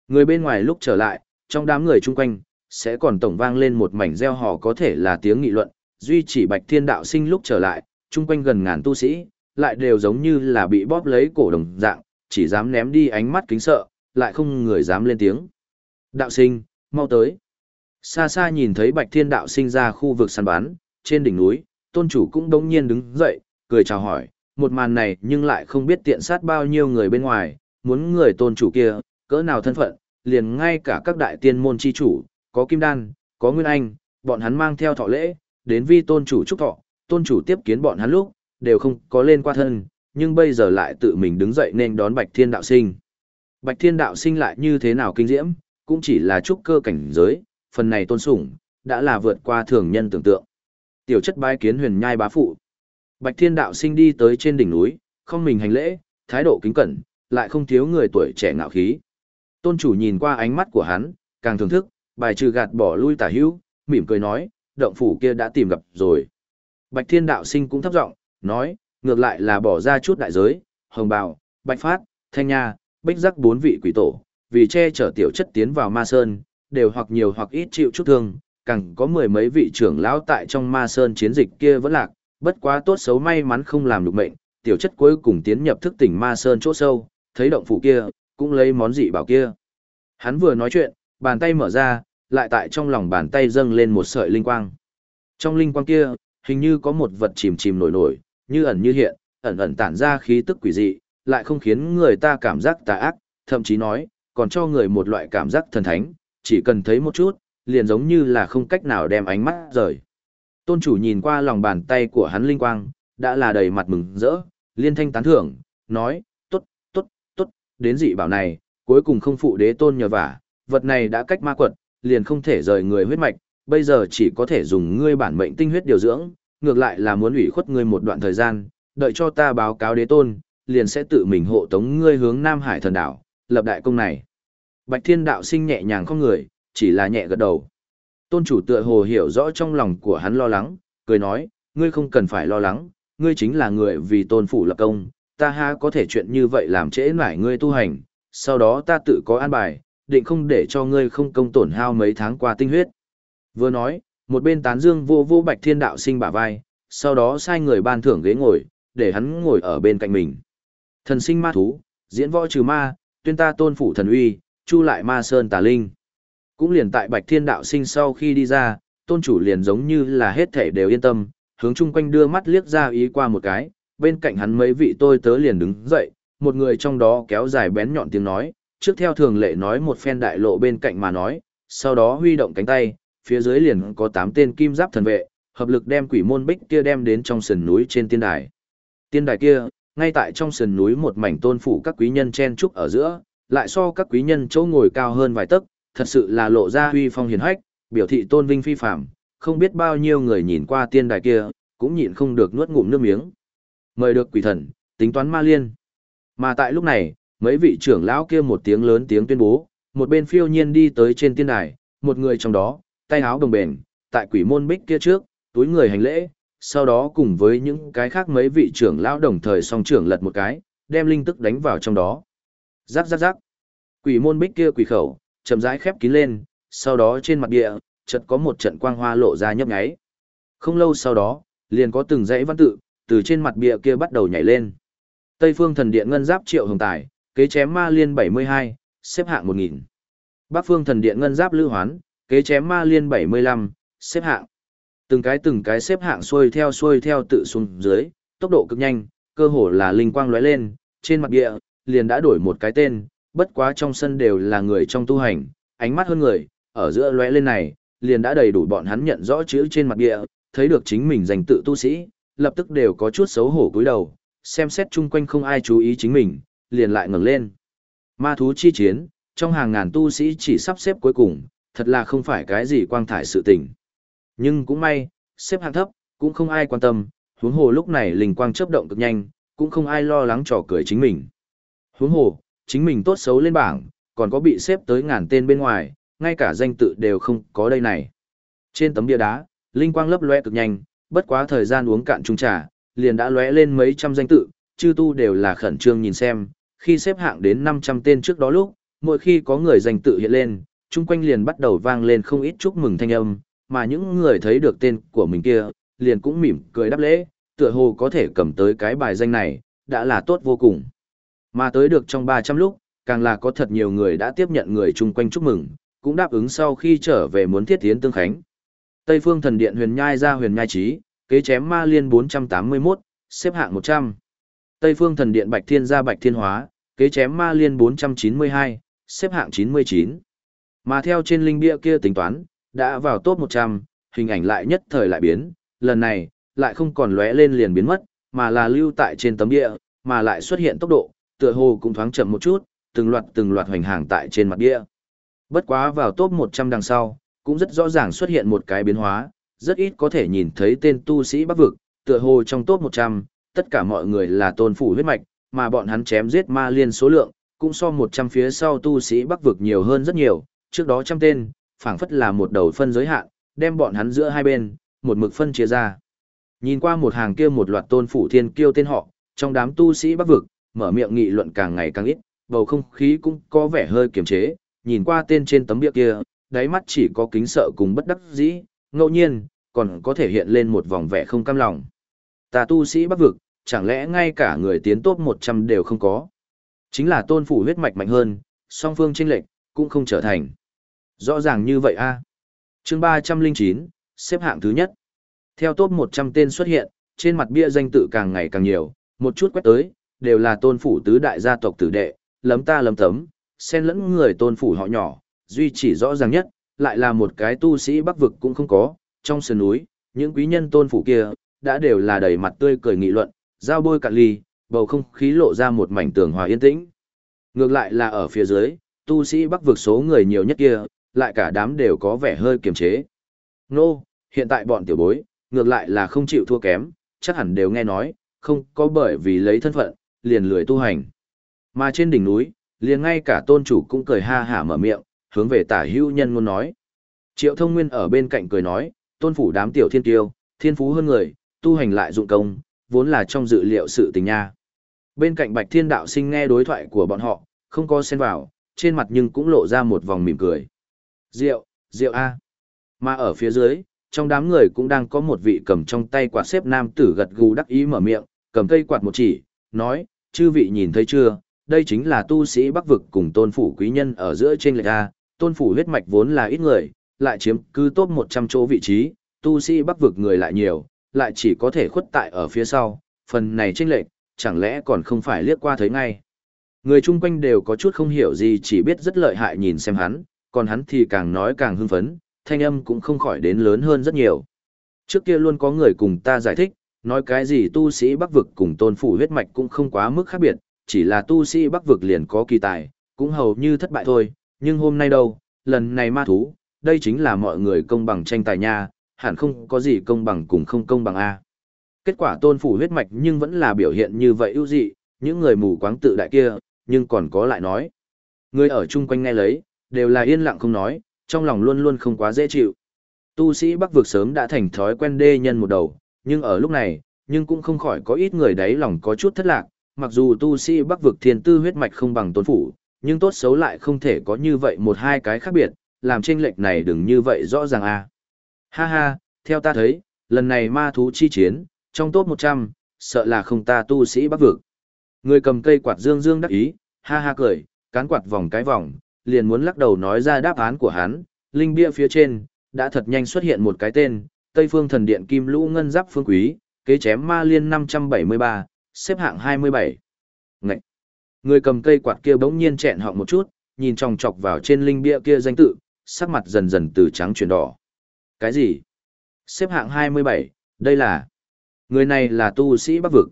Người bên ngoài lúc trở lại, trong đám người chung quanh, sẽ còn tổng vang lên một mảnh gieo hò có thể là tiếng nghị luận, duy chỉ bạch thiên đạo sinh lúc trở lại, chung quanh gần ngàn tu sĩ, lại đều giống như là bị bóp lấy cổ đồng dạng, chỉ dám ném đi ánh mắt kính sợ, lại không người dám lên tiếng. Đạo sinh, mau tới. Xa xa nhìn thấy bạch thiên đạo sinh ra khu vực săn bán, trên đỉnh núi, tôn chủ cũng đống nhiên đứng dậy, cười chào hỏi, một màn này nhưng lại không biết tiện sát bao nhiêu người bên ngoài, muốn người tôn chủ kia, cỡ nào thân phận, liền ngay cả các đại tiên môn chi chủ, có kim đan, có nguyên anh, bọn hắn mang theo thọ lễ, đến vi tôn chủ chúc thọ, tôn chủ tiếp kiến bọn hắn lúc, đều không có lên qua thân, nhưng bây giờ lại tự mình đứng dậy nên đón Bạch Thiên Đạo Sinh. Bạch Thiên Đạo Sinh lại như thế nào kinh diễm, cũng chỉ là trúc cơ cảnh giới, phần này tôn sủng, đã là vượt qua thường nhân tưởng tượng. Tiểu chất bái kiến huyền nhai bá phụ. Bạch Thiên Đạo Sinh đi tới trên đỉnh núi, không mình hành lễ, thái độ kính cẩn, lại không thiếu người tuổi trẻ ngạo khí. Tôn chủ nhìn qua ánh mắt của hắn, càng thưởng thức, bài trừ gạt bỏ lui tả hữu, mỉm cười nói, động phủ kia đã tìm gặp rồi. Bạch Thiên Đạo Sinh cũng thấp giọng nói, ngược lại là bỏ ra chút đại giới, hồng Bảo, bạch phát, thanh nha, bích giác bốn vị quỷ tổ, vì che chở tiểu chất tiến vào ma sơn, đều hoặc nhiều hoặc ít chịu chút thương, càng có mười mấy vị trưởng lão tại trong ma sơn chiến dịch kia vẫn lạc, bất quá tốt xấu may mắn không làm được mệnh, tiểu chất cuối cùng tiến nhập thức tỉnh ma sơn chỗ sâu, thấy động phủ kia, cũng lấy món dị bảo kia. Hắn vừa nói chuyện, bàn tay mở ra, lại tại trong lòng bàn tay dâng lên một sợi linh quang. Trong linh quang kia, hình như có một vật chìm chìm nổi nổi, như ẩn như hiện, ẩn ẩn tản ra khí tức quỷ dị, lại không khiến người ta cảm giác tà ác, thậm chí nói, còn cho người một loại cảm giác thần thánh, chỉ cần thấy một chút, liền giống như là không cách nào đem ánh mắt rời. Tôn chủ nhìn qua lòng bàn tay của hắn linh quang, đã là đầy mặt mừng rỡ, liên thanh tán thưởng, nói, tốt, tốt, tốt, đến dị bảo này, cuối cùng không phụ đế tôn nhờ vả, vật này đã cách ma quật, liền không thể rời người huyết mạch, bây giờ chỉ có thể dùng ngươi bản mệnh tinh huyết điều dưỡng, ngược lại là muốn ủy khuất ngươi một đoạn thời gian, đợi cho ta báo cáo đế tôn, liền sẽ tự mình hộ tống ngươi hướng Nam Hải thần đảo, lập đại công này. Bạch Thiên đạo sinh nhẹ nhàng không người, chỉ là nhẹ gật đầu. Tôn chủ tựa hồ hiểu rõ trong lòng của hắn lo lắng, cười nói, ngươi không cần phải lo lắng, ngươi chính là người vì tôn phủ lập công, ta ha có thể chuyện như vậy làm trễ nải ngươi tu hành, sau đó ta tự có an bài, định không để cho ngươi không công tổn hao mấy tháng qua tinh huyết. Vừa nói, một bên tán dương vô vô bạch thiên đạo sinh bả vai, sau đó sai người ban thưởng ghế ngồi, để hắn ngồi ở bên cạnh mình. Thần sinh ma thú, diễn võ trừ ma, tuyên ta tôn phủ thần uy, chu lại ma sơn tà linh. Cũng liền tại bạch thiên đạo sinh sau khi đi ra, tôn chủ liền giống như là hết thể đều yên tâm, hướng chung quanh đưa mắt liếc ra ý qua một cái, bên cạnh hắn mấy vị tôi tớ liền đứng dậy, một người trong đó kéo dài bén nhọn tiếng nói, trước theo thường lệ nói một phen đại lộ bên cạnh mà nói, sau đó huy động cánh tay, phía dưới liền có tám tên kim giáp thần vệ, hợp lực đem quỷ môn bích kia đem đến trong sườn núi trên tiên đài. Tiên đài kia, ngay tại trong sườn núi một mảnh tôn phủ các quý nhân chen trúc ở giữa, lại so các quý nhân chỗ ngồi cao hơn vài tấc, thật sự là lộ ra huy phong hiền hách, biểu thị tôn vinh phi phàm, không biết bao nhiêu người nhìn qua tiên đài kia, cũng nhịn không được nuốt ngụm nước miếng. Mời được quỷ thần, tính toán ma liên. Mà tại lúc này, mấy vị trưởng lão kia một tiếng lớn tiếng tuyên bố, một bên phiêu nhiên đi tới trên tiên đài, một người trong đó, tay áo đồng bền, tại quỷ môn bích kia trước, túi người hành lễ, sau đó cùng với những cái khác mấy vị trưởng lão đồng thời song trưởng lật một cái, đem linh tức đánh vào trong đó. Rắc rắc rắc. Quỷ môn bích kia quỷ khẩu, chậm rãi khép kín lên, sau đó trên mặt địa, chợt có một trận quang hoa lộ ra nhấp nháy. Không lâu sau đó, liền có từng dãy văn tự, từ trên mặt bìa kia bắt đầu nhảy lên. Tây phương thần điện ngân giáp triệu hồng tài, kế chém ma liên 72, xếp hạng 1000. Bắc phương thần điện ngân giáp lư hoán, kế chém ma liên 75, xếp hạng. Từng cái từng cái xếp hạng xuôi theo xuôi theo tự xuống dưới, tốc độ cực nhanh, cơ hồ là linh quang lóe lên, trên mặt địa, liền đã đổi một cái tên, bất quá trong sân đều là người trong tu hành, ánh mắt hơn người, ở giữa lóe lên này, liền đã đầy đủ bọn hắn nhận rõ chữ trên mặt địa, thấy được chính mình danh tự tu sĩ, lập tức đều có chút xấu hổ cúi đầu, xem xét chung quanh không ai chú ý chính mình, liền lại ngẩng lên. Ma thú chi chiến, trong hàng ngàn tu sĩ chỉ sắp xếp cuối cùng, thật là không phải cái gì quang thải sự tình. Nhưng cũng may, xếp hạng thấp, cũng không ai quan tâm, huống hồ lúc này linh quang chớp động cực nhanh, cũng không ai lo lắng trò cười chính mình. Huống hồ, chính mình tốt xấu lên bảng, còn có bị xếp tới ngàn tên bên ngoài, ngay cả danh tự đều không có đây này. Trên tấm bia đá, linh quang lấp loe cực nhanh, bất quá thời gian uống cạn chung trà, liền đã lóe lên mấy trăm danh tự, chư tu đều là khẩn trương nhìn xem, khi xếp hạng đến 500 tên trước đó lúc, mỗi khi có người danh tự hiện lên, chung quanh liền bắt đầu vang lên không ít chúc mừng thanh âm, mà những người thấy được tên của mình kia, liền cũng mỉm cười đáp lễ, tựa hồ có thể cầm tới cái bài danh này, đã là tốt vô cùng. Mà tới được trong 300 lúc, càng là có thật nhiều người đã tiếp nhận người chung quanh chúc mừng, cũng đáp ứng sau khi trở về muốn thiết tiến tương khánh. Tây phương thần điện huyền nhai ra huyền nhai trí, kế chém ma liên 481, xếp hạng 100. Tây phương thần điện bạch thiên gia bạch thiên hóa, kế chém ma liên 492, xếp hạng 99. Mà theo trên linh bia kia tính toán, đã vào top 100, hình ảnh lại nhất thời lại biến, lần này, lại không còn lóe lên liền biến mất, mà là lưu tại trên tấm bia mà lại xuất hiện tốc độ, tựa hồ cũng thoáng chậm một chút, từng loạt từng loạt hoành hàng tại trên mặt bia. Bất quá vào top 100 đằng sau, cũng rất rõ ràng xuất hiện một cái biến hóa, rất ít có thể nhìn thấy tên tu sĩ bắc vực, tựa hồ trong top 100, tất cả mọi người là tôn phủ huyết mạch, mà bọn hắn chém giết ma liên số lượng, cũng so 100 phía sau tu sĩ bắc vực nhiều hơn rất nhiều, trước đó trăm tên, phảng phất là một đầu phân giới hạn, đem bọn hắn giữa hai bên, một mực phân chia ra. Nhìn qua một hàng kia một loạt tôn phủ thiên kiêu tên họ, trong đám tu sĩ bắc vực, mở miệng nghị luận càng ngày càng ít, bầu không khí cũng có vẻ hơi kiềm chế, nhìn qua tên trên tấm bia kia, đáy mắt chỉ có kính sợ cùng bất đắc dĩ, ngẫu nhiên, còn có thể hiện lên một vòng vẻ không cam lòng. Ta tu sĩ bắc vực, chẳng lẽ ngay cả người tiến tốt 100 đều không có. Chính là tôn phủ huyết mạch mạnh hơn, song phương chênh lệch cũng không trở thành. Rõ ràng như vậy a. Chương 309, xếp hạng thứ nhất. Theo top 100 tên xuất hiện, trên mặt bia danh tự càng ngày càng nhiều, một chút quét tới, đều là tôn phủ tứ đại gia tộc tử đệ, lấm ta lấm tấm, xen lẫn người tôn phủ họ nhỏ, duy chỉ rõ ràng nhất, lại là một cái tu sĩ bắc vực cũng không có, trong sườn núi, những quý nhân tôn phủ kia, đã đều là đầy mặt tươi cười nghị luận, giao bôi cạn ly, bầu không khí lộ ra một mảnh tường hòa yên tĩnh. Ngược lại là ở phía dưới, tu sĩ bắc vực số người nhiều nhất kia, lại cả đám đều có vẻ hơi kiềm chế. Nô, hiện tại bọn tiểu bối, ngược lại là không chịu thua kém, chắc hẳn đều nghe nói, không có bởi vì lấy thân phận, liền lười tu hành. Mà trên đỉnh núi, liền ngay cả tôn chủ cũng cười ha hả mở miệng, hướng về tả hữu nhân ngôn nói. Triệu thông nguyên ở bên cạnh cười nói, tôn phủ đám tiểu thiên tiêu, thiên phú hơn người, tu hành lại dụng công, vốn là trong dự liệu sự tình nha. Bên cạnh bạch thiên đạo sinh nghe đối thoại của bọn họ, không có xen vào, trên mặt nhưng cũng lộ ra một vòng mỉm cười. Rượu, rượu A. Mà ở phía dưới, trong đám người cũng đang có một vị cầm trong tay quạt xếp nam tử gật gù đắc ý mở miệng, cầm cây quạt một chỉ, nói, chư vị nhìn thấy chưa, đây chính là tu sĩ bắc vực cùng tôn phủ quý nhân ở giữa trên lệch A, tôn phủ huyết mạch vốn là ít người, lại chiếm cứ top 100 chỗ vị trí, tu sĩ bắc vực người lại nhiều, lại chỉ có thể khuất tại ở phía sau, phần này trên lệch, chẳng lẽ còn không phải liếc qua thấy ngay. Người chung quanh đều có chút không hiểu gì chỉ biết rất lợi hại nhìn xem hắn, còn hắn thì càng nói càng hưng phấn, thanh âm cũng không khỏi đến lớn hơn rất nhiều. Trước kia luôn có người cùng ta giải thích, nói cái gì tu sĩ bắc vực cùng tôn phủ huyết mạch cũng không quá mức khác biệt, chỉ là tu sĩ bắc vực liền có kỳ tài, cũng hầu như thất bại thôi, nhưng hôm nay đâu, lần này ma thú, đây chính là mọi người công bằng tranh tài nha, hẳn không có gì công bằng cùng không công bằng A. Kết quả tôn phủ huyết mạch nhưng vẫn là biểu hiện như vậy ưu dị, những người mù quáng tự đại kia, nhưng còn có lại nói. Người ở chung quanh nghe lấy, đều là yên lặng không nói, trong lòng luôn luôn không quá dễ chịu. Tu sĩ Bắc vực sớm đã thành thói quen đê nhân một đầu, nhưng ở lúc này, nhưng cũng không khỏi có ít người đấy lòng có chút thất lạc, mặc dù tu sĩ Bắc vực thiên tư huyết mạch không bằng tôn phủ, nhưng tốt xấu lại không thể có như vậy một hai cái khác biệt, làm chênh lệch này đừng như vậy rõ ràng a. À. Ha ha, theo ta thấy, lần này ma thú chi chiến, trong top 100, sợ là không ta tu sĩ Bắc vực. Người cầm cây quạt dương dương đắc ý, ha ha cười, cán quạt vòng cái vòng, liền muốn lắc đầu nói ra đáp án của hắn, linh bia phía trên, đã thật nhanh xuất hiện một cái tên, Tây Phương Thần Điện Kim Lũ Ngân Giáp Phương Quý, kế chém ma liên 573, xếp hạng 27. Ngậy! Người cầm cây quạt kia bỗng nhiên chẹn họng một chút, nhìn tròng chọc vào trên linh bia kia danh tự, sắc mặt dần dần từ trắng chuyển đỏ. Cái gì? Xếp hạng 27, đây là... Người này là tu sĩ bắc vực.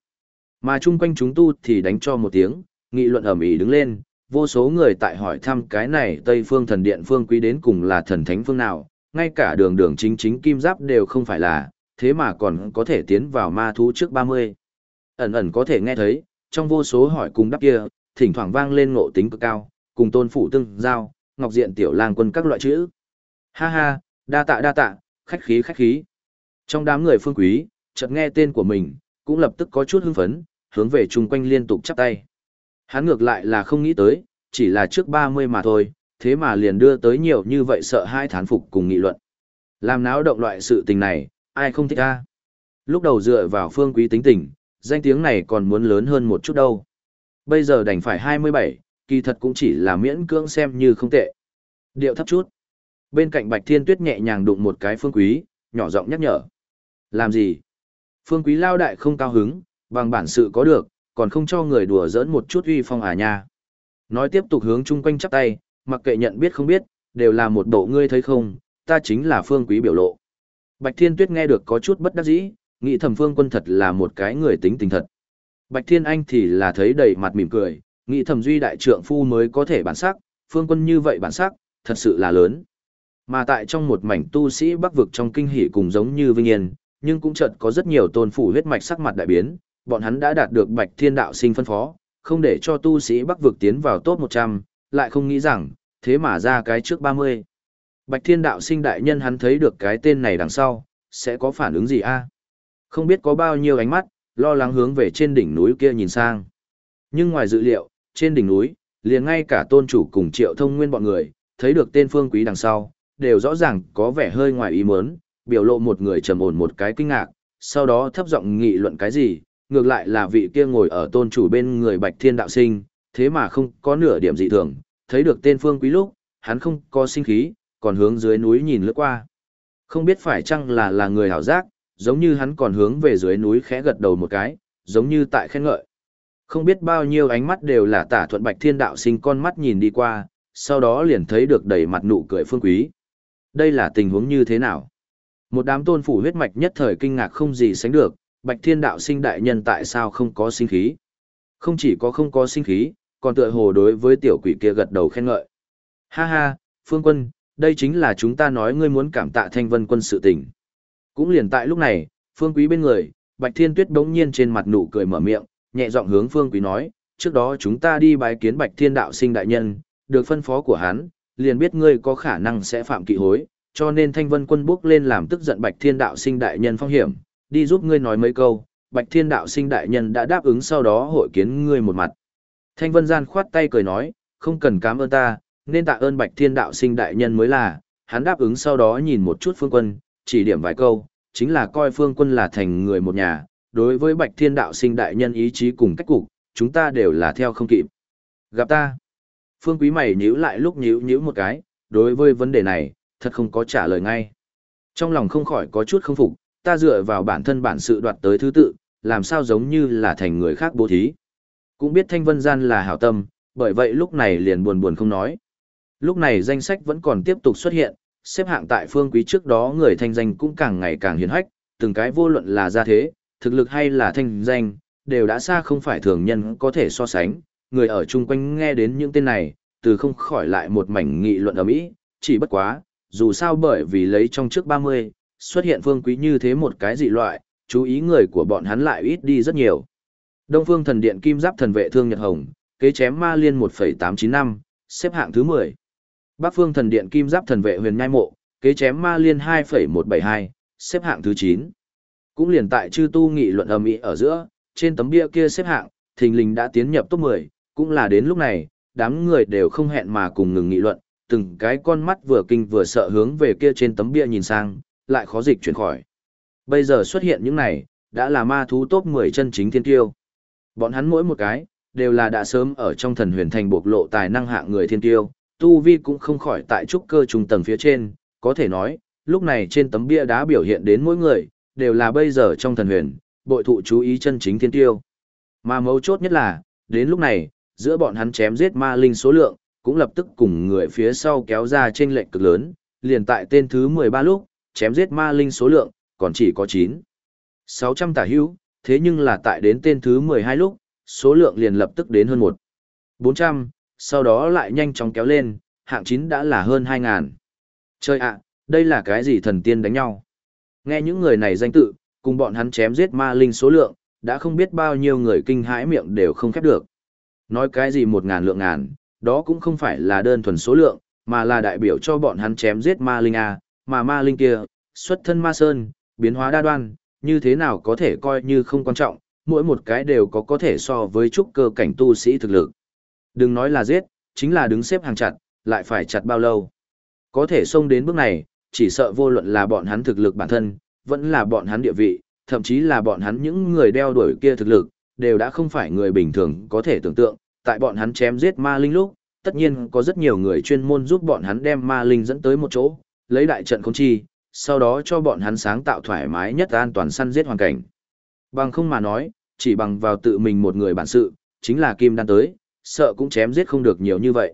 Mà chung quanh chúng tu thì đánh cho một tiếng, nghị luận ẩm ý đứng lên, vô số người tại hỏi thăm cái này Tây Phương Thần Điện Phương Quý đến cùng là thần thánh phương nào, ngay cả đường đường chính chính kim giáp đều không phải là, thế mà còn có thể tiến vào ma thú trước 30. Ẩn ẩn có thể nghe thấy, trong vô số hỏi cùng đáp kia, thỉnh thoảng vang lên ngộ tính cực cao, cùng tôn phủ tương giao, ngọc diện tiểu lang quân các loại chữ. Ha ha, đa tạ đa tạ, khách khí khách khí. Trong đám người phương quý, chợt nghe tên của mình, cũng lập tức có chút hưng phấn, hướng về chung quanh liên tục chắp tay. Hắn ngược lại là không nghĩ tới, chỉ là trước 30 mà thôi, thế mà liền đưa tới nhiều như vậy sợ hai thán phục cùng nghị luận. Làm náo động loại sự tình này, ai không thích a? Lúc đầu dựa vào phương quý tính tình, danh tiếng này còn muốn lớn hơn một chút đâu. Bây giờ đành phải 27, kỳ thật cũng chỉ là miễn cưỡng xem như không tệ. Điệu thấp chút. Bên cạnh Bạch Thiên Tuyết nhẹ nhàng đụng một cái phương quý, nhỏ giọng nhắc nhở. Làm gì? Phương quý lao đại không cao hứng, bằng bản sự có được, còn không cho người đùa giỡn một chút uy phong à nha. Nói tiếp tục hướng chung quanh chắp tay, mặc kệ nhận biết không biết, đều là một bộ ngươi thấy không, ta chính là phương quý biểu lộ. Bạch Thiên Tuyết nghe được có chút bất đắc dĩ, nghĩ thầm phương quân thật là một cái người tính tình thật. Bạch Thiên Anh thì là thấy đầy mặt mỉm cười, nghĩ thầm duy đại trượng phu mới có thể bản sắc, phương quân như vậy bản sắc, thật sự là lớn. Mà tại trong một mảnh tu sĩ bắc vực trong kinh hỉ cùng giống như vinh yên, nhưng cũng chợt có rất nhiều tôn phủ huyết mạch sắc mặt đại biến, bọn hắn đã đạt được Bạch Thiên đạo sinh phân phó, không để cho tu sĩ Bắc vực tiến vào top 100, lại không nghĩ rằng, thế mà ra cái trước 30. Bạch Thiên đạo sinh đại nhân hắn thấy được cái tên này đằng sau, sẽ có phản ứng gì a? Không biết có bao nhiêu ánh mắt, lo lắng hướng về trên đỉnh núi kia nhìn sang. Nhưng ngoài dự liệu, trên đỉnh núi, liền ngay cả tôn chủ cùng triệu thông nguyên bọn người, thấy được tên phương quý đằng sau, đều rõ ràng có vẻ hơi ngoài ý muốn, biểu lộ một người trầm ổn một cái kinh ngạc, sau đó thấp giọng nghị luận cái gì, ngược lại là vị kia ngồi ở tôn chủ bên người bạch thiên đạo sinh, thế mà không có nửa điểm dị thường, thấy được tên phương quý lúc, hắn không có sinh khí, còn hướng dưới núi nhìn lướt qua. Không biết phải chăng là là người hảo giác, giống như hắn còn hướng về dưới núi khẽ gật đầu một cái, giống như tại khen ngợi. Không biết bao nhiêu ánh mắt đều là tả thuận bạch thiên đạo sinh con mắt nhìn đi qua, sau đó liền thấy được đầy mặt nụ cười phương quý. Đây là tình huống như thế nào? Một đám tôn phủ huyết mạch nhất thời kinh ngạc không gì sánh được, bạch thiên đạo sinh đại nhân tại sao không có sinh khí? Không chỉ có không có sinh khí, còn tựa hồ đối với tiểu quỷ kia gật đầu khen ngợi. Ha ha, phương quân, đây chính là chúng ta nói ngươi muốn cảm tạ thanh vân quân sự tình. Cũng liền tại lúc này, phương quý bên người, bạch thiên tuyết bỗng nhiên trên mặt nụ cười mở miệng, nhẹ giọng hướng phương quý nói, trước đó chúng ta đi bái kiến bạch thiên đạo sinh đại nhân, được phân phó của hắn, liền biết ngươi có khả năng sẽ phạm kỵ hối, cho nên thanh vân quân bước lên làm tức giận bạch thiên đạo sinh đại nhân phong hiểm, đi giúp ngươi nói mấy câu, bạch thiên đạo sinh đại nhân đã đáp ứng sau đó hội kiến ngươi một mặt. Thanh vân gian khoát tay cười nói, không cần cảm ơn ta, nên tạ ơn bạch thiên đạo sinh đại nhân mới là, hắn đáp ứng sau đó nhìn một chút phương quân, chỉ điểm vài câu, chính là coi phương quân là thành người một nhà, đối với bạch thiên đạo sinh đại nhân ý chí cùng cách cục, chúng ta đều là theo không kịp. Gặp ta, phương quý mày nhíu lại lúc nhíu nhíu một cái, đối với vấn đề này, thật không có trả lời ngay. Trong lòng không khỏi có chút không phục, ta dựa vào bản thân bản sự đoạt tới thứ tự, làm sao giống như là thành người khác bố thí. Cũng biết thanh vân gian là hảo tâm, bởi vậy lúc này liền buồn buồn không nói. Lúc này danh sách vẫn còn tiếp tục xuất hiện, xếp hạng tại phương quý trước đó người thanh danh cũng càng ngày càng hiển hách, từng cái vô luận là gia thế, thực lực hay là thanh danh, đều đã xa không phải thường nhân có thể so sánh, người ở chung quanh nghe đến những tên này, từ không khỏi lại một mảnh nghị luận ở Mỹ, chỉ bất quá, dù sao bởi vì lấy trong trước 30, xuất hiện phương quý như thế một cái dị loại, chú ý người của bọn hắn lại ít đi rất nhiều. Đông phương thần điện kim giáp thần vệ thương Nhật Hồng, kế chém ma liên 1,895, xếp hạng thứ 10. Bắc phương thần điện kim giáp thần vệ huyền nhai mộ, kế chém ma liên 2,172, xếp hạng thứ 9. Cũng liền tại chư tu nghị luận ầm ĩ ở giữa, trên tấm bia kia xếp hạng, thình lình đã tiến nhập top 10, cũng là đến lúc này, đám người đều không hẹn mà cùng ngừng nghị luận, từng cái con mắt vừa kinh vừa sợ hướng về kia trên tấm bia nhìn sang, lại khó dịch chuyển khỏi. Bây giờ xuất hiện những này, đã là ma thú top 10 chân chính thiên tiêu. Bọn hắn mỗi một cái, đều là đã sớm ở trong thần huyền thành bộc lộ tài năng hạng người thiên tiêu, tu vi cũng không khỏi tại trúc cơ trung tầng phía trên, có thể nói, lúc này trên tấm bia đá biểu hiện đến mỗi người, đều là bây giờ trong thần huyền, bội thụ chú ý chân chính thiên tiêu. Mà mấu chốt nhất là, đến lúc này, giữa bọn hắn chém giết ma linh số lượng, cũng lập tức cùng người phía sau kéo ra trên lệnh cực lớn, liền tại tên thứ 13 lúc, chém giết ma linh số lượng, còn chỉ có 9. 600 tả hữu, thế nhưng là tại đến tên thứ 12 lúc, số lượng liền lập tức đến hơn 1. 400, sau đó lại nhanh chóng kéo lên, hạng 9 đã là hơn 2.000. Chơi ạ, đây là cái gì thần tiên đánh nhau? Nghe những người này danh tự, cùng bọn hắn chém giết ma linh số lượng, đã không biết bao nhiêu người kinh hãi miệng đều không khép được. Nói cái gì một ngàn lượng ngàn, đó cũng không phải là đơn thuần số lượng, mà là đại biểu cho bọn hắn chém giết ma linh A, mà ma linh kia, xuất thân ma sơn, biến hóa đa đoan, như thế nào có thể coi như không quan trọng, mỗi một cái đều có có thể so với trúc cơ cảnh tu sĩ thực lực. Đừng nói là giết, chính là đứng xếp hàng chặt, lại phải chặt bao lâu. Có thể xông đến bước này, chỉ sợ vô luận là bọn hắn thực lực bản thân, vẫn là bọn hắn địa vị, thậm chí là bọn hắn những người đeo đuổi kia thực lực, đều đã không phải người bình thường có thể tưởng tượng, tại bọn hắn chém giết ma linh lúc, tất nhiên có rất nhiều người chuyên môn giúp bọn hắn đem ma linh dẫn tới một chỗ, lấy đại trận không chi, sau đó cho bọn hắn sáng tạo thoải mái nhất an toàn săn giết hoàn cảnh. Bằng không mà nói, chỉ bằng vào tự mình một người bản sự, chính là kim đan tới, sợ cũng chém giết không được nhiều như vậy.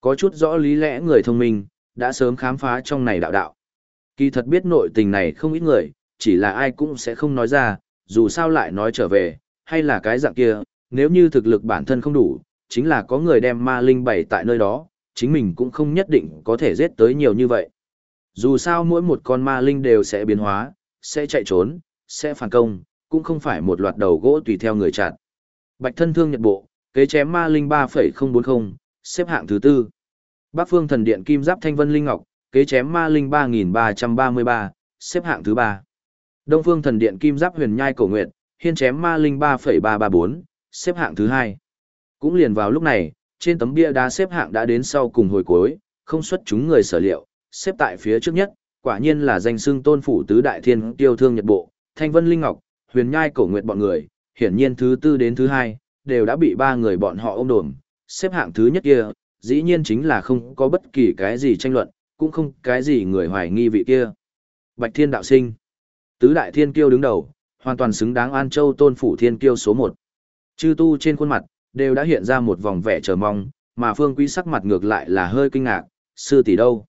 Có chút rõ lý lẽ người thông minh, đã sớm khám phá trong này đạo đạo. Kỳ thật biết nội tình này không ít người, chỉ là ai cũng sẽ không nói ra, dù sao lại nói trở về, hay là cái dạng kia, nếu như thực lực bản thân không đủ, chính là có người đem ma linh bày tại nơi đó, chính mình cũng không nhất định có thể giết tới nhiều như vậy. Dù sao mỗi một con ma linh đều sẽ biến hóa, sẽ chạy trốn, sẽ phản công, cũng không phải một loạt đầu gỗ tùy theo người chặn. Bạch thân thương nhật bộ, kế chém ma linh 3.040, xếp hạng thứ tư. Bắc phương thần điện kim giáp thanh vân linh ngọc, kế chém ma linh 3.333, xếp hạng thứ ba. Đông phương thần điện kim giáp huyền nhai cổ nguyệt, hiên chém ma linh 3.334, xếp hạng thứ hai. Cũng liền vào lúc này, trên tấm bia đá xếp hạng đã đến sau cùng hồi cuối, không xuất chúng người sở liệu, xếp tại phía trước nhất, quả nhiên là danh xưng tôn phủ tứ đại thiên tiêu thương nhật bộ, thanh vân linh ngọc, huyền nhai cổ nguyệt bọn người, hiển nhiên thứ tư đến thứ hai, đều đã bị ba người bọn họ ôm đồm, xếp hạng thứ nhất kia, dĩ nhiên chính là không có bất kỳ cái gì tranh luận, cũng không cái gì người hoài nghi vị kia. Bạch Thiên Đạo Sinh Tứ đại thiên kiêu đứng đầu, hoàn toàn xứng đáng An Châu tôn phủ thiên kiêu số một. Chư tu trên khuôn mặt, đều đã hiện ra một vòng vẻ chờ mong, mà phương quý sắc mặt ngược lại là hơi kinh ngạc, sư tỷ đâu.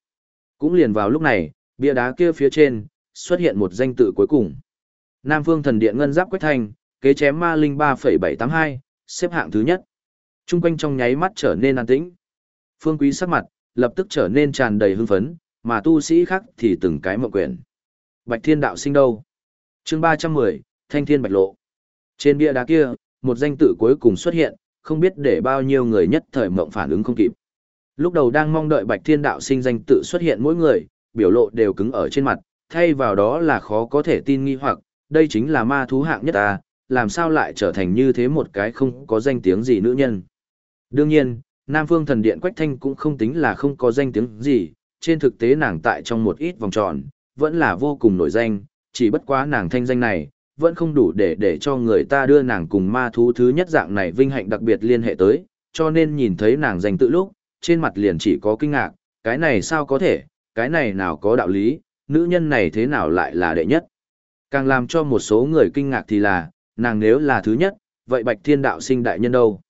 Cũng liền vào lúc này, bia đá kia phía trên, xuất hiện một danh tự cuối cùng. Nam phương thần điện ngân giáp quách thanh, kế chém ma linh 3,782, xếp hạng thứ nhất. Trung quanh trong nháy mắt trở nên an tĩnh. Phương quý sắc mặt, lập tức trở nên tràn đầy hưng phấn, mà tu sĩ khác thì từng cái mộng quyển. Bạch thiên đạo sinh đâu? chương 310, Thanh thiên bạch lộ. Trên bia đá kia, một danh tự cuối cùng xuất hiện, không biết để bao nhiêu người nhất thời mộng phản ứng không kịp. Lúc đầu đang mong đợi Bạch Thiên Đạo sinh danh tự xuất hiện mỗi người, biểu lộ đều cứng ở trên mặt, thay vào đó là khó có thể tin nghi hoặc, đây chính là ma thú hạng nhất ta, làm sao lại trở thành như thế một cái không có danh tiếng gì nữ nhân. Đương nhiên, Nam Phương Thần Điện Quách Thanh cũng không tính là không có danh tiếng gì, trên thực tế nàng tại trong một ít vòng tròn, vẫn là vô cùng nổi danh, chỉ bất quá nàng thanh danh này, vẫn không đủ để để cho người ta đưa nàng cùng ma thú thứ nhất dạng này vinh hạnh đặc biệt liên hệ tới, cho nên nhìn thấy nàng danh tự lúc, trên mặt liền chỉ có kinh ngạc, cái này sao có thể, cái này nào có đạo lý, nữ nhân này thế nào lại là đệ nhất. Càng làm cho một số người kinh ngạc thì là, nàng nếu là thứ nhất, vậy Bạch Thiên Đạo sinh đại nhân đâu?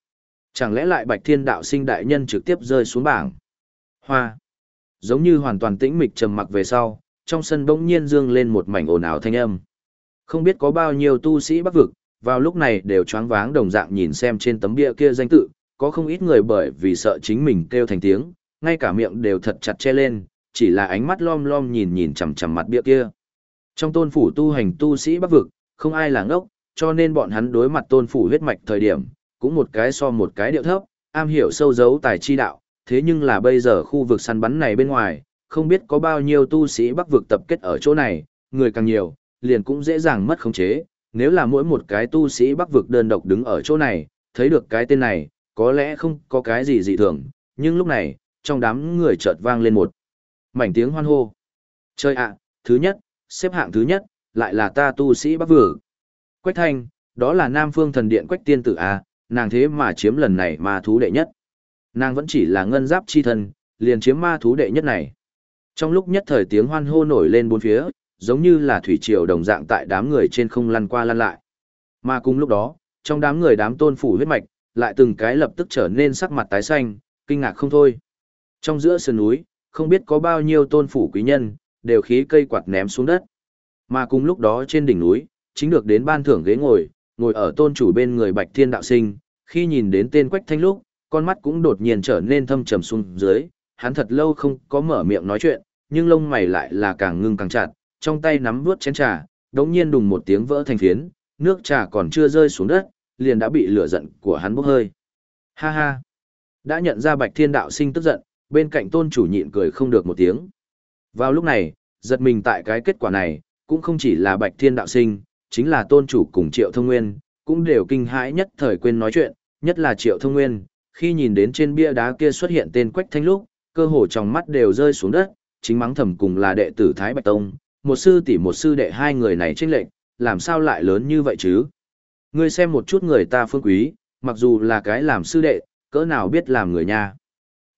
Chẳng lẽ lại Bạch Thiên Đạo sinh đại nhân trực tiếp rơi xuống bảng? Hoa. Giống như hoàn toàn tĩnh mịch trầm mặc về sau, trong sân bỗng nhiên dương lên một mảnh ồn ào thanh âm. Không biết có bao nhiêu tu sĩ bắc vực, vào lúc này đều choáng váng đồng dạng nhìn xem trên tấm bia kia danh tự, có không ít người bởi vì sợ chính mình kêu thành tiếng, ngay cả miệng đều thật chặt che lên, chỉ là ánh mắt lom lom nhìn nhìn chằm chằm mặt bia kia. Trong tôn phủ tu hành tu sĩ bắc vực, không ai là ngốc, cho nên bọn hắn đối mặt tôn phủ huyết mạch thời điểm, cũng một cái so một cái điệu thấp, am hiểu sâu dấu tài chi đạo, thế nhưng là bây giờ khu vực săn bắn này bên ngoài, không biết có bao nhiêu tu sĩ bắc vực tập kết ở chỗ này, người càng nhiều, liền cũng dễ dàng mất khống chế, nếu là mỗi một cái tu sĩ bắc vực đơn độc đứng ở chỗ này, thấy được cái tên này, có lẽ không có cái gì dị thường, nhưng lúc này, trong đám người chợt vang lên một mảnh tiếng hoan hô. Chơi ạ, thứ nhất, xếp hạng thứ nhất, lại là ta tu sĩ bắc vừa. Quách thanh, đó là Nam Phương thần điện Quách tiên tử A, nàng thế mà chiếm lần này ma thú đệ nhất. Nàng vẫn chỉ là ngân giáp chi thân, liền chiếm ma thú đệ nhất này. Trong lúc nhất thời tiếng hoan hô nổi lên bốn phía, giống như là thủy triều đồng dạng tại đám người trên không lăn qua lăn lại. Mà cùng lúc đó, trong đám người đám tôn phủ huyết mạch, lại từng cái lập tức trở nên sắc mặt tái xanh, kinh ngạc không thôi. Trong giữa sườn núi, không biết có bao nhiêu tôn phủ quý nhân, đều khí cây quạt ném xuống đất. Mà cùng lúc đó trên đỉnh núi, chính được đến ban thưởng ghế ngồi, ngồi ở tôn chủ bên người Bạch Thiên Đạo Sinh, khi nhìn đến tên Quách Thanh lúc, con mắt cũng đột nhiên trở nên thâm trầm xuống dưới, hắn thật lâu không có mở miệng nói chuyện, nhưng lông mày lại là càng ngưng càng chặt, trong tay nắm vuốt chén trà, đống nhiên đùng một tiếng vỡ thành phiến, nước trà còn chưa rơi xuống đất, liền đã bị lửa giận của hắn bốc hơi. Ha ha! Đã nhận ra Bạch Thiên Đạo sinh tức giận, bên cạnh tôn chủ nhịn cười không được một tiếng. Vào lúc này, giật mình tại cái kết quả này, cũng không chỉ là Bạch Thiên Đạo sinh, chính là tôn chủ cùng Triệu Thông Nguyên, cũng đều kinh hãi nhất thời quên nói chuyện, nhất là Triệu Thông Nguyên, khi nhìn đến trên bia đá kia xuất hiện tên Quách Thanh lúc, cơ hồ trong mắt đều rơi xuống đất, chính mắng thầm cùng là đệ tử Thái Bạch Tông, một sư tỷ một sư đệ hai người này chênh lệnh, làm sao lại lớn như vậy chứ? Ngươi xem một chút người ta phương quý, mặc dù là cái làm sư đệ, cỡ nào biết làm người nha.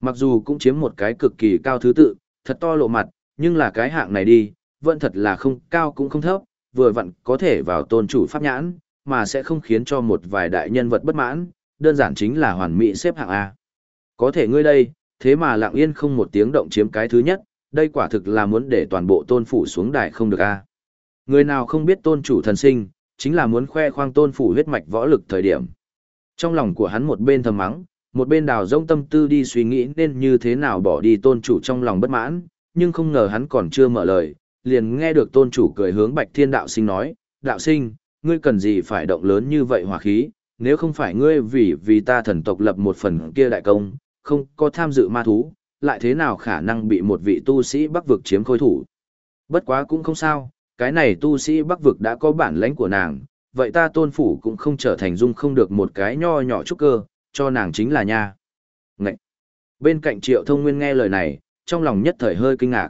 Mặc dù cũng chiếm một cái cực kỳ cao thứ tự, thật to lộ mặt, nhưng là cái hạng này đi, vẫn thật là không cao cũng không thấp, vừa vặn có thể vào tôn chủ pháp nhãn, mà sẽ không khiến cho một vài đại nhân vật bất mãn, đơn giản chính là hoàn mỹ xếp hạng A. Có thể ngươi đây, thế mà lặng yên không một tiếng động chiếm cái thứ nhất, đây quả thực là muốn để toàn bộ tôn phủ xuống đài không được a. Người nào không biết tôn chủ thần sinh, chính là muốn khoe khoang tôn phủ huyết mạch võ lực thời điểm. Trong lòng của hắn một bên thầm mắng, một bên đào rông tâm tư đi suy nghĩ nên như thế nào bỏ đi tôn chủ trong lòng bất mãn, nhưng không ngờ hắn còn chưa mở lời, liền nghe được tôn chủ cười hướng bạch thiên đạo sinh nói, đạo sinh, ngươi cần gì phải động lớn như vậy hòa khí, nếu không phải ngươi vì vì ta thần tộc lập một phần kia đại công, không có tham dự ma thú, lại thế nào khả năng bị một vị tu sĩ bắc vực chiếm khôi thủ. Bất quá cũng không sao, cái này tu sĩ bắc vực đã có bản lãnh của nàng, vậy ta tôn phủ cũng không trở thành dung không được một cái nho nhỏ trúc cơ, cho nàng chính là nha. Ngậy! Bên cạnh triệu thông nguyên nghe lời này, trong lòng nhất thời hơi kinh ngạc.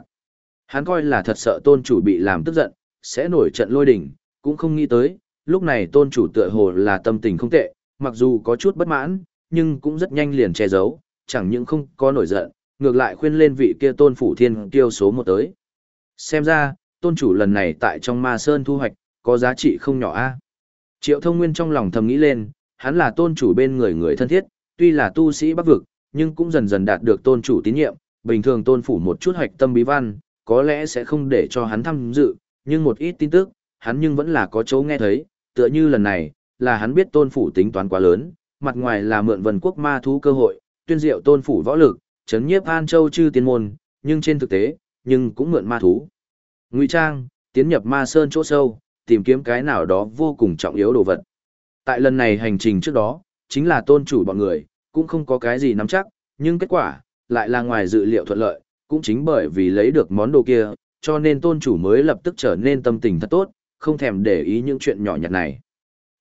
Hắn coi là thật sợ tôn chủ bị làm tức giận, sẽ nổi trận lôi đỉnh, cũng không nghĩ tới, lúc này tôn chủ tựa hồ là tâm tình không tệ, mặc dù có chút bất mãn, nhưng cũng rất nhanh liền che giấu, chẳng những không có nổi giận, ngược lại khuyên lên vị kia tôn phủ thiên kiêu số một tới. Xem ra, tôn chủ lần này tại trong ma sơn thu hoạch, có giá trị không nhỏ a. Triệu thông nguyên trong lòng thầm nghĩ lên, hắn là tôn chủ bên người người thân thiết, tuy là tu sĩ bắc vực, nhưng cũng dần dần đạt được tôn chủ tín nhiệm, bình thường tôn phủ một chút hoạch tâm bí văn, có lẽ sẽ không để cho hắn tham dự, nhưng một ít tin tức, hắn nhưng vẫn là có chỗ nghe thấy, tựa như lần này, là hắn biết tôn phủ tính toán quá lớn, mặt ngoài là mượn vần quốc ma thú cơ hội, tuyên diệu tôn phủ võ lực, chấn nhiếp An Châu chư tiên môn, nhưng trên thực tế, nhưng cũng mượn ma thú. Ngụy Trang, tiến nhập ma sơn chỗ sâu, tìm kiếm cái nào đó vô cùng trọng yếu đồ vật. Tại lần này hành trình trước đó, chính là tôn chủ bọn người, cũng không có cái gì nắm chắc, nhưng kết quả, lại là ngoài dự liệu thuận lợi, cũng chính bởi vì lấy được món đồ kia, cho nên tôn chủ mới lập tức trở nên tâm tình thật tốt, không thèm để ý những chuyện nhỏ nhặt này.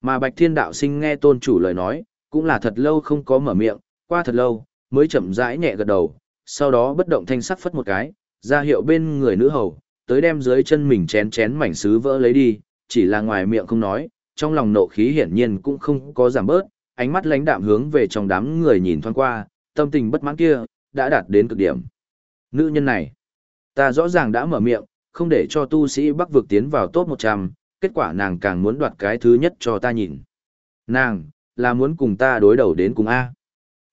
Mà Bạch Thiên Đạo Sinh nghe tôn chủ lời nói, cũng là thật lâu không có mở miệng, qua thật lâu, mới chậm rãi nhẹ gật đầu, sau đó bất động thanh sắc phất một cái, ra hiệu bên người nữ hầu, tới đem dưới chân mình chén chén mảnh sứ vỡ lấy đi, chỉ là ngoài miệng không nói, trong lòng nộ khí hiển nhiên cũng không có giảm bớt, ánh mắt lãnh đạm hướng về trong đám người nhìn thoáng qua, tâm tình bất mãn kia, đã đạt đến cực điểm. Nữ nhân này, ta rõ ràng đã mở miệng, không để cho tu sĩ bắc vực tiến vào top 100, kết quả nàng càng muốn đoạt cái thứ nhất cho ta nhìn. Nàng, là muốn cùng ta đối đầu đến cùng A.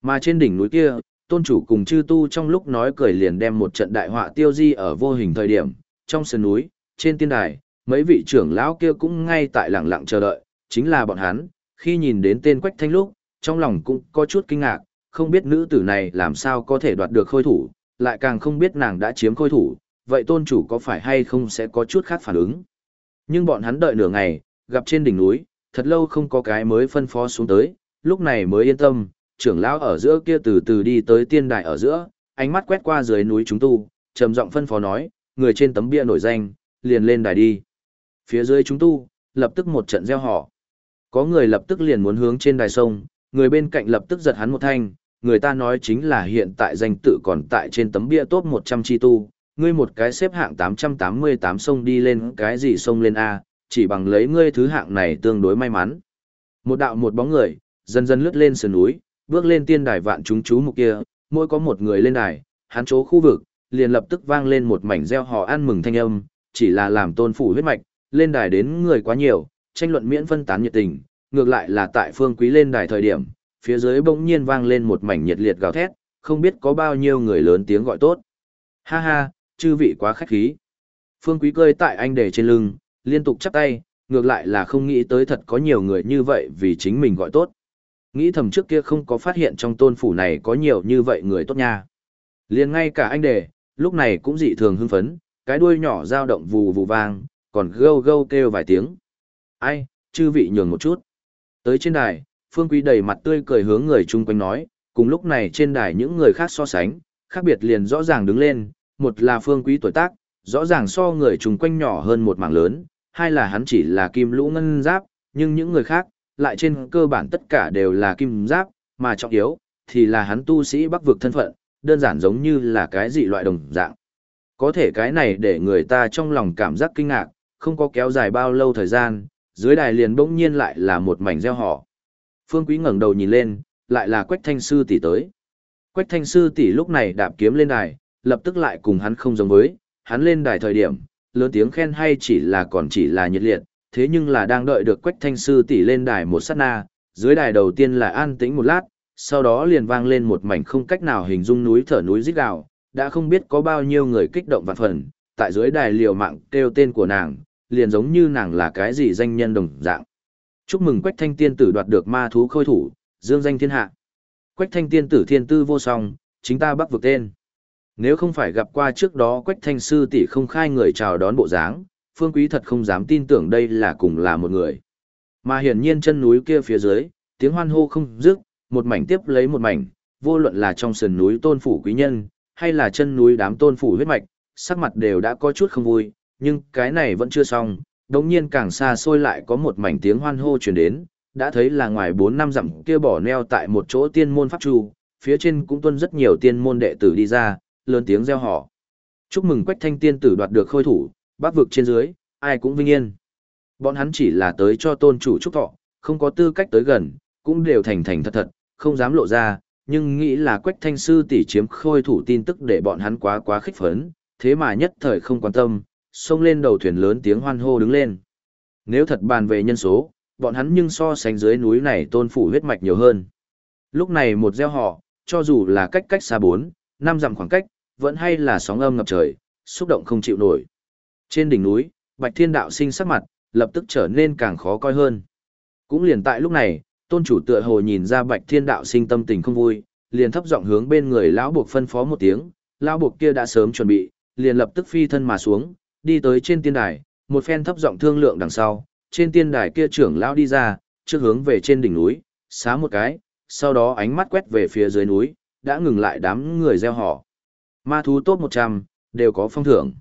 Mà trên đỉnh núi kia, tôn chủ cùng chư tu trong lúc nói cười liền đem một trận đại họa tiêu di ở vô hình thời điểm, trong sườn núi, trên tiên đài, mấy vị trưởng lão kia cũng ngay tại lặng lặng chờ đợi, chính là bọn hắn, khi nhìn đến tên Quách Thanh lúc, trong lòng cũng có chút kinh ngạc, không biết nữ tử này làm sao có thể đoạt được khôi thủ, lại càng không biết nàng đã chiếm khôi thủ, vậy tôn chủ có phải hay không sẽ có chút khác phản ứng. Nhưng bọn hắn đợi nửa ngày, gặp trên đỉnh núi, thật lâu không có cái mới phân phó xuống tới, lúc này mới yên tâm, trưởng lão ở giữa kia từ từ đi tới tiên đài ở giữa, ánh mắt quét qua dưới núi chúng tu, trầm giọng phân phó nói, người trên tấm bia nổi danh, liền lên đài đi. Phía dưới chúng tu, lập tức một trận gieo họ. Có người lập tức liền muốn hướng trên đài sông, người bên cạnh lập tức giật hắn một thanh, người ta nói chính là hiện tại danh tự còn tại trên tấm bia top 100 chi tu, ngươi một cái xếp hạng 888 sông đi lên cái gì sông lên A, chỉ bằng lấy ngươi thứ hạng này tương đối may mắn. Một đạo một bóng người, dần dần lướt lên sườn núi, bước lên tiên đài vạn chúng chú mục kia, mỗi có một người lên đài, hắn chỗ khu vực, liền lập tức vang lên một mảnh reo hò ăn mừng thanh âm, chỉ là làm tôn phủ huyết mạch, lên đài đến người quá nhiều, tranh luận miễn phân tán nhiệt tình, ngược lại là tại phương quý lên đài thời điểm, phía dưới bỗng nhiên vang lên một mảnh nhiệt liệt gào thét, không biết có bao nhiêu người lớn tiếng gọi tốt. Ha ha, chư vị quá khách khí. Phương quý cười tại anh để trên lưng, liên tục chắp tay, ngược lại là không nghĩ tới thật có nhiều người như vậy vì chính mình gọi tốt. Nghĩ thầm trước kia không có phát hiện trong tôn phủ này có nhiều như vậy người tốt nha. liền ngay cả anh đề, lúc này cũng dị thường hưng phấn, cái đuôi nhỏ dao động vù vù vang, còn gâu gâu kêu vài tiếng. Ai, chư vị nhường một chút. Tới trên đài, Phương Quý đầy mặt tươi cười hướng người chung quanh nói, cùng lúc này trên đài những người khác so sánh, khác biệt liền rõ ràng đứng lên, một là Phương Quý tuổi tác, rõ ràng so người chung quanh nhỏ hơn một mảng lớn, hai là hắn chỉ là kim lũ ngân giáp, nhưng những người khác, lại trên cơ bản tất cả đều là kim giáp, mà trọng yếu, thì là hắn tu sĩ bắc vực thân phận, đơn giản giống như là cái dị loại đồng dạng. Có thể cái này để người ta trong lòng cảm giác kinh ngạc, không có kéo dài bao lâu thời gian, dưới đài liền bỗng nhiên lại là một mảnh gieo họ. Phương Quý ngẩng đầu nhìn lên, lại là Quách Thanh Sư tỷ tới. Quách Thanh Sư tỷ lúc này đạp kiếm lên đài, lập tức lại cùng hắn không giống với, hắn lên đài thời điểm, lớn tiếng khen hay chỉ là còn chỉ là nhiệt liệt, thế nhưng là đang đợi được Quách Thanh Sư tỷ lên đài một sát na, dưới đài đầu tiên là an tĩnh một lát, sau đó liền vang lên một mảnh không cách nào hình dung núi thở núi rít gào, đã không biết có bao nhiêu người kích động vạn phần, tại dưới đài liều mạng kêu tên của nàng, liền giống như nàng là cái gì danh nhân đồng dạng. Chúc mừng Quách Thanh tiên tử đoạt được ma thú khôi thủ, dương danh thiên hạ. Quách Thanh tiên tử thiên tư vô song, chính ta bắc vực tên. Nếu không phải gặp qua trước đó Quách Thanh sư tỷ không khai người chào đón bộ dáng, Phương Quý thật không dám tin tưởng đây là cùng là một người. Mà hiển nhiên chân núi kia phía dưới, tiếng hoan hô không dứt, một mảnh tiếp lấy một mảnh, vô luận là trong sườn núi tôn phủ quý nhân, hay là chân núi đám tôn phủ huyết mạch, sắc mặt đều đã có chút không vui, nhưng cái này vẫn chưa xong, đống nhiên càng xa xôi lại có một mảnh tiếng hoan hô truyền đến, đã thấy là ngoài 4 năm dặm kia bỏ neo tại một chỗ tiên môn pháp chu, phía trên cũng tuân rất nhiều tiên môn đệ tử đi ra, lớn tiếng reo hò. Chúc mừng Quách Thanh tiên tử đoạt được khôi thủ, bác vực trên dưới, ai cũng vinh yên. Bọn hắn chỉ là tới cho tôn chủ chúc thọ, không có tư cách tới gần, cũng đều thành thành thật thật, không dám lộ ra, nhưng nghĩ là Quách Thanh sư tỷ chiếm khôi thủ tin tức để bọn hắn quá quá khích phấn, thế mà nhất thời không quan tâm, xông lên đầu thuyền lớn tiếng hoan hô đứng lên. Nếu thật bàn về nhân số, bọn hắn nhưng so sánh dưới núi này tôn phủ huyết mạch nhiều hơn. Lúc này một gieo họ, cho dù là cách cách xa 4, 5 dặm khoảng cách, vẫn hay là sóng âm ngập trời, xúc động không chịu nổi. Trên đỉnh núi, Bạch Thiên Đạo sinh sắc mặt, lập tức trở nên càng khó coi hơn. Cũng liền tại lúc này, tôn chủ tựa hồ nhìn ra Bạch Thiên Đạo sinh tâm tình không vui, liền thấp giọng hướng bên người lão buộc phân phó một tiếng, lão buộc kia đã sớm chuẩn bị, liền lập tức phi thân mà xuống, đi tới trên tiên đài, một phen thấp giọng thương lượng đằng sau, trên tiên đài kia trưởng lão đi ra, trước hướng về trên đỉnh núi, xá một cái, sau đó ánh mắt quét về phía dưới núi, đã ngừng lại đám người gieo họ. Ma thú tốt 100, đều có phong thưởng.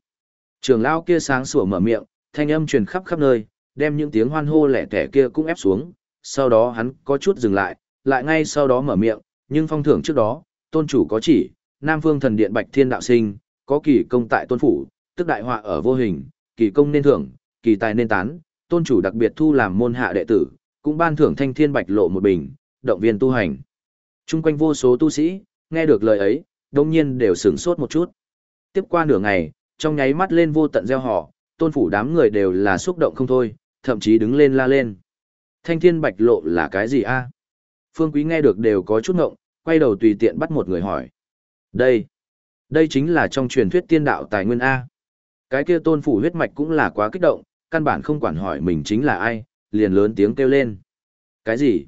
Trưởng lão kia sáng sủa mở miệng, thanh âm truyền khắp khắp nơi, đem những tiếng hoan hô lẻ tẻ kia cũng ép xuống, sau đó hắn có chút dừng lại, lại ngay sau đó mở miệng, nhưng phong thưởng trước đó, tôn chủ có chỉ, Nam Phương Thần Điện Bạch Thiên Đạo Sinh, có kỳ công tại tôn phủ, tức đại họa ở vô hình, kỳ công nên thưởng, kỳ tài nên tán, tôn chủ đặc biệt thu làm môn hạ đệ tử, cũng ban thưởng thanh thiên bạch lộ một bình, động viên tu hành. Trung quanh vô số tu sĩ, nghe được lời ấy, đồng nhiên đều sửng sốt một chút. Tiếp qua nửa ngày, trong nháy mắt lên vô tận gieo họ, tôn phủ đám người đều là xúc động không thôi, thậm chí đứng lên la lên. Thanh thiên bạch lộ là cái gì a? Phương Quý nghe được đều có chút ngộng, quay đầu tùy tiện bắt một người hỏi. Đây, đây chính là trong truyền thuyết tiên đạo tài nguyên A. Cái kia tôn phủ huyết mạch cũng là quá kích động, căn bản không quản hỏi mình chính là ai, liền lớn tiếng kêu lên. Cái gì?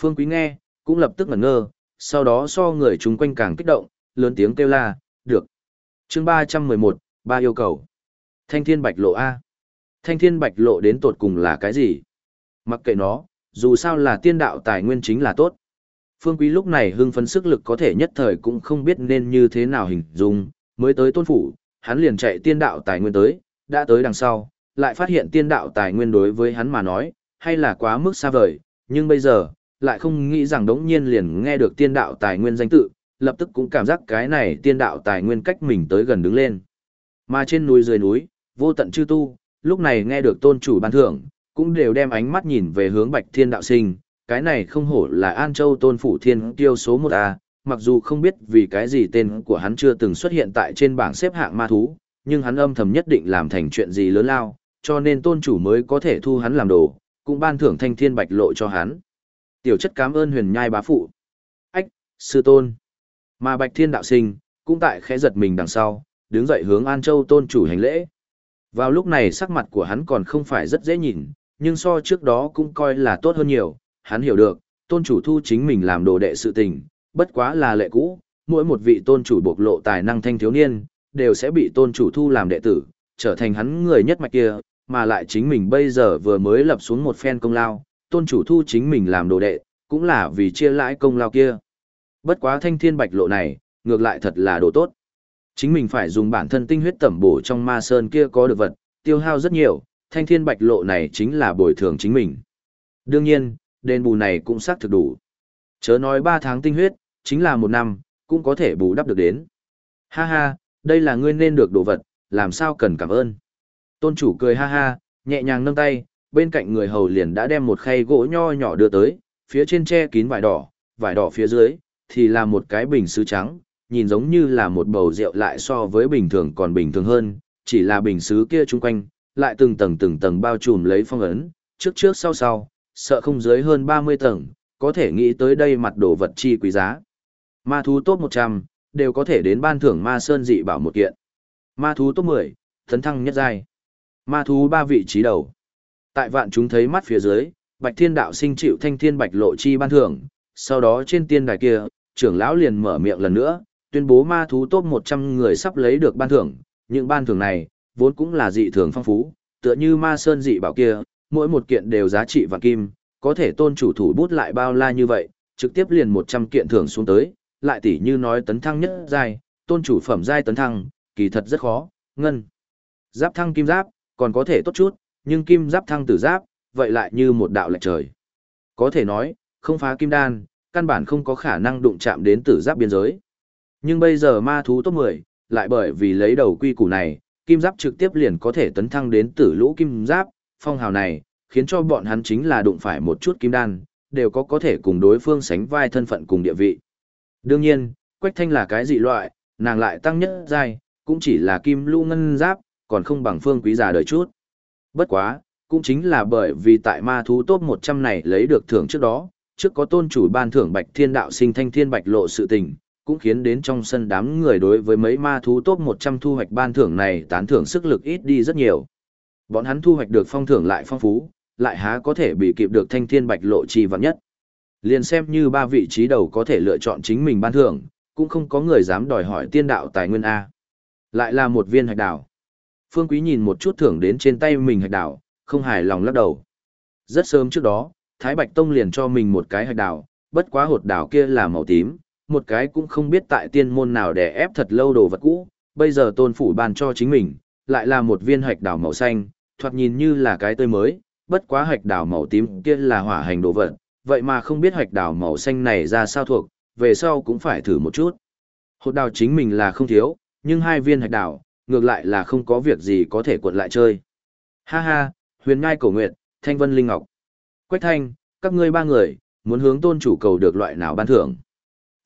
Phương Quý nghe, cũng lập tức ngẩn ngơ, sau đó so người chung quanh càng kích động, lớn tiếng kêu la, được. chương 311, ba yêu cầu. Thanh thiên bạch lộ A. Thanh thiên bạch lộ đến tột cùng là cái gì? Mặc kệ nó, dù sao là tiên đạo tài nguyên chính là tốt. Phương Quý lúc này hưng phấn sức lực có thể nhất thời cũng không biết nên như thế nào hình dung, mới tới tôn phủ, hắn liền chạy tiên đạo tài nguyên tới, đã tới đằng sau, lại phát hiện tiên đạo tài nguyên đối với hắn mà nói, hay là quá mức xa vời, nhưng bây giờ, lại không nghĩ rằng đống nhiên liền nghe được tiên đạo tài nguyên danh tự, lập tức cũng cảm giác cái này tiên đạo tài nguyên cách mình tới gần đứng lên. Mà trên núi dưới núi, vô tận chư tu, lúc này nghe được tôn chủ ban thưởng, cũng đều đem ánh mắt nhìn về hướng bạch thiên đạo sinh, cái này không hổ là An Châu tôn phủ thiên tiêu số 1A, mặc dù không biết vì cái gì tên của hắn chưa từng xuất hiện tại trên bảng xếp hạng ma thú, nhưng hắn âm thầm nhất định làm thành chuyện gì lớn lao, cho nên tôn chủ mới có thể thu hắn làm đồ, cũng ban thưởng thanh thiên bạch lộ cho hắn. Tiểu chất cảm ơn huyền nhai bá phụ. Ách, sư tôn. Mà bạch thiên đạo sinh, cũng tại khẽ giật mình đằng sau, đứng dậy hướng An Châu tôn chủ hành lễ. Vào lúc này sắc mặt của hắn còn không phải rất dễ nhìn, nhưng so trước đó cũng coi là tốt hơn nhiều, hắn hiểu được, tôn chủ thu chính mình làm đồ đệ sự tình, bất quá là lệ cũ, mỗi một vị tôn chủ bộc lộ tài năng thanh thiếu niên, đều sẽ bị tôn chủ thu làm đệ tử, trở thành hắn người nhất mạch kia, mà lại chính mình bây giờ vừa mới lập xuống một phen công lao, tôn chủ thu chính mình làm đồ đệ, cũng là vì chia lãi công lao kia. Bất quá thanh thiên bạch lộ này, ngược lại thật là đồ tốt. Chính mình phải dùng bản thân tinh huyết tẩm bổ trong ma sơn kia có được vật, tiêu hao rất nhiều, thanh thiên bạch lộ này chính là bồi thường chính mình. Đương nhiên, đền bù này cũng xác thực đủ. Chớ nói 3 tháng tinh huyết, chính là một năm, cũng có thể bù đắp được đến. Ha ha, đây là ngươi nên được đồ vật, làm sao cần cảm ơn. Tôn chủ cười ha ha, nhẹ nhàng nâng tay, bên cạnh người hầu liền đã đem một khay gỗ nho nhỏ đưa tới, phía trên che kín vải đỏ, vải đỏ phía dưới, thì là một cái bình sứ trắng, nhìn giống như là một bầu rượu lại so với bình thường còn bình thường hơn, chỉ là bình sứ kia chung quanh, lại từng tầng từng tầng bao trùm lấy phong ấn, trước trước sau sau, sợ không dưới hơn 30 tầng, có thể nghĩ tới đây mặt đồ vật chi quý giá. Ma thú top 100, đều có thể đến ban thưởng ma sơn dị bảo một kiện. Ma thú top 10, thấn thăng nhất giai. Ma thú ba vị trí đầu. Tại vạn chúng thấy mắt phía dưới, Bạch Thiên Đạo sinh chịu thanh thiên bạch lộ chi ban thưởng, sau đó trên tiên đài kia, trưởng lão liền mở miệng lần nữa, tuyên bố ma thú top 100 người sắp lấy được ban thưởng, những ban thưởng này, vốn cũng là dị thường phong phú, tựa như ma sơn dị bảo kia, mỗi một kiện đều giá trị vạn kim, có thể tôn chủ thủ bút lại bao la như vậy, trực tiếp liền 100 kiện thưởng xuống tới, lại tỉ như nói tấn thăng nhất giai, tôn chủ phẩm giai tấn thăng, kỳ thật rất khó, ngân. Giáp thăng kim giáp, còn có thể tốt chút, nhưng kim giáp thăng tử giáp, vậy lại như một đạo lệch trời. Có thể nói, không phá kim đan, căn bản không có khả năng đụng chạm đến tử giáp biên giới. Nhưng bây giờ ma thú top 10, lại bởi vì lấy đầu quy củ này, kim giáp trực tiếp liền có thể tấn thăng đến tử lũ kim giáp, phong hào này, khiến cho bọn hắn chính là đụng phải một chút kim đan, đều có có thể cùng đối phương sánh vai thân phận cùng địa vị. Đương nhiên, Quách Thanh là cái dị loại, nàng lại tăng nhất giai, cũng chỉ là kim lũ ngân giáp, còn không bằng phương quý già đời chút. Bất quá, cũng chính là bởi vì tại ma thú top 100 này lấy được thưởng trước đó, trước có tôn chủ ban thưởng bạch thiên đạo sinh thanh thiên bạch lộ sự tình, cũng khiến đến trong sân đám người đối với mấy ma thú top 100 thu hoạch ban thưởng này tán thưởng sức lực ít đi rất nhiều. Bọn hắn thu hoạch được phong thưởng lại phong phú, lại há có thể bị kịp được thanh thiên bạch lộ chi vạn nhất. Liền xem như ba vị trí đầu có thể lựa chọn chính mình ban thưởng, cũng không có người dám đòi hỏi tiên đạo tài nguyên A. Lại là một viên hạch đảo. Phương Quý nhìn một chút thưởng đến trên tay mình hạch đảo, không hài lòng lắc đầu. Rất sớm trước đó, Thái Bạch Tông liền cho mình một cái hạch đảo, bất quá hột đảo kia là màu tím, một cái cũng không biết tại tiên môn nào để ép thật lâu đồ vật cũ, bây giờ tôn phủ ban cho chính mình, lại là một viên hạch đảo màu xanh, thoạt nhìn như là cái tươi mới, bất quá hạch đảo màu tím kia là hỏa hành đồ vật, vậy mà không biết hạch đảo màu xanh này ra sao thuộc, về sau cũng phải thử một chút. Hột đảo chính mình là không thiếu, nhưng hai viên hạch đảo, ngược lại là không có việc gì có thể cuộn lại chơi. Ha ha, huyền ngai cổ nguyệt, thanh vân linh ngọc. Quách thanh, các ngươi ba người, muốn hướng tôn chủ cầu được loại nào ban thưởng.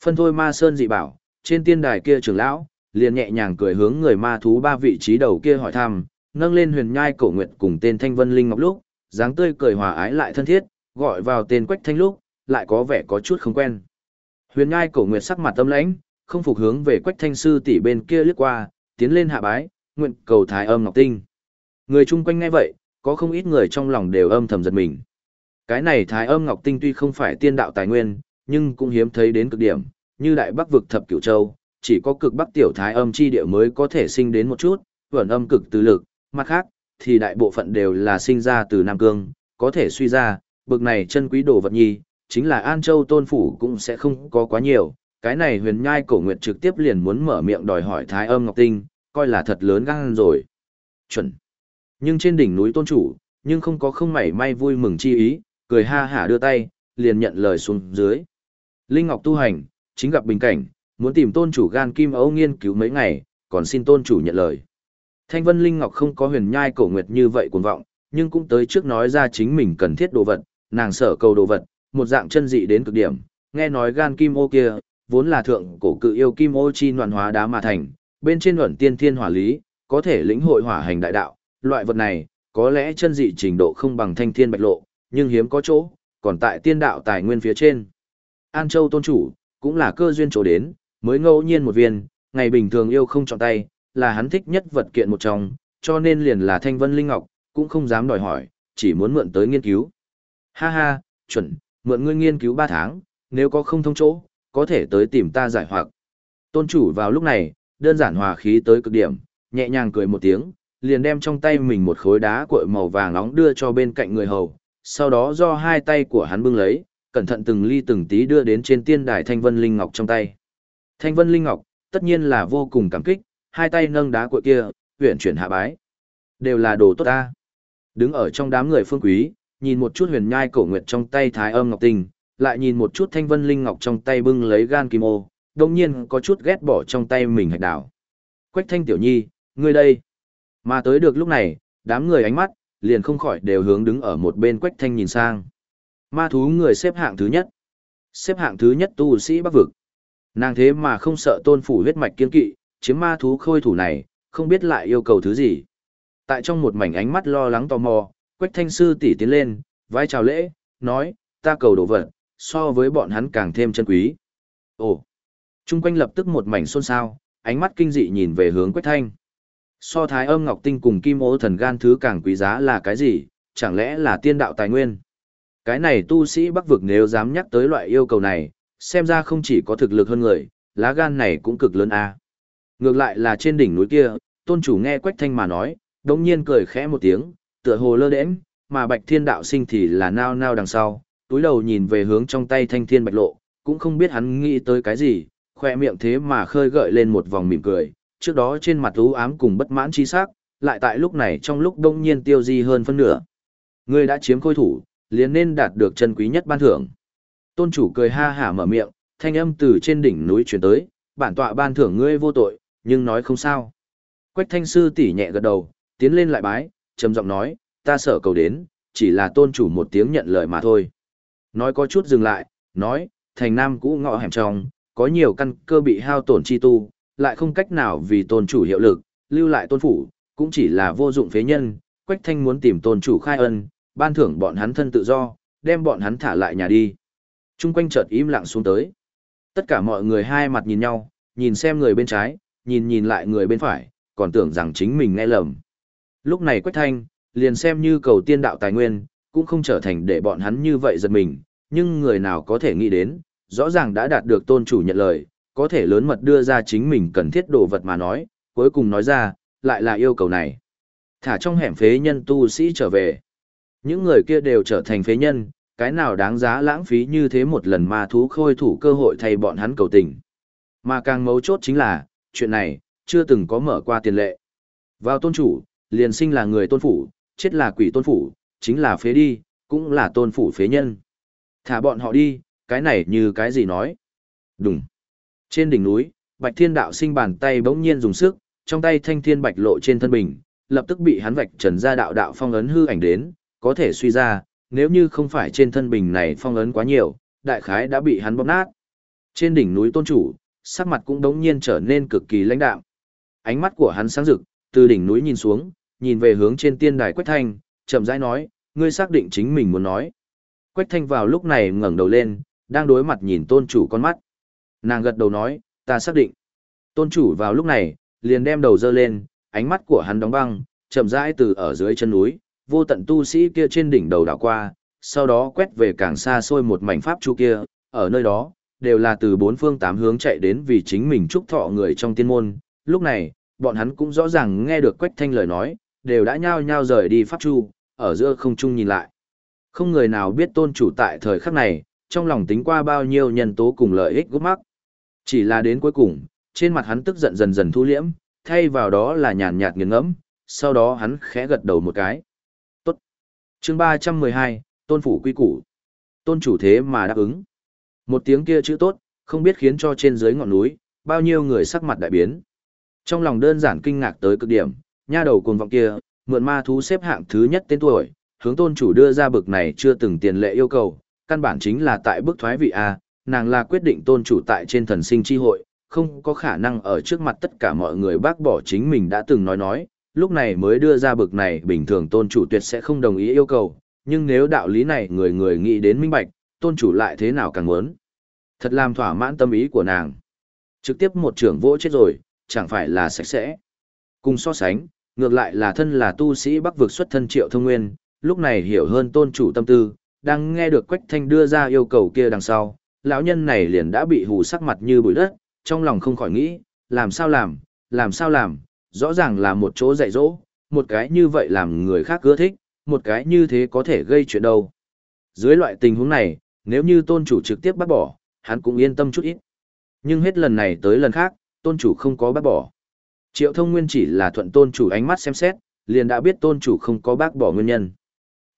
Phân thôi ma sơn dị bảo, trên tiên đài kia trưởng lão, liền nhẹ nhàng cười hướng người ma thú ba vị trí đầu kia hỏi thăm, nâng lên huyền nhai cổ nguyệt cùng tên thanh vân linh ngọc lúc, dáng tươi cười hòa ái lại thân thiết, gọi vào tên quách thanh lúc, lại có vẻ có chút không quen. Huyền nhai cổ nguyệt sắc mặt tâm lãnh, không phục hướng về quách thanh sư tỷ bên kia liếc qua, tiến lên hạ bái, nguyện cầu thái âm ngọc tinh. Người chung quanh nghe vậy, có không ít người trong lòng đều âm thầm giật mình. Cái này thái âm ngọc tinh tuy không phải tiên đạo tài nguyên, nhưng cũng hiếm thấy đến cực điểm, như đại bắc vực thập cửu châu, chỉ có cực bắc tiểu thái âm chi địa mới có thể sinh đến một chút, vẩn âm cực tứ lực, mặt khác, thì đại bộ phận đều là sinh ra từ Nam Cương, có thể suy ra, bực này chân quý đồ vật nhi, chính là An Châu tôn phủ cũng sẽ không có quá nhiều, cái này huyền nhai cổ nguyệt trực tiếp liền muốn mở miệng đòi hỏi thái âm ngọc tinh, coi là thật lớn gan rồi. Chuẩn. Nhưng trên đỉnh núi tôn chủ, nhưng không có không mảy may vui mừng chi ý, cười ha hả đưa tay, liền nhận lời xuống dưới. Linh Ngọc tu hành, chính gặp bình cảnh, muốn tìm tôn chủ gan kim ấu nghiên cứu mấy ngày, còn xin tôn chủ nhận lời. Thanh Vân Linh Ngọc không có huyền nhai cổ nguyệt như vậy cuồng vọng, nhưng cũng tới trước nói ra chính mình cần thiết đồ vật, nàng sở cầu đồ vật, một dạng chân dị đến cực điểm, nghe nói gan kim ô kia, vốn là thượng cổ cự yêu kim ô chi noạn hóa đá mà thành, bên trên luận tiên thiên hỏa lý, có thể lĩnh hội hỏa hành đại đạo, loại vật này, có lẽ chân dị trình độ không bằng thanh thiên bạch lộ, nhưng hiếm có chỗ, còn tại tiên đạo tài nguyên phía trên. An Châu tôn chủ, cũng là cơ duyên chỗ đến, mới ngẫu nhiên một viên, ngày bình thường yêu không chọn tay, là hắn thích nhất vật kiện một trong, cho nên liền là thanh vân linh ngọc, cũng không dám đòi hỏi, chỉ muốn mượn tới nghiên cứu. Ha ha, chuẩn, mượn ngươi nghiên cứu 3 tháng, nếu có không thông chỗ, có thể tới tìm ta giải hoặc. Tôn chủ vào lúc này, đơn giản hòa khí tới cực điểm, nhẹ nhàng cười một tiếng, liền đem trong tay mình một khối đá cuội màu vàng nóng đưa cho bên cạnh người hầu, sau đó do hai tay của hắn bưng lấy, cẩn thận từng ly từng tí đưa đến trên tiên đài Thanh Vân Linh Ngọc trong tay. Thanh Vân Linh Ngọc, tất nhiên là vô cùng cảm kích, hai tay nâng đá cuội kia, huyện chuyển hạ bái. Đều là đồ tốt ta. Đứng ở trong đám người phương quý, nhìn một chút huyền nhai cổ nguyệt trong tay thái âm ngọc tinh, lại nhìn một chút thanh vân linh ngọc trong tay bưng lấy gan kim ô, đồng nhiên có chút ghét bỏ trong tay mình hạch đảo. Quách thanh tiểu nhi, ngươi đây. Mà tới được lúc này, đám người ánh mắt, liền không khỏi đều hướng đứng ở một bên quách thanh nhìn sang. Ma thú người xếp hạng thứ nhất. Xếp hạng thứ nhất tu sĩ bắc vực. Nàng thế mà không sợ tôn phủ huyết mạch kiên kỵ, chiếm ma thú khôi thủ này, không biết lại yêu cầu thứ gì. Tại trong một mảnh ánh mắt lo lắng tò mò, quách thanh sư tỷ tiến lên, vai chào lễ, nói, ta cầu đồ vật, so với bọn hắn càng thêm chân quý. Ồ! Trung quanh lập tức một mảnh xôn xao, ánh mắt kinh dị nhìn về hướng Quách Thanh. So thái âm ngọc tinh cùng kim ô thần gan thứ càng quý giá là cái gì, chẳng lẽ là tiên đạo tài nguyên? Cái này tu sĩ bắc vực nếu dám nhắc tới loại yêu cầu này, xem ra không chỉ có thực lực hơn người, lá gan này cũng cực lớn a. Ngược lại là trên đỉnh núi kia, tôn chủ nghe Quách Thanh mà nói, đống nhiên cười khẽ một tiếng, tựa hồ lơ đễnh, mà Bạch Thiên đạo sinh thì là nao nao đằng sau, túi đầu nhìn về hướng trong tay thanh thiên bạch lộ, cũng không biết hắn nghĩ tới cái gì, khoe miệng thế mà khơi gợi lên một vòng mỉm cười, trước đó trên mặt u ám cùng bất mãn chi sắc, lại tại lúc này trong lúc đông nhiên tiêu di hơn phân nửa. Ngươi đã chiếm khôi thủ, liền nên đạt được chân quý nhất ban thưởng. Tôn chủ cười ha hả mở miệng, thanh âm từ trên đỉnh núi truyền tới, bản tọa ban thưởng ngươi vô tội, nhưng nói không sao. Quách thanh sư tỉ nhẹ gật đầu, tiến lên lại bái, trầm giọng nói, ta sợ cầu đến, chỉ là tôn chủ một tiếng nhận lời mà thôi. Nói có chút dừng lại, nói, thành nam cũ ngõ hẻm trong, có nhiều căn cơ bị hao tổn chi tu, lại không cách nào vì tôn chủ hiệu lực, lưu lại tôn phủ, cũng chỉ là vô dụng phế nhân, Quách Thanh muốn tìm tôn chủ khai ân, ban thưởng bọn hắn thân tự do, đem bọn hắn thả lại nhà đi. Trung quanh chợt im lặng xuống tới. Tất cả mọi người hai mặt nhìn nhau, nhìn xem người bên trái, nhìn nhìn lại người bên phải, còn tưởng rằng chính mình nghe lầm. Lúc này Quách Thanh, liền xem như cầu tiên đạo tài nguyên, cũng không trở thành để bọn hắn như vậy giật mình, nhưng người nào có thể nghĩ đến, rõ ràng đã đạt được tôn chủ nhận lời, có thể lớn mật đưa ra chính mình cần thiết đồ vật mà nói, cuối cùng nói ra, lại là yêu cầu này. Thả trong hẻm phế nhân tu sĩ trở về. Những người kia đều trở thành phế nhân, cái nào đáng giá lãng phí như thế một lần mà thú khôi thủ cơ hội thay bọn hắn cầu tình. Mà càng mấu chốt chính là, chuyện này, chưa từng có mở qua tiền lệ. Vào tôn chủ, liền sinh là người tôn phủ, chết là quỷ tôn phủ, chính là phế đi, cũng là tôn phủ phế nhân. Thả bọn họ đi, cái này như cái gì nói. Đúng. Trên đỉnh núi, Bạch Thiên Đạo sinh bàn tay bỗng nhiên dùng sức, trong tay thanh thiên bạch lộ trên thân bình, lập tức bị hắn vạch trần ra đạo đạo phong ấn hư ảnh đến, có thể suy ra, nếu như không phải trên thân bình này phong ấn quá nhiều, đại khái đã bị hắn bóp nát. Trên đỉnh núi tôn chủ, sắc mặt cũng đống nhiên trở nên cực kỳ lãnh đạm. Ánh mắt của hắn sáng rực, từ đỉnh núi nhìn xuống, nhìn về hướng trên tiên đài Quách Thanh, chậm rãi nói, ngươi xác định chính mình muốn nói. Quách Thanh vào lúc này ngẩng đầu lên, đang đối mặt nhìn tôn chủ con mắt. Nàng gật đầu nói, ta xác định. Tôn chủ vào lúc này, liền đem đầu dơ lên, ánh mắt của hắn đóng băng, chậm rãi từ ở dưới chân núi, vô tận tu sĩ kia trên đỉnh đầu đảo qua, sau đó quét về càng xa xôi một mảnh pháp chu kia, ở nơi đó, đều là từ bốn phương tám hướng chạy đến vì chính mình chúc thọ người trong tiên môn. Lúc này, bọn hắn cũng rõ ràng nghe được Quách Thanh lời nói, đều đã nhao nhao rời đi pháp chu, ở giữa không trung nhìn lại. Không người nào biết tôn chủ tại thời khắc này, trong lòng tính qua bao nhiêu nhân tố cùng lợi ích gút mắc. Chỉ là đến cuối cùng, trên mặt hắn tức giận dần dần thu liễm, thay vào đó là nhàn nhạt nghiền ngẫm, sau đó hắn khẽ gật đầu một cái. Chương ba trăm mười hai, Tôn Phủ Quy Củ. Tôn chủ thế mà đáp ứng. Một tiếng kia chữ tốt, không biết khiến cho trên dưới ngọn núi, bao nhiêu người sắc mặt đại biến. Trong lòng đơn giản kinh ngạc tới cực điểm, nha đầu cồn vọng kia, mượn ma thú xếp hạng thứ nhất tên tuổi, hướng tôn chủ đưa ra bực này chưa từng tiền lệ yêu cầu, căn bản chính là tại bức thoái vị A, nàng là quyết định tôn chủ tại trên thần sinh chi hội, không có khả năng ở trước mặt tất cả mọi người bác bỏ chính mình đã từng nói nói, lúc này mới đưa ra bực này bình thường tôn chủ tuyệt sẽ không đồng ý yêu cầu, nhưng nếu đạo lý này người người nghĩ đến minh bạch, tôn chủ lại thế nào càng muốn. Thật làm thỏa mãn tâm ý của nàng. Trực tiếp một trưởng vỗ chết rồi, chẳng phải là sạch sẽ. Cùng so sánh, ngược lại là thân là tu sĩ bắc vực xuất thân triệu thông nguyên, lúc này hiểu hơn tôn chủ tâm tư, đang nghe được Quách Thanh đưa ra yêu cầu kia đằng sau, lão nhân này liền đã bị hù sắc mặt như bụi đất, trong lòng không khỏi nghĩ, làm sao làm, làm sao làm, rõ ràng là một chỗ dạy dỗ, một cái như vậy làm người khác ưa thích, một cái như thế có thể gây chuyện đâu. Dưới loại tình huống này, nếu như tôn chủ trực tiếp bắt bỏ, hắn cũng yên tâm chút ít. Nhưng hết lần này tới lần khác, tôn chủ không có bác bỏ. Triệu thông nguyên chỉ là thuận tôn chủ ánh mắt xem xét, liền đã biết tôn chủ không có bác bỏ nguyên nhân.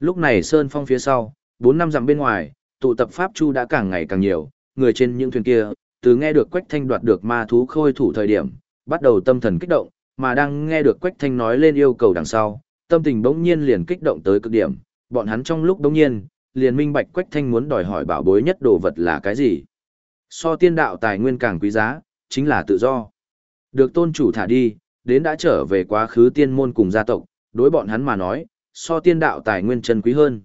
Lúc này Sơn Phong phía sau, 4 năm dặm bên ngoài, tụ tập Pháp Chu đã càng ngày càng nhiều, người trên những thuyền kia, từ nghe được Quách Thanh đoạt được ma thú khôi thủ thời điểm, bắt đầu tâm thần kích động, mà đang nghe được Quách Thanh nói lên yêu cầu đằng sau, tâm tình bỗng nhiên liền kích động tới cực điểm, bọn hắn trong lúc bỗng nhiên, liền minh bạch Quách Thanh muốn đòi hỏi bảo bối nhất đồ vật là cái gì. So tiên đạo tài nguyên càng quý giá, chính là tự do. Được tôn chủ thả đi, đến đã trở về quá khứ tiên môn cùng gia tộc, đối bọn hắn mà nói, so tiên đạo tài nguyên chân quý hơn.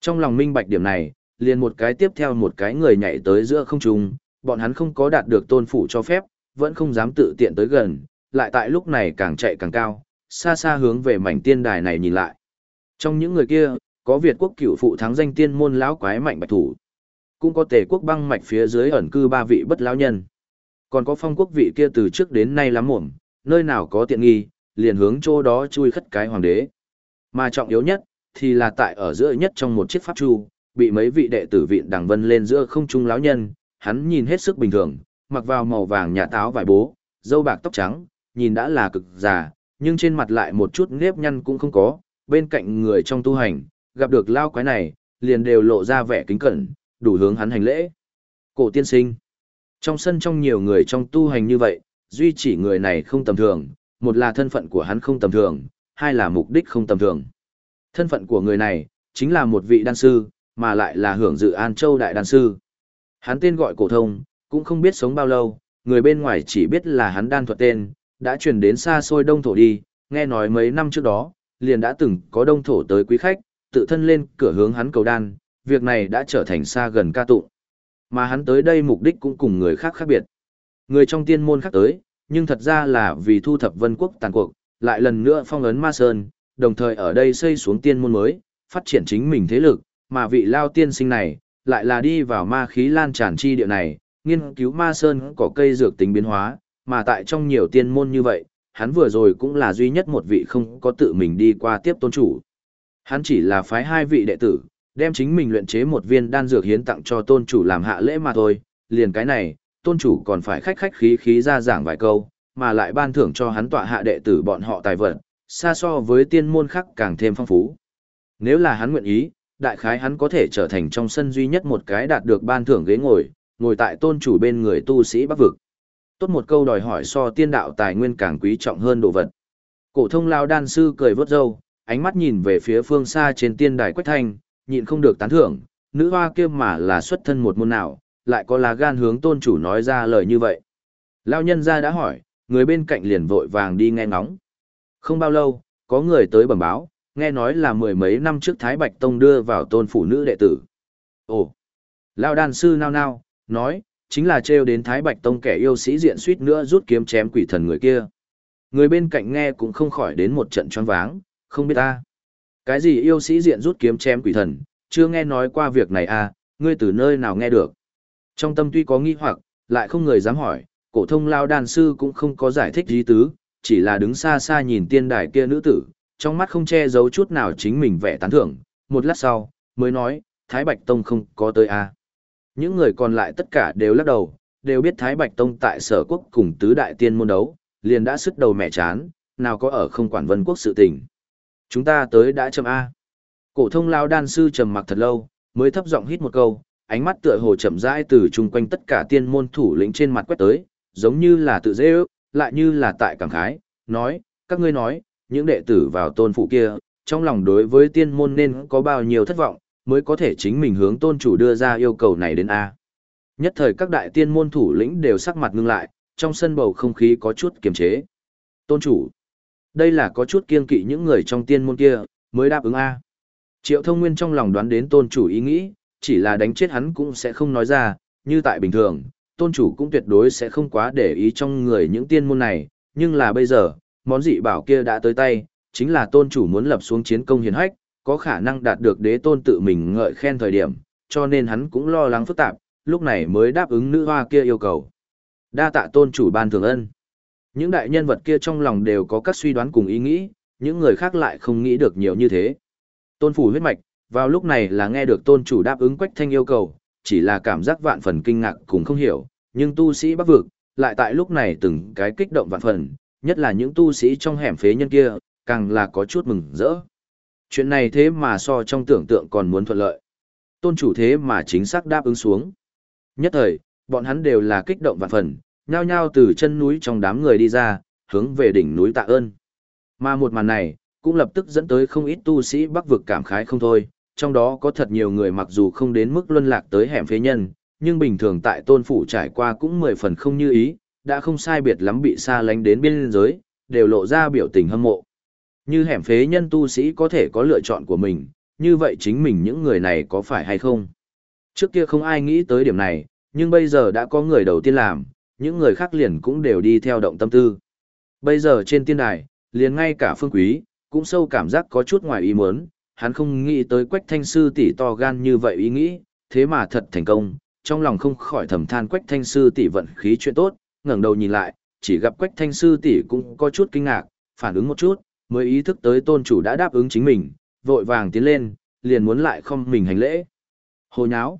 Trong lòng minh bạch điểm này, liền một cái tiếp theo một cái người nhảy tới giữa không trung, bọn hắn không có đạt được tôn phủ cho phép, vẫn không dám tự tiện tới gần, lại tại lúc này càng chạy càng cao, xa xa hướng về mảnh tiên đài này nhìn lại. Trong những người kia, có Việt quốc cửu phụ thắng danh tiên môn lão quái mạnh bạch thủ. Cũng có tề quốc băng mạch phía dưới ẩn cư ba vị bất lão nhân. Còn có phong quốc vị kia từ trước đến nay lắm muộn, nơi nào có tiện nghi, liền hướng chỗ đó chui khất cái hoàng đế. Mà trọng yếu nhất, thì là tại ở giữa nhất trong một chiếc pháp chu, bị mấy vị đệ tử viện đằng vân lên giữa không trung lão nhân, hắn nhìn hết sức bình thường, mặc vào màu vàng nhà táo vải bố, dâu bạc tóc trắng, nhìn đã là cực già, nhưng trên mặt lại một chút nếp nhăn cũng không có, bên cạnh người trong tu hành, gặp được lao quái này, liền đều lộ ra vẻ kính cẩn, đủ hướng hắn hành lễ. Cổ tiên sinh. Trong sân trong nhiều người trong tu hành như vậy, duy chỉ người này không tầm thường, một là thân phận của hắn không tầm thường, hai là mục đích không tầm thường. Thân phận của người này, chính là một vị đan sư, mà lại là hưởng dự An Châu Đại Đan Sư. Hắn tên gọi cổ thông, cũng không biết sống bao lâu, người bên ngoài chỉ biết là hắn đan thuật tên, đã truyền đến xa xôi đông thổ đi, nghe nói mấy năm trước đó, liền đã từng có đông thổ tới quý khách, tự thân lên cửa hướng hắn cầu đan, việc này đã trở thành xa gần ca tụng. Mà hắn tới đây mục đích cũng cùng người khác khác biệt. Người trong tiên môn khác tới, nhưng thật ra là vì thu thập vân quốc tàn cuộc, lại lần nữa phong ấn ma sơn, đồng thời ở đây xây xuống tiên môn mới, phát triển chính mình thế lực, mà vị lao tiên sinh này, lại là đi vào ma khí lan tràn chi địa này, nghiên cứu ma sơn có cây dược tính biến hóa, mà tại trong nhiều tiên môn như vậy, hắn vừa rồi cũng là duy nhất một vị không có tự mình đi qua tiếp tôn chủ. Hắn chỉ là phái hai vị đệ tử, đem chính mình luyện chế một viên đan dược hiến tặng cho tôn chủ làm hạ lễ mà thôi, liền cái này, tôn chủ còn phải khách khách khí khí ra giảng vài câu, mà lại ban thưởng cho hắn tọa hạ đệ tử bọn họ tài vật, xa so với tiên môn khác càng thêm phong phú. Nếu là hắn nguyện ý, đại khái hắn có thể trở thành trong sân duy nhất một cái đạt được ban thưởng ghế ngồi, ngồi tại tôn chủ bên người tu sĩ bắc vực. Tốt một câu đòi hỏi so tiên đạo tài nguyên càng quý trọng hơn đồ vật. Cổ thông lao đan sư cười vớt râu, ánh mắt nhìn về phía phương xa trên tiên đài quách thanh, nhịn không được tán thưởng, nữ hoa kia mà là xuất thân một môn nào, lại có lá gan hướng tôn chủ nói ra lời như vậy. Lao nhân ra đã hỏi, người bên cạnh liền vội vàng đi nghe ngóng. Không bao lâu, có người tới bẩm báo, nghe nói là mười mấy năm trước Thái Bạch Tông đưa vào tôn phủ nữ đệ tử. Ồ! Lao đan sư nao nao, nói, chính là trêu đến Thái Bạch Tông kẻ yêu sĩ diện suýt nữa rút kiếm chém quỷ thần người kia. Người bên cạnh nghe cũng không khỏi đến một trận choáng váng, không biết ta. Cái gì yêu sĩ diện rút kiếm chém quỷ thần, chưa nghe nói qua việc này à, ngươi từ nơi nào nghe được. Trong tâm tuy có nghi hoặc, lại không người dám hỏi, cổ thông lao đàn sư cũng không có giải thích gì tứ, chỉ là đứng xa xa nhìn tiên đài kia nữ tử, trong mắt không che giấu chút nào chính mình vẻ tán thưởng, một lát sau, mới nói, Thái Bạch Tông không có tới à. Những người còn lại tất cả đều lắc đầu, đều biết Thái Bạch Tông tại sở quốc cùng tứ đại tiên môn đấu, liền đã sức đầu mẹ chán, nào có ở không quản vân quốc sự tình. Chúng ta tới đã chậm A. Cổ thông lao đan sư trầm mặc thật lâu, mới thấp giọng hít một câu, ánh mắt tựa hồ chậm rãi từ chung quanh tất cả tiên môn thủ lĩnh trên mặt quét tới, giống như là tự dễ ước, lại như là tại cảm khái, nói, các ngươi nói, những đệ tử vào tôn phụ kia, trong lòng đối với tiên môn nên có bao nhiêu thất vọng, mới có thể chính mình hướng tôn chủ đưa ra yêu cầu này đến A. Nhất thời các đại tiên môn thủ lĩnh đều sắc mặt ngưng lại, trong sân bầu không khí có chút kiềm chế. Tôn chủ. Đây là có chút kiên kỵ những người trong tiên môn kia, mới đáp ứng A. Triệu thông nguyên trong lòng đoán đến tôn chủ ý nghĩ, chỉ là đánh chết hắn cũng sẽ không nói ra, như tại bình thường, tôn chủ cũng tuyệt đối sẽ không quá để ý trong người những tiên môn này, nhưng là bây giờ, món dị bảo kia đã tới tay, chính là tôn chủ muốn lập xuống chiến công hiền hách, có khả năng đạt được đế tôn tự mình ngợi khen thời điểm, cho nên hắn cũng lo lắng phức tạp, lúc này mới đáp ứng nữ hoa kia yêu cầu. Đa tạ tôn chủ ban thường ân. Những đại nhân vật kia trong lòng đều có các suy đoán cùng ý nghĩ, những người khác lại không nghĩ được nhiều như thế. Tôn phủ huyết mạch, vào lúc này là nghe được tôn chủ đáp ứng quách thanh yêu cầu, chỉ là cảm giác vạn phần kinh ngạc cùng không hiểu, nhưng tu sĩ bắc vực, lại tại lúc này từng cái kích động vạn phần, nhất là những tu sĩ trong hẻm phế nhân kia, càng là có chút mừng rỡ. Chuyện này thế mà so trong tưởng tượng còn muốn thuận lợi. Tôn chủ thế mà chính xác đáp ứng xuống. Nhất thời, bọn hắn đều là kích động vạn phần, nhao nhao từ chân núi trong đám người đi ra, hướng về đỉnh núi tạ ơn. Mà một màn này, cũng lập tức dẫn tới không ít tu sĩ bắc vực cảm khái không thôi, trong đó có thật nhiều người mặc dù không đến mức luân lạc tới hẻm phế nhân, nhưng bình thường tại tôn phủ trải qua cũng mười phần không như ý, đã không sai biệt lắm bị xa lánh đến biên giới, đều lộ ra biểu tình hâm mộ. Như hẻm phế nhân tu sĩ có thể có lựa chọn của mình, như vậy chính mình những người này có phải hay không? Trước kia không ai nghĩ tới điểm này, nhưng bây giờ đã có người đầu tiên làm, những người khác liền cũng đều đi theo động tâm tư. Bây giờ trên tiên đài, liền ngay cả phương quý, cũng sâu cảm giác có chút ngoài ý muốn, hắn không nghĩ tới quách thanh sư tỷ to gan như vậy ý nghĩ, thế mà thật thành công, trong lòng không khỏi thầm than quách thanh sư tỷ vận khí chuyện tốt, ngẩng đầu nhìn lại, chỉ gặp quách thanh sư tỷ cũng có chút kinh ngạc, phản ứng một chút, mới ý thức tới tôn chủ đã đáp ứng chính mình, vội vàng tiến lên, liền muốn lại không mình hành lễ. Hồ nháo.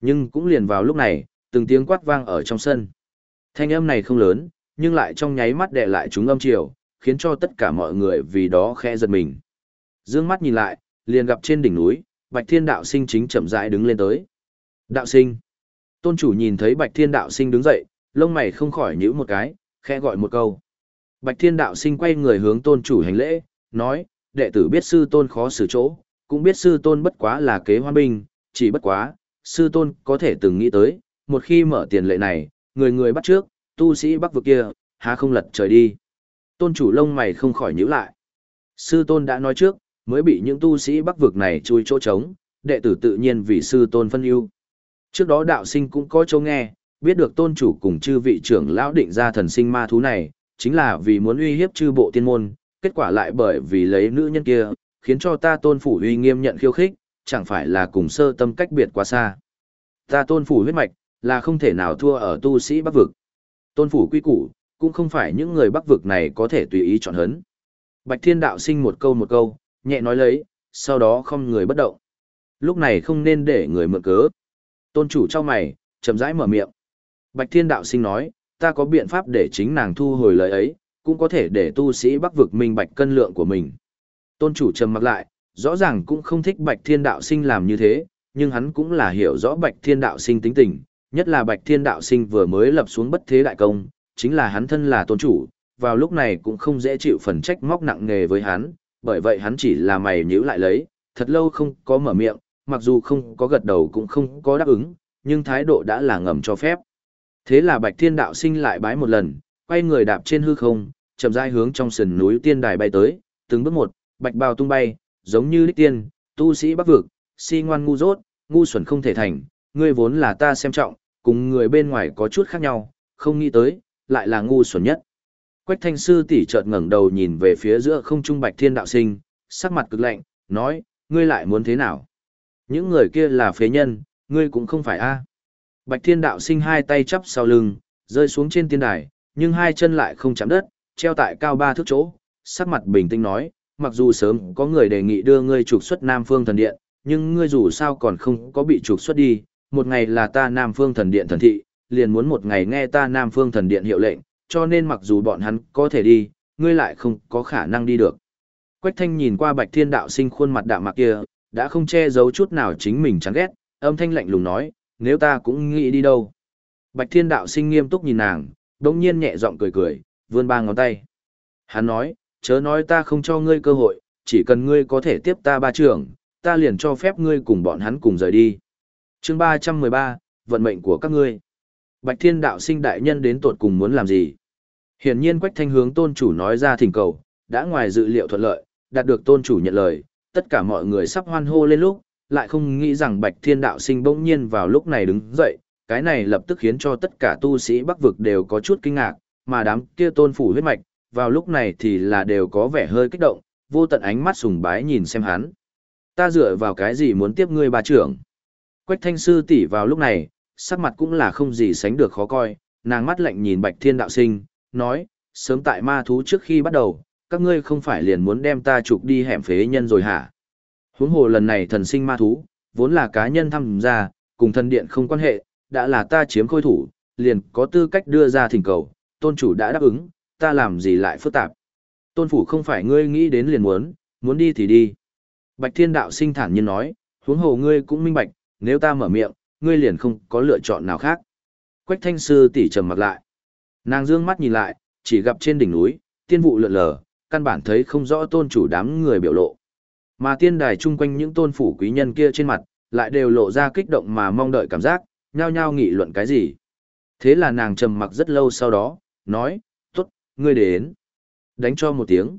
Nhưng cũng liền vào lúc này, từng tiếng quát vang ở trong sân. Thanh âm này không lớn, nhưng lại trong nháy mắt đè lại chúng âm chiều, khiến cho tất cả mọi người vì đó khẽ giật mình. Dương mắt nhìn lại, liền gặp trên đỉnh núi, Bạch Thiên Đạo Sinh chính chậm rãi đứng lên tới. Đạo Sinh. Tôn chủ nhìn thấy Bạch Thiên Đạo Sinh đứng dậy, lông mày không khỏi nhíu một cái, khẽ gọi một câu. Bạch Thiên Đạo Sinh quay người hướng tôn chủ hành lễ, nói, đệ tử biết sư tôn khó xử chỗ, cũng biết sư tôn bất quá là kế hoan binh, chỉ bất quá, sư tôn có thể từng nghĩ tới, một khi mở tiền lệ này, người người bắt trước, tu sĩ bắc vực kia, há không lật trời đi. tôn chủ lông mày không khỏi nhíu lại. Sư tôn đã nói trước, mới bị những tu sĩ bắc vực này chui chỗ trống, đệ tử tự nhiên vì sư tôn phân ưu. Trước đó đạo sinh cũng có chỗ nghe, biết được tôn chủ cùng chư vị trưởng lão định ra thần sinh ma thú này, chính là vì muốn uy hiếp chư bộ tiên môn, kết quả lại bởi vì lấy nữ nhân kia, khiến cho ta tôn phủ uy nghiêm nhận khiêu khích, chẳng phải là cùng sơ tâm cách biệt quá xa. Ta tôn phủ huyết mạch, là không thể nào thua ở tu sĩ bắc vực. Tôn phủ quy củ, cũng không phải những người bắc vực này có thể tùy ý chọn hấn. Bạch thiên đạo sinh một câu một câu, nhẹ nói lấy, sau đó không người bất động. Lúc này không nên để người mượn cớ. Tôn chủ cho mày, chậm rãi mở miệng. Bạch thiên đạo sinh nói, ta có biện pháp để chính nàng thu hồi lời ấy, cũng có thể để tu sĩ bắc vực minh bạch cân lượng của mình. Tôn chủ trầm mặc lại, rõ ràng cũng không thích bạch thiên đạo sinh làm như thế, nhưng hắn cũng là hiểu rõ bạch thiên đạo sinh tính tình, nhất là bạch thiên đạo sinh vừa mới lập xuống bất thế đại công, chính là hắn thân là tôn chủ, vào lúc này cũng không dễ chịu phần trách móc nặng nề với hắn, bởi vậy hắn chỉ là mày nhíu lại lấy, thật lâu không có mở miệng, mặc dù không có gật đầu cũng không có đáp ứng, nhưng thái độ đã là ngầm cho phép. Thế là Bạch Thiên Đạo sinh lại bái một lần, quay người đạp trên hư không, chậm rãi hướng trong sườn núi tiên đài bay tới, từng bước một, bạch bào tung bay, giống như đích tiên, tu sĩ bắc vực, si ngoan ngu dốt, ngu xuẩn không thể thành, ngươi vốn là ta xem trọng, cùng người bên ngoài có chút khác nhau, không nghĩ tới, lại là ngu xuẩn nhất. Quách thanh sư tỷ chợt ngẩng đầu nhìn về phía giữa không trung bạch thiên đạo sinh, sắc mặt cực lạnh, nói, ngươi lại muốn thế nào? Những người kia là phế nhân, ngươi cũng không phải a. Bạch thiên đạo sinh hai tay chắp sau lưng, rơi xuống trên tiên đài, nhưng hai chân lại không chạm đất, treo tại cao ba thước chỗ, sắc mặt bình tĩnh nói, mặc dù sớm có người đề nghị đưa ngươi trục xuất Nam Phương Thần Điện, nhưng ngươi dù sao còn không có bị trục xuất đi, một ngày là ta Nam Phương Thần Điện thần thị, liền muốn một ngày nghe ta Nam Phương Thần Điện hiệu lệnh, cho nên mặc dù bọn hắn có thể đi, ngươi lại không có khả năng đi được. Quách Thanh nhìn qua Bạch Thiên Đạo Sinh khuôn mặt đạm mạc kia, đã không che giấu chút nào chính mình chán ghét, âm thanh lạnh lùng nói, nếu ta cũng nghĩ đi đâu. Bạch Thiên Đạo Sinh nghiêm túc nhìn nàng, đồng nhiên nhẹ giọng cười cười, vươn ba ngón tay. Hắn nói, chớ nói ta không cho ngươi cơ hội, chỉ cần ngươi có thể tiếp ta ba trưởng, ta liền cho phép ngươi cùng bọn hắn cùng rời đi. chương 313, vận mệnh của các ngươi. Bạch Thiên Đạo sinh đại nhân đến tột cùng muốn làm gì? Hiển nhiên Quách Thanh hướng tôn chủ nói ra thỉnh cầu, đã ngoài dự liệu thuận lợi, đạt được tôn chủ nhận lời, tất cả mọi người sắp hoan hô lên lúc, lại không nghĩ rằng Bạch Thiên Đạo sinh bỗng nhiên vào lúc này đứng dậy, cái này lập tức khiến cho tất cả tu sĩ Bắc vực đều có chút kinh ngạc, mà đám kia tôn phủ huyết mạch, vào lúc này thì là đều có vẻ hơi kích động, vô tận ánh mắt sùng bái nhìn xem hắn. Ta dựa vào cái gì muốn tiếp ngươi bà trưởng? Quách thanh sư tỷ vào lúc này, sắc mặt cũng là không gì sánh được khó coi, nàng mắt lạnh nhìn bạch thiên đạo sinh, nói, sớm tại ma thú trước khi bắt đầu, các ngươi không phải liền muốn đem ta trục đi hẻm phế nhân rồi hả? Huống hồ lần này thần sinh ma thú, vốn là cá nhân tham gia, cùng thần điện không quan hệ, đã là ta chiếm khôi thủ, liền có tư cách đưa ra thỉnh cầu, tôn chủ đã đáp ứng, ta làm gì lại phức tạp. Tôn phủ không phải ngươi nghĩ đến liền muốn, muốn đi thì đi. Bạch thiên đạo sinh thản nhiên nói, huống hồ ngươi cũng minh bạch, nếu ta mở miệng, ngươi liền không có lựa chọn nào khác. Quách thanh sư tỉ trầm mặt lại. Nàng dương mắt nhìn lại, chỉ gặp trên đỉnh núi, tiên vụ lượn lờ, căn bản thấy không rõ tôn chủ đám người biểu lộ. Mà tiên đài chung quanh những tôn phủ quý nhân kia trên mặt, lại đều lộ ra kích động mà mong đợi cảm giác, nhao nhao nghị luận cái gì. Thế là nàng trầm mặc rất lâu sau đó, nói, tốt, ngươi đến. Đánh cho một tiếng.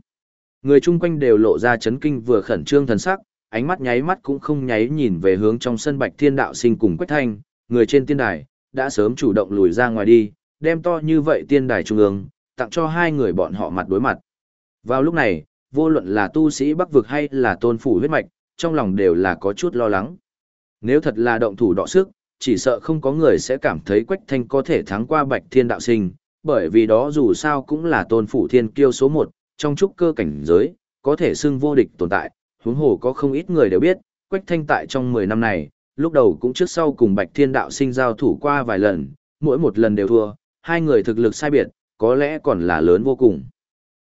Người chung quanh đều lộ ra chấn kinh vừa khẩn trương thần sắc, ánh mắt nháy mắt cũng không nháy nhìn về hướng trong sân bạch thiên đạo sinh cùng quách thanh, người trên tiên đài, đã sớm chủ động lùi ra ngoài đi, đem to như vậy tiên đài trung ương, tặng cho hai người bọn họ mặt đối mặt. Vào lúc này, vô luận là tu sĩ bắc vực hay là tôn phủ huyết mạch, trong lòng đều là có chút lo lắng. Nếu thật là động thủ đọ sức, chỉ sợ không có người sẽ cảm thấy Quách Thanh có thể thắng qua Bạch Thiên Đạo Sinh, bởi vì đó dù sao cũng là tôn phủ thiên kiêu số một trong trúc cơ cảnh giới, có thể xưng vô địch tồn tại, huống hồ có không ít người đều biết, Quách Thanh tại trong 10 năm này, lúc đầu cũng trước sau cùng Bạch Thiên Đạo Sinh giao thủ qua vài lần, mỗi một lần đều thua, hai người thực lực sai biệt, có lẽ còn là lớn vô cùng.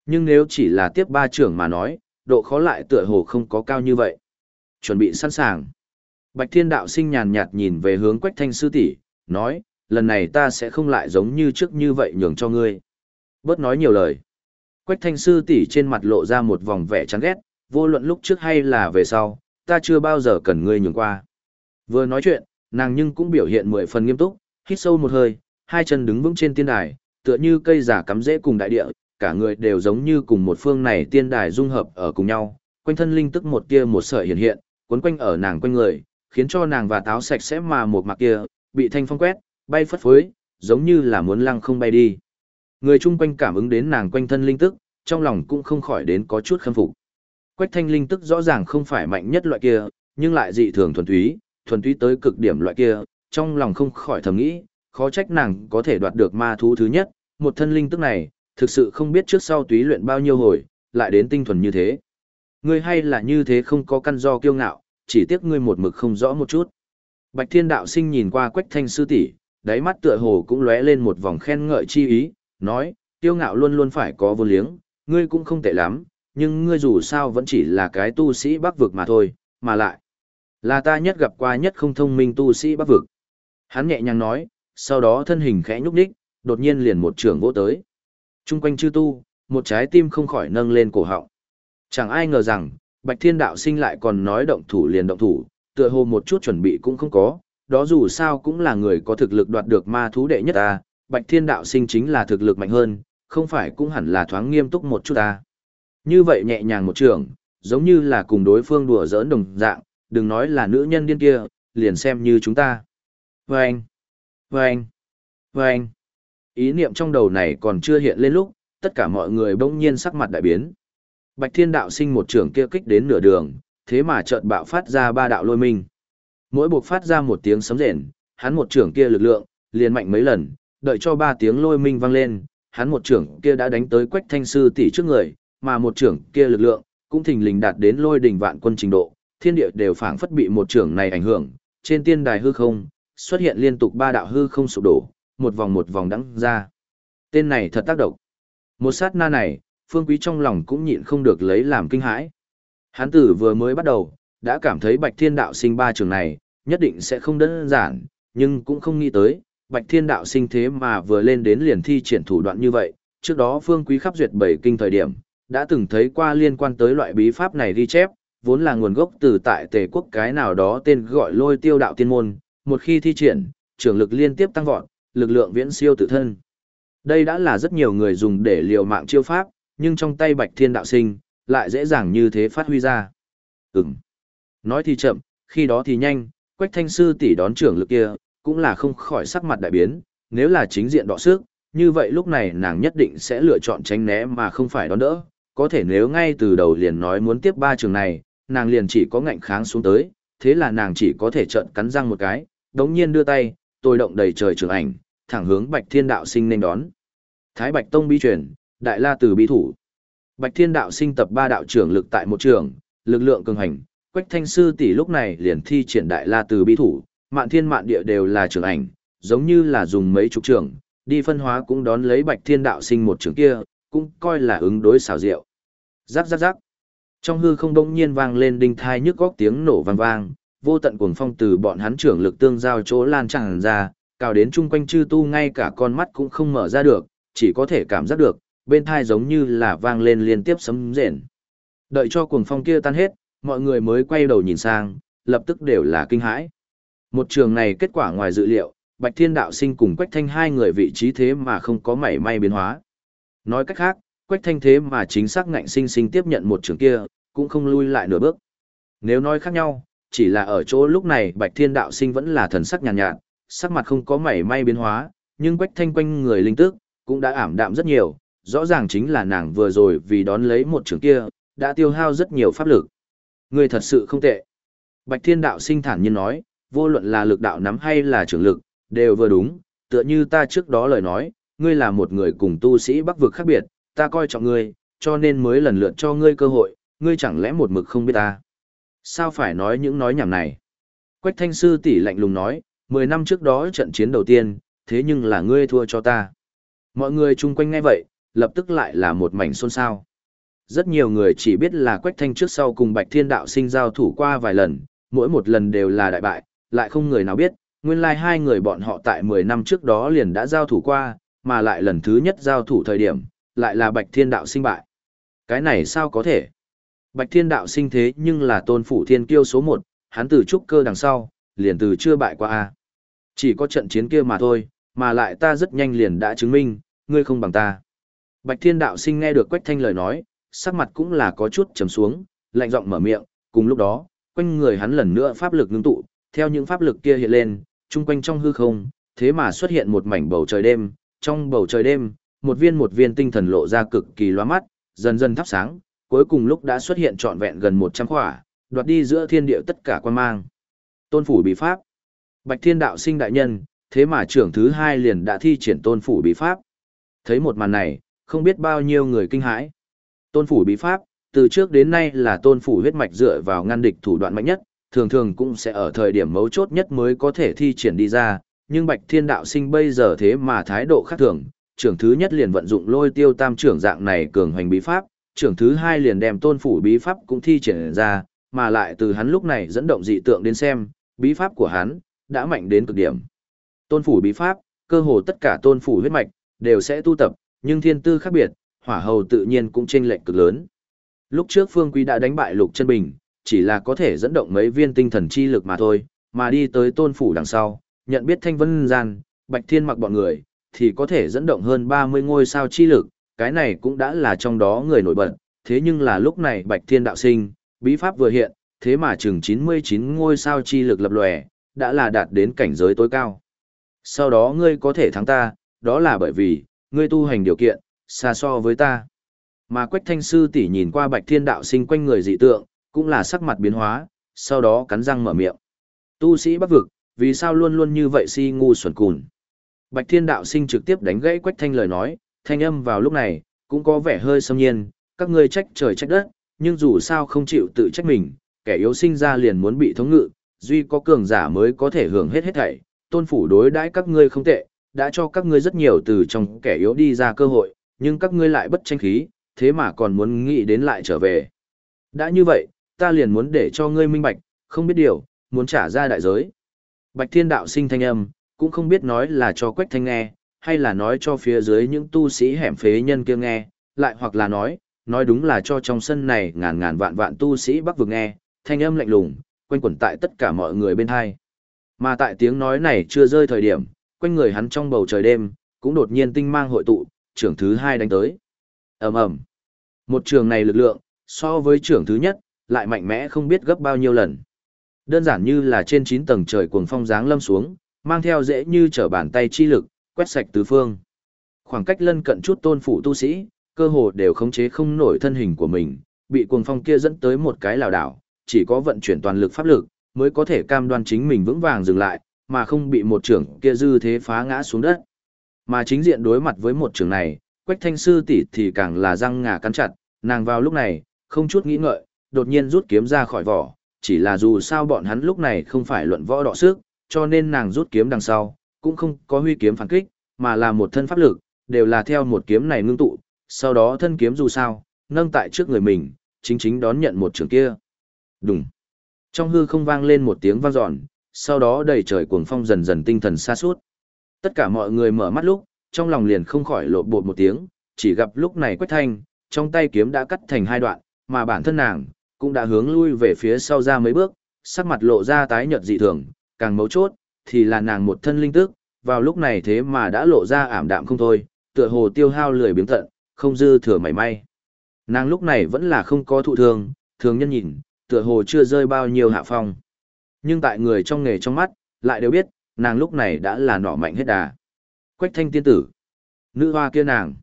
Nhưng nếu chỉ là tiếp ba trưởng mà nói, độ khó lại tựa hồ không có cao như vậy. Chuẩn bị sẵn sàng. Bạch Thiên Đạo Sinh nhàn nhạt nhìn về hướng Quách Thanh sư tỷ, nói, lần này ta sẽ không lại giống như trước như vậy nhường cho ngươi. Bớt nói nhiều lời. Quách thanh sư tỷ trên mặt lộ ra một vòng vẻ chán ghét, vô luận lúc trước hay là về sau, ta chưa bao giờ cần ngươi nhường qua. Vừa nói chuyện, nàng nhưng cũng biểu hiện mười phần nghiêm túc, hít sâu một hơi, hai chân đứng vững trên tiên đài, tựa như cây giả cắm rễ cùng đại địa, cả người đều giống như cùng một phương này tiên đài dung hợp ở cùng nhau, quanh thân linh tức một kia một sợi hiện hiện, cuốn quanh ở nàng quanh người, khiến cho nàng và táo sạch sẽ mà một mặc kia, bị thanh phong quét, bay phất phới, giống như là muốn lăng không bay đi. Người chung quanh cảm ứng đến nàng quanh thân linh tức, trong lòng cũng không khỏi đến có chút khâm phục. Quách thanh linh tức rõ ràng không phải mạnh nhất loại kia, nhưng lại dị thường thuần túy, thuần túy tới cực điểm loại kia, trong lòng không khỏi thầm nghĩ, khó trách nàng có thể đoạt được ma thú thứ nhất, một thân linh tức này, thực sự không biết trước sau túy luyện bao nhiêu hồi, lại đến tinh thuần như thế. Ngươi hay là như thế không có căn do kiêu ngạo, chỉ tiếc ngươi một mực không rõ một chút. Bạch Thiên Đạo Sinh nhìn qua Quách Thanh sư tỷ, đáy mắt tựa hồ cũng lóe lên một vòng khen ngợi chi ý, nói, kiêu ngạo luôn luôn phải có vô liếng, ngươi cũng không tệ lắm, nhưng ngươi dù sao vẫn chỉ là cái tu sĩ bắc vực mà thôi, mà lại, là ta nhất gặp qua nhất không thông minh tu sĩ bắc vực. Hắn nhẹ nhàng nói, sau đó thân hình khẽ nhúc nhích, đột nhiên liền một trường vỗ tới. Trung quanh chư tu, một trái tim không khỏi nâng lên cổ họng. Chẳng ai ngờ rằng, Bạch Thiên Đạo sinh lại còn nói động thủ liền động thủ, tựa hồ một chút chuẩn bị cũng không có, đó dù sao cũng là người có thực lực đoạt được ma thú đệ nhất ta, Bạch Thiên Đạo sinh chính là thực lực mạnh hơn, không phải cũng hẳn là thoáng nghiêm túc một chút ta. Như vậy nhẹ nhàng một trường, giống như là cùng đối phương đùa giỡn đồng dạng, đừng nói là nữ nhân điên kia, liền xem như chúng ta. Vâng! Vâng! Vâng! Ý niệm trong đầu này còn chưa hiện lên lúc, tất cả mọi người bỗng nhiên sắc mặt đại biến. Bạch Thiên Đạo sinh một trường kia kích đến nửa đường, thế mà chợt bạo phát ra ba đạo lôi minh. Mỗi buộc phát ra một tiếng sấm rền, hắn một trường kia lực lượng, liền mạnh mấy lần, đợi cho ba tiếng lôi minh vang lên, hắn một trưởng kia đã đánh tới Quách Thanh sư tỷ trước người, mà một trưởng kia lực lượng cũng thình lình đạt đến lôi đỉnh vạn quân trình độ, thiên địa đều phảng phất bị một trưởng này ảnh hưởng, trên tiên đài hư không xuất hiện liên tục ba đạo hư không sụp đổ, một vòng một vòng đắng ra. Tên này thật tác động. Một sát na này, Phương Quý trong lòng cũng nhịn không được lấy làm kinh hãi. Hán tử vừa mới bắt đầu, đã cảm thấy Bạch Thiên Đạo sinh ba trường này, nhất định sẽ không đơn giản, nhưng cũng không nghĩ tới, Bạch Thiên Đạo sinh thế mà vừa lên đến liền thi triển thủ đoạn như vậy. Trước đó Phương Quý khắp duyệt bảy kinh thời điểm, đã từng thấy qua liên quan tới loại bí pháp này ghi chép, vốn là nguồn gốc từ tại tề quốc cái nào đó tên gọi lôi tiêu đạo tiên môn, một khi thi triển, trưởng lực liên tiếp tăng vọt, lực lượng viễn siêu tự thân. Đây đã là rất nhiều người dùng để liều mạng chiêu pháp, nhưng trong tay Bạch Thiên đạo sinh, lại dễ dàng như thế phát huy ra. Ừm. Nói thì chậm, khi đó thì nhanh, Quách Thanh sư tỷ đón trưởng lực kia, cũng là không khỏi sắc mặt đại biến, nếu là chính diện đọ sức, như vậy lúc này nàng nhất định sẽ lựa chọn tránh né mà không phải đón đỡ, có thể nếu ngay từ đầu liền nói muốn tiếp ba trường này, nàng liền chỉ có ngạnh kháng xuống tới, thế là nàng chỉ có thể trợn cắn răng một cái, đống nhiên đưa tay, tôi động đầy trời trường ảnh, thẳng hướng Bạch Thiên Đạo Sinh nên đón. Thái Bạch Tông bi truyền, Đại La Từ bi thủ. Bạch Thiên Đạo Sinh tập ba đạo trưởng lực tại một trường, lực lượng cường hành, Quách Thanh sư tỷ lúc này liền thi triển Đại La Từ bi thủ, Mạn Thiên Mạn Địa đều là trường ảnh, giống như là dùng mấy chục trường, đi phân hóa cũng đón lấy Bạch Thiên Đạo Sinh một trường kia, cũng coi là ứng đối xảo diệu. Rắc rắc rắc. Trong hư không đông nhiên vang lên đinh thai nhức góc tiếng nổ vang vang, vô tận cuồng phong từ bọn hắn trưởng lực tương giao chỗ lan tràn ra, cào đến chung quanh chư tu ngay cả con mắt cũng không mở ra được, chỉ có thể cảm giác được, bên thai giống như là vang lên liên tiếp sấm rền. Đợi cho cuồng phong kia tan hết, mọi người mới quay đầu nhìn sang, lập tức đều là kinh hãi. Một trường này kết quả ngoài dự liệu, Bạch Thiên Đạo Sinh cùng Quách Thanh hai người vị trí thế mà không có mảy may biến hóa. Nói cách khác, Quách Thanh thế mà chính xác ngạnh sinh sinh tiếp nhận một trường kia, cũng không lui lại nửa bước. Nếu nói khác nhau, chỉ là ở chỗ lúc này Bạch Thiên Đạo Sinh vẫn là thần sắc nhàn nhạt, nhạt, sắc mặt không có mảy may biến hóa, nhưng Quách Thanh quanh người linh tức cũng đã ảm đạm rất nhiều, rõ ràng chính là nàng vừa rồi vì đón lấy một trường kia, đã tiêu hao rất nhiều pháp lực. Người thật sự không tệ. Bạch Thiên Đạo Sinh thản nhiên nói, vô luận là lực đạo nắm hay là trường lực, đều vừa đúng, tựa như ta trước đó lời nói, ngươi là một người cùng tu sĩ bắc vực khác biệt, ta coi trọng ngươi, cho nên mới lần lượt cho ngươi cơ hội, ngươi chẳng lẽ một mực không biết ta. Sao phải nói những nói nhảm này? Quách thanh sư tỷ lạnh lùng nói, 10 năm trước đó trận chiến đầu tiên, thế nhưng là ngươi thua cho ta. Mọi người chung quanh ngay vậy, lập tức lại là một mảnh xôn xao. Rất nhiều người chỉ biết là Quách Thanh trước sau cùng Bạch Thiên Đạo sinh giao thủ qua vài lần, mỗi một lần đều là đại bại, lại không người nào biết, nguyên lai like hai người bọn họ tại 10 năm trước đó liền đã giao thủ qua, mà lại lần thứ nhất giao thủ thời điểm, lại là Bạch Thiên Đạo sinh bại. Cái này sao có thể? Bạch Thiên Đạo sinh thế nhưng là tôn phủ thiên kiêu số 1, hắn từ trúc cơ đằng sau, liền từ chưa bại qua a. Chỉ có trận chiến kia mà thôi, mà lại ta rất nhanh liền đã chứng minh, ngươi không bằng ta. Bạch Thiên Đạo Sinh nghe được Quách Thanh lời nói, sắc mặt cũng là có chút trầm xuống, lạnh giọng mở miệng, cùng lúc đó, quanh người hắn lần nữa pháp lực ngưng tụ, theo những pháp lực kia hiện lên, chung quanh trong hư không, thế mà xuất hiện một mảnh bầu trời đêm, trong bầu trời đêm, một viên một viên tinh thần lộ ra cực kỳ loa mắt, dần dần thắp sáng, cuối cùng lúc đã xuất hiện trọn vẹn gần 100 khỏa, đoạt đi giữa thiên địa tất cả quan mang. Tôn phủ bí pháp. Bạch Thiên đạo sinh đại nhân, thế mà trưởng thứ hai liền đã thi triển tôn phủ bí pháp. Thấy một màn này, không biết bao nhiêu người kinh hãi. Tôn phủ bí pháp, từ trước đến nay là tôn phủ huyết mạch dựa vào ngăn địch thủ đoạn mạnh nhất, thường thường cũng sẽ ở thời điểm mấu chốt nhất mới có thể thi triển đi ra, nhưng Bạch Thiên đạo sinh bây giờ thế mà thái độ khác thường, trưởng thứ nhất liền vận dụng lôi tiêu tam trưởng dạng này cường hành bí pháp, trưởng thứ hai liền đem tôn phủ bí pháp cũng thi triển ra, mà lại từ hắn lúc này dẫn động dị tượng đến xem, bí pháp của hắn đã mạnh đến cực điểm. Tôn phủ bí pháp, cơ hồ tất cả tôn phủ huyết mạch đều sẽ tu tập, nhưng thiên tư khác biệt, hỏa hầu tự nhiên cũng chênh lệch cực lớn. Lúc trước Phương Quý đã đánh bại Lục Chân Bình, chỉ là có thể dẫn động mấy viên tinh thần chi lực mà thôi, mà đi tới tôn phủ đằng sau, nhận biết thanh vân gian, bạch thiên mặc bọn người, thì có thể dẫn động hơn 30 ngôi sao chi lực, cái này cũng đã là trong đó người nổi bật, thế nhưng là lúc này bạch thiên đạo sinh, bí pháp vừa hiện, thế mà chừng 99 ngôi sao chi lực lập lòe, đã là đạt đến cảnh giới tối cao. Sau đó ngươi có thể thắng ta, đó là bởi vì, ngươi tu hành điều kiện, xa so với ta. Mà Quách Thanh Sư tỷ nhìn qua Bạch Thiên Đạo sinh quanh người dị tượng, cũng là sắc mặt biến hóa, sau đó cắn răng mở miệng. Tu sĩ bắc vực, vì sao luôn luôn như vậy si ngu xuẩn cùn. Bạch Thiên Đạo sinh trực tiếp đánh gãy Quách Thanh lời nói, thanh âm vào lúc này, cũng có vẻ hơi xâm nhiên, các ngươi trách trời trách đất, nhưng dù sao không chịu tự trách mình, kẻ yếu sinh ra liền muốn bị thống ngự, duy có cường giả mới có thể hưởng hết hết thảy, tôn phủ đối đãi các ngươi không tệ, đã cho các ngươi rất nhiều từ trong kẻ yếu đi ra cơ hội, nhưng các ngươi lại bất tranh khí, thế mà còn muốn nghĩ đến lại trở về. Đã như vậy, ta liền muốn để cho ngươi minh bạch, không biết điều, muốn trả ra đại giới. Bạch thiên đạo sinh thanh âm, cũng không biết nói là cho quách thanh nghe, hay là nói cho phía dưới những tu sĩ hẻm phế nhân kia nghe, lại hoặc là nói, nói đúng là cho trong sân này ngàn ngàn vạn vạn tu sĩ bắc vực nghe, thanh âm lạnh lùng, quanh quẩn tại tất cả mọi người bên hai. Mà tại tiếng nói này chưa rơi thời điểm, quanh người hắn trong bầu trời đêm, cũng đột nhiên tinh mang hội tụ, trưởng thứ hai đánh tới. ầm ầm Một trường này lực lượng, so với trưởng thứ nhất, lại mạnh mẽ không biết gấp bao nhiêu lần. Đơn giản như là trên 9 tầng trời cuồng phong giáng lâm xuống, mang theo dễ như trở bàn tay chi lực, quét sạch tứ phương. Khoảng cách lân cận chút tôn phủ tu sĩ, cơ hồ đều khống chế không nổi thân hình của mình, bị cuồng phong kia dẫn tới một cái lảo đảo, chỉ có vận chuyển toàn lực pháp lực, mới có thể cam đoan chính mình vững vàng dừng lại, mà không bị một trưởng kia dư thế phá ngã xuống đất. Mà chính diện đối mặt với một trưởng này, Quách Thanh sư tỷ thì càng là răng ngà cắn chặt, nàng vào lúc này, không chút nghĩ ngợi, đột nhiên rút kiếm ra khỏi vỏ, chỉ là dù sao bọn hắn lúc này không phải luận võ đọ sức, cho nên nàng rút kiếm đằng sau, cũng không có huy kiếm phản kích, mà là một thân pháp lực, đều là theo một kiếm này ngưng tụ, sau đó thân kiếm dù sao, nâng tại trước người mình, chính chính đón nhận một trường kia. Đùng. Trong hư không vang lên một tiếng vang dọn, sau đó đầy trời cuồng phong dần dần tinh thần xa suốt. Tất cả mọi người mở mắt lúc, trong lòng liền không khỏi lộ bột một tiếng, chỉ gặp lúc này Quách Thanh, trong tay kiếm đã cắt thành hai đoạn, mà bản thân nàng cũng đã hướng lui về phía sau ra mấy bước, sắc mặt lộ ra tái nhợt dị thường, càng mấu chốt thì là nàng một thân linh tức, vào lúc này thế mà đã lộ ra ảm đạm không thôi, tựa hồ tiêu hao lười biếng tận, không dư thừa mảy may. Nàng lúc này vẫn là không có thụ thương, thường nhân nhìn, tựa hồ chưa rơi bao nhiêu hạ phong. Nhưng tại người trong nghề trong mắt, lại đều biết, nàng lúc này đã là nọ mạnh hết đà. Quách thanh tiên tử. Nữ hoa kia nàng.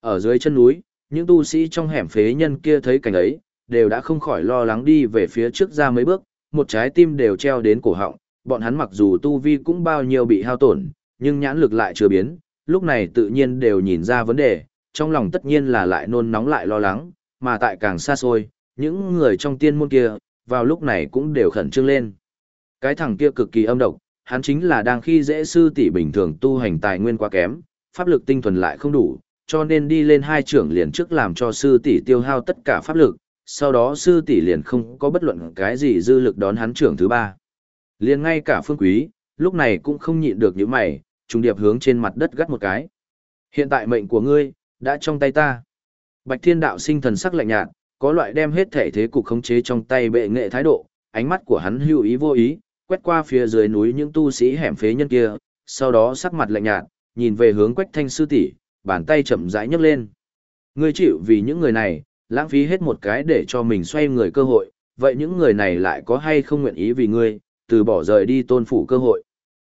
Ở dưới chân núi, những tu sĩ trong hẻm phế nhân kia thấy cảnh ấy, đều đã không khỏi lo lắng đi về phía trước ra mấy bước, một trái tim đều treo đến cổ họng, bọn hắn mặc dù tu vi cũng bao nhiêu bị hao tổn, nhưng nhãn lực lại chưa biến, lúc này tự nhiên đều nhìn ra vấn đề, trong lòng tất nhiên là lại nôn nóng lại lo lắng, mà tại càng xa xôi, những người trong tiên môn kia, vào lúc này cũng đều khẩn trương lên. Cái thằng kia cực kỳ âm độc, hắn chính là đang khi dễ sư tỷ bình thường tu hành tài nguyên quá kém, pháp lực tinh thuần lại không đủ, cho nên đi lên hai trưởng liền trước làm cho sư tỷ tiêu hao tất cả pháp lực, sau đó sư tỷ liền không có bất luận cái gì dư lực đón hắn trưởng thứ ba. Liền ngay cả phương quý, lúc này cũng không nhịn được những mày, trùng điệp hướng trên mặt đất gắt một cái. Hiện tại mệnh của ngươi, đã trong tay ta. Bạch thiên đạo sinh thần sắc lạnh nhạt, có loại đem hết thể thế cục khống chế trong tay bệ nghệ thái độ, ánh mắt của hắn hữu ý vô ý, quét qua phía dưới núi những tu sĩ hẻm phế nhân kia, sau đó sắc mặt lạnh nhạt, nhìn về hướng Quách Thanh sư tỷ, bàn tay chậm rãi nhấc lên. Ngươi chịu vì những người này, lãng phí hết một cái để cho mình xoay người cơ hội, vậy những người này lại có hay không nguyện ý vì ngươi, từ bỏ rời đi tôn phủ cơ hội.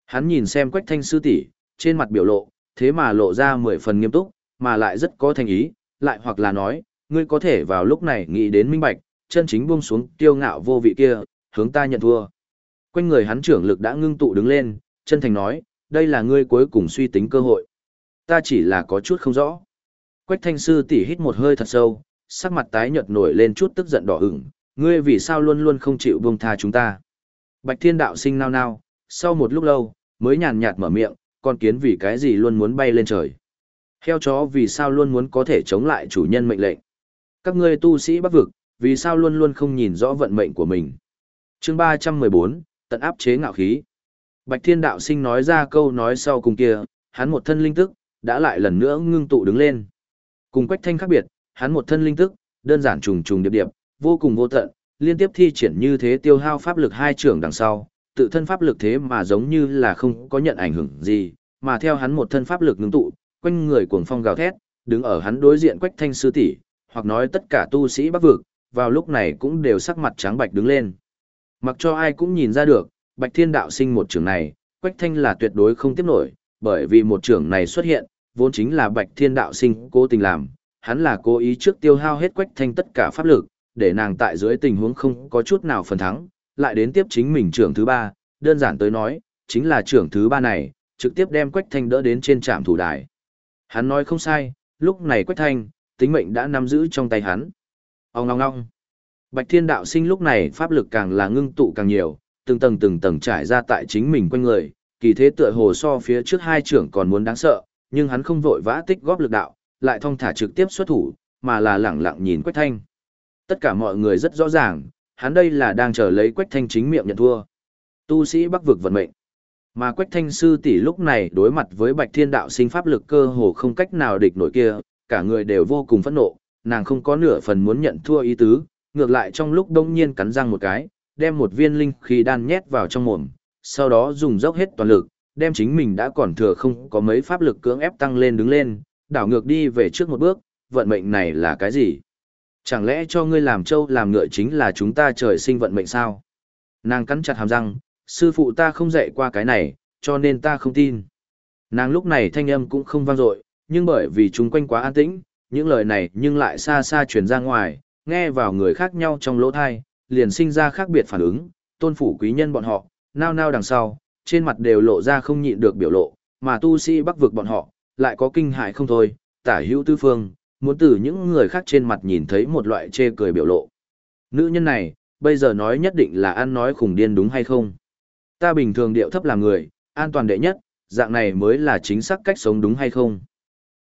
Hắn nhìn xem quách thanh sư tỷ trên mặt biểu lộ, thế mà lộ ra mười phần nghiêm túc, mà lại rất có thành ý, lại hoặc là nói, ngươi có thể vào lúc này nghĩ đến minh bạch, chân chính buông xuống tiêu ngạo vô vị kia, hướng ta nhận thua. Quanh người hắn trưởng lực đã ngưng tụ đứng lên, chân thành nói, đây là ngươi cuối cùng suy tính cơ hội. Ta chỉ là có chút không rõ. Quách thanh sư tỉ hít một hơi thật sâu, sắc mặt tái nhợt nổi lên chút tức giận đỏ ửng, ngươi vì sao luôn luôn không chịu buông tha chúng ta. Bạch thiên đạo sinh nao nao, sau một lúc lâu, mới nhàn nhạt mở miệng, con kiến vì cái gì luôn muốn bay lên trời. Heo chó vì sao luôn muốn có thể chống lại chủ nhân mệnh lệnh. Các ngươi tu sĩ bắc vực, vì sao luôn luôn không nhìn rõ vận mệnh của mình. chương 314, tận áp chế ngạo khí. Bạch thiên đạo sinh nói ra câu nói sau cùng kia, hắn một thân linh tức, đã lại lần nữa ngưng tụ đứng lên. Cùng quách thanh khác biệt, hắn một thân linh tức, đơn giản trùng trùng điệp điệp, vô cùng vô tận, liên tiếp thi triển như thế tiêu hao pháp lực hai trưởng đằng sau, tự thân pháp lực thế mà giống như là không có nhận ảnh hưởng gì, mà theo hắn một thân pháp lực ngưng tụ, quanh người cuồng phong gào thét, đứng ở hắn đối diện quách thanh sư tỷ, hoặc nói tất cả tu sĩ bắc vực, vào lúc này cũng đều sắc mặt trắng bạch đứng lên. Mặc cho ai cũng nhìn ra được, bạch thiên đạo sinh một trưởng này, quách thanh là tuyệt đối không tiếp nổi, bởi vì một trưởng này xuất hiện, vốn chính là bạch thiên đạo sinh cố tình làm, hắn là cố ý trước tiêu hao hết quách thanh tất cả pháp lực, để nàng tại dưới tình huống không có chút nào phần thắng, lại đến tiếp chính mình trưởng thứ ba, đơn giản tới nói, chính là trưởng thứ ba này, trực tiếp đem quách thanh đỡ đến trên trạm thủ đài. Hắn nói không sai, lúc này quách thanh, tính mệnh đã nắm giữ trong tay hắn. Ông ngong ngong. Bạch thiên đạo sinh lúc này pháp lực càng là ngưng tụ càng nhiều, từng tầng từng tầng trải ra tại chính mình quanh người, kỳ thế tựa hồ so phía trước hai trưởng còn muốn đáng sợ, nhưng hắn không vội vã tích góp lực đạo, lại thong thả trực tiếp xuất thủ, mà là lẳng lặng nhìn Quách Thanh. Tất cả mọi người rất rõ ràng, hắn đây là đang chờ lấy Quách Thanh chính miệng nhận thua. Tu sĩ Bắc vực vận mệnh. Mà Quách Thanh sư tỷ lúc này đối mặt với Bạch Thiên đạo sinh pháp lực cơ hồ không cách nào địch nổi kia, cả người đều vô cùng phẫn nộ, nàng không có nửa phần muốn nhận thua ý tứ, ngược lại trong lúc đông nhiên cắn răng một cái, đem một viên linh khí đan nhét vào trong mồm, sau đó dùng dốc hết toàn lực, đem chính mình đã còn thừa không có mấy pháp lực cưỡng ép tăng lên đứng lên, đảo ngược đi về trước một bước, vận mệnh này là cái gì? Chẳng lẽ cho ngươi làm trâu làm ngựa chính là chúng ta trời sinh vận mệnh sao? Nàng cắn chặt hàm răng, sư phụ ta không dạy qua cái này, cho nên ta không tin. Nàng lúc này thanh âm cũng không vang dội, nhưng bởi vì chúng quanh quá an tĩnh, những lời này nhưng lại xa xa truyền ra ngoài, nghe vào người khác nhau trong lỗ thai, liền sinh ra khác biệt phản ứng, tôn phủ quý nhân bọn họ, nao nao đằng sau, trên mặt đều lộ ra không nhịn được biểu lộ, mà tu sĩ bắc vực bọn họ, lại có kinh hại không thôi, tả hữu tư phương, muốn từ những người khác trên mặt nhìn thấy một loại chê cười biểu lộ. Nữ nhân này, bây giờ nói nhất định là ăn nói khủng điên đúng hay không? Ta bình thường điệu thấp làm người, an toàn đệ nhất, dạng này mới là chính xác cách sống đúng hay không?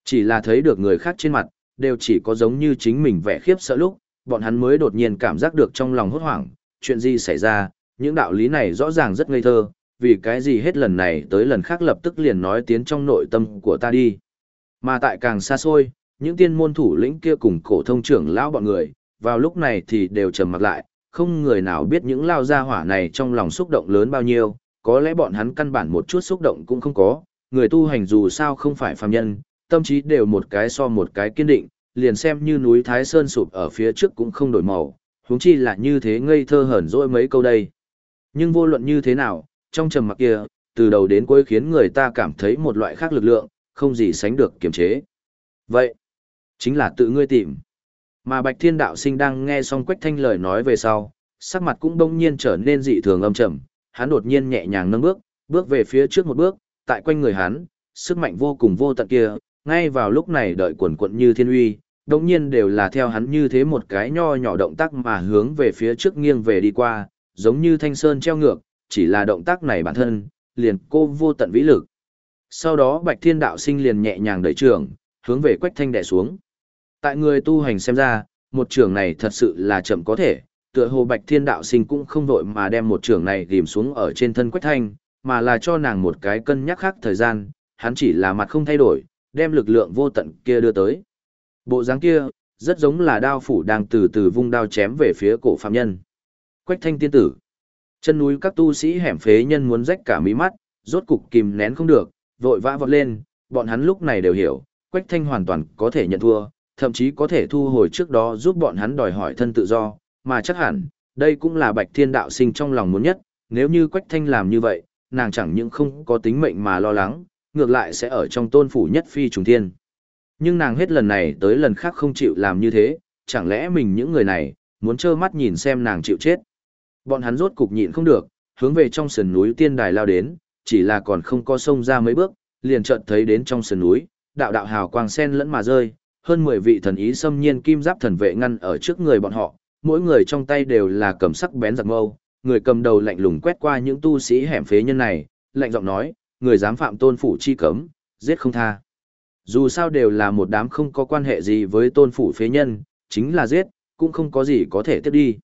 Chỉ là thấy được người khác trên mặt, đều chỉ có giống như chính mình vẻ khiếp sợ lúc, bọn hắn mới đột nhiên cảm giác được trong lòng hốt hoảng, chuyện gì xảy ra, những đạo lý này rõ ràng rất ngây thơ, vì cái gì hết lần này tới lần khác lập tức liền nói tiến trong nội tâm của ta đi. Mà tại càng xa xôi, những tiên môn thủ lĩnh kia cùng cổ thông trưởng lão bọn người, vào lúc này thì đều trầm mặc lại, không người nào biết những lao gia hỏa này trong lòng xúc động lớn bao nhiêu, có lẽ bọn hắn căn bản một chút xúc động cũng không có, người tu hành dù sao không phải phàm nhân, tâm trí đều một cái so một cái kiên định, liền xem như núi Thái Sơn sụp ở phía trước cũng không đổi màu, huống chi là như thế ngây thơ hờn dỗi mấy câu đây. Nhưng vô luận như thế nào, trong trầm mặc kia, từ đầu đến cuối khiến người ta cảm thấy một loại khác lực lượng, không gì sánh được kiềm chế. Vậy, chính là tự ngươi tìm. Mà Bạch Thiên Đạo Sinh đang nghe xong Quách Thanh lời nói về sau, sắc mặt cũng đông nhiên trở nên dị thường âm trầm, hắn đột nhiên nhẹ nhàng nâng bước, bước về phía trước một bước, tại quanh người hắn, sức mạnh vô cùng vô tận kia, ngay vào lúc này đợi quần quận như thiên uy, đồng nhiên đều là theo hắn như thế một cái nho nhỏ động tác mà hướng về phía trước nghiêng về đi qua, giống như thanh sơn treo ngược, chỉ là động tác này bản thân, liền cô vô tận vĩ lực. Sau đó Bạch Thiên Đạo Sinh liền nhẹ nhàng đẩy trường, hướng về Quách Thanh đè xuống. Tại người tu hành xem ra, một trường này thật sự là chậm có thể, tựa hồ Bạch Thiên Đạo Sinh cũng không vội mà đem một trường này ghim xuống ở trên thân Quách Thanh, mà là cho nàng một cái cân nhắc khác thời gian, hắn chỉ là mặt không thay đổi, đem lực lượng vô tận kia đưa tới. Bộ dáng kia, rất giống là đao phủ đang từ từ vung đao chém về phía cổ phạm nhân. Quách thanh tiên tử. Chân núi các tu sĩ hẻm phế nhân muốn rách cả mí mắt, rốt cục kìm nén không được, vội vã vọt lên, bọn hắn lúc này đều hiểu, Quách thanh hoàn toàn có thể nhận thua, thậm chí có thể thu hồi trước đó giúp bọn hắn đòi hỏi thân tự do, mà chắc hẳn, đây cũng là Bạch Thiên đạo sinh trong lòng muốn nhất, nếu như Quách Thanh làm như vậy, nàng chẳng những không có tính mệnh mà lo lắng, ngược lại sẽ ở trong tôn phủ nhất phi trùng thiên. Nhưng nàng hết lần này tới lần khác không chịu làm như thế, chẳng lẽ mình những người này, muốn trơ mắt nhìn xem nàng chịu chết. Bọn hắn rốt cục nhịn không được, hướng về trong sườn núi tiên đài lao đến, chỉ là còn không có sông ra mấy bước, liền chợt thấy đến trong sườn núi, đạo đạo hào quang sen lẫn mà rơi, hơn 10 vị thần ý xâm nhiên kim giáp thần vệ ngăn ở trước người bọn họ, mỗi người trong tay đều là cầm sắc bén giặc mâu, người cầm đầu lạnh lùng quét qua những tu sĩ hẻm phế nhân này, lạnh giọng nói, người dám phạm tôn phủ chi cấm, giết không tha. Dù sao đều là một đám không có quan hệ gì với tôn phủ phế nhân, chính là giết, cũng không có gì có thể tiếp đi.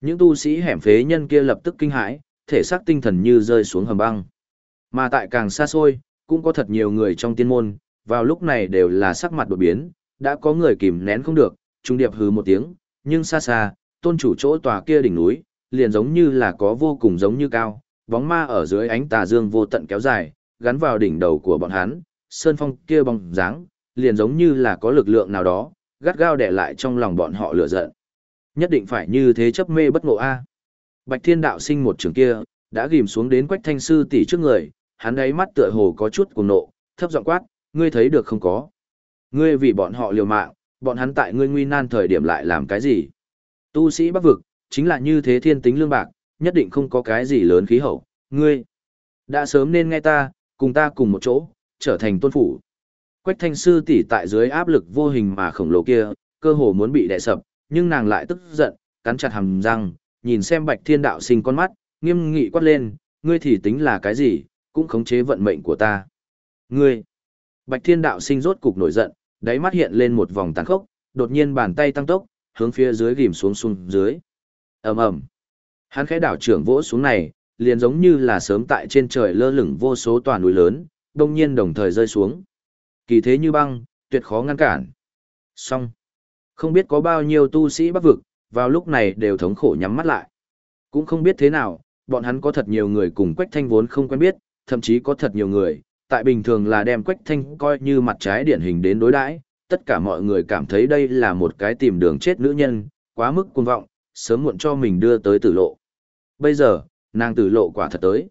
Những tu sĩ hẻm phế nhân kia lập tức kinh hãi, thể xác tinh thần như rơi xuống hầm băng. Mà tại càng xa xôi, cũng có thật nhiều người trong tiên môn, vào lúc này đều là sắc mặt đột biến, đã có người kìm nén không được, trung điệp hừ một tiếng, nhưng xa xa, tôn chủ chỗ tòa kia đỉnh núi, liền giống như là có vô cùng giống như cao, bóng ma ở dưới ánh tà dương vô tận kéo dài, gắn vào đỉnh đầu của bọn hắn, sơn phong kia bóng dáng, liền giống như là có lực lượng nào đó, gắt gao đè lại trong lòng bọn họ lửa giận. Nhất định phải như thế chấp mê bất ngộ a. Bạch Thiên đạo sinh một trường kia, đã ghim xuống đến Quách Thanh sư tỷ trước người, hắn ấy mắt tựa hồ có chút cuồng nộ, thấp giọng quát, ngươi thấy được không có? Ngươi vì bọn họ liều mạng, bọn hắn tại ngươi nguy nan thời điểm lại làm cái gì? Tu sĩ Bắc vực, chính là như thế thiên tính lương bạc, nhất định không có cái gì lớn khí hậu, ngươi đã sớm nên nghe ta, cùng ta cùng một chỗ, trở thành tôn phủ. Quách Thanh sư tỷ tại dưới áp lực vô hình mà khổng lồ kia, cơ hồ muốn bị đè sập, nhưng nàng lại tức giận, cắn chặt hàm răng, nhìn xem Bạch Thiên đạo sinh con mắt, nghiêm nghị quát lên, ngươi thì tính là cái gì, cũng khống chế vận mệnh của ta. Ngươi! Bạch Thiên đạo sinh rốt cục nổi giận, đáy mắt hiện lên một vòng tàn khốc, đột nhiên bàn tay tăng tốc, hướng phía dưới ghim xuống xuống dưới. ầm ầm, Hắn khẽ đảo trưởng vỗ xuống này, liền giống như là sớm tại trên trời lơ lửng vô số tòa núi lớn, đông nhiên đồng thời rơi xuống. Kỳ thế như băng, tuyệt khó ngăn cản. Xong. Không biết có bao nhiêu tu sĩ bắc vực, vào lúc này đều thống khổ nhắm mắt lại. Cũng không biết thế nào, bọn hắn có thật nhiều người cùng Quách Thanh vốn không quen biết, thậm chí có thật nhiều người, tại bình thường là đem Quách Thanh coi như mặt trái điển hình đến đối đãi, tất cả mọi người cảm thấy đây là một cái tìm đường chết nữ nhân, quá mức cuồng vọng, sớm muộn cho mình đưa tới tử lộ. Bây giờ, nàng tử lộ quả thật tới.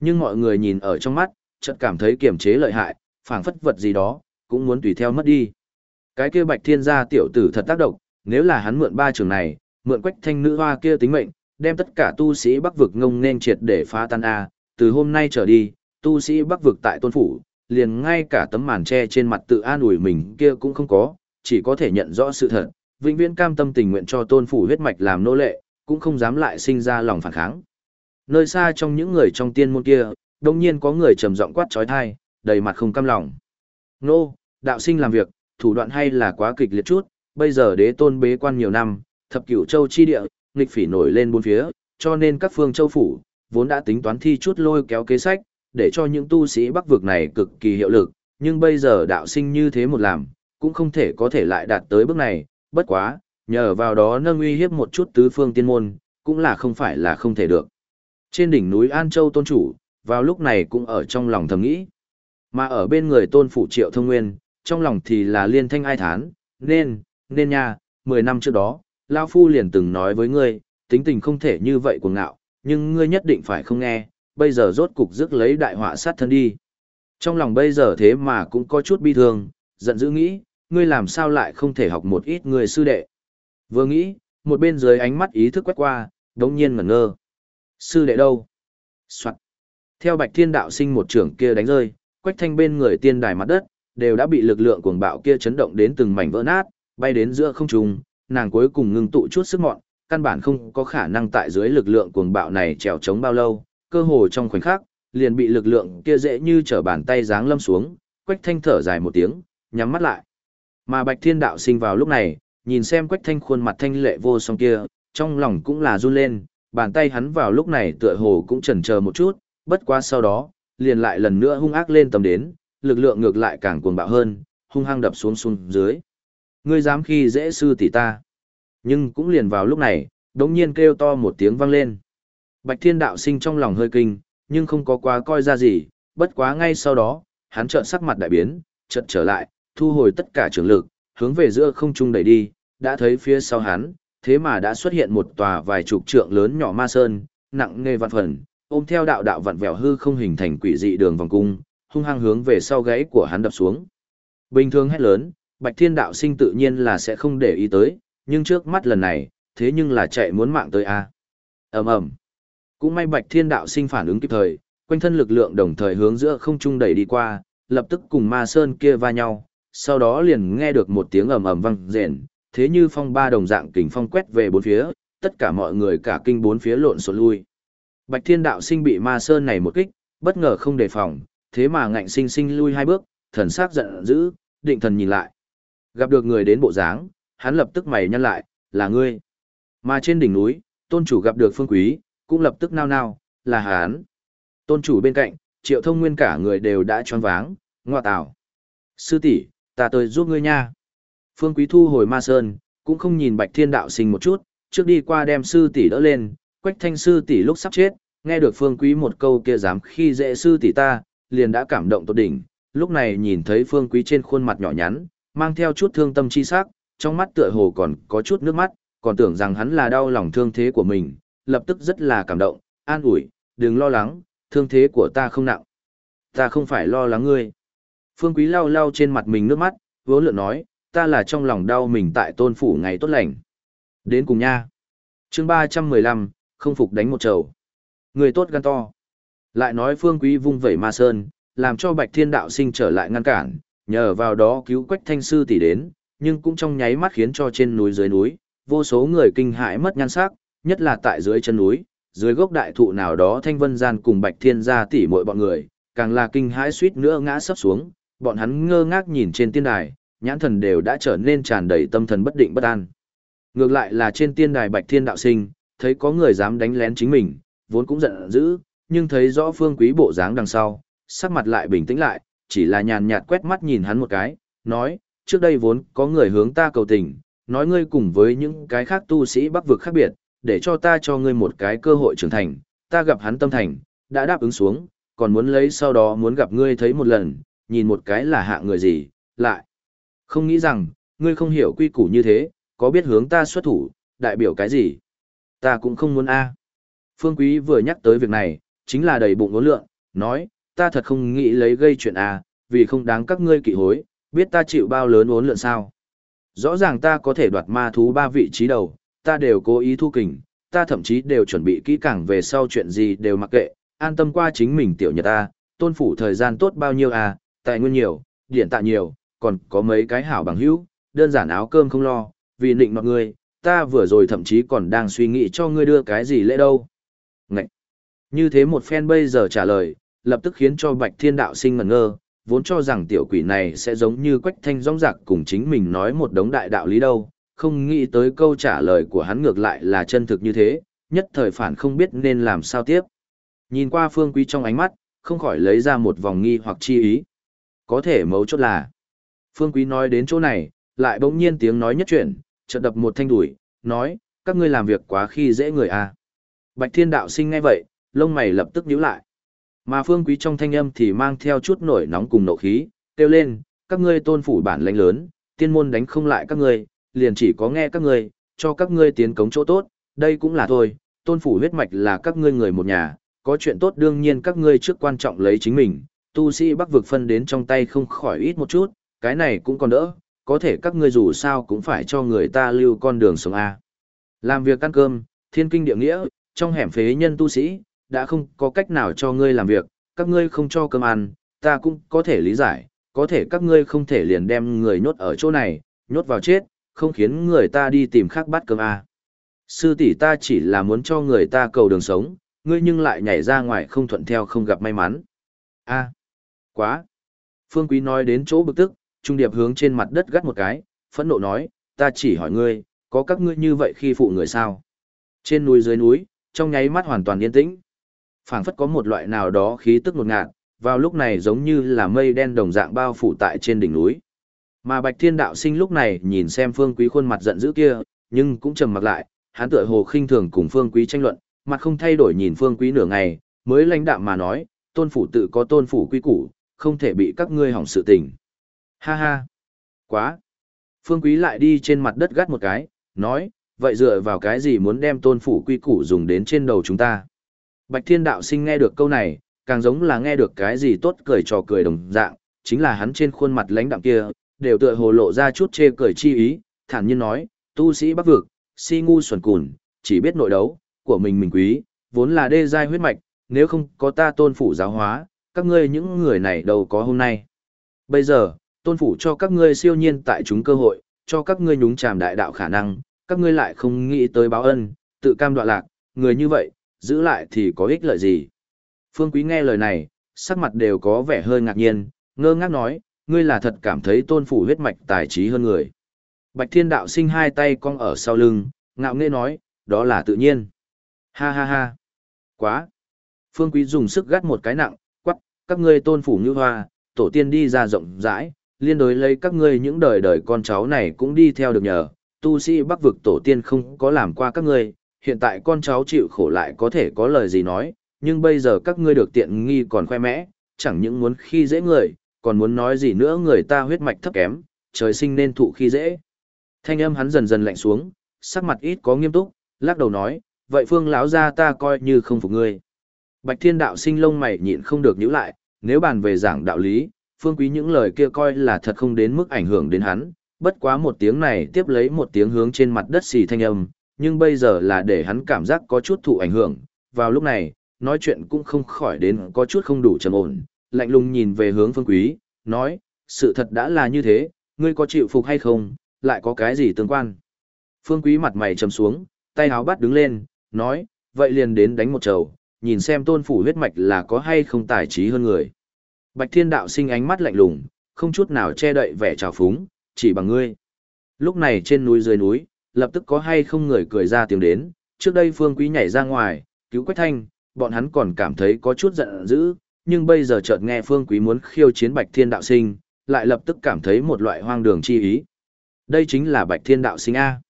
Nhưng mọi người nhìn ở trong mắt, chợt cảm thấy kiềm chế lợi hại, phảng phất vật gì đó, cũng muốn tùy theo mất đi. Cái kia Bạch Thiên gia tiểu tử thật tác động, nếu là hắn mượn ba trường này, mượn Quách Thanh nữ hoa kia tính mệnh, đem tất cả tu sĩ Bắc vực ngông nên triệt để phá tan a, từ hôm nay trở đi, tu sĩ Bắc vực tại Tôn phủ, liền ngay cả tấm màn che trên mặt tự an ủi mình kia cũng không có, chỉ có thể nhận rõ sự thật, vĩnh viễn cam tâm tình nguyện cho Tôn phủ huyết mạch làm nô lệ, cũng không dám lại sinh ra lòng phản kháng. Nơi xa trong những người trong tiên môn kia, đột nhiên có người trầm giọng quát chói tai, đầy mặt không cam lòng. Nô, đạo sinh làm việc, thủ đoạn hay là quá kịch liệt chút, bây giờ đế tôn bế quan nhiều năm, thập cửu châu chi địa, nghịch phỉ nổi lên bốn phía, cho nên các phương châu phủ, vốn đã tính toán thi chút lôi kéo kế sách, để cho những tu sĩ bắc vực này cực kỳ hiệu lực, nhưng bây giờ đạo sinh như thế một làm, cũng không thể có thể lại đạt tới bước này, bất quá, nhờ vào đó nâng uy hiếp một chút tứ phương tiên môn, cũng là không phải là không thể được. Trên đỉnh núi An Châu tôn chủ, vào lúc này cũng ở trong lòng thầm nghĩ. Mà ở bên người tôn phủ triệu thông nguyên, trong lòng thì là liên thanh ai thán, nên, nên nha, 10 năm trước đó, Lao Phu liền từng nói với ngươi, tính tình không thể như vậy cuồng ngạo, nhưng ngươi nhất định phải không nghe, bây giờ rốt cục rước lấy đại họa sát thân đi. Trong lòng bây giờ thế mà cũng có chút bi thương, giận dữ nghĩ, ngươi làm sao lại không thể học một ít người sư đệ. Vừa nghĩ, một bên dưới ánh mắt ý thức quét qua, đống nhiên ngẩn ngơ. Sư đệ đâu? Soạn. Theo bạch thiên đạo sinh một trưởng kia đánh rơi, quách thanh bên người tiên đài mặt đất, đều đã bị lực lượng cuồng bạo kia chấn động đến từng mảnh vỡ nát, bay đến giữa không trung, nàng cuối cùng ngưng tụ chút sức mọn, căn bản không có khả năng tại dưới lực lượng cuồng bạo này trèo chống bao lâu, cơ hồ trong khoảnh khắc, liền bị lực lượng kia dễ như trở bàn tay giáng lâm xuống, Quách Thanh thở dài một tiếng, nhắm mắt lại. Mà Bạch Thiên Đạo sinh vào lúc này, nhìn xem Quách Thanh khuôn mặt thanh lệ vô song kia, trong lòng cũng là run lên, bàn tay hắn vào lúc này tựa hồ cũng chần chờ một chút, bất quá sau đó, liền lại lần nữa hung ác lên tầm đến, lực lượng ngược lại càng cuồng bạo hơn, hung hăng đập xuống xuống dưới. Ngươi dám khi dễ sư tỷ ta. Nhưng cũng liền vào lúc này, đống nhiên kêu to một tiếng vang lên. Bạch thiên đạo sinh trong lòng hơi kinh, nhưng không có quá coi ra gì, bất quá ngay sau đó, hắn trợn sắc mặt đại biến, chợt trở lại, thu hồi tất cả trường lực, hướng về giữa không trung đẩy đi, đã thấy phía sau hắn, thế mà đã xuất hiện một tòa vài chục trượng lớn nhỏ ma sơn, nặng nề vạn phần, ôm theo đạo đạo vặn vẹo hư không hình thành quỷ dị đường vòng cung, hung hăng hướng về sau gáy của hắn đập xuống. Bình thường hét lớn, Bạch Thiên đạo sinh tự nhiên là sẽ không để ý tới, nhưng trước mắt lần này, thế nhưng là chạy muốn mạng tới a. Ầm ầm. Cũng may Bạch Thiên đạo sinh phản ứng kịp thời, quanh thân lực lượng đồng thời hướng giữa không trung đẩy đi qua, lập tức cùng ma sơn kia va nhau, sau đó liền nghe được một tiếng ầm ầm vang rền, thế như phong ba đồng dạng kình phong quét về bốn phía, tất cả mọi người cả kinh bốn phía lộn xộn lui. Bạch Thiên đạo sinh bị ma sơn này một kích, bất ngờ không đề phòng, thế mà ngạnh sinh sinh lui hai bước, thần sắc giận dữ, định thần nhìn lại. Gặp được người đến bộ dáng, hắn lập tức mày nhăn lại, là ngươi. Mà trên đỉnh núi, tôn chủ gặp được phương quý, cũng lập tức nao nao, là hắn. Tôn chủ bên cạnh, triệu thông nguyên cả người đều đã tròn váng, ngoa tảo Sư tỷ, ta tới giúp ngươi nha. Phương quý thu hồi ma sơn, cũng không nhìn bạch thiên đạo sinh một chút, trước đi qua đem sư tỷ đỡ lên, quách thanh sư tỷ lúc sắp chết, nghe được phương quý một câu kia dám khi dễ sư tỷ ta, liền đã cảm động tột đỉnh, lúc này nhìn thấy phương quý trên khuôn mặt nhỏ nhắn, mang theo chút thương tâm chi sắc, trong mắt tựa hồ còn có chút nước mắt, còn tưởng rằng hắn là đau lòng thương thế của mình, lập tức rất là cảm động, an ủi, đừng lo lắng, thương thế của ta không nặng. Ta không phải lo lắng ngươi. Phương Quý lau lau trên mặt mình nước mắt, vỗ lượn nói, ta là trong lòng đau mình tại tôn phủ ngày tốt lành. Đến cùng nha. chương 315, không phục đánh một trầu. Người tốt gan to. Lại nói Phương Quý vung vẩy ma sơn, làm cho Bạch Thiên Đạo sinh trở lại ngăn cản, nhờ vào đó cứu Quách Thanh Sư tỷ đến, nhưng cũng trong nháy mắt khiến cho trên núi dưới núi, vô số người kinh hãi mất nhan sắc, nhất là tại dưới chân núi, dưới gốc đại thụ nào đó Thanh Vân Gian cùng Bạch Thiên gia tỷ muội bọn người, càng là kinh hãi suýt nữa ngã sấp xuống, bọn hắn ngơ ngác nhìn trên tiên đài, nhãn thần đều đã trở nên tràn đầy tâm thần bất định bất an. Ngược lại là trên tiên đài Bạch Thiên đạo sinh, thấy có người dám đánh lén chính mình, vốn cũng giận dữ, nhưng thấy rõ Phương Quý bộ dáng đằng sau, sắc mặt lại bình tĩnh lại, chỉ là nhàn nhạt quét mắt nhìn hắn một cái, nói, trước đây vốn có người hướng ta cầu tình, nói ngươi cùng với những cái khác tu sĩ bắc vực khác biệt, để cho ta cho ngươi một cái cơ hội trưởng thành, ta gặp hắn tâm thành, đã đáp ứng xuống, còn muốn lấy sau đó muốn gặp ngươi thấy một lần, nhìn một cái là hạ người gì, lại. Không nghĩ rằng, ngươi không hiểu quy củ như thế, có biết hướng ta xuất thủ, đại biểu cái gì? Ta cũng không muốn a. Phương Quý vừa nhắc tới việc này, chính là đầy bụng ngốn lượng, nói, ta thật không nghĩ lấy gây chuyện a, vì không đáng các ngươi kỵ hối, biết ta chịu bao lớn uốn lượn sao. Rõ ràng ta có thể đoạt ma thú ba vị trí đầu, ta đều cố ý thu kình, ta thậm chí đều chuẩn bị kỹ càng về sau chuyện gì đều mặc kệ, an tâm qua chính mình tiểu nhật ta, tôn phủ thời gian tốt bao nhiêu à, tài nguyên nhiều, điện tạ nhiều, còn có mấy cái hảo bằng hữu, đơn giản áo cơm không lo, vì định mọi người, ta vừa rồi thậm chí còn đang suy nghĩ cho ngươi đưa cái gì lễ đâu. Ngậy! Như thế một phen bây giờ trả lời, lập tức khiến cho Bạch Thiên Đạo sinh ngẩn ngơ, vốn cho rằng tiểu quỷ này sẽ giống như quách thanh rong rạc cùng chính mình nói một đống đại đạo lý đâu, không nghĩ tới câu trả lời của hắn ngược lại là chân thực như thế, nhất thời phản không biết nên làm sao tiếp. Nhìn qua phương quý trong ánh mắt, không khỏi lấy ra một vòng nghi hoặc chi ý. Có thể mấu chốt là, phương quý nói đến chỗ này, lại bỗng nhiên tiếng nói nhất chuyển, chợt đập một thanh đuổi, nói, các ngươi làm việc quá khi dễ người à. Bạch thiên đạo sinh ngay vậy, lông mày lập tức nhíu lại. Mà phương quý trong thanh âm thì mang theo chút nổi nóng cùng nộ khí, kêu lên, các ngươi tôn phủ bản lãnh lớn, tiên môn đánh không lại các ngươi, liền chỉ có nghe các ngươi, cho các ngươi tiến cống chỗ tốt, đây cũng là thôi, tôn phủ huyết mạch là các ngươi người một nhà, có chuyện tốt đương nhiên các ngươi trước quan trọng lấy chính mình, tu sĩ bắc vực phân đến trong tay không khỏi ít một chút, cái này cũng còn đỡ, có thể các ngươi dù sao cũng phải cho người ta lưu con đường sống A. Làm việc ăn cơm, thiên kinh địa nghĩa, trong hẻm phế nhân tu sĩ, đã không có cách nào cho ngươi làm việc, các ngươi không cho cơm ăn, ta cũng có thể lý giải, có thể các ngươi không thể liền đem người nhốt ở chỗ này, nhốt vào chết, không khiến người ta đi tìm khác bắt cơm à. Sư tỷ ta chỉ là muốn cho người ta cầu đường sống, ngươi nhưng lại nhảy ra ngoài không thuận theo không gặp may mắn. a quá. Phương Quý nói đến chỗ bực tức, trung điệp hướng trên mặt đất gắt một cái, phẫn nộ nói, ta chỉ hỏi ngươi, có các ngươi như vậy khi phụ người sao? Trên núi dưới núi, trong nháy mắt hoàn toàn yên tĩnh phảng phất có một loại nào đó khí tức ngột ngạt, vào lúc này giống như là mây đen đồng dạng bao phủ tại trên đỉnh núi. Mà Bạch Thiên đạo sinh lúc này nhìn xem Phương Quý khuôn mặt giận dữ kia, nhưng cũng trầm mặt lại, hắn tựa hồ khinh thường cùng Phương Quý tranh luận, mặt không thay đổi nhìn Phương Quý nửa ngày, mới lãnh đạm mà nói, tôn phủ tự có tôn phủ quy củ, không thể bị các ngươi hỏng sự tình. Ha ha! Quá! Phương Quý lại đi trên mặt đất gắt một cái, nói, vậy dựa vào cái gì muốn đem tôn phủ quy củ dùng đến trên đầu chúng ta. Bạch Thiên Đạo Sinh nghe được câu này, càng giống là nghe được cái gì tốt cười trò cười đồng dạng, chính là hắn trên khuôn mặt lãnh đạm kia, đều tựa hồ lộ ra chút chê cười chi ý, thản nhiên nói, tu sĩ bắc vực, si ngu xuẩn cùn, chỉ biết nội đấu, của mình mình quý, vốn là đê giai huyết mạch, nếu không có ta tôn phủ giáo hóa, các ngươi những người này đâu có hôm nay. Bây giờ, tôn phủ cho các ngươi siêu nhiên tại chúng cơ hội, cho các ngươi nhúng chàm đại đạo khả năng, các ngươi lại không nghĩ tới báo ân, tự cam đoạ lạc, người như vậy, giữ lại thì có ích lợi gì. Phương Quý nghe lời này, sắc mặt đều có vẻ hơi ngạc nhiên, ngơ ngác nói, ngươi là thật cảm thấy tôn phủ huyết mạch tài trí hơn người. Bạch Thiên Đạo sinh hai tay cong ở sau lưng, ngạo nghễ nói, đó là tự nhiên. Ha ha ha. Quá. Phương Quý dùng sức gắt một cái nặng, quắc, các ngươi tôn phủ như hoa, tổ tiên đi ra rộng rãi, liên đối lấy các ngươi những đời đời con cháu này cũng đi theo được nhờ, tu sĩ bắc vực tổ tiên không có làm qua các ngươi, hiện tại con cháu chịu khổ lại có thể có lời gì nói, nhưng bây giờ các ngươi được tiện nghi còn khoe mẽ, chẳng những muốn khi dễ người, còn muốn nói gì nữa người ta huyết mạch thấp kém, trời sinh nên thụ khi dễ. Thanh âm hắn dần dần lạnh xuống, sắc mặt ít có nghiêm túc, lắc đầu nói, vậy phương lão gia ta coi như không phục ngươi. Bạch thiên đạo sinh lông mày nhịn không được nhíu lại, nếu bàn về giảng đạo lý, phương quý những lời kia coi là thật không đến mức ảnh hưởng đến hắn, bất quá một tiếng này tiếp lấy một tiếng hướng trên mặt đất xì thanh âm, nhưng bây giờ là để hắn cảm giác có chút thụ ảnh hưởng, vào lúc này, nói chuyện cũng không khỏi đến có chút không đủ trầm ổn, lạnh lùng nhìn về hướng phương quý, nói, sự thật đã là như thế, ngươi có chịu phục hay không, lại có cái gì tương quan. Phương quý mặt mày trầm xuống, tay háo bắt đứng lên, nói, vậy liền đến đánh một trầu, nhìn xem tôn phủ huyết mạch là có hay không tài trí hơn người. Bạch thiên đạo sinh ánh mắt lạnh lùng, không chút nào che đậy vẻ trào phúng, chỉ bằng ngươi. Lúc này trên núi dưới núi, lập tức có hay không người cười ra tiếng đến, trước đây phương quý nhảy ra ngoài, cứu quách thanh, bọn hắn còn cảm thấy có chút giận dữ, nhưng bây giờ chợt nghe phương quý muốn khiêu chiến bạch thiên đạo sinh, lại lập tức cảm thấy một loại hoang đường chi ý. Đây chính là bạch thiên đạo sinh A.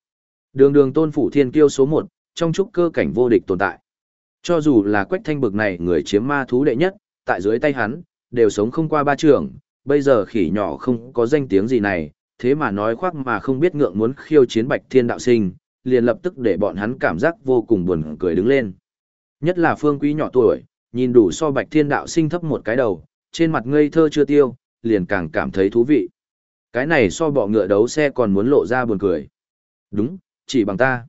Đường đường tôn phủ thiên kiêu số 1, trong trúc cơ cảnh vô địch tồn tại. Cho dù là quách thanh bực này người chiếm ma thú đệ nhất, tại dưới tay hắn, đều sống không qua ba trường, bây giờ khỉ nhỏ không có danh tiếng gì này, thế mà nói khoác mà không biết ngượng muốn khiêu chiến bạch thiên đạo sinh, liền lập tức để bọn hắn cảm giác vô cùng buồn cười đứng lên. Nhất là phương quý nhỏ tuổi, nhìn đủ so bạch thiên đạo sinh thấp một cái đầu, trên mặt ngây thơ chưa tiêu, liền càng cảm thấy thú vị. Cái này so bọ ngựa đấu xe còn muốn lộ ra buồn cười. Đúng, chỉ bằng ta.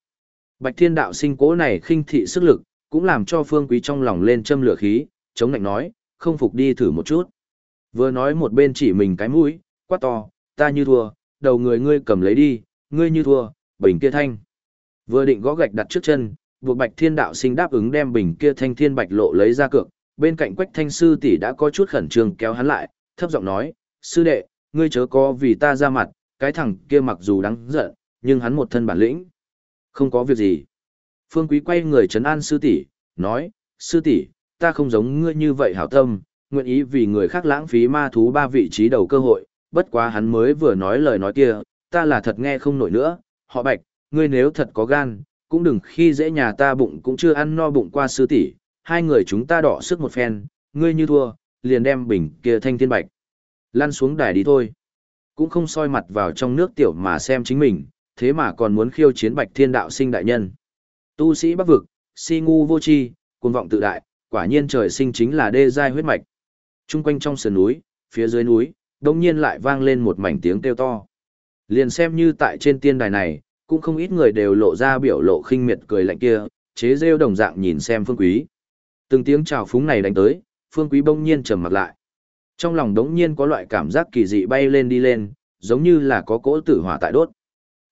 Bạch thiên đạo sinh cố này khinh thị sức lực, cũng làm cho phương quý trong lòng lên châm lửa khí, chống lạnh nói, không phục đi thử một chút. Vừa nói một bên chỉ mình cái mũi, quát to, ta như thua, đầu người ngươi cầm lấy đi, ngươi như thua, bình kia thanh. Vừa định gõ gạch đặt trước chân, buộc bạch thiên đạo sinh đáp ứng đem bình kia thanh thiên bạch lộ lấy ra cược, bên cạnh quách thanh sư tỷ đã có chút khẩn trương kéo hắn lại, thấp giọng nói, sư đệ, ngươi chớ có vì ta ra mặt, cái thằng kia mặc dù đáng giận, nhưng hắn một thân bản lĩnh. Không có việc gì. Phương Quý quay người trấn an sư tỷ, nói, sư tỷ, ta không giống ngươi như vậy hảo tâm, nguyện ý vì người khác lãng phí ma thú ba vị trí đầu cơ hội, bất quá hắn mới vừa nói lời nói kia, ta là thật nghe không nổi nữa, họ bạch, ngươi nếu thật có gan, cũng đừng khi dễ nhà ta bụng cũng chưa ăn no bụng qua sư tỷ, hai người chúng ta đỏ sức một phen, ngươi như thua, liền đem bình kia thanh thiên bạch. Lăn xuống đài đi thôi. Cũng không soi mặt vào trong nước tiểu mà xem chính mình, thế mà còn muốn khiêu chiến bạch thiên đạo sinh đại nhân. Tu sĩ bắc vực, si ngu vô chi, cuồng vọng tự đại, quả nhiên trời sinh chính là đê giai huyết mạch. Trung quanh trong sườn núi, phía dưới núi, đông nhiên lại vang lên một mảnh tiếng kêu to. Liền xem như tại trên tiên đài này, cũng không ít người đều lộ ra biểu lộ khinh miệt cười lạnh kia, chế rêu đồng dạng nhìn xem phương quý. Từng tiếng chào phúng này đánh tới, phương quý bỗng nhiên trầm mặt lại. Trong lòng đống nhiên có loại cảm giác kỳ dị bay lên đi lên, giống như là có cỗ tử hỏa tại đốt.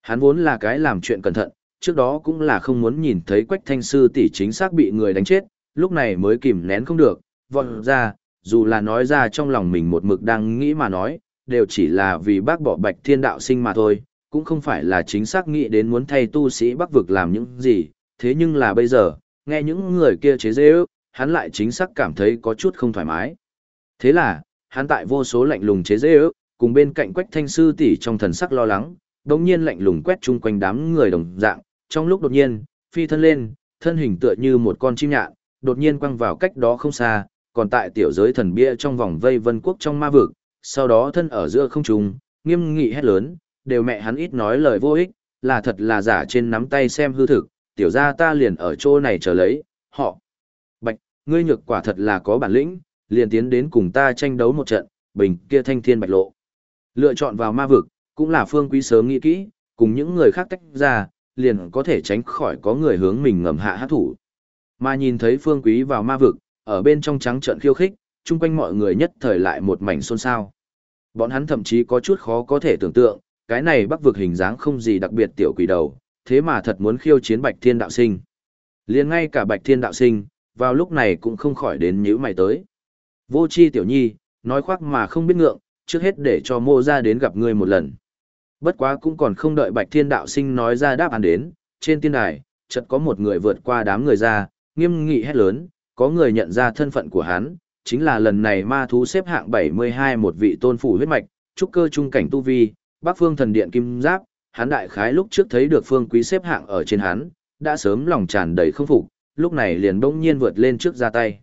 Hắn vốn là cái làm chuyện cẩn thận, trước đó cũng là không muốn nhìn thấy quách thanh sư tỷ chính xác bị người đánh chết, lúc này mới kìm nén không được, vọt ra, dù là nói ra trong lòng mình một mực đang nghĩ mà nói, đều chỉ là vì bác bỏ bạch thiên đạo sinh mà thôi, cũng không phải là chính xác nghĩ đến muốn thay tu sĩ bắc vực làm những gì, thế nhưng là bây giờ, nghe những người kia chế dễ ước, hắn lại chính xác cảm thấy có chút không thoải mái. Thế là, hắn tại vô số lạnh lùng chế dễ ước, cùng bên cạnh quách thanh sư tỷ trong thần sắc lo lắng, đồng nhiên lạnh lùng quét chung quanh đám người đồng dạng, trong lúc đột nhiên, phi thân lên, thân hình tựa như một con chim nhạn, đột nhiên quăng vào cách đó không xa, còn tại tiểu giới thần bia trong vòng vây vân quốc trong ma vực, sau đó thân ở giữa không trung, nghiêm nghị hét lớn, đều mẹ hắn ít nói lời vô ích, là thật là giả trên nắm tay xem hư thực, tiểu ra ta liền ở chỗ này chờ lấy, họ. Bạch, ngươi nhược quả thật là có bản lĩnh, liền tiến đến cùng ta tranh đấu một trận, bình kia thanh thiên bạch lộ. Lựa chọn vào ma vực, cũng là phương quý sớm nghĩ kỹ, cùng những người khác tách ra, liền có thể tránh khỏi có người hướng mình ngầm hạ hát thủ. Mà nhìn thấy phương quý vào ma vực, ở bên trong trắng trận khiêu khích, chung quanh mọi người nhất thời lại một mảnh xôn xao. Bọn hắn thậm chí có chút khó có thể tưởng tượng, cái này bắc vực hình dáng không gì đặc biệt tiểu quỷ đầu, thế mà thật muốn khiêu chiến bạch thiên đạo sinh. liền ngay cả bạch thiên đạo sinh, vào lúc này cũng không khỏi đến nhữ mày tới. Vô chi tiểu nhi, nói khoác mà không biết ngượng, trước hết để cho mô ra đến gặp ngươi một lần. Bất quá cũng còn không đợi bạch thiên đạo sinh nói ra đáp án đến, trên tiên đài, chợt có một người vượt qua đám người ra, nghiêm nghị hét lớn, có người nhận ra thân phận của hắn, chính là lần này ma thú xếp hạng 72 một vị tôn phủ huyết mạch, trúc cơ trung cảnh tu vi, Bắc Phương Thần Điện Kim Giáp, hắn đại khái lúc trước thấy được Phương Quý xếp hạng ở trên hắn, đã sớm lòng tràn đầy không phục, lúc này liền bỗng nhiên vượt lên trước ra tay.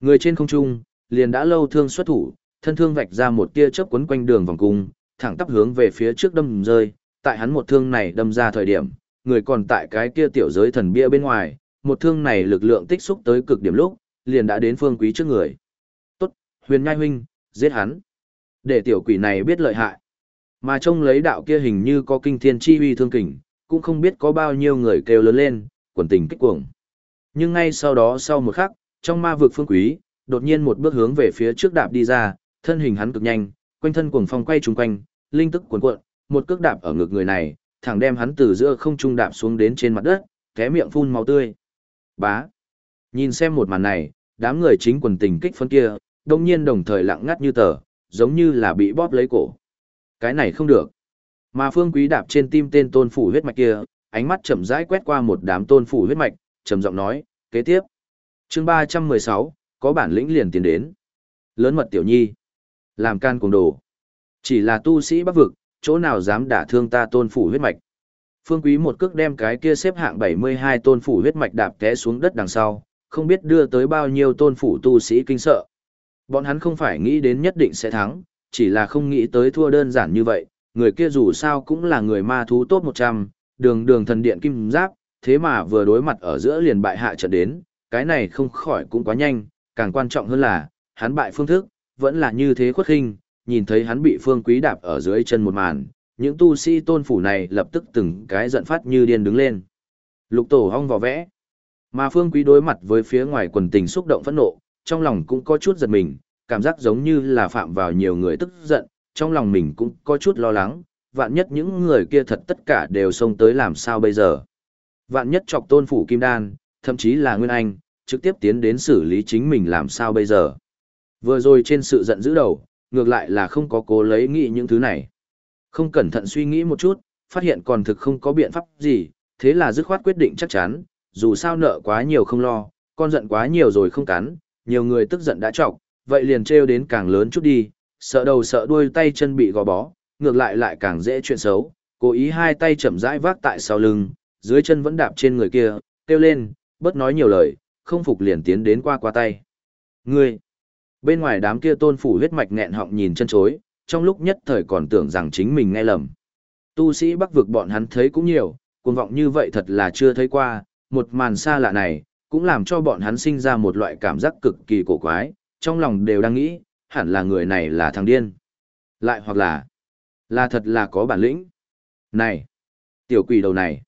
Người trên không trung, liền đã lâu thương xuất thủ, thân thương vạch ra một tia chớp quấn quanh đường vòng cung, thẳng tắp hướng về phía trước đâm rơi, tại hắn một thương này đâm ra thời điểm, người còn tại cái kia tiểu giới thần bia bên ngoài, một thương này lực lượng tích xúc tới cực điểm lúc, liền đã đến Phương Quý trước người. "Tốt, Huyền Nhai huynh, giết hắn." Để tiểu quỷ này biết lợi hại. Mà trông lấy đạo kia hình như có kinh thiên chi uy thương kình, cũng không biết có bao nhiêu người kêu lớn lên, quần tình kích cuồng. Nhưng ngay sau đó sau một khắc, trong ma vực phương quý, đột nhiên một bước hướng về phía trước đạp đi ra, thân hình hắn cực nhanh, quanh thân cuồng phong quay trùng quanh, linh tức cuồn cuộn, một cước đạp ở ngực người này, thẳng đem hắn từ giữa không trung đạp xuống đến trên mặt đất, té miệng phun máu tươi. Bá. Nhìn xem một màn này, đám người chính quần tình kích phấn kia, đông nhiên đồng thời lặng ngắt như tờ, giống như là bị bóp lấy cổ. Cái này không được. Mà phương quý đạp trên tim tên tôn phủ huyết mạch kia, ánh mắt chậm rãi quét qua một đám tôn phủ huyết mạch, trầm giọng nói, kế tiếp. chương ba trăm mười sáu có bản lĩnh liền tiến đến. Lớn mật tiểu nhi. Làm can cùng đồ. Chỉ là tu sĩ bắc vực, chỗ nào dám đả thương ta tôn phủ huyết mạch. Phương quý một cước đem cái kia xếp hạng bảy mươi hai tôn phủ huyết mạch đạp té xuống đất đằng sau, không biết đưa tới bao nhiêu tôn phủ tu sĩ kinh sợ. Bọn hắn không phải nghĩ đến nhất định sẽ thắng, chỉ là không nghĩ tới thua đơn giản như vậy, người kia dù sao cũng là người ma thú tốt 100, đường đường thần điện kim giáp, thế mà vừa đối mặt ở giữa liền bại hạ trận đến, cái này không khỏi cũng quá nhanh, càng quan trọng hơn là, hắn bại phương thức, vẫn là như thế khuất khinh, nhìn thấy hắn bị phương quý đạp ở dưới chân một màn, những tu sĩ tôn phủ này lập tức từng cái giận phát như điên đứng lên. Lục tổ hong vò vẽ, mà phương quý đối mặt với phía ngoài quần tình xúc động phẫn nộ, trong lòng cũng có chút giật mình, cảm giác giống như là phạm vào nhiều người tức giận, trong lòng mình cũng có chút lo lắng, vạn nhất những người kia thật tất cả đều xông tới làm sao bây giờ. Vạn nhất chọc tôn phủ kim đan, thậm chí là Nguyên Anh, trực tiếp tiến đến xử lý chính mình làm sao bây giờ. Vừa rồi trên sự giận dữ đầu, ngược lại là không có cố lấy nghĩ những thứ này. Không cẩn thận suy nghĩ một chút, phát hiện còn thực không có biện pháp gì, thế là dứt khoát quyết định chắc chắn, dù sao nợ quá nhiều không lo, con giận quá nhiều rồi không cắn, nhiều người tức giận đã trọc, vậy liền trêu đến càng lớn chút đi, sợ đầu sợ đuôi tay chân bị gò bó, ngược lại lại càng dễ chuyện xấu, cố ý hai tay chậm rãi vác tại sau lưng, dưới chân vẫn đạp trên người kia, kêu lên, bớt nói nhiều lời, không phục liền tiến đến qua qua tay. Ngươi! Bên ngoài đám kia tôn phủ huyết mạch nghẹn họng nhìn chân chối, trong lúc nhất thời còn tưởng rằng chính mình nghe lầm. Tu sĩ bắc vực bọn hắn thấy cũng nhiều, cuồng vọng như vậy thật là chưa thấy qua, một màn xa lạ này, cũng làm cho bọn hắn sinh ra một loại cảm giác cực kỳ cổ quái, trong lòng đều đang nghĩ, hẳn là người này là thằng điên. Lại hoặc là, là thật là có bản lĩnh. Này, tiểu quỷ đầu này.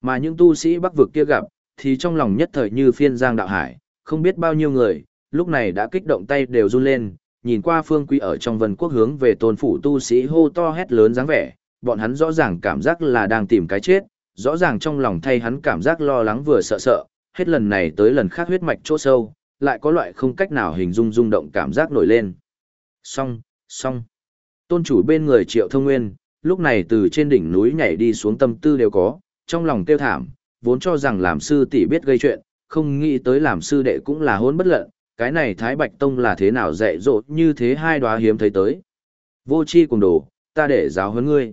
Mà những tu sĩ bắc vực kia gặp, thì trong lòng nhất thời như phiên giang đạo hải, không biết bao nhiêu người, lúc này đã kích động tay đều run lên, nhìn qua phương quý ở trong vân quốc hướng về tôn phủ tu sĩ hô to hét lớn dáng vẻ, bọn hắn rõ ràng cảm giác là đang tìm cái chết, rõ ràng trong lòng thay hắn cảm giác lo lắng vừa sợ sợ, hết lần này tới lần khác huyết mạch chỗ sâu, lại có loại không cách nào hình dung rung động cảm giác nổi lên. Song, song. Tôn chủ bên người triệu thông nguyên, lúc này từ trên đỉnh núi nhảy đi xuống tâm tư đều có, trong lòng tiêu thảm, vốn cho rằng làm sư tỷ biết gây chuyện, không nghĩ tới làm sư đệ cũng là hôn bất lận, cái này Thái Bạch Tông là thế nào dạy dỗ như thế hai đóa hiếm thấy tới. Vô chi cùng đồ, ta để giáo huấn ngươi.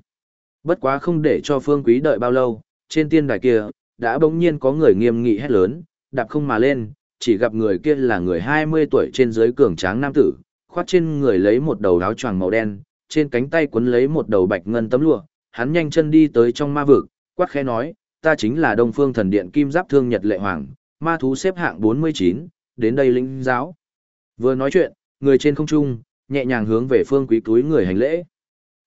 Bất quá không để cho phương quý đợi bao lâu, trên tiên đài kia, đã bỗng nhiên có người nghiêm nghị hét lớn, đạp không mà lên, chỉ gặp người kia là người 20 tuổi trên dưới cường tráng nam tử, khoát trên người lấy một đầu áo choàng màu đen, trên cánh tay quấn lấy một đầu bạch ngân tấm lụa, hắn nhanh chân đi tới trong ma vực, quát khẽ nói, ta chính là Đông Phương Thần Điện Kim Giáp Thương Nhật Lệ Hoàng, ma thú xếp hạng 49, đến đây lĩnh giáo. Vừa nói chuyện, người trên không trung, nhẹ nhàng hướng về Phương Quý túi người hành lễ.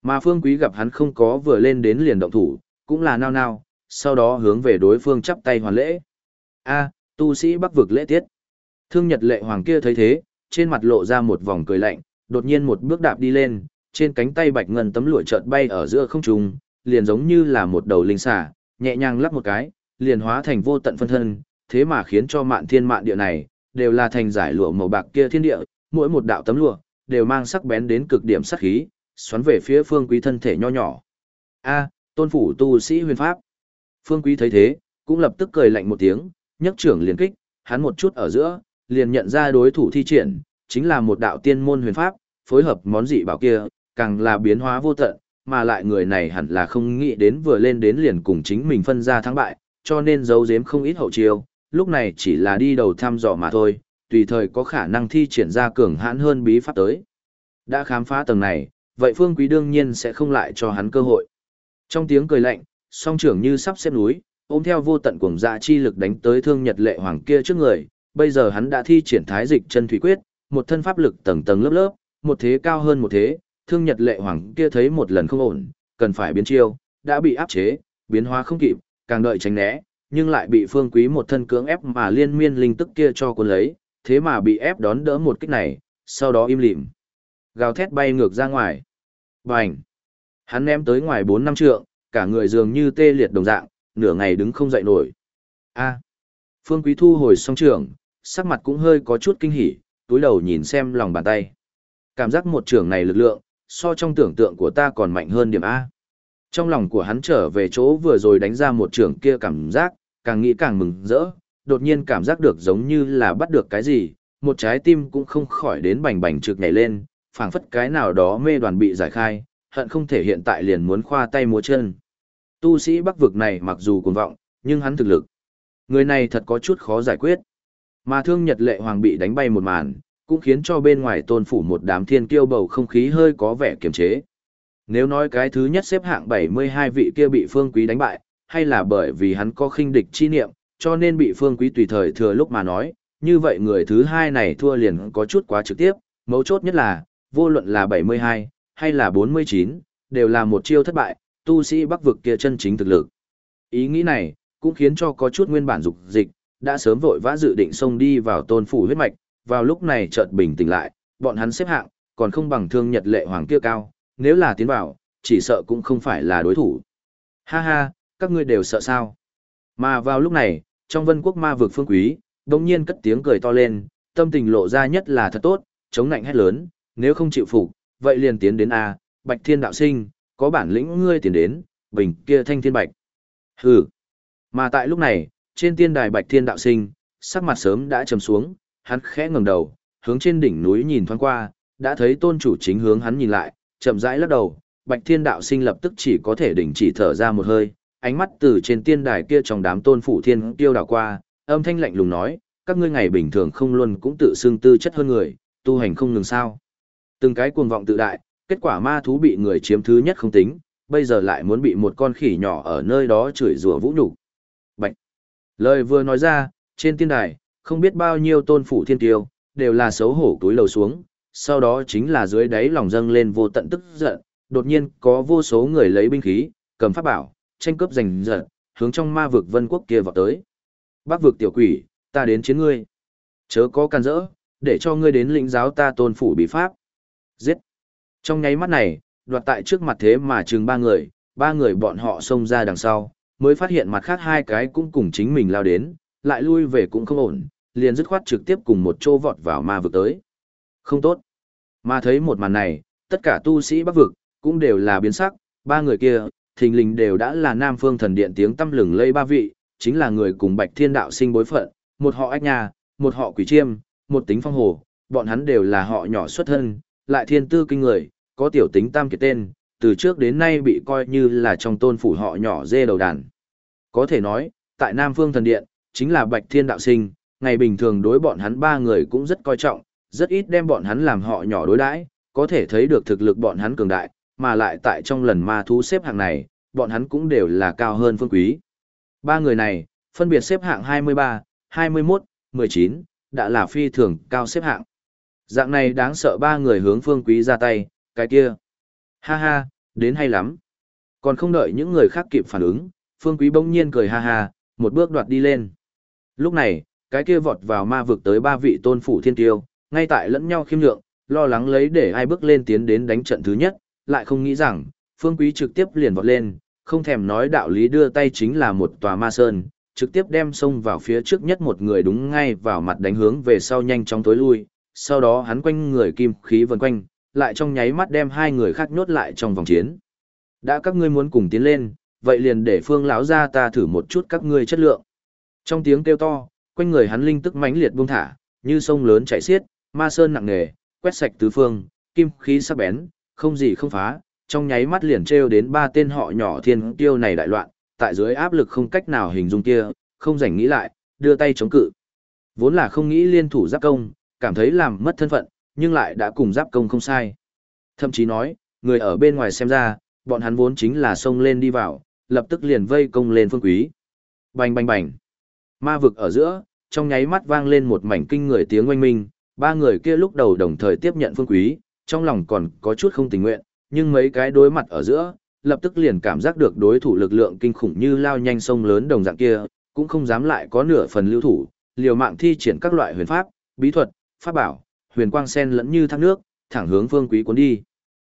Mà Phương Quý gặp hắn không có vừa lên đến liền động thủ, cũng là nao nao, sau đó hướng về đối phương chắp tay hoàn lễ. A, tu sĩ Bắc vực lễ tiết. Thương Nhật Lệ Hoàng kia thấy thế, trên mặt lộ ra một vòng cười lạnh, đột nhiên một bước đạp đi lên, trên cánh tay bạch ngân tấm lụa chợt bay ở giữa không trung, liền giống như là một đầu linh xà, nhẹ nhàng lắp một cái, liền hóa thành vô tận phân thân, thế mà khiến cho mạn thiên mạn địa này, đều là thành giải lụa màu bạc kia thiên địa, mỗi một đạo tấm lụa, đều mang sắc bén đến cực điểm sắc khí, xoắn về phía phương quý thân thể nho nhỏ. A, tôn phủ tu sĩ huyền pháp. Phương quý thấy thế, cũng lập tức cười lạnh một tiếng, nhấc trưởng liền kích, hắn một chút ở giữa, liền nhận ra đối thủ thi triển, chính là một đạo tiên môn huyền pháp, phối hợp món dị bảo kia, càng là biến hóa vô tận, mà lại người này hẳn là không nghĩ đến vừa lên đến liền cùng chính mình phân ra thắng bại, cho nên giấu giếm không ít hậu chiêu, lúc này chỉ là đi đầu thăm dò mà thôi, tùy thời có khả năng thi triển ra cường hãn hơn bí pháp tới. Đã khám phá tầng này, vậy Phương Quý đương nhiên sẽ không lại cho hắn cơ hội. Trong tiếng cười lạnh, song trưởng như sắp xếp núi, ôm theo vô tận cuồng dạ chi lực đánh tới thương nhật lệ hoàng kia trước người, bây giờ hắn đã thi triển thái dịch chân thủy quyết, một thân pháp lực tầng tầng lớp lớp, một thế cao hơn một thế, thương nhật lệ hoàng kia thấy một lần không ổn, cần phải biến chiêu, đã bị áp chế, biến hóa không kịp, càng đợi tránh né, nhưng lại bị phương quý một thân cưỡng ép mà liên miên linh tức kia cho cuốn lấy, thế mà bị ép đón đỡ một kích này, sau đó im lìm. Gào thét bay ngược ra ngoài. Bành! Hắn ném tới ngoài 4 năm trượng, cả người dường như tê liệt đồng dạng, nửa ngày đứng không dậy nổi. A. Phương Quý thu hồi song trường, sắc mặt cũng hơi có chút kinh hỉ, túi đầu nhìn xem lòng bàn tay. Cảm giác một trường này lực lượng, so trong tưởng tượng của ta còn mạnh hơn điểm A. Trong lòng của hắn trở về chỗ vừa rồi đánh ra một trường kia cảm giác, càng nghĩ càng mừng rỡ, đột nhiên cảm giác được giống như là bắt được cái gì, một trái tim cũng không khỏi đến bành bành trực nhảy lên, phảng phất cái nào đó mê đoàn bị giải khai, hận không thể hiện tại liền muốn khoa tay múa chân. Tu sĩ bắc vực này mặc dù cuồng vọng, nhưng hắn thực lực. Người này thật có chút khó giải quyết. Mà thương nhật lệ hoàng bị đánh bay một màn, cũng khiến cho bên ngoài tôn phủ một đám thiên kiêu bầu không khí hơi có vẻ kiềm chế. Nếu nói cái thứ nhất xếp hạng 72 vị kia bị phương quý đánh bại, hay là bởi vì hắn có khinh địch chi niệm, cho nên bị phương quý tùy thời thừa lúc mà nói, như vậy người thứ hai này thua liền có chút quá trực tiếp, mấu chốt nhất là, vô luận là 72, hay là 49, đều là một chiêu thất bại, tu sĩ bắc vực kia chân chính thực lực. Ý nghĩ này, cũng khiến cho có chút nguyên bản dục dịch, đã sớm vội vã dự định xông đi vào tôn phủ huyết mạch, vào lúc này chợt bình tĩnh lại, bọn hắn xếp hạng, còn không bằng thương nhật lệ hoàng kia cao, nếu là tiến vào, chỉ sợ cũng không phải là đối thủ. Ha ha, các ngươi đều sợ sao? Mà vào lúc này, trong vân quốc ma vực phương quý, đồng nhiên cất tiếng cười to lên, tâm tình lộ ra nhất là thật tốt, chống nạnh hét lớn, nếu không chịu phục, vậy liền tiến đến A, bạch thiên đạo sinh, có bản lĩnh ngươi tiến đến, bình kia thanh thiên bạch. Hừ. Mà tại lúc này, trên tiên đài bạch thiên đạo sinh, sắc mặt sớm đã trầm xuống, hắn khẽ ngẩng đầu, hướng trên đỉnh núi nhìn thoáng qua, đã thấy tôn chủ chính hướng hắn nhìn lại, chậm rãi lắc đầu, bạch thiên đạo sinh lập tức chỉ có thể đình chỉ thở ra một hơi, ánh mắt từ trên tiên đài kia trong đám tôn phủ thiên tiêu đảo qua, âm thanh lạnh lùng nói, các ngươi ngày bình thường không luôn cũng tự xưng tư chất hơn người, tu hành không ngừng sao. Từng cái cuồng vọng tự đại, kết quả ma thú bị người chiếm thứ nhất không tính, bây giờ lại muốn bị một con khỉ nhỏ ở nơi đó chửi rủa vũ nhục. Bạch. Lời vừa nói ra, trên tiên đài, không biết bao nhiêu tôn phủ thiên tiêu, đều là xấu hổ túi lầu xuống, sau đó chính là dưới đáy lòng dâng lên vô tận tức giận, đột nhiên có vô số người lấy binh khí, cầm pháp bảo, tranh cướp giành giật, hướng trong ma vực vân quốc kia vào tới. Bác vực tiểu quỷ, ta đến chiến ngươi. Chớ có can rỡ, để cho ngươi đến lĩnh giáo ta tôn phủ bí pháp. Giết. Trong nháy mắt này, đoạt tại trước mặt thế mà chừng ba người, ba người bọn họ xông ra đằng sau, mới phát hiện mặt khác hai cái cũng cùng chính mình lao đến, lại lui về cũng không ổn, liền dứt khoát trực tiếp cùng một chỗ vọt vào ma vực tới. Không tốt. Mà thấy một màn này, tất cả tu sĩ bắc vực, cũng đều là biến sắc, ba người kia, thình lình đều đã là Nam Phương Thần Điện tiếng tâm lừng lây ba vị, chính là người cùng Bạch Thiên Đạo sinh bối phận, một họ ách nhà, một họ quỷ chiêm, một tính phong hồ, bọn hắn đều là họ nhỏ xuất thân, lại thiên tư kinh người, có tiểu tính tam kiệt tên, từ trước đến nay bị coi như là trong tôn phủ họ nhỏ dê đầu đàn. Có thể nói, tại Nam Phương Thần Điện, chính là Bạch Thiên Đạo sinh, ngày bình thường đối bọn hắn ba người cũng rất coi trọng, rất ít đem bọn hắn làm họ nhỏ đối đãi, có thể thấy được thực lực bọn hắn cường đại, mà lại tại trong lần ma thú xếp hạng này, bọn hắn cũng đều là cao hơn phương quý. Ba người này, phân biệt xếp hạng 23, 21, 19, đã là phi thường cao xếp hạng. Dạng này đáng sợ ba người hướng phương quý ra tay, cái kia. Ha ha, đến hay lắm. Còn không đợi những người khác kịp phản ứng, phương quý bỗng nhiên cười ha ha, một bước đoạt đi lên. Lúc này, cái kia vọt vào ma vực tới ba vị tôn phủ thiên tiêu, ngay tại lẫn nhau khiêm lượng, lo lắng lấy để ai bước lên tiến đến đánh trận thứ nhất, lại không nghĩ rằng, phương quý trực tiếp liền vọt lên, không thèm nói đạo lý đưa tay chính là một tòa ma sơn, trực tiếp đem xông vào phía trước nhất một người đúng ngay vào mặt đánh hướng về sau nhanh chóng tối lui, sau đó hắn quanh người kim khí vần quanh, lại trong nháy mắt đem hai người khác nhốt lại trong vòng chiến. Đã các ngươi muốn cùng tiến lên, vậy liền để phương lão ra ta thử một chút các ngươi chất lượng. Trong tiếng kêu to, quanh người hắn linh tức mãnh liệt buông thả, như sông lớn chảy xiết, ma sơn nặng nề, quét sạch tứ phương, kim khí sắc bén, không gì không phá, trong nháy mắt liền trêu đến ba tên họ nhỏ thiên tiêu này đại loạn, tại dưới áp lực không cách nào hình dung kia, không rảnh nghĩ lại, đưa tay chống cự. Vốn là không nghĩ liên thủ giáp công, cảm thấy làm mất thân phận, nhưng lại đã cùng giáp công không sai. Thậm chí nói, người ở bên ngoài xem ra, bọn hắn vốn chính là xông lên đi vào, lập tức liền vây công lên phương quý. Bành bành bành. Ma vực ở giữa, trong nháy mắt vang lên một mảnh kinh người tiếng oanh minh, ba người kia lúc đầu đồng thời tiếp nhận phương quý, trong lòng còn có chút không tình nguyện, nhưng mấy cái đối mặt ở giữa, lập tức liền cảm giác được đối thủ lực lượng kinh khủng như lao nhanh sông lớn đồng dạng kia, cũng không dám lại có nửa phần lưu thủ, liều mạng thi triển các loại huyền pháp, bí thuật, pháp bảo, huyền quang sen lẫn như thác nước, thẳng hướng phương quý cuốn đi.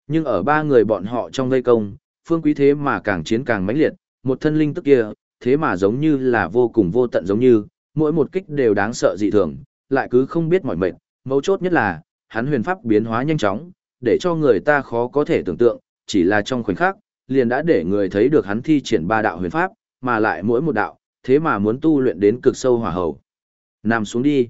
Nhưng ở ba người bọn họ trong vây công, phương quý thế mà càng chiến càng mãnh liệt, một thân linh tức kia, thế mà giống như là vô cùng vô tận giống như, mỗi một kích đều đáng sợ dị thường, lại cứ không biết mỏi mệt, mấu chốt nhất là, hắn huyền pháp biến hóa nhanh chóng, để cho người ta khó có thể tưởng tượng, chỉ là trong khoảnh khắc, liền đã để người thấy được hắn thi triển ba đạo huyền pháp, mà lại mỗi một đạo, thế mà muốn tu luyện đến cực sâu hỏa hầu. Nằm xuống đi.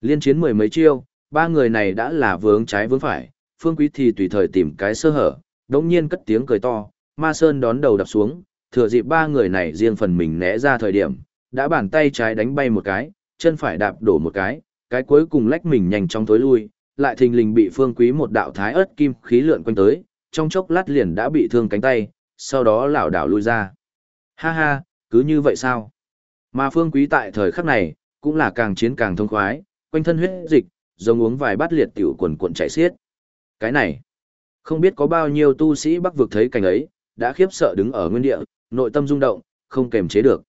Liên chiến mười mấy chiêu, ba người này đã là vướng trái vướng phải, phương quý thì tùy thời tìm cái sơ hở, đống nhiên cất tiếng cười to, ma sơn đón đầu đập xuống, thừa dịp ba người này riêng phần mình né ra thời điểm, đã bàn tay trái đánh bay một cái, chân phải đạp đổ một cái, cái cuối cùng lách mình nhanh chóng tối lui, lại thình lình bị phương quý một đạo thái ớt kim khí lượn quanh tới, trong chốc lát liền đã bị thương cánh tay, sau đó lảo đảo lui ra. Ha ha, cứ như vậy sao? Mà phương quý tại thời khắc này, cũng là càng chiến càng thông khoái, quanh thân huyết dịch, giống uống vài bát liệt tiểu quần cuộn chảy xiết. Cái này, không biết có bao nhiêu tu sĩ bắc vực thấy cảnh ấy, đã khiếp sợ đứng ở nguyên địa, nội tâm rung động, không kềm chế được.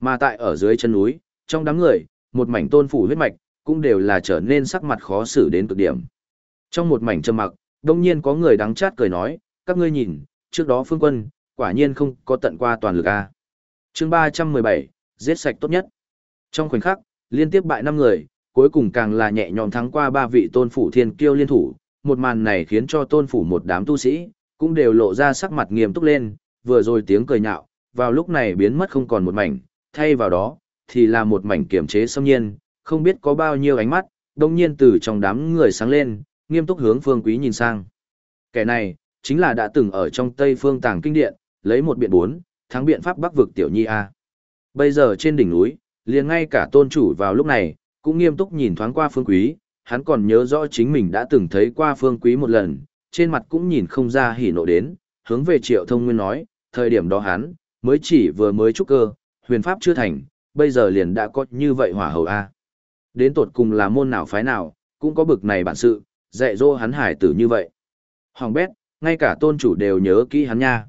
Mà tại ở dưới chân núi, trong đám người, một mảnh tôn phủ huyết mạch, cũng đều là trở nên sắc mặt khó xử đến cực điểm. Trong một mảnh trầm mặc, đông nhiên có người đắng chát cười nói, các ngươi nhìn, trước đó phương quân, quả nhiên không có tận qua toàn lực A. chương 317, giết sạch tốt nhất. Trong khoảnh khắc, liên tiếp bại 5 người, cuối cùng càng là nhẹ nhõm thắng qua ba vị tôn phủ thiên kiêu liên thủ, một màn này khiến cho tôn phủ một đám tu sĩ, cũng đều lộ ra sắc mặt nghiêm túc lên, vừa rồi tiếng cười nhạo, vào lúc này biến mất không còn một mảnh, thay vào đó, thì là một mảnh kiểm chế xâm nhiên, không biết có bao nhiêu ánh mắt, đông nhiên từ trong đám người sáng lên, nghiêm túc hướng phương quý nhìn sang. Kẻ này, chính là đã từng ở trong Tây Phương Tàng Kinh Điện, lấy một biện bốn, thắng biện pháp bắc vực tiểu nhi A. Bây giờ trên đỉnh núi, liền ngay cả tôn chủ vào lúc này, cũng nghiêm túc nhìn thoáng qua phương quý, hắn còn nhớ rõ chính mình đã từng thấy qua phương quý một lần, trên mặt cũng nhìn không ra hỉ nộ đến, hướng về triệu thông nguyên nói, thời điểm đó hắn, mới chỉ vừa mới trúc cơ, huyền pháp chưa thành, bây giờ liền đã có như vậy hỏa hầu A. Đến tột cùng là môn nào phái nào, cũng có bực này bản sự, dạy dỗ hắn hải tử như vậy. Hoàng bét, ngay cả tôn chủ đều nhớ kỹ hắn nha.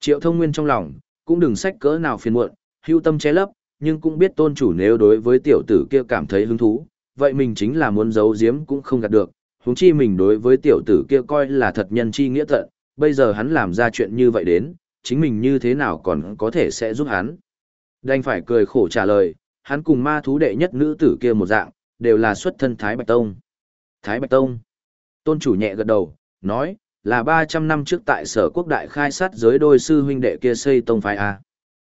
Triệu thông nguyên trong lòng, cũng đừng sách cỡ nào phiền muộn, hưu tâm che lấp, nhưng cũng biết tôn chủ nếu đối với tiểu tử kia cảm thấy hứng thú, vậy mình chính là muốn giấu giếm cũng không gạt được, huống chi mình đối với tiểu tử kia coi là thật nhân chi nghĩa tận, bây giờ hắn làm ra chuyện như vậy đến, chính mình như thế nào còn có thể sẽ giúp hắn. Đành phải cười khổ trả lời, hắn cùng ma thú đệ nhất nữ tử kia một dạng, đều là xuất thân Thái Bạch Tông. Thái Bạch Tông. Tôn chủ nhẹ gật đầu, nói, là 300 năm trước tại sở quốc đại khai sát giới đôi sư huynh đệ kia xây tông phái A.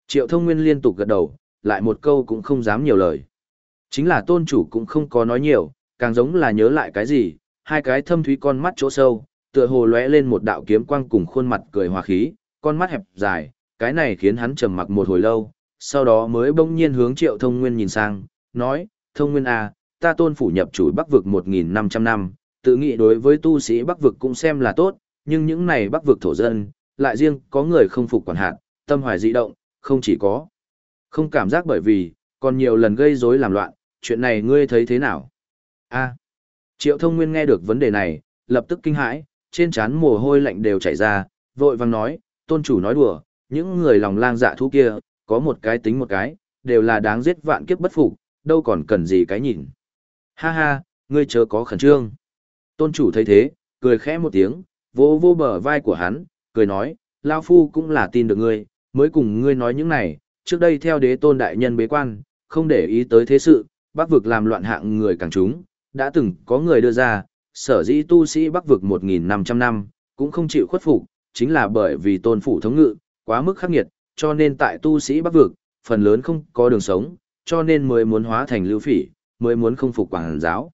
Triệu thông nguyên liên tục gật đầu, lại một câu cũng không dám nhiều lời. Chính là tôn chủ cũng không có nói nhiều, càng giống là nhớ lại cái gì, hai cái thâm thúy con mắt chỗ sâu, tựa hồ lóe lên một đạo kiếm quang cùng khuôn mặt cười hòa khí, con mắt hẹp dài, cái này khiến hắn trầm mặc một hồi lâu, sau đó mới bỗng nhiên hướng triệu thông nguyên nhìn sang, nói, thông nguyên à, ta tôn phủ nhập chủ bắc vực 1.500 năm, tự nghĩ đối với tu sĩ bắc vực cũng xem là tốt, nhưng những này bắc vực thổ dân, lại riêng có người không phục quản hạt, tâm hoài dị động, không chỉ có. Không cảm giác bởi vì, còn nhiều lần gây rối làm loạn, chuyện này ngươi thấy thế nào? a Triệu thông nguyên nghe được vấn đề này, lập tức kinh hãi, trên trán mồ hôi lạnh đều chảy ra, vội vàng nói, tôn chủ nói đùa, những người lòng lang dạ thú kia, có một cái tính một cái, đều là đáng giết vạn kiếp bất phục, đâu còn cần gì cái nhìn. Ha ha, ngươi chớ có khẩn trương. Tôn chủ thấy thế, cười khẽ một tiếng, vô vô bờ vai của hắn, cười nói, Lao Phu cũng là tin được ngươi, mới cùng ngươi nói những này, trước đây theo đế tôn đại nhân bế quan, không để ý tới thế sự, bắc vực làm loạn hạng người càng chúng, đã từng có người đưa ra, sở dĩ tu sĩ bắc vực 1.500 năm, cũng không chịu khuất phục, chính là bởi vì tôn phủ thống ngự, quá mức khắc nghiệt, cho nên tại tu sĩ bắc vực, phần lớn không có đường sống, cho nên mới muốn hóa thành lưu phỉ, mới muốn không phục quảng giáo.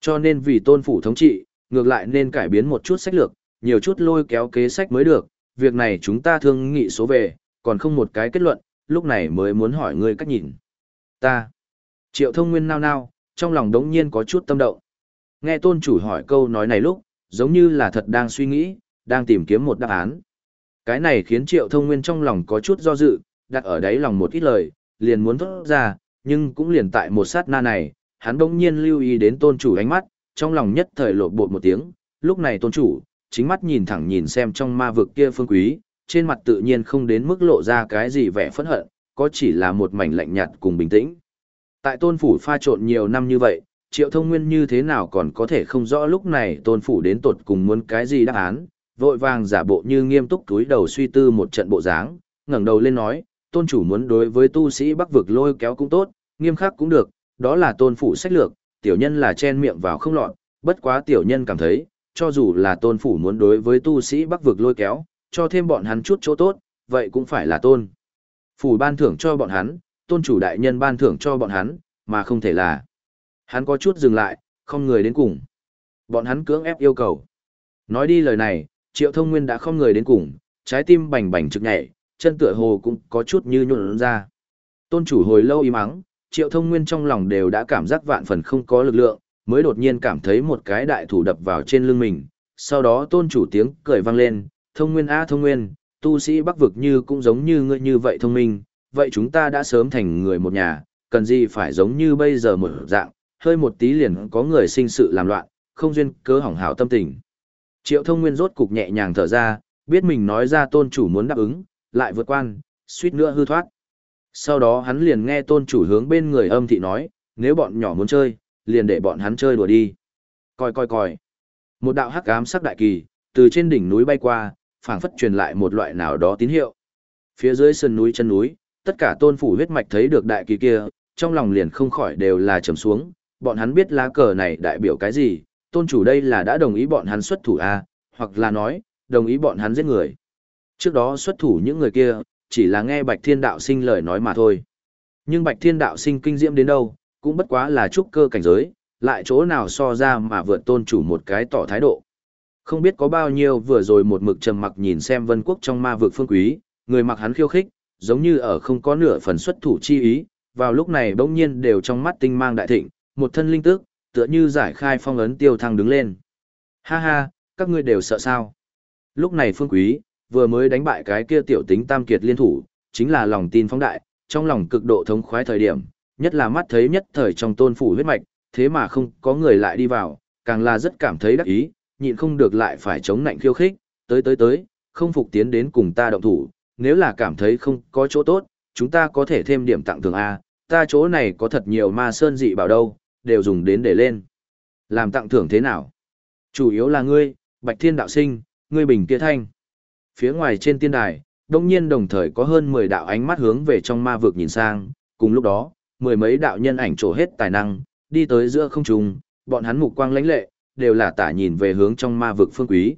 Cho nên vì tôn phủ thống trị, ngược lại nên cải biến một chút sách lược, nhiều chút lôi kéo kế sách mới được, việc này chúng ta thương nghị số về, còn không một cái kết luận, lúc này mới muốn hỏi ngươi cách nhìn. Ta. Triệu thông nguyên nao nao, trong lòng đống nhiên có chút tâm động. Nghe tôn chủ hỏi câu nói này lúc, giống như là thật đang suy nghĩ, đang tìm kiếm một đáp án. Cái này khiến triệu thông nguyên trong lòng có chút do dự, đặt ở đáy lòng một ít lời, liền muốn thốt ra, nhưng cũng liền tại một sát na này, hắn đống nhiên lưu ý đến tôn chủ ánh mắt, trong lòng nhất thời lộ bột một tiếng, lúc này tôn chủ, chính mắt nhìn thẳng nhìn xem trong ma vực kia phương quý, trên mặt tự nhiên không đến mức lộ ra cái gì vẻ phẫn hận, có chỉ là một mảnh lạnh nhạt cùng bình tĩnh. Tại tôn phủ pha trộn nhiều năm như vậy, triệu thông nguyên như thế nào còn có thể không rõ lúc này tôn phủ đến tột cùng muốn cái gì đáp án, vội vàng giả bộ như nghiêm túc túi đầu suy tư một trận bộ dáng, ngẩng đầu lên nói, tôn chủ muốn đối với tu sĩ bắc vực lôi kéo cũng tốt, nghiêm khắc cũng được, đó là tôn phủ sách lược, tiểu nhân là chen miệng vào không lọt, bất quá tiểu nhân cảm thấy, cho dù là tôn phủ muốn đối với tu sĩ bắc vực lôi kéo, cho thêm bọn hắn chút chỗ tốt, vậy cũng phải là tôn. Phủ ban thưởng cho bọn hắn, tôn chủ đại nhân ban thưởng cho bọn hắn, mà không thể là. Hắn có chút dừng lại, không người đến cùng. Bọn hắn cưỡng ép yêu cầu. Nói đi lời này, triệu thông nguyên đã không người đến cùng, trái tim bành bành trực nhảy, chân tựa hồ cũng có chút như nhuộn ra. Tôn chủ hồi lâu im ắng, triệu thông nguyên trong lòng đều đã cảm giác vạn phần không có lực lượng, mới đột nhiên cảm thấy một cái đại thủ đập vào trên lưng mình. Sau đó tôn chủ tiếng cười vang lên, thông nguyên a thông nguyên, tu sĩ bắc vực như cũng giống như ngươi như vậy thông minh, vậy chúng ta đã sớm thành người một nhà, cần gì phải giống như bây giờ một dạng, hơi một tí liền có người sinh sự làm loạn, không duyên cớ hỏng hảo tâm tình. Triệu thông nguyên rốt cục nhẹ nhàng thở ra, biết mình nói ra tôn chủ muốn đáp ứng, lại vượt quan, suýt nữa hư thoát. Sau đó hắn liền nghe tôn chủ hướng bên người âm thị nói, nếu bọn nhỏ muốn chơi, liền để bọn hắn chơi đùa đi. Coi coi coi. Một đạo hắc ám sắc đại kỳ, từ trên đỉnh núi bay qua, phảng phất truyền lại một loại nào đó tín hiệu. Phía dưới sườn núi chân núi, tất cả tôn phủ huyết mạch thấy được đại kỳ kia, trong lòng liền không khỏi đều là trầm xuống, bọn hắn biết lá cờ này đại biểu cái gì, tôn chủ đây là đã đồng ý bọn hắn xuất thủ A, hoặc là nói, đồng ý bọn hắn giết người. Trước đó xuất thủ những người kia, chỉ là nghe Bạch Thiên Đạo Sinh lời nói mà thôi. Nhưng Bạch Thiên Đạo Sinh kinh diễm đến đâu, cũng bất quá là trúc cơ cảnh giới, lại chỗ nào so ra mà vượt tôn chủ một cái tỏ thái độ. Không biết có bao nhiêu vừa rồi một mực trầm mặc nhìn xem vân quốc trong ma vực phương quý, người mặc hắn khiêu khích, giống như ở không có nửa phần xuất thủ chi ý, vào lúc này bỗng nhiên đều trong mắt tinh mang đại thịnh, một thân linh tức, tựa như giải khai phong ấn tiêu thăng đứng lên. Ha ha, các ngươi đều sợ sao? Lúc này phương quý, vừa mới đánh bại cái kia tiểu tính tam kiệt liên thủ, chính là lòng tin phóng đại, trong lòng cực độ thống khoái thời điểm, nhất là mắt thấy nhất thời trong tôn phủ huyết mạch, thế mà không có người lại đi vào, càng là rất cảm thấy đắc ý, nhịn không được lại phải chống nạnh khiêu khích, tới tới tới, không phục tiến đến cùng ta động thủ, nếu là cảm thấy không có chỗ tốt, chúng ta có thể thêm điểm tặng thưởng A, ta chỗ này có thật nhiều ma sơn dị bảo đâu, đều dùng đến để lên. Làm tặng thưởng thế nào? Chủ yếu là ngươi, Bạch Thiên Đạo Sinh, ngươi Bình Kia Thanh. Phía ngoài trên tiên đài, đông nhiên đồng thời có hơn 10 đạo ánh mắt hướng về trong ma vực nhìn sang, cùng lúc đó, mười mấy đạo nhân ảnh trổ hết tài năng, đi tới giữa không trung, bọn hắn mục quang lãnh lệ, đều là tả nhìn về hướng trong ma vực phương quý.